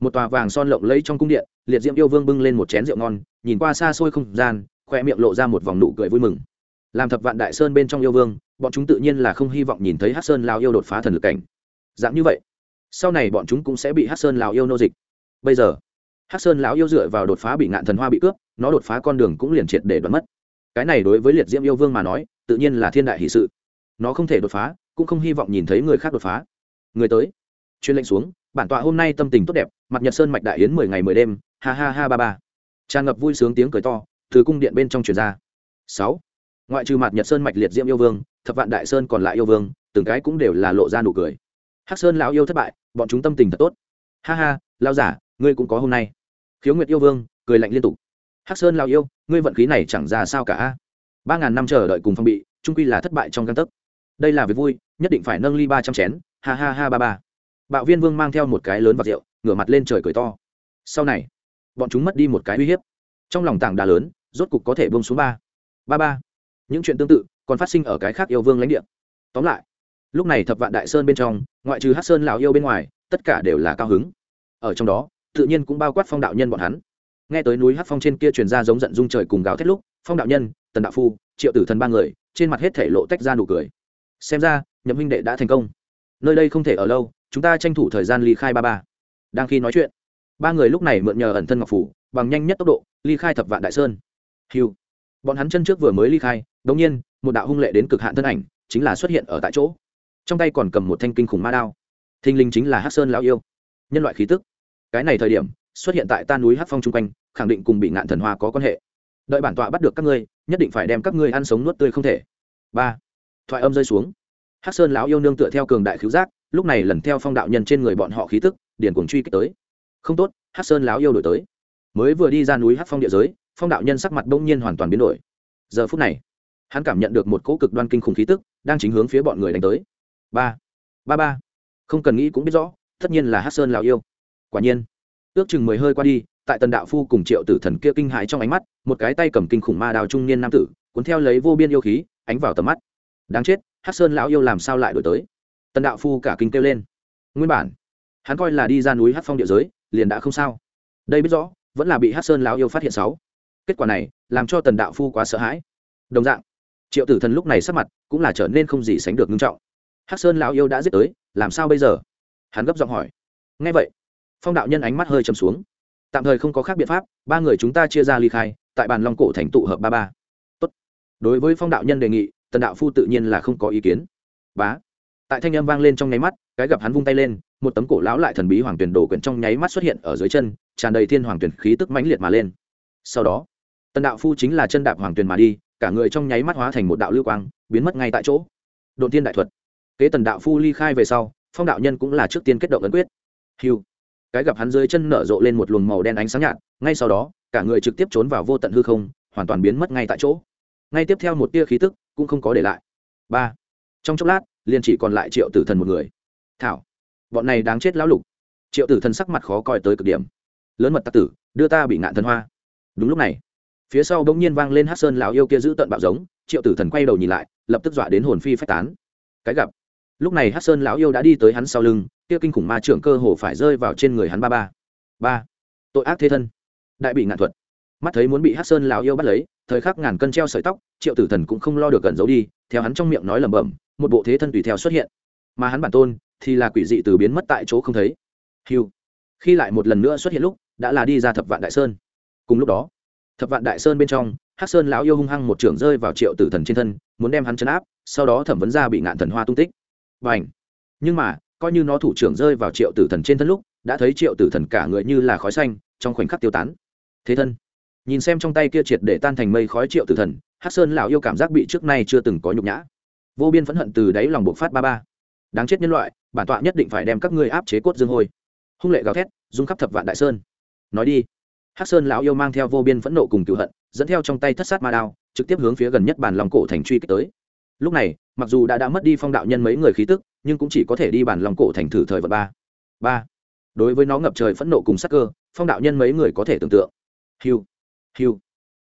S1: Một tòa vàng son lộng lẫy trong cung điện, liệt diễm yêu vương bưng lên một chén rượu ngon, nhìn qua xa xôi không gian, khoe miệng lộ ra một vòng nụ cười vui mừng. Làm thập vạn đại sơn bên trong yêu vương, bọn chúng tự nhiên là không hy vọng nhìn thấy hát sơn lao yêu đột phá thần lực cảnh. Dạng như vậy, sau này bọn chúng cũng sẽ bị hát sơn lào yêu nô dịch. Bây giờ hát sơn lão yêu dựa vào đột phá bị ngạn thần hoa bị cướp nó đột phá con đường cũng liền triệt để đoán mất. Cái này đối với liệt diễm yêu vương mà nói, tự nhiên là thiên đại hỷ sự. Nó không thể đột phá, cũng không hy vọng nhìn thấy người khác đột phá. Người tới. Chuyên lệnh xuống, bản tọa hôm nay tâm tình tốt đẹp, mặt nhật sơn mạch đại yến mười ngày mười đêm, ha ha ha ba ba. Tràn ngập vui sướng tiếng cười to, từ cung điện bên trong truyền ra. Sáu. Ngoại trừ mặt nhật sơn mạch liệt diễm yêu vương, thập vạn đại sơn còn lại yêu vương, từng cái cũng đều là lộ ra nụ cười. Hắc sơn lão yêu thất bại, bọn chúng tâm tình thật tốt. Ha ha lao giả, ngươi cũng có hôm nay. Khiếu nguyệt yêu vương, cười lạnh liên tục hắc sơn lao yêu, ngươi vận khí này chẳng ra sao cả. Ba ngàn năm chờ đợi cùng phong bị trung quy là thất bại trong căn tấc. Đây là việc vui, nhất định phải nâng ly ba trăm chén. Ha ha ha ba ba. Bạo viên vương mang theo một cái lớn vạc rượu, ngửa mặt lên trời cười to. Sau này, bọn chúng mất đi một cái uy hiếp. Trong lòng tảng đá lớn, rốt cục có thể bông xuống ba. Ba ba. Những chuyện tương tự còn phát sinh ở cái khác yêu vương lãnh địa. Tóm lại, lúc này thập vạn đại sơn bên trong, ngoại trừ hát sơn lào yêu bên ngoài, tất cả đều là cao hứng. Ở trong đó, tự nhiên cũng bao quát phong đạo nhân bọn hắn nghe tới núi hát phong trên kia truyền ra giống giận dung trời cùng gào thét lúc, phong đạo nhân, tần đạo phu, triệu tử thần ba người, trên mặt hết thể lộ tách ra nụ cười. Xem ra, nhậm huynh đệ đã thành công. Nơi đây không thể ở lâu, chúng ta tranh thủ thời gian ly khai ba ba. Đang khi nói chuyện, ba người lúc này mượn nhờ ẩn thân ngọc phủ, bằng nhanh nhất tốc độ, ly khai thập vạn đại sơn. Hiu. Bọn hắn chân trước vừa mới ly khai đ ỗ n g nhiên, một đạo hung lệ đến cực hạn thân ảnh, chính là xuất hiện ở tại chỗ. Trong tay còn cầm một thanh kinh khủng ma đao. Thinh linh chính là hát sơn lão yêu. Nhân loại khí tức. Cái này thời điểm, xuất hiện tại ta núi hát phong chung quanh khẳng định cùng bị ngạn thần hoa có quan hệ. Đợi bản tọa bắt được các ngươi, nhất định phải đem các ngươi ăn sống nuốt tươi không thể. Ba. Thoại âm rơi xuống. Hắc sơn lão yêu nương tựa theo cường đại cứu giác, lúc này lần theo phong đạo nhân trên người bọn họ khí tức, điển cuồng truy kích tới. Không tốt, Hắc sơn lão yêu đổi tới. Mới vừa đi ra núi hắc phong địa giới, phong đạo nhân sắc mặt bỗng nhiên hoàn toàn biến đổi. Giờ phút này, hắn cảm nhận được một cỗ cực đoan kinh khủng khí tức, đang chính hướng phía bọn người đánh tới. Ba. Ba ba. Không cần nghĩ cũng biết rõ, tất nhiên là hát sơn lào yêu. Quả nhiên, ước chừng mười hơi qua đi tại tần đạo phu cùng triệu tử thần kia kinh hãi trong ánh mắt, một cái tay cầm kinh khủng ma đào trung niên nam tử, cuốn theo lấy vô biên yêu khí, ánh vào tầm mắt. Đáng chết hát sơn lão yêu làm sao lại đổi tới? Tần đạo phu cả kinh kêu lên. Nguyên bản, hắn coi là đi ra núi hát phong địa giới, liền đã không sao. Đây biết rõ, vẫn là bị hát sơn lão yêu phát hiện sáu kết quả này, làm cho tần đạo phu quá sợ hãi. Đồng dạng, triệu tử thần lúc này sắc mặt cũng là trở nên không gì sánh được nghiêm trọng. Hát sơn lão yêu đã giết tới, làm sao bây giờ? Hắn gấp giọng hỏi. Ngay vậy, phong đạo nhân ánh mắt hơi chầm xuống tạm thời không có khác biện pháp, ba người chúng ta chia ra ly khai, tại bàn long cổ thành tụ hợp ba ba. Tốt. đối với phong đạo nhân đề nghị, tần đạo phu tự nhiên là không có ý kiến. Bá. Tại thanh âm vang lên trong nháy mắt, cái gặp hắn vung tay lên, một tấm cổ lão lại thần bí hoàng tuyển đồ quyển trong nháy mắt xuất hiện ở dưới chân, tràn đầy thiên hoàng tuyển khí tức mãnh liệt mà lên. Sau đó, tần đạo phu chính là chân đạp hoàng tuyển mà đi, cả người trong nháy mắt hóa thành một đạo lưu quang, biến mất ngay tại chỗ. Đồn tiên đại thuật. Kế tần đạo phu ly khai về sau, phong đạo nhân cũng là trước tiên kết động ấn quyết. Hiu cái gặp hắn dưới chân nở rộ lên một luồng màu đen ánh sáng nhạt, ngay sau đó, cả người trực tiếp trốn vào vô tận hư không, hoàn toàn biến mất ngay tại chỗ. Ngay tiếp theo một tia khí tức cũng không có để lại. Ba. Trong chốc lát, liền chỉ còn lại triệu tử thần một người. Thảo, bọn này đáng chết lão lục. Triệu tử thần sắc mặt khó coi tới cực điểm. Lớn mật tạc tử, đưa ta bị ngạn thần hoa. Đúng lúc này, phía sau bỗng nhiên vang lên hát sơn lão yêu kia giữ tận bạo giống, triệu tử thần quay đầu nhìn lại, lập tức dọa đến hồn phi phách tán. Cái gặp, lúc này hát sơn lão yêu đã đi tới hắn sau lưng kia kinh khủng ma trưởng cơ hồ phải rơi vào trên người hắn ba ba. Ba. Tội ác thế thân. Đại bị ngạn thuật. Mắt thấy muốn bị hát sơn lão yêu bắt lấy, thời khắc ngàn cân treo sợi tóc, triệu tử thần cũng không lo được gần giấu đi, theo hắn trong miệng nói lẩm bẩm, một bộ thế thân tùy theo xuất hiện. Mà hắn bản tôn thì là quỷ dị từ biến mất tại chỗ không thấy. Hiu khi lại một lần nữa xuất hiện lúc, đã là đi ra thập vạn đại sơn. Cùng lúc đó, thập vạn đại sơn bên trong, hắc sơn lão yêu hung hăng một trưởng rơi vào triệu tử thần trên thân, muốn đem hắn chấn áp, sau đó thẩm vấn ra bị ngạn thần hoa tung tích. Và ảnh nhưng mà coi như nó thủ trưởng rơi vào triệu tử thần trên thân lúc, đã thấy triệu tử thần cả người như là khói xanh, trong khoảnh khắc tiêu tán. Thế thân, nhìn xem trong tay kia triệt để tan thành mây khói triệu tử thần, hắc sơn lão yêu cảm giác bị trước nay chưa từng có nhục nhã. Vô biên phẫn hận từ đáy lòng buộc phát ba ba. Đáng chết nhân loại, bản tọa nhất định phải đem các ngươi áp chế cốt dương hôi. Hung lệ gào thét dung khắp thập vạn đại sơn. Nói đi. Hắc sơn lão yêu mang theo vô biên phẫn nộ cùng cựu hận, dẫn theo trong tay thất sát ma đao, trực tiếp hướng phía gần nhất bàn lòng cổ thành truy kích tới lúc này, mặc dù đã đã mất đi phong đạo nhân mấy người khí tức, nhưng cũng chỉ có thể đi bản lòng cổ thành thử thời vật ba. Ba. Đối với nó ngập trời phẫn nộ cùng sắc cơ, phong đạo nhân mấy người có thể tưởng tượng. Hiu hiu.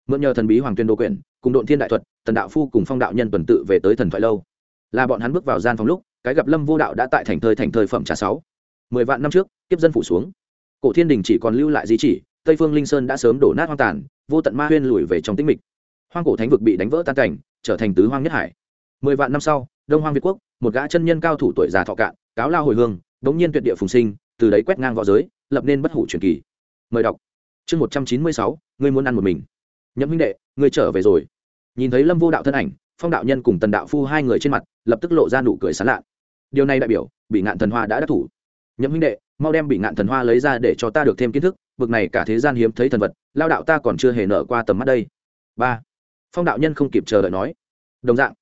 S1: Mượn nhờ thần bí hoàng tuyên đô quyển cùng độn thiên đại thuật, tần đạo phu cùng phong đạo nhân tuần tự về tới thần thoại lâu. Là bọn hắn bước vào gian phòng lúc, cái gặp lâm vô đạo đã tại thành thơi thành thơi phẩm trà sáu. Mười vạn năm trước, kiếp dân phủ xuống. Cổ thiên đình chỉ còn lưu lại di chỉ, tây phương linh sơn đã sớm đổ nát hoang tàn, vô tận ma huyên lùi về trong tĩnh mịch. Hoang cổ thánh vực bị đánh vỡ tan cảnh, trở thành tứ hoang nhất hải mười vạn năm sau, đông hoang việt quốc, một gã chân nhân cao thủ tuổi già thọ cạn, cáo lao hồi hương, đống nhiên tuyệt địa phùng sinh, từ đấy quét ngang v õ giới, lập nên bất hủ truyền kỳ. Mời đọc. Chương một trăm chín mươi sáu, ngươi muốn ăn một mình. Nhậm huynh đệ, ngươi trở về rồi. Nhìn thấy lâm vô đạo thân ảnh, phong đạo nhân cùng tần đạo phu hai người trên mặt, lập tức lộ ra nụ cười sán lạ. Điều này đại biểu bị ngạn thần hoa đã đắc thủ. Nhậm huynh đệ, mau đem bị ngạn thần hoa lấy ra để cho ta được thêm kiến thức, bực này cả thế gian hiếm thấy thần vật, lao đạo ta còn chưa hề nở qua tầm mắt đây. Ba. Phong đạo nhân không kịp chờ đợi nói. Đồng dạng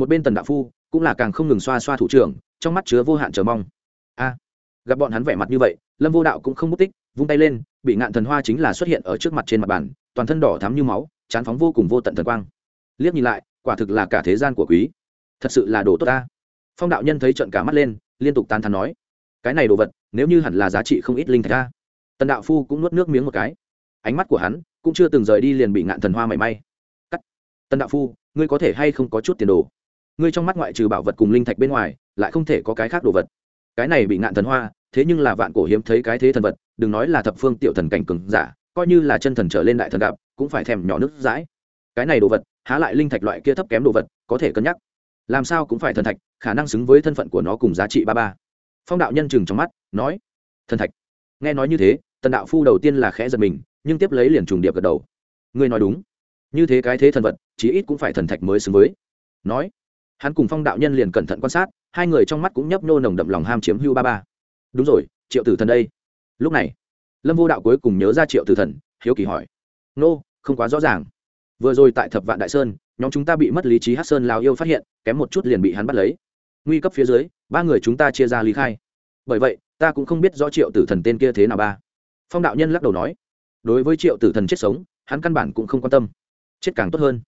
S1: một bên tần đạo phu cũng là càng không ngừng xoa xoa thủ trưởng, trong mắt chứa vô hạn chờ mong. A, gặp bọn hắn vẻ mặt như vậy, lâm vô đạo cũng không mất tích, vung tay lên, bị ngạn thần hoa chính là xuất hiện ở trước mặt trên mặt bàn, toàn thân đỏ thắm như máu, chán phóng vô cùng vô tận thần quang. Liếc nhìn lại, quả thực là cả thế gian của quý. Thật sự là đồ tốt ta. Phong đạo nhân thấy trận cả mắt lên, liên tục tán thắn nói, cái này đồ vật, nếu như hẳn là giá trị không ít linh thạch ta. Tần đạo phu cũng nuốt nước miếng một cái. Ánh mắt của hắn cũng chưa từng rời đi liền bị ngạn thần hoa mảy may. Cắt. Tần đạo phu, ngươi có thể hay không có chút tiền đồ? Ngươi trong mắt ngoại trừ bảo vật cùng linh thạch bên ngoài, lại không thể có cái khác đồ vật. Cái này bị ngạn thần hoa, thế nhưng là vạn cổ hiếm thấy cái thế thần vật, đừng nói là thập phương tiểu thần cảnh cường giả, coi như là chân thần trở lên đại thần gặp, cũng phải thèm nhỏ nước dãi. Cái này đồ vật, há lại linh thạch loại kia thấp kém đồ vật, có thể cân nhắc. Làm sao cũng phải thần thạch, khả năng xứng với thân phận của nó cùng giá trị ba ba. Phong đạo nhân chừng trong mắt, nói, thần thạch. Nghe nói như thế, tần đạo phu đầu tiên là khẽ giật mình, nhưng tiếp lấy liền trùng điệp gật đầu. Ngươi nói đúng. Như thế cái thế thần vật, chí ít cũng phải thần thạch mới xứng với. Nói hắn cùng phong đạo nhân liền cẩn thận quan sát, hai người trong mắt cũng nhấp nhô nồng đậm lòng ham chiếm hưu ba ba. Đúng rồi, triệu tử thần đây. Lúc này, lâm vô đạo cuối cùng nhớ ra triệu tử thần, hiếu kỳ hỏi. Nô, không quá rõ ràng. Vừa rồi tại thập vạn đại sơn, nhóm chúng ta bị mất lý trí hát sơn lào yêu phát hiện, kém một chút liền bị hắn bắt lấy. Nguy cấp phía dưới, ba người chúng ta chia ra lý khai. Bởi vậy, ta cũng không biết rõ triệu tử thần tên kia thế nào ba. Phong đạo nhân lắc đầu nói. Đối với triệu tử thần chết sống, hắn căn bản cũng không quan tâm. Chết càng tốt hơn.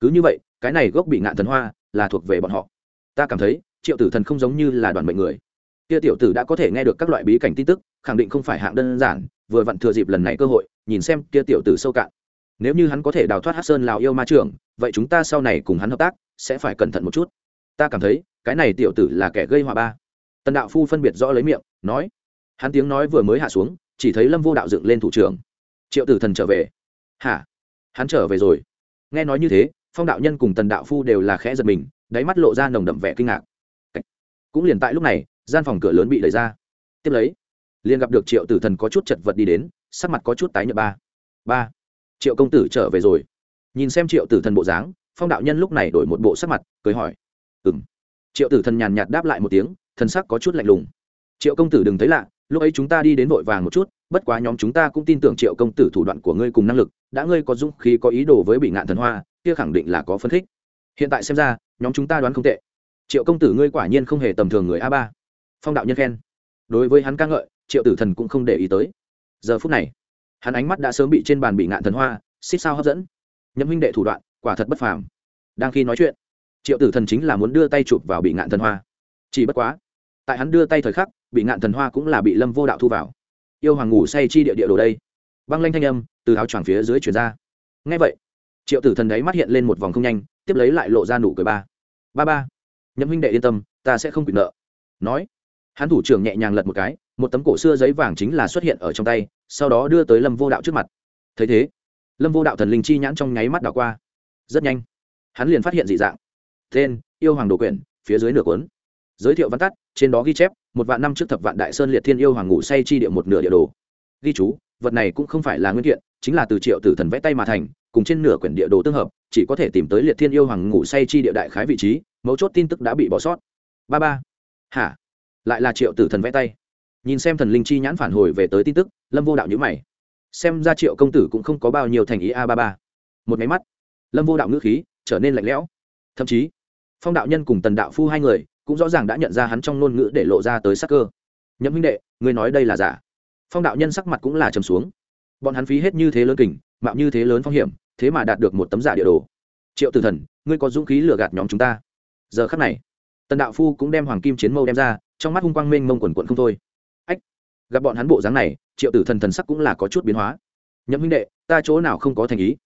S1: Cứ như vậy, cái này gốc bị ngạn thần hoa là thuộc về bọn họ. Ta cảm thấy, triệu tử thần không giống như là đoàn mệnh người. Kia tiểu tử đã có thể nghe được các loại bí cảnh tin tức, khẳng định không phải hạng đơn giản, vừa vặn thừa dịp lần này cơ hội, nhìn xem kia tiểu tử sâu cạn. Nếu như hắn có thể đào thoát hát sơn lào yêu ma trưởng, vậy chúng ta sau này cùng hắn hợp tác, sẽ phải cẩn thận một chút. Ta cảm thấy, cái này tiểu tử là kẻ gây họa ba. Tần đạo phu phân biệt rõ lấy miệng, nói. Hắn tiếng nói vừa mới hạ xuống, chỉ thấy lâm vô đạo dựng lên thủ trưởng. Triệu tử thần trở về. Hả? Hắn trở về rồi. Nghe nói như thế phong đạo nhân cùng tần đạo phu đều là khẽ giật mình, đáy mắt lộ ra nồng đậm vẻ kinh ngạc. Cũng liền tại lúc này, gian phòng cửa lớn bị đẩy ra. Tiếp lấy, liền gặp được triệu tử thần có chút chật vật đi đến, sắc mặt có chút tái nhợt ba. Ba. Triệu công tử trở về rồi. Nhìn xem triệu tử thần bộ dáng, phong đạo nhân lúc này đổi một bộ sắc mặt, cười hỏi. Ừ m triệu tử thần nhàn nhạt đáp lại một tiếng, thần sắc có chút lạnh lùng. Triệu công tử đừng thấy lạ, lúc ấy chúng ta đi đến vội vàng một chút, bất quá nhóm chúng ta cũng tin tưởng triệu công tử thủ đoạn của ngươi cùng năng lực, đã ngươi có dũng khí, có ý đồ với bị ngạn thần hoa kia khẳng định là có phân khích. Hiện tại xem ra, nhóm chúng ta đoán không tệ. Triệu công tử ngươi quả nhiên không hề tầm thường người a ba. Phong đạo nhân khen. Đối với hắn ca ngợi, triệu tử thần cũng không để ý tới. Giờ phút này, hắn ánh mắt đã sớm bị trên bàn bị ngạn thần hoa, xích sao hấp dẫn. Nhậm huynh đệ thủ đoạn, quả thật bất phàm. Đang khi nói chuyện, triệu tử thần chính là muốn đưa tay chụp vào bị ngạn thần hoa. Chỉ bất quá, tại hắn đưa tay thời khắc, bị ngạn thần hoa cũng là bị lâm vô đạo thu vào. Yêu hoàng ngủ say chi địa địa đồ đây. Băng lanh thanh âm từ áo choàng phía dưới chuyển ra. Ngay vậy triệu tử thần đấy mắt hiện lên một vòng không nhanh, tiếp lấy lại lộ ra nụ cười ba. Ba ba, nhậm huynh đệ yên tâm, ta sẽ không bị nợ. Nói, hắn thủ trưởng nhẹ nhàng lật một cái, một tấm cổ xưa giấy vàng chính là xuất hiện ở trong tay, sau đó đưa tới lâm vô đạo trước mặt. Thấy thế, lâm vô đạo thần linh chi nhãn trong nháy mắt đảo qua. Rất nhanh, hắn liền phát hiện dị dạng. Tên, yêu hoàng đồ quyển, phía dưới nửa cuốn. Giới thiệu văn tắt, trên đó ghi chép, một vạn năm trước thập vạn đại sơn liệt thiên yêu hoàng ngủ say chi địa một nửa địa đồ. Ghi chú, vật này cũng không phải là nguyên kiện, chính là từ triệu tử thần vẽ tay mà thành cùng trên nửa quyển địa đồ tương hợp, chỉ có thể tìm tới liệt thiên yêu hoàng ngủ say chi địa đại khái vị trí, mấu chốt tin tức đã bị bỏ sót. Ba ba. Hả? Lại là triệu tử thần vẽ tay. Nhìn xem thần linh chi nhãn phản hồi về tới tin tức, lâm vô đạo nhữ mày. Xem ra triệu công tử cũng không có bao nhiêu thành ý a ba ba. Một máy mắt, lâm vô đạo ngữ khí trở nên lạnh lẽo. Thậm chí, phong đạo nhân cùng tần đạo phu hai người cũng rõ ràng đã nhận ra hắn trong ngôn ngữ để lộ ra tới sắc cơ. Nhậm huynh đệ, ngươi nói đây là giả. Phong đạo nhân sắc mặt cũng là trầm xuống. Bọn hắn phí hết như thế lớn kình mạo như thế lớn phong hiểm, thế mà đạt được một tấm giả địa đồ. Triệu tử thần, ngươi có dũng khí lừa gạt nhóm chúng ta. Giờ khắc này, tần đạo phu cũng đem hoàng kim chiến mâu đem ra, trong mắt hung quang mênh mông quần quận không thôi. Ách, gặp bọn hắn bộ dáng này, triệu tử thần thần sắc cũng là có chút biến hóa. Nhậm huynh đệ, ta chỗ nào không có thành ý?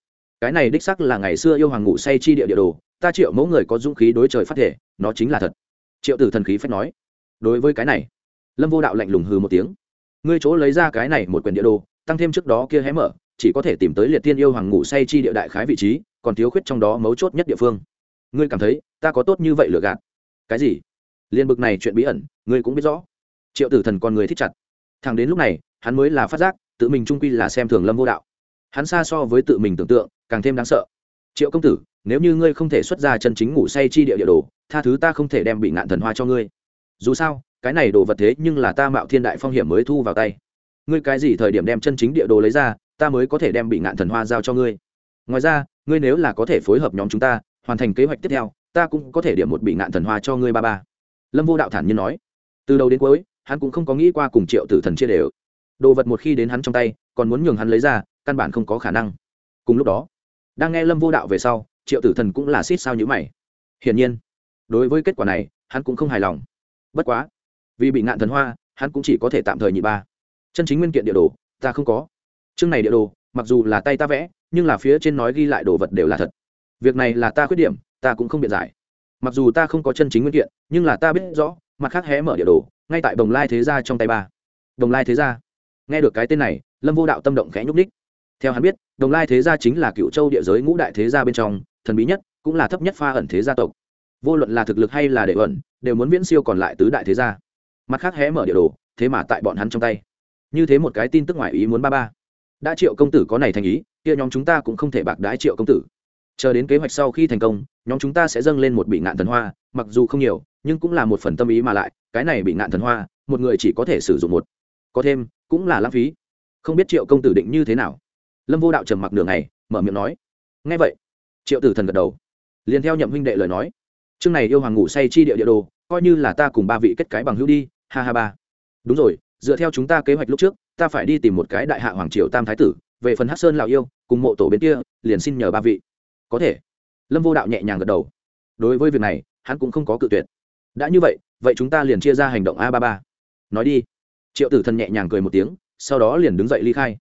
S1: Cái này đích sắc là ngày xưa yêu hoàng ngủ say chi địa địa đồ, ta triệu mẫu người có dũng khí đối trời phát thể, nó chính là thật. Triệu tử thần khí phép nói. Đối với cái này, lâm vô đạo lạnh lùng hừ một tiếng. Ngươi chỗ lấy ra cái này một quyển địa đồ, tăng thêm trước đó kia hé mở chỉ có thể tìm tới liệt tiên yêu hoàng ngủ say chi địa đại khái vị trí, còn thiếu khuyết trong đó mấu chốt nhất địa phương. Ngươi cảm thấy, ta có tốt như vậy lựa gạt? Cái gì? Liên bực này chuyện bí ẩn, ngươi cũng biết rõ. Triệu tử thần con người thích chặt. Thằng đến lúc này, hắn mới là phát giác, tự mình trung quy là xem thường lâm vô đạo. Hắn xa so với tự mình tưởng tượng, càng thêm đáng sợ. Triệu công tử, nếu như ngươi không thể xuất ra chân chính ngủ say chi địa địa đồ, tha thứ ta không thể đem bị ngạn thần hoa cho ngươi. Dù sao, cái này đồ vật thế nhưng là ta mạo thiên đại phong hiểm mới thu vào tay. Ngươi cái gì thời điểm đem chân chính địa đồ lấy ra ta mới có thể đem bị ngạn thần hoa giao cho ngươi. Ngoài ra, ngươi nếu là có thể phối hợp nhóm chúng ta, hoàn thành kế hoạch tiếp theo, ta cũng có thể điểm một bị ngạn thần hoa cho ngươi ba ba. Lâm vô đạo thản nhiên nói. Từ đầu đến cuối, hắn cũng không có nghĩ qua cùng triệu tử thần chia đều. Đồ vật một khi đến hắn trong tay, còn muốn nhường hắn lấy ra, căn bản không có khả năng. Cùng lúc đó, đang nghe lâm vô đạo về sau, triệu tử thần cũng là xít sao nhữ mày. Hiển nhiên, đối với kết quả này, hắn cũng không hài lòng. Bất quá, vì bị ngạn thần hoa, hắn cũng chỉ có thể tạm thời nhị ba. Chân chính nguyên kiện địa đồ, ta không có chương này địa đồ, mặc dù là tay ta vẽ, nhưng là phía trên nói ghi lại đồ vật đều là thật. Việc này là ta khuyết điểm, ta cũng không biện giải. Mặc dù ta không có chân chính nguyên kiện, nhưng là ta biết rõ, mặt khác hé mở địa đồ, ngay tại đồng lai thế gia trong tay ba. Đồng lai thế gia. Nghe được cái tên này, lâm vô đạo tâm động khẽ nhúc ních theo hắn biết, đồng lai thế gia chính là cựu châu địa giới ngũ đại thế gia bên trong, thần bí nhất, cũng là thấp nhất pha ẩn thế gia tộc. Vô luận là thực lực hay là để ẩn, đều muốn viễn siêu còn lại tứ đại thế gia. Mặt khác hé mở địa đồ, thế mà tại bọn hắn trong tay. Như thế một cái tin tức ngoài ý muốn ba ba đã triệu công tử có này thành ý, kia nhóm chúng ta cũng không thể bạc đái triệu công tử. Chờ đến kế hoạch sau khi thành công, nhóm chúng ta sẽ dâng lên một bị ngạn thần hoa, mặc dù không nhiều, nhưng cũng là một phần tâm ý mà lại, cái này bị ngạn thần hoa, một người chỉ có thể sử dụng một. Có thêm, cũng là lãng phí. Không biết triệu công tử định như thế nào. Lâm vô đạo trầm mặc nửa ngày, mở miệng nói. Ngay vậy, triệu tử thần gật đầu. Liền theo nhậm huynh đệ lời nói. Chương này yêu hoàng ngủ say chi địa địa đồ, coi như là ta cùng ba vị kết cái bằng hữu đi, ha ha ba. Đúng rồi, dựa theo chúng ta kế hoạch lúc trước ta phải đi tìm một cái đại hạ hoàng triều tam thái tử, về phần hát sơn lào yêu, cùng mộ tổ bên kia, liền xin nhờ ba vị. Có thể. Lâm vô đạo nhẹ nhàng gật đầu. Đối với việc này, hắn cũng không có cự tuyệt. Đã như vậy vậy chúng ta liền chia ra hành động a ba ba. Nói đi. Triệu tử thần nhẹ nhàng cười một tiếng, sau đó liền đứng dậy ly khai.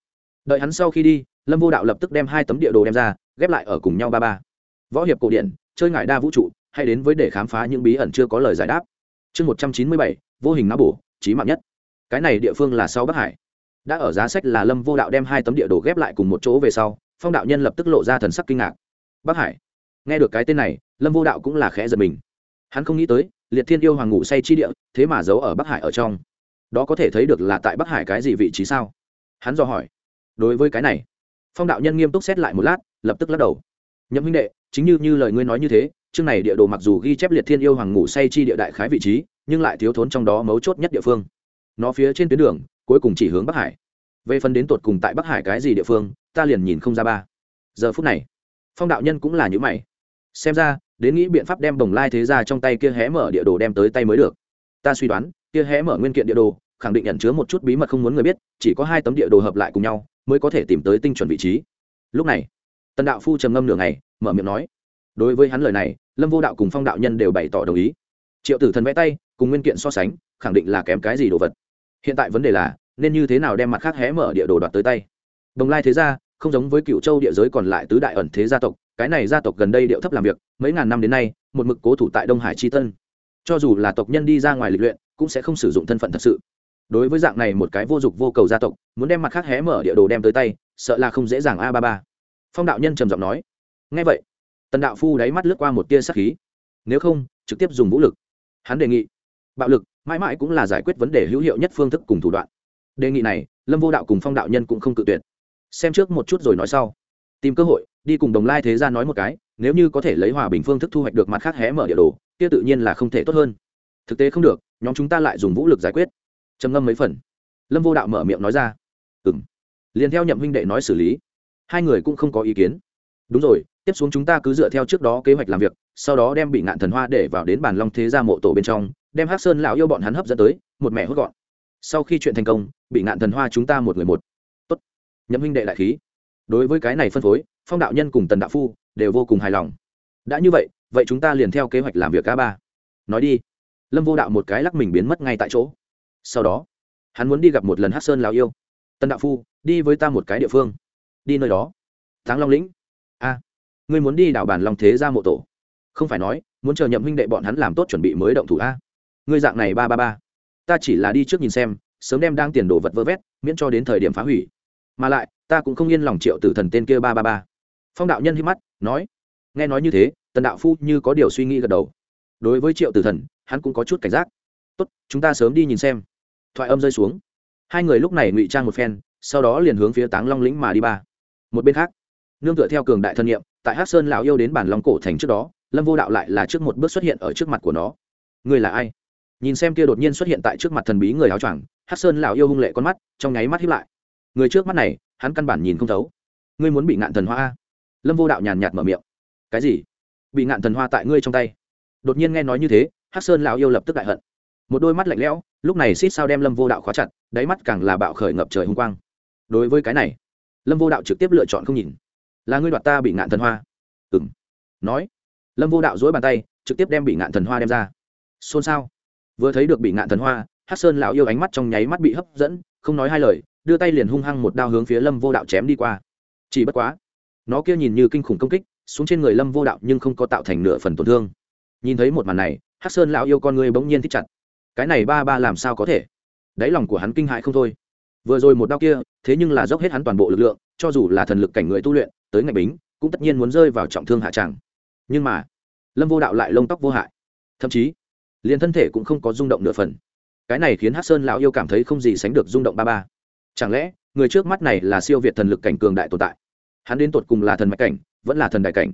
S1: Đợi hắn sau khi đi, lâm vô đạo lập tức đem hai tấm địa đồ đem ra, ghép lại ở cùng nhau ba ba. Võ hiệp cổ điển chơi ngại đa vũ trụ hay đến với để khám phá những bí ẩn chưa có lời giải đáp. Chương một trăm chín mươi bảy, vô hình não bổ trí mạng nhất. Cái này địa phương là sau bắc hải đã ở giá sách là lâm vô đạo đem hai tấm địa đồ ghép lại cùng một chỗ về sau, phong đạo nhân lập tức lộ ra thần sắc kinh ngạc. Bắc hải, nghe được cái tên này, lâm vô đạo cũng là khẽ giật mình. Hắn không nghĩ tới, liệt thiên yêu hoàng ngủ say chi địa, thế mà giấu ở bắc hải ở trong. Đó có thể thấy được là tại bắc hải cái gì vị trí sao? Hắn do hỏi. Đối với cái này. Phong đạo nhân nghiêm túc xét lại một lát, lập tức lắc đầu. Nhậm huynh đệ, chính như như lời ngươi nói như thế, chương này địa đồ mặc dù ghi chép liệt thiên yêu hoàng ngủ say chi địa đại khái vị trí, nhưng lại thiếu thốn trong đó mấu chốt nhất địa phương. Nó phía trên tuyến đường cuối cùng chỉ hướng bắc hải. Về phần đến tột cùng tại bắc hải cái gì địa phương, ta liền nhìn không ra ba. Giờ phút này, phong đạo nhân cũng là những mày. Xem ra, đến nghĩ biện pháp đem đồng lai thế ra trong tay kia hé mở địa đồ đem tới tay mới được. Ta suy đoán, kia hé mở nguyên kiện địa đồ, khẳng định ẩn chứa một chút bí mật không muốn người biết, chỉ có hai tấm địa đồ hợp lại cùng nhau, mới có thể tìm tới tinh chuẩn vị trí. Lúc này, tần đạo phu trầm ngâm nửa ngày, mở miệng nói, đối với hắn lời này, lâm vô đạo cùng phong đạo nhân đều bày tỏ đồng ý. Triệu tử thần vẽ tay, cùng nguyên kiện so sánh, khẳng định là kém cái gì đồ vật hiện tại vấn đề là, nên như thế nào đem mặt khác hé mở địa đồ đoạt tới tay? Đồng lai thế gia, không giống với cựu châu địa giới còn lại tứ đại ẩn thế gia tộc, cái này gia tộc gần đây điệu thấp làm việc, mấy ngàn năm đến nay, một mực cố thủ tại đông hải tri tân. Cho dù là tộc nhân đi ra ngoài lịch luyện, cũng sẽ không sử dụng thân phận thật sự. Đối với dạng này một cái vô dụng vô cầu gia tộc, muốn đem mặt khác hé mở địa đồ đem tới tay, sợ là không dễ dàng a ba ba. Phong đạo nhân trầm giọng nói. Ngay vậy, tần đạo phu đáy mắt lướt qua một tia sắc khí. Nếu không, trực tiếp dùng vũ lực. Hắn đề nghị, bạo lực mãi mãi cũng là giải quyết vấn đề hữu hiệu nhất phương thức cùng thủ đoạn. Đề nghị này, lâm vô đạo cùng phong đạo nhân cũng không cự tuyệt. Xem trước một chút rồi nói sau. Tìm cơ hội, đi cùng đồng lai thế ra nói một cái, nếu như có thể lấy hòa bình phương thức thu hoạch được mặt khác hé mở địa đồ, kia tự nhiên là không thể tốt hơn. Thực tế không được, nhóm chúng ta lại dùng vũ lực giải quyết. Trầm ngâm mấy phần. Lâm vô đạo mở miệng nói ra. Ừ m liền theo nhậm huynh đệ nói xử lý. Hai người cũng không có ý kiến. Đúng rồi, tiếp xuống chúng ta cứ dựa theo trước đó kế hoạch làm việc, sau đó đem bị ngạn thần hoa để vào đến bàn long thế ra mộ tổ bên trong đem hát sơn lão yêu bọn hắn hấp dẫn tới, một mẹ hốt gọn. Sau khi chuyện thành công, bị ngạn thần hoa chúng ta một người một. Tốt. Nhậm huynh đệ đại khí. Đối với cái này phân phối, phong đạo nhân cùng tần đạo phu đều vô cùng hài lòng. Đã như vậy vậy chúng ta liền theo kế hoạch làm việc ca ba. Nói đi. Lâm vô đạo một cái lắc mình biến mất ngay tại chỗ. Sau đó, hắn muốn đi gặp một lần hát sơn lào yêu. Tần đạo phu, đi với ta một cái địa phương. Đi nơi đó. Tháng long lĩnh. A. Ngươi muốn đi đảo bản long thế ra mộ tổ. Không phải nói, muốn chờ nhậm huynh đệ bọn hắn làm tốt chuẩn bị mới động thủ a ngươi dạng này ba ba ba. Ta chỉ là đi trước nhìn xem, sớm đem đang tiền đồ vật vơ vét, miễn cho đến thời điểm phá hủy. Mà lại, ta cũng không yên lòng triệu tử thần tên kia ba ba ba. Phong đạo nhân hít mắt, nói, nghe nói như thế, tần đạo phu như có điều suy nghĩ gật đầu. Đối với triệu tử thần, hắn cũng có chút cảnh giác. Tốt, chúng ta sớm đi nhìn xem. Thoại âm rơi xuống. Hai người lúc này ngụy trang một phen, sau đó liền hướng phía táng long lĩnh mà đi ba. Một bên khác, nương tựa theo cường đại thân nhiệm, tại hát sơn lão yêu đến bản long cổ thành trước đó, lâm vô đạo lại là trước một bước xuất hiện ở trước mặt của nó. Người là ai? Nhìn xem kia đột nhiên xuất hiện tại trước mặt thần bí người áo choàng hát sơn lão yêu hung lệ con mắt, trong nháy mắt hiếp lại. Người trước mắt này, hắn căn bản nhìn không thấu. Ngươi muốn bị ngạn thần hoa lâm vô đạo nhàn nhạt mở miệng. Cái gì? Bị ngạn thần hoa tại ngươi trong tay? Đột nhiên nghe nói như thế hát sơn lão yêu lập tức đại hận. Một đôi mắt lạnh lẽo, lúc này xít sao đem lâm vô đạo khóa chặt, đáy mắt càng là bạo khởi ngập trời hung quang. Đối với cái này, lâm vô đạo trực tiếp lựa chọn không nhìn. Là ngươi đoạt ta bị ngạn thần hoa? Ừ nói. Lâm vô đạo dối bàn tay, trực tiếp đem bị ngạn thần hoa đem ra. Xôn xao vừa thấy được bị ngạn thần hoa hát sơn lão yêu ánh mắt trong nháy mắt bị hấp dẫn, không nói hai lời, đưa tay liền hung hăng một đao hướng phía lâm vô đạo chém đi qua. Chỉ bất quá, nó kia nhìn như kinh khủng công kích, xuống trên người lâm vô đạo nhưng không có tạo thành nửa phần tổn thương. Nhìn thấy một màn này hát sơn lão yêu con người bỗng nhiên thích chặt. Cái này ba ba làm sao có thể? Đáy lòng của hắn kinh hại không thôi. Vừa rồi một đau kia, thế nhưng là dốc hết hắn toàn bộ lực lượng, cho dù là thần lực cảnh người tu luyện, tới ngạch bính, cũng tất nhiên muốn rơi vào trọng thương hạ tràng. Nhưng mà, lâm vô đạo lại lông tóc vô hại. Thậm chí liền thân thể cũng không có rung động nửa phần. Cái này khiến hát sơn lão yêu cảm thấy không gì sánh được rung động ba ba. Chẳng lẽ, người trước mắt này là siêu việt thần lực cảnh cường đại tồn tại? Hắn đến tột cùng là thần mạch cảnh, vẫn là thần đại cảnh?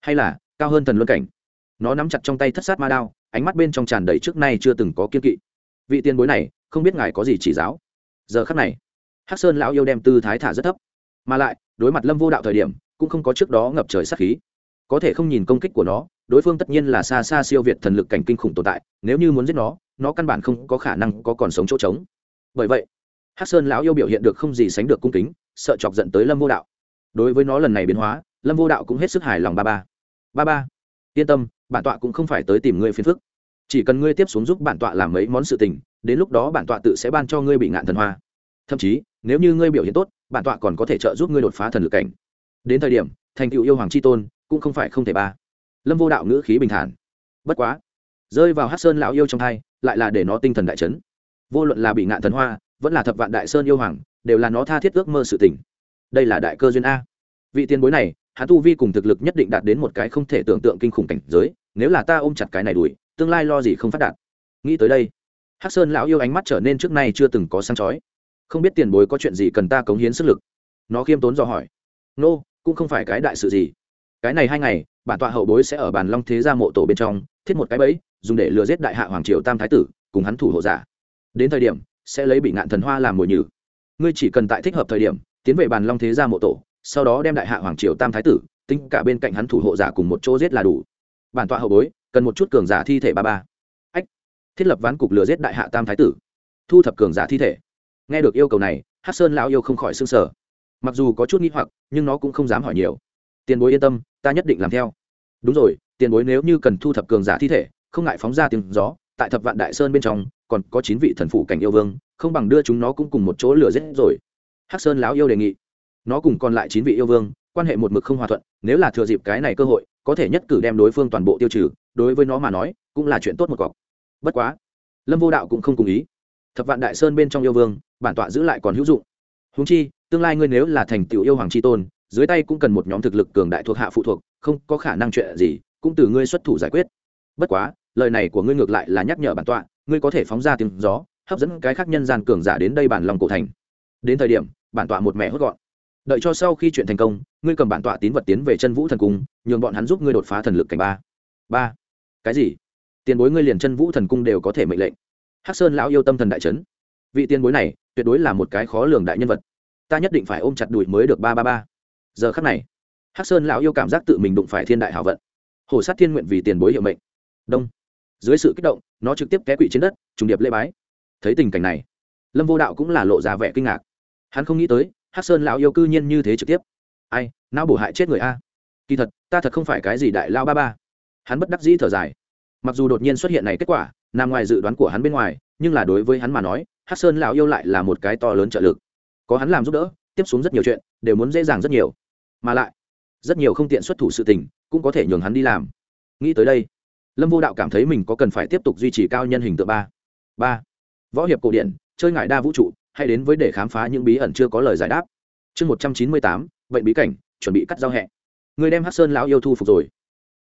S1: Hay là, cao hơn thần luân cảnh? Nó nắm chặt trong tay thất sát ma đao, ánh mắt bên trong tràn đầy trước nay chưa từng có kiên kỵ. Vị tiền bối này, không biết ngài có gì chỉ giáo? Giờ khắc này, hắc sơn lão yêu đem tư thái thả rất thấp. Mà lại, đối mặt lâm vô đạo thời điểm, cũng không có trước đó ngập trời sát khí có thể không nhìn công kích của nó, đối phương tất nhiên là xa xa siêu việt thần lực cảnh kinh khủng tồn tại, nếu như muốn giết nó nó căn bản không có khả năng có còn sống chỗ trống. Bởi vậy, hắc sơn lão yêu biểu hiện được không gì sánh được cung kính, sợ chọc giận tới lâm vô đạo. Đối với nó lần này biến hóa, lâm vô đạo cũng hết sức hài lòng ba ba. Ba ba, yên tâm, bản tọa cũng không phải tới tìm ngươi phiền phức. Chỉ cần ngươi tiếp xuống giúp bản tọa làm mấy món sự tình, đến lúc đó bản tọa tự sẽ ban cho ngươi bị ngạn thần hoa. Thậm chí, nếu như ngươi biểu hiện tốt, bản tọa còn có thể trợ giúp ngươi đột phá thần lực cảnh. Đến thời điểm, thành tựu yêu hoàng c h i tôn cũng không phải không thể ba. Lâm vô đạo ngữ khí bình thản. Bất quá rơi vào hát sơn lão yêu trong thai lại là để nó tinh thần đại chấn. Vô luận là bị ngạn thần hoa vẫn là thập vạn đại sơn yêu hoàng đều là nó tha thiết ước mơ sự tỉnh đây là đại cơ duyên a. Vị tiền bối này hắn tu vi cùng thực lực nhất định đạt đến một cái không thể tưởng tượng kinh khủng cảnh giới nếu là ta ôm chặt cái này đuổi tương lai lo gì không phát đạt. Nghĩ tới đây hắc sơn lão yêu ánh mắt trở nên trước nay chưa từng có sáng chói. Không biết tiền bối có chuyện gì cần ta cống hiến sức lực? Nó khiêm tốn do hỏi. Nô、no, cũng không phải cái đại sự gì cái này hai ngày, bản tọa hậu bối sẽ ở bàn long thế gia mộ tổ bên trong, thiết một cái bẫy, dùng để lừa giết đại hạ hoàng triều tam thái tử, cùng hắn thủ hộ giả. Đến thời điểm, sẽ lấy bị ngạn thần hoa làm mồi nhử. Ngươi chỉ cần tại thích hợp thời điểm, tiến về bàn long thế gia mộ tổ, sau đó đem đại hạ hoàng triều tam thái tử, tính cả bên cạnh hắn thủ hộ giả cùng một chỗ giết là đủ. Bản tọa hậu bối, cần một chút cường giả thi thể ba ba. Ách, thiết lập ván cục lừa giết đại hạ tam thái tử. Thu thập cường giả thi thể. Nghe được yêu cầu này hát sơn lão yêu không khỏi s ư n g sở mặc dù có chút n g h i hoặc, nhưng nó cũng không dám hỏi nhiều tiền bối yên tâm, ta nhất định làm theo. Đúng rồi, tiền bối nếu như cần thu thập cường giả thi thể, không ngại phóng ra tiếng gió, tại thập vạn đại sơn bên trong, còn có chín vị thần phụ cảnh yêu vương, không bằng đưa chúng nó cũng cùng một chỗ lửa giết rồi. Hắc sơn lão yêu đề nghị, nó cùng còn lại chín vị yêu vương, quan hệ một mực không hòa thuận, nếu là thừa dịp cái này cơ hội, có thể nhất cử đem đối phương toàn bộ tiêu trừ, đối với nó mà nói, cũng là chuyện tốt một cọc. Bất quá, lâm vô đạo cũng không cùng ý. Thập vạn đại sơn bên trong yêu vương, bản tọa giữ lại còn hữu dụng. Húng chi, tương lai ngươi nếu là thành tựu yêu hoàng c h i tôn dưới tay cũng cần một nhóm thực lực cường đại thuộc hạ phụ thuộc, không có khả năng chuyện gì, cũng từ ngươi xuất thủ giải quyết. Bất quá, lời này của ngươi ngược lại là nhắc nhở bản tọa, ngươi có thể phóng ra tiếng gió, hấp dẫn cái khác nhân gian cường giả đến đây bản lòng cổ thành. Đến thời điểm, bản tọa một mẹ hốt gọn. Đợi cho sau khi chuyện thành công, ngươi cầm bản tọa tín vật tiến về chân vũ thần cung, nhường bọn hắn giúp ngươi đột phá thần lực cảnh ba. Ba. Cái gì? Tiền bối ngươi liền chân vũ thần cung đều có thể mệnh lệnh. Hắc sơn lão yêu tâm thần đại trấn vị tiền bối này, tuyệt đối là một cái khó lường đại nhân vật. Ta nhất định phải ôm chặt đùi mới được ba ba ba giờ khắc này, hắc sơn lão yêu cảm giác tự mình đụng phải thiên đại hảo vận. Hồ sát thiên nguyện vì tiền bối hiệu mệnh. Đông. Dưới sự kích động, nó trực tiếp té quỵ trên đất, trùng điệp lễ bái. Thấy tình cảnh này, lâm vô đạo cũng là lộ ra vẻ kinh ngạc. Hắn không nghĩ tới, hắc sơn lão yêu cư nhiên như thế trực tiếp. Ai, não bổ hại chết người a. Kỳ thật, ta thật không phải cái gì đại lao ba ba. Hắn bất đắc dĩ thở dài. Mặc dù đột nhiên xuất hiện này kết quả, nằm ngoài dự đoán của hắn bên ngoài, nhưng là đối với hắn mà nói, hắc sơn lão yêu lại là một cái to lớn trợ lực. Có hắn làm giúp đỡ, tiếp xuống rất nhiều chuyện, đều muốn dễ dàng rất nhiều mà lại rất nhiều không tiện xuất thủ sự tình cũng có thể nhường hắn đi làm. Nghĩ tới đây, lâm vô đạo cảm thấy mình có cần phải tiếp tục duy trì cao nhân hình tượng ba. Ba. Võ hiệp cổ điển, chơi ngại đa vũ trụ, hay đến với để khám phá những bí ẩn chưa có lời giải đáp. Chương một trăm chín mươi tám, bệnh bí cảnh, chuẩn bị cắt giao hẹ. Người đem hát sơn lão yêu thu phục rồi.